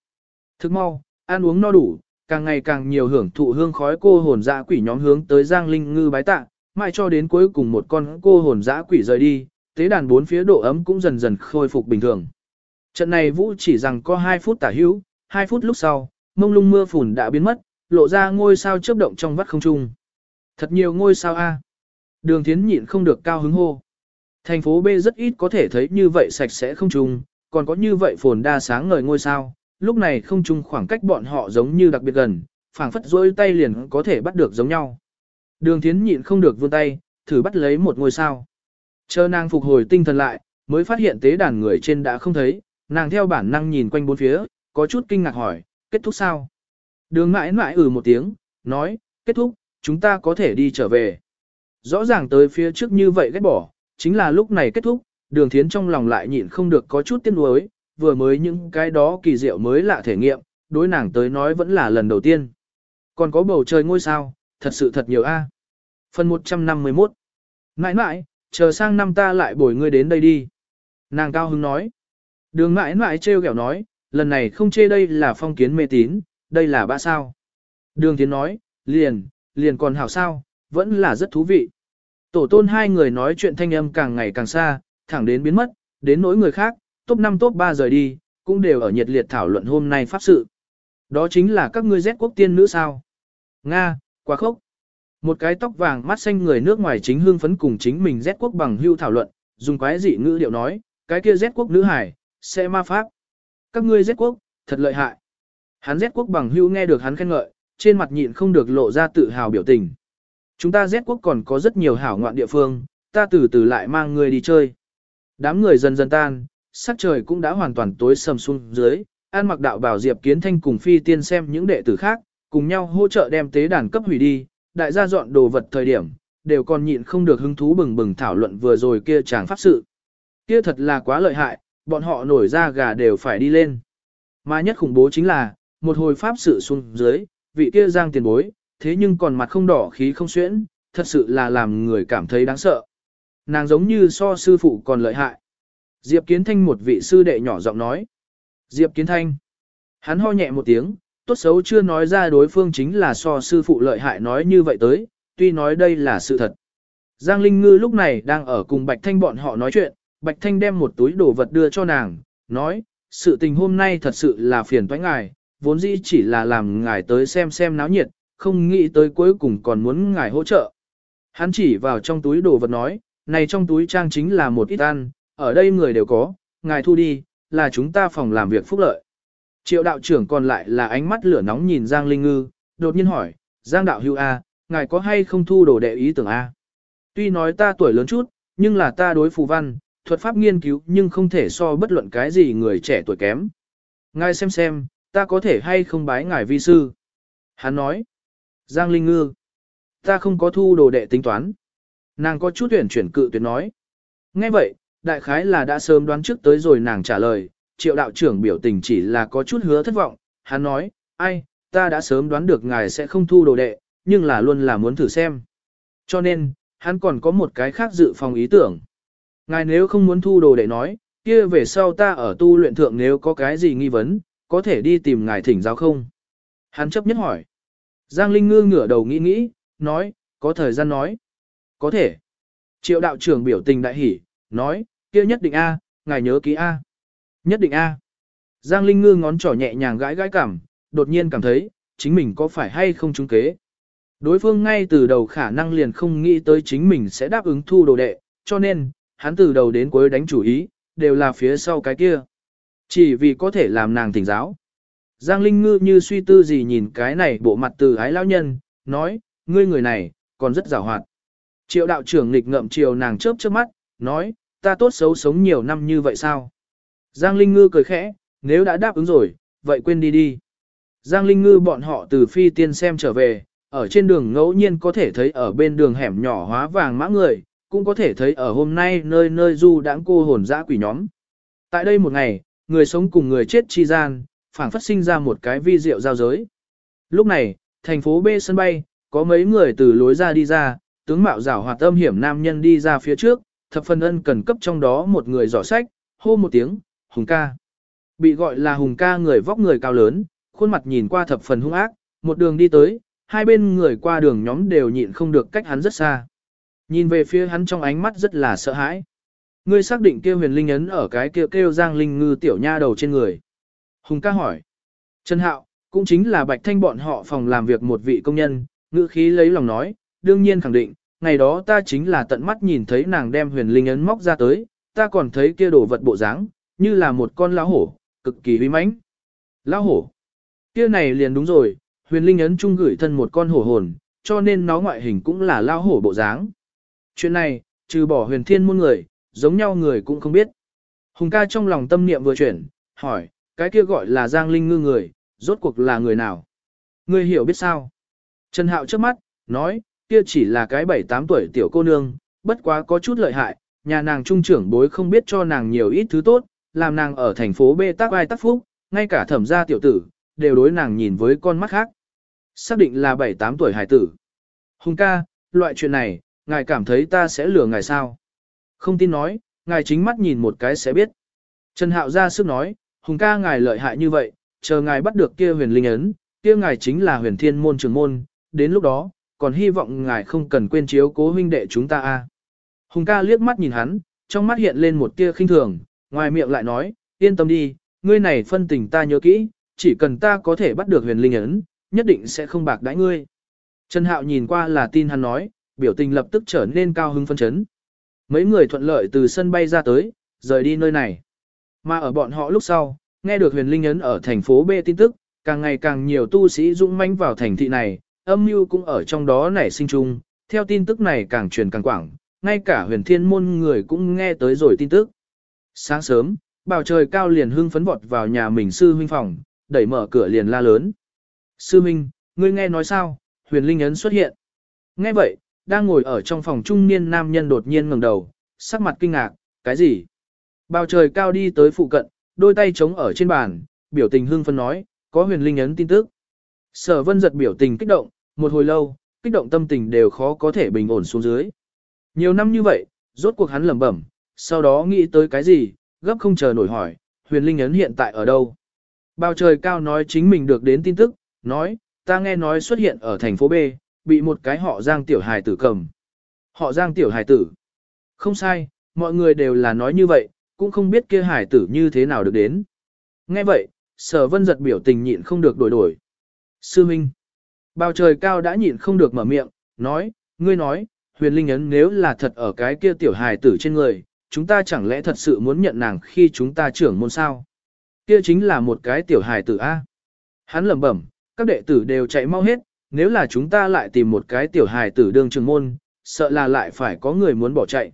Thức mau, ăn uống no đủ, càng ngày càng nhiều hưởng thụ hương khói cô hồn dã quỷ nhóm hướng tới Giang Linh Ngư bái tạ, mãi cho đến cuối cùng một con cô hồn dã quỷ rời đi, tế đàn bốn phía độ ấm cũng dần dần khôi phục bình thường. Trận này vũ chỉ rằng có 2 phút tả hữu, 2 phút lúc sau, mông lung mưa phùn đã biến mất, lộ ra ngôi sao chớp động trong vắt không trung. Thật nhiều ngôi sao A. Đường thiến nhịn không được cao hứng hô. Thành phố B rất ít có thể thấy như vậy sạch sẽ không trung, còn có như vậy phồn đa sáng ngời ngôi sao, lúc này không chung khoảng cách bọn họ giống như đặc biệt gần, phảng phất rôi tay liền có thể bắt được giống nhau. Đường thiến nhịn không được vươn tay, thử bắt lấy một ngôi sao. Chờ nàng phục hồi tinh thần lại, mới phát hiện tế đàn người trên đã không thấy, nàng theo bản năng nhìn quanh bốn phía, có chút kinh ngạc hỏi, kết thúc sao? Đường mãi mãi ừ một tiếng, nói, kết thúc, chúng ta có thể đi trở về. Rõ ràng tới phía trước như vậy ghét bỏ, chính là lúc này kết thúc, đường thiến trong lòng lại nhịn không được có chút tiếc nuối, vừa mới những cái đó kỳ diệu mới lạ thể nghiệm, đối nàng tới nói vẫn là lần đầu tiên. Còn có bầu trời ngôi sao, thật sự thật nhiều a. Phần 151 ngãi ngãi chờ sang năm ta lại bồi ngươi đến đây đi. Nàng cao hứng nói. Đường ngãi ngãi trêu ghẹo nói, lần này không chê đây là phong kiến mê tín, đây là ba sao. Đường tiến nói, liền, liền còn hảo sao, vẫn là rất thú vị. Tổ tôn hai người nói chuyện thanh âm càng ngày càng xa, thẳng đến biến mất, đến nỗi người khác, top 5 top 3 rời đi, cũng đều ở nhiệt liệt thảo luận hôm nay pháp sự. Đó chính là các ngươi Z quốc tiên nữ sao. Nga, quá khốc. Một cái tóc vàng mắt xanh người nước ngoài chính hương phấn cùng chính mình Z quốc bằng hưu thảo luận, dùng quái dị ngữ điệu nói, cái kia Z quốc nữ hải, sẽ ma pháp. Các ngươi Z quốc, thật lợi hại. Hắn Z quốc bằng hưu nghe được hắn khen ngợi, trên mặt nhịn không được lộ ra tự hào biểu tình. Chúng ta Z quốc còn có rất nhiều hảo ngoạn địa phương, ta từ từ lại mang người đi chơi. Đám người dần dần tan, sắc trời cũng đã hoàn toàn tối sầm xuống dưới, an mặc đạo bảo Diệp Kiến Thanh cùng phi tiên xem những đệ tử khác, cùng nhau hỗ trợ đem tế đàn cấp hủy đi, đại gia dọn đồ vật thời điểm, đều còn nhịn không được hứng thú bừng bừng thảo luận vừa rồi kia chàng pháp sự. Kia thật là quá lợi hại, bọn họ nổi ra gà đều phải đi lên. Mà nhất khủng bố chính là, một hồi pháp sự xuống dưới, vị kia giang tiền bối, thế nhưng còn mặt không đỏ khí không xuyễn, thật sự là làm người cảm thấy đáng sợ. Nàng giống như so sư phụ còn lợi hại. Diệp Kiến Thanh một vị sư đệ nhỏ giọng nói. Diệp Kiến Thanh. Hắn ho nhẹ một tiếng, tốt xấu chưa nói ra đối phương chính là so sư phụ lợi hại nói như vậy tới, tuy nói đây là sự thật. Giang Linh Ngư lúc này đang ở cùng Bạch Thanh bọn họ nói chuyện, Bạch Thanh đem một túi đồ vật đưa cho nàng, nói, sự tình hôm nay thật sự là phiền toái ngài, vốn dĩ chỉ là làm ngài tới xem xem náo nhiệt, không nghĩ tới cuối cùng còn muốn ngài hỗ trợ. Hắn chỉ vào trong túi đồ vật nói, này trong túi trang chính là một ít ăn, ở đây người đều có, ngài thu đi, là chúng ta phòng làm việc phúc lợi. Triệu đạo trưởng còn lại là ánh mắt lửa nóng nhìn Giang Linh Ngư, đột nhiên hỏi, Giang đạo hưu A, ngài có hay không thu đồ đệ ý tưởng A? Tuy nói ta tuổi lớn chút, nhưng là ta đối phù văn, thuật pháp nghiên cứu nhưng không thể so bất luận cái gì người trẻ tuổi kém. Ngài xem xem, ta có thể hay không bái ngài vi sư? Hắn nói, Giang Linh Ngư, ta không có thu đồ đệ tính toán. Nàng có chút tuyển chuyển cự tuyệt nói. Nghe vậy, đại khái là đã sớm đoán trước tới rồi nàng trả lời, triệu đạo trưởng biểu tình chỉ là có chút hứa thất vọng, hắn nói, ai, ta đã sớm đoán được ngài sẽ không thu đồ đệ, nhưng là luôn là muốn thử xem. Cho nên, hắn còn có một cái khác dự phòng ý tưởng. Ngài nếu không muốn thu đồ đệ nói, kia về sau ta ở tu luyện thượng nếu có cái gì nghi vấn, có thể đi tìm ngài thỉnh giáo không? Hắn chấp nhất hỏi. Giang Linh Ngư ngửa đầu nghĩ nghĩ, nói, có thời gian nói. Có thể. Triệu đạo trưởng biểu tình đại hỉ, nói, kia nhất định A, ngài nhớ ký A. Nhất định A. Giang Linh Ngư ngón trỏ nhẹ nhàng gãi gãi cảm, đột nhiên cảm thấy, chính mình có phải hay không trúng kế. Đối phương ngay từ đầu khả năng liền không nghĩ tới chính mình sẽ đáp ứng thu đồ đệ, cho nên, hắn từ đầu đến cuối đánh chủ ý, đều là phía sau cái kia. Chỉ vì có thể làm nàng tỉnh giáo. Giang Linh Ngư như suy tư gì nhìn cái này bộ mặt từ ái lão nhân, nói, ngươi người này, còn rất giàu hoạt. Triệu đạo trưởng nghịch ngậm chiều nàng chớp chớp mắt, nói, ta tốt xấu sống nhiều năm như vậy sao? Giang Linh Ngư cười khẽ, nếu đã đáp ứng rồi, vậy quên đi đi. Giang Linh Ngư bọn họ từ phi tiên xem trở về, ở trên đường ngẫu nhiên có thể thấy ở bên đường hẻm nhỏ hóa vàng mã người, cũng có thể thấy ở hôm nay nơi nơi du đãng cô hồn dã quỷ nhóm. Tại đây một ngày, người sống cùng người chết chi gian, phảng phất sinh ra một cái vi diệu giao giới. Lúc này, thành phố B sân bay, có mấy người từ lối ra đi ra, tướng mạo rảo hoạt âm hiểm nam nhân đi ra phía trước, thập phần ân cần cấp trong đó một người giỏ sách, hô một tiếng, hùng ca. Bị gọi là hùng ca người vóc người cao lớn, khuôn mặt nhìn qua thập phần hung ác, một đường đi tới, hai bên người qua đường nhóm đều nhịn không được cách hắn rất xa. Nhìn về phía hắn trong ánh mắt rất là sợ hãi. Ngươi xác định kêu huyền linh ấn ở cái kêu kêu giang linh ngư tiểu nha đầu trên người. Hùng ca hỏi. Trần Hạo, cũng chính là Bạch Thanh bọn họ phòng làm việc một vị công nhân, ngữ khí lấy lòng nói, đương nhiên khẳng định, ngày đó ta chính là tận mắt nhìn thấy nàng đem huyền linh ấn móc ra tới, ta còn thấy kia đồ vật bộ dáng, như là một con lão hổ, cực kỳ uy mãnh. Lão hổ. Kia này liền đúng rồi, huyền linh ấn chung gửi thân một con hổ hồn, cho nên nó ngoại hình cũng là lão hổ bộ dáng. Chuyện này, trừ bỏ huyền thiên môn người, giống nhau người cũng không biết. Hùng ca trong lòng tâm niệm vừa chuyển, hỏi, cái kia gọi là Giang Linh ngư người, rốt cuộc là người nào? Ngươi hiểu biết sao? Trần Hạo trước mắt, nói, kia chỉ là cái 7-8 tuổi tiểu cô nương, bất quá có chút lợi hại, nhà nàng trung trưởng bối không biết cho nàng nhiều ít thứ tốt, làm nàng ở thành phố B tác ai tác phúc, ngay cả thẩm gia tiểu tử, đều đối nàng nhìn với con mắt khác. Xác định là 7-8 tuổi hải tử. Hùng ca, loại chuyện này, ngài cảm thấy ta sẽ lừa ngài sao? Không tin nói, ngài chính mắt nhìn một cái sẽ biết. Trần Hạo ra sức nói, Hùng ca ngài lợi hại như vậy, chờ ngài bắt được kia huyền linh ấn, kia ngài chính là huyền thiên môn trưởng môn, đến lúc đó, còn hy vọng ngài không cần quên chiếu cố huynh đệ chúng ta a. Hùng ca liếc mắt nhìn hắn, trong mắt hiện lên một tia khinh thường, ngoài miệng lại nói, yên tâm đi, ngươi này phân tình ta nhớ kỹ, chỉ cần ta có thể bắt được huyền linh ấn, nhất định sẽ không bạc đãi ngươi. Trần Hạo nhìn qua là tin hắn nói, biểu tình lập tức trở nên cao hứng phân chấn. Mấy người thuận lợi từ sân bay ra tới, rời đi nơi này. Mà ở bọn họ lúc sau, nghe được huyền linh ấn ở thành phố B tin tức, càng ngày càng nhiều tu sĩ dũng manh vào thành thị này, âm mưu cũng ở trong đó nảy sinh chung, theo tin tức này càng truyền càng quảng, ngay cả huyền thiên môn người cũng nghe tới rồi tin tức. Sáng sớm, bào trời cao liền hưng phấn vọt vào nhà mình sư huynh phòng, đẩy mở cửa liền la lớn. Sư huynh, ngươi nghe nói sao, huyền linh ấn xuất hiện. Nghe vậy, đang ngồi ở trong phòng trung niên nam nhân đột nhiên ngẩng đầu, sắc mặt kinh ngạc, cái gì? Bào trời cao đi tới phụ cận, đôi tay chống ở trên bàn, biểu tình hưng phấn nói, có huyền linh ấn tin tức. Sở vân giật biểu tình kích động, một hồi lâu, kích động tâm tình đều khó có thể bình ổn xuống dưới. Nhiều năm như vậy, rốt cuộc hắn lẩm bẩm, sau đó nghĩ tới cái gì, gấp không chờ nổi hỏi, huyền linh ấn hiện tại ở đâu? Bao trời cao nói chính mình được đến tin tức, nói, ta nghe nói xuất hiện ở thành phố B, bị một cái họ giang tiểu hài tử cầm. Họ giang tiểu hài tử. Không sai, mọi người đều là nói như vậy, cũng không biết kia hài tử như thế nào được đến. Nghe vậy, sở vân giật biểu tình nhịn không được đổi đổi. Sư Minh. Bao trời cao đã nhịn không được mở miệng, nói, ngươi nói, huyền linh ấn nếu là thật ở cái kia tiểu hài tử trên người, chúng ta chẳng lẽ thật sự muốn nhận nàng khi chúng ta trưởng môn sao? Kia chính là một cái tiểu hài tử A. Hắn lẩm bẩm, các đệ tử đều chạy mau hết, nếu là chúng ta lại tìm một cái tiểu hài tử đương trưởng môn, sợ là lại phải có người muốn bỏ chạy.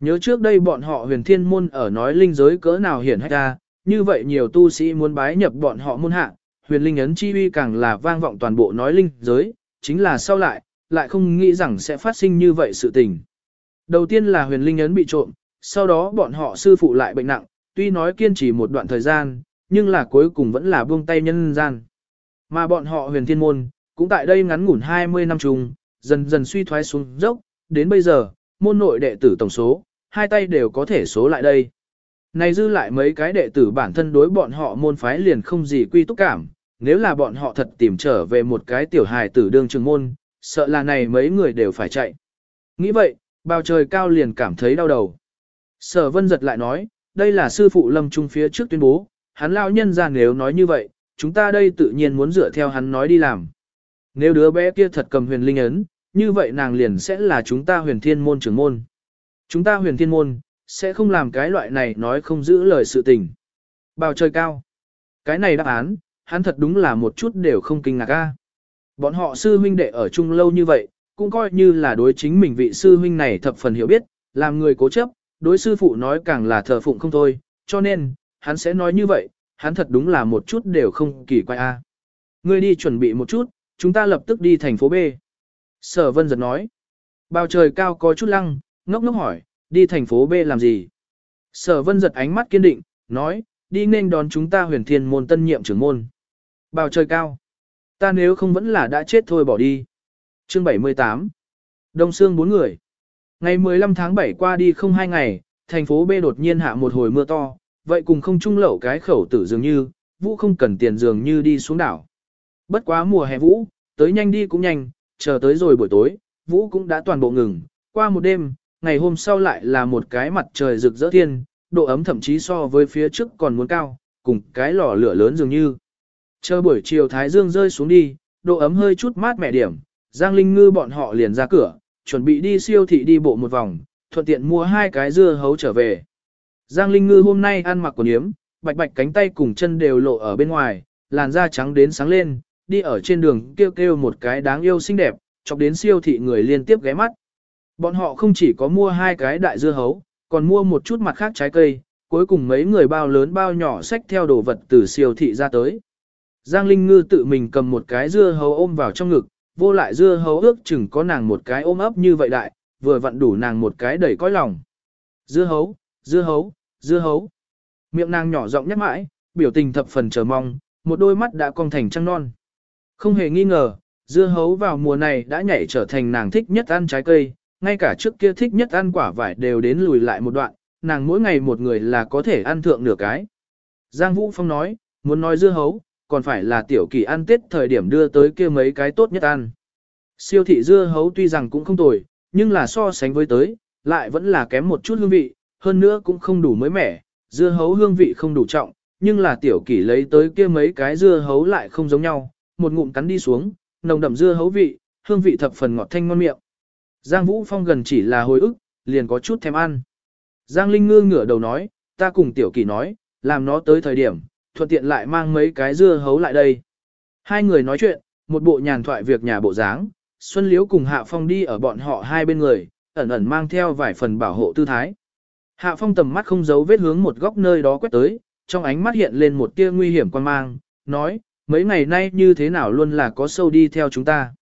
Nhớ trước đây bọn họ huyền thiên môn ở nói linh giới cỡ nào hiển hách ra, như vậy nhiều tu sĩ muốn bái nhập bọn họ môn hạ, huyền linh ấn chi uy càng là vang vọng toàn bộ nói linh giới, chính là sau lại, lại không nghĩ rằng sẽ phát sinh như vậy sự tình. Đầu tiên là huyền linh ấn bị trộm, sau đó bọn họ sư phụ lại bệnh nặng, tuy nói kiên trì một đoạn thời gian, nhưng là cuối cùng vẫn là buông tay nhân gian. Mà bọn họ huyền thiên môn, cũng tại đây ngắn ngủn 20 năm chung, dần dần suy thoái xuống dốc, đến bây giờ, môn nội đệ tử tổng số, hai tay đều có thể số lại đây. Này dư lại mấy cái đệ tử bản thân đối bọn họ môn phái liền không gì quy túc cảm, nếu là bọn họ thật tìm trở về một cái tiểu hài tử đương trường môn, sợ là này mấy người đều phải chạy. Nghĩ vậy, bao trời cao liền cảm thấy đau đầu. Sở vân giật lại nói, đây là sư phụ lâm trung phía trước tuyên bố, hắn lão nhân ra nếu nói như vậy, chúng ta đây tự nhiên muốn dựa theo hắn nói đi làm. Nếu đứa bé kia thật cầm huyền linh ấn, như vậy nàng liền sẽ là chúng ta huyền thiên môn trưởng môn. Chúng ta huyền thiên môn, sẽ không làm cái loại này nói không giữ lời sự tình. Bào trời cao. Cái này đáp án, hắn thật đúng là một chút đều không kinh ngạc a. Bọn họ sư huynh đệ ở chung lâu như vậy, cũng coi như là đối chính mình vị sư huynh này thập phần hiểu biết, làm người cố chấp, đối sư phụ nói càng là thờ phụng không thôi, cho nên, hắn sẽ nói như vậy, hắn thật đúng là một chút đều không kỳ quái a. Ngươi đi chuẩn bị một chút, chúng ta lập tức đi thành phố B. Sở vân giật nói. Bao trời cao có chút lăng, ngốc ngốc hỏi, đi thành phố B làm gì? Sở vân giật ánh mắt kiên định, nói, đi nên đón chúng ta huyền thiên môn tân nhiệm trưởng môn. Bào trời cao. Ta nếu không vẫn là đã chết thôi bỏ đi. Chương 78 Đông Sương bốn người Ngày 15 tháng 7 qua đi không hai ngày, thành phố B đột nhiên hạ một hồi mưa to, vậy cùng không trung lẩu cái khẩu tử dường như, vũ không cần tiền dường như đi xuống đảo. Bất quá mùa hè vũ, tới nhanh đi cũng nhanh, chờ tới rồi buổi tối, vũ cũng đã toàn bộ ngừng, qua một đêm, ngày hôm sau lại là một cái mặt trời rực rỡ thiên, độ ấm thậm chí so với phía trước còn muốn cao, cùng cái lò lửa lớn dường như. Chờ buổi chiều thái dương rơi xuống đi, độ ấm hơi chút mát mẻ điểm, Giang Linh Ngư bọn họ liền ra cửa, chuẩn bị đi siêu thị đi bộ một vòng, thuận tiện mua hai cái dưa hấu trở về. Giang Linh Ngư hôm nay ăn mặc quần yếm, bạch bạch cánh tay cùng chân đều lộ ở bên ngoài, làn da trắng đến sáng lên, đi ở trên đường kêu kêu một cái đáng yêu xinh đẹp, chọc đến siêu thị người liên tiếp ghé mắt. Bọn họ không chỉ có mua hai cái đại dưa hấu, còn mua một chút mặt khác trái cây, cuối cùng mấy người bao lớn bao nhỏ xách theo đồ vật từ siêu thị ra tới. Giang Linh Ngư tự mình cầm một cái dưa hấu ôm vào trong ngực, vô lại dưa hấu ước chừng có nàng một cái ôm ấp như vậy đại, vừa vặn đủ nàng một cái đầy cõi lòng. Dưa hấu, dưa hấu, dưa hấu. Miệng nàng nhỏ giọng nhắc mãi, biểu tình thập phần chờ mong, một đôi mắt đã cong thành trăng non. Không hề nghi ngờ, dưa hấu vào mùa này đã nhảy trở thành nàng thích nhất ăn trái cây, ngay cả trước kia thích nhất ăn quả vải đều đến lùi lại một đoạn, nàng mỗi ngày một người là có thể ăn thượng nửa cái. Giang Vũ Phong nói, muốn nói dưa hấu, còn phải là tiểu kỳ ăn tết thời điểm đưa tới kia mấy cái tốt nhất ăn. Siêu thị dưa hấu tuy rằng cũng không tồi, nhưng là so sánh với tới, lại vẫn là kém một chút hương vị, hơn nữa cũng không đủ mới mẻ, dưa hấu hương vị không đủ trọng, nhưng là tiểu kỷ lấy tới kia mấy cái dưa hấu lại không giống nhau, một ngụm cắn đi xuống, nồng đậm dưa hấu vị, hương vị thập phần ngọt thanh ngon miệng. Giang Vũ Phong gần chỉ là hồi ức, liền có chút thèm ăn. Giang Linh ngư ngửa đầu nói, ta cùng tiểu Kỳ nói, làm nó tới thời điểm, thuận tiện lại mang mấy cái dưa hấu lại đây. Hai người nói chuyện, một bộ nhàn thoại việc nhà bộ dáng, Xuân Liễu cùng Hạ Phong đi ở bọn họ hai bên người, ẩn ẩn mang theo vài phần bảo hộ tư thái. Hạ Phong tầm mắt không giấu vết hướng một góc nơi đó quét tới, trong ánh mắt hiện lên một tia nguy hiểm quan mang, nói, mấy ngày nay như thế nào luôn là có sâu đi theo chúng ta.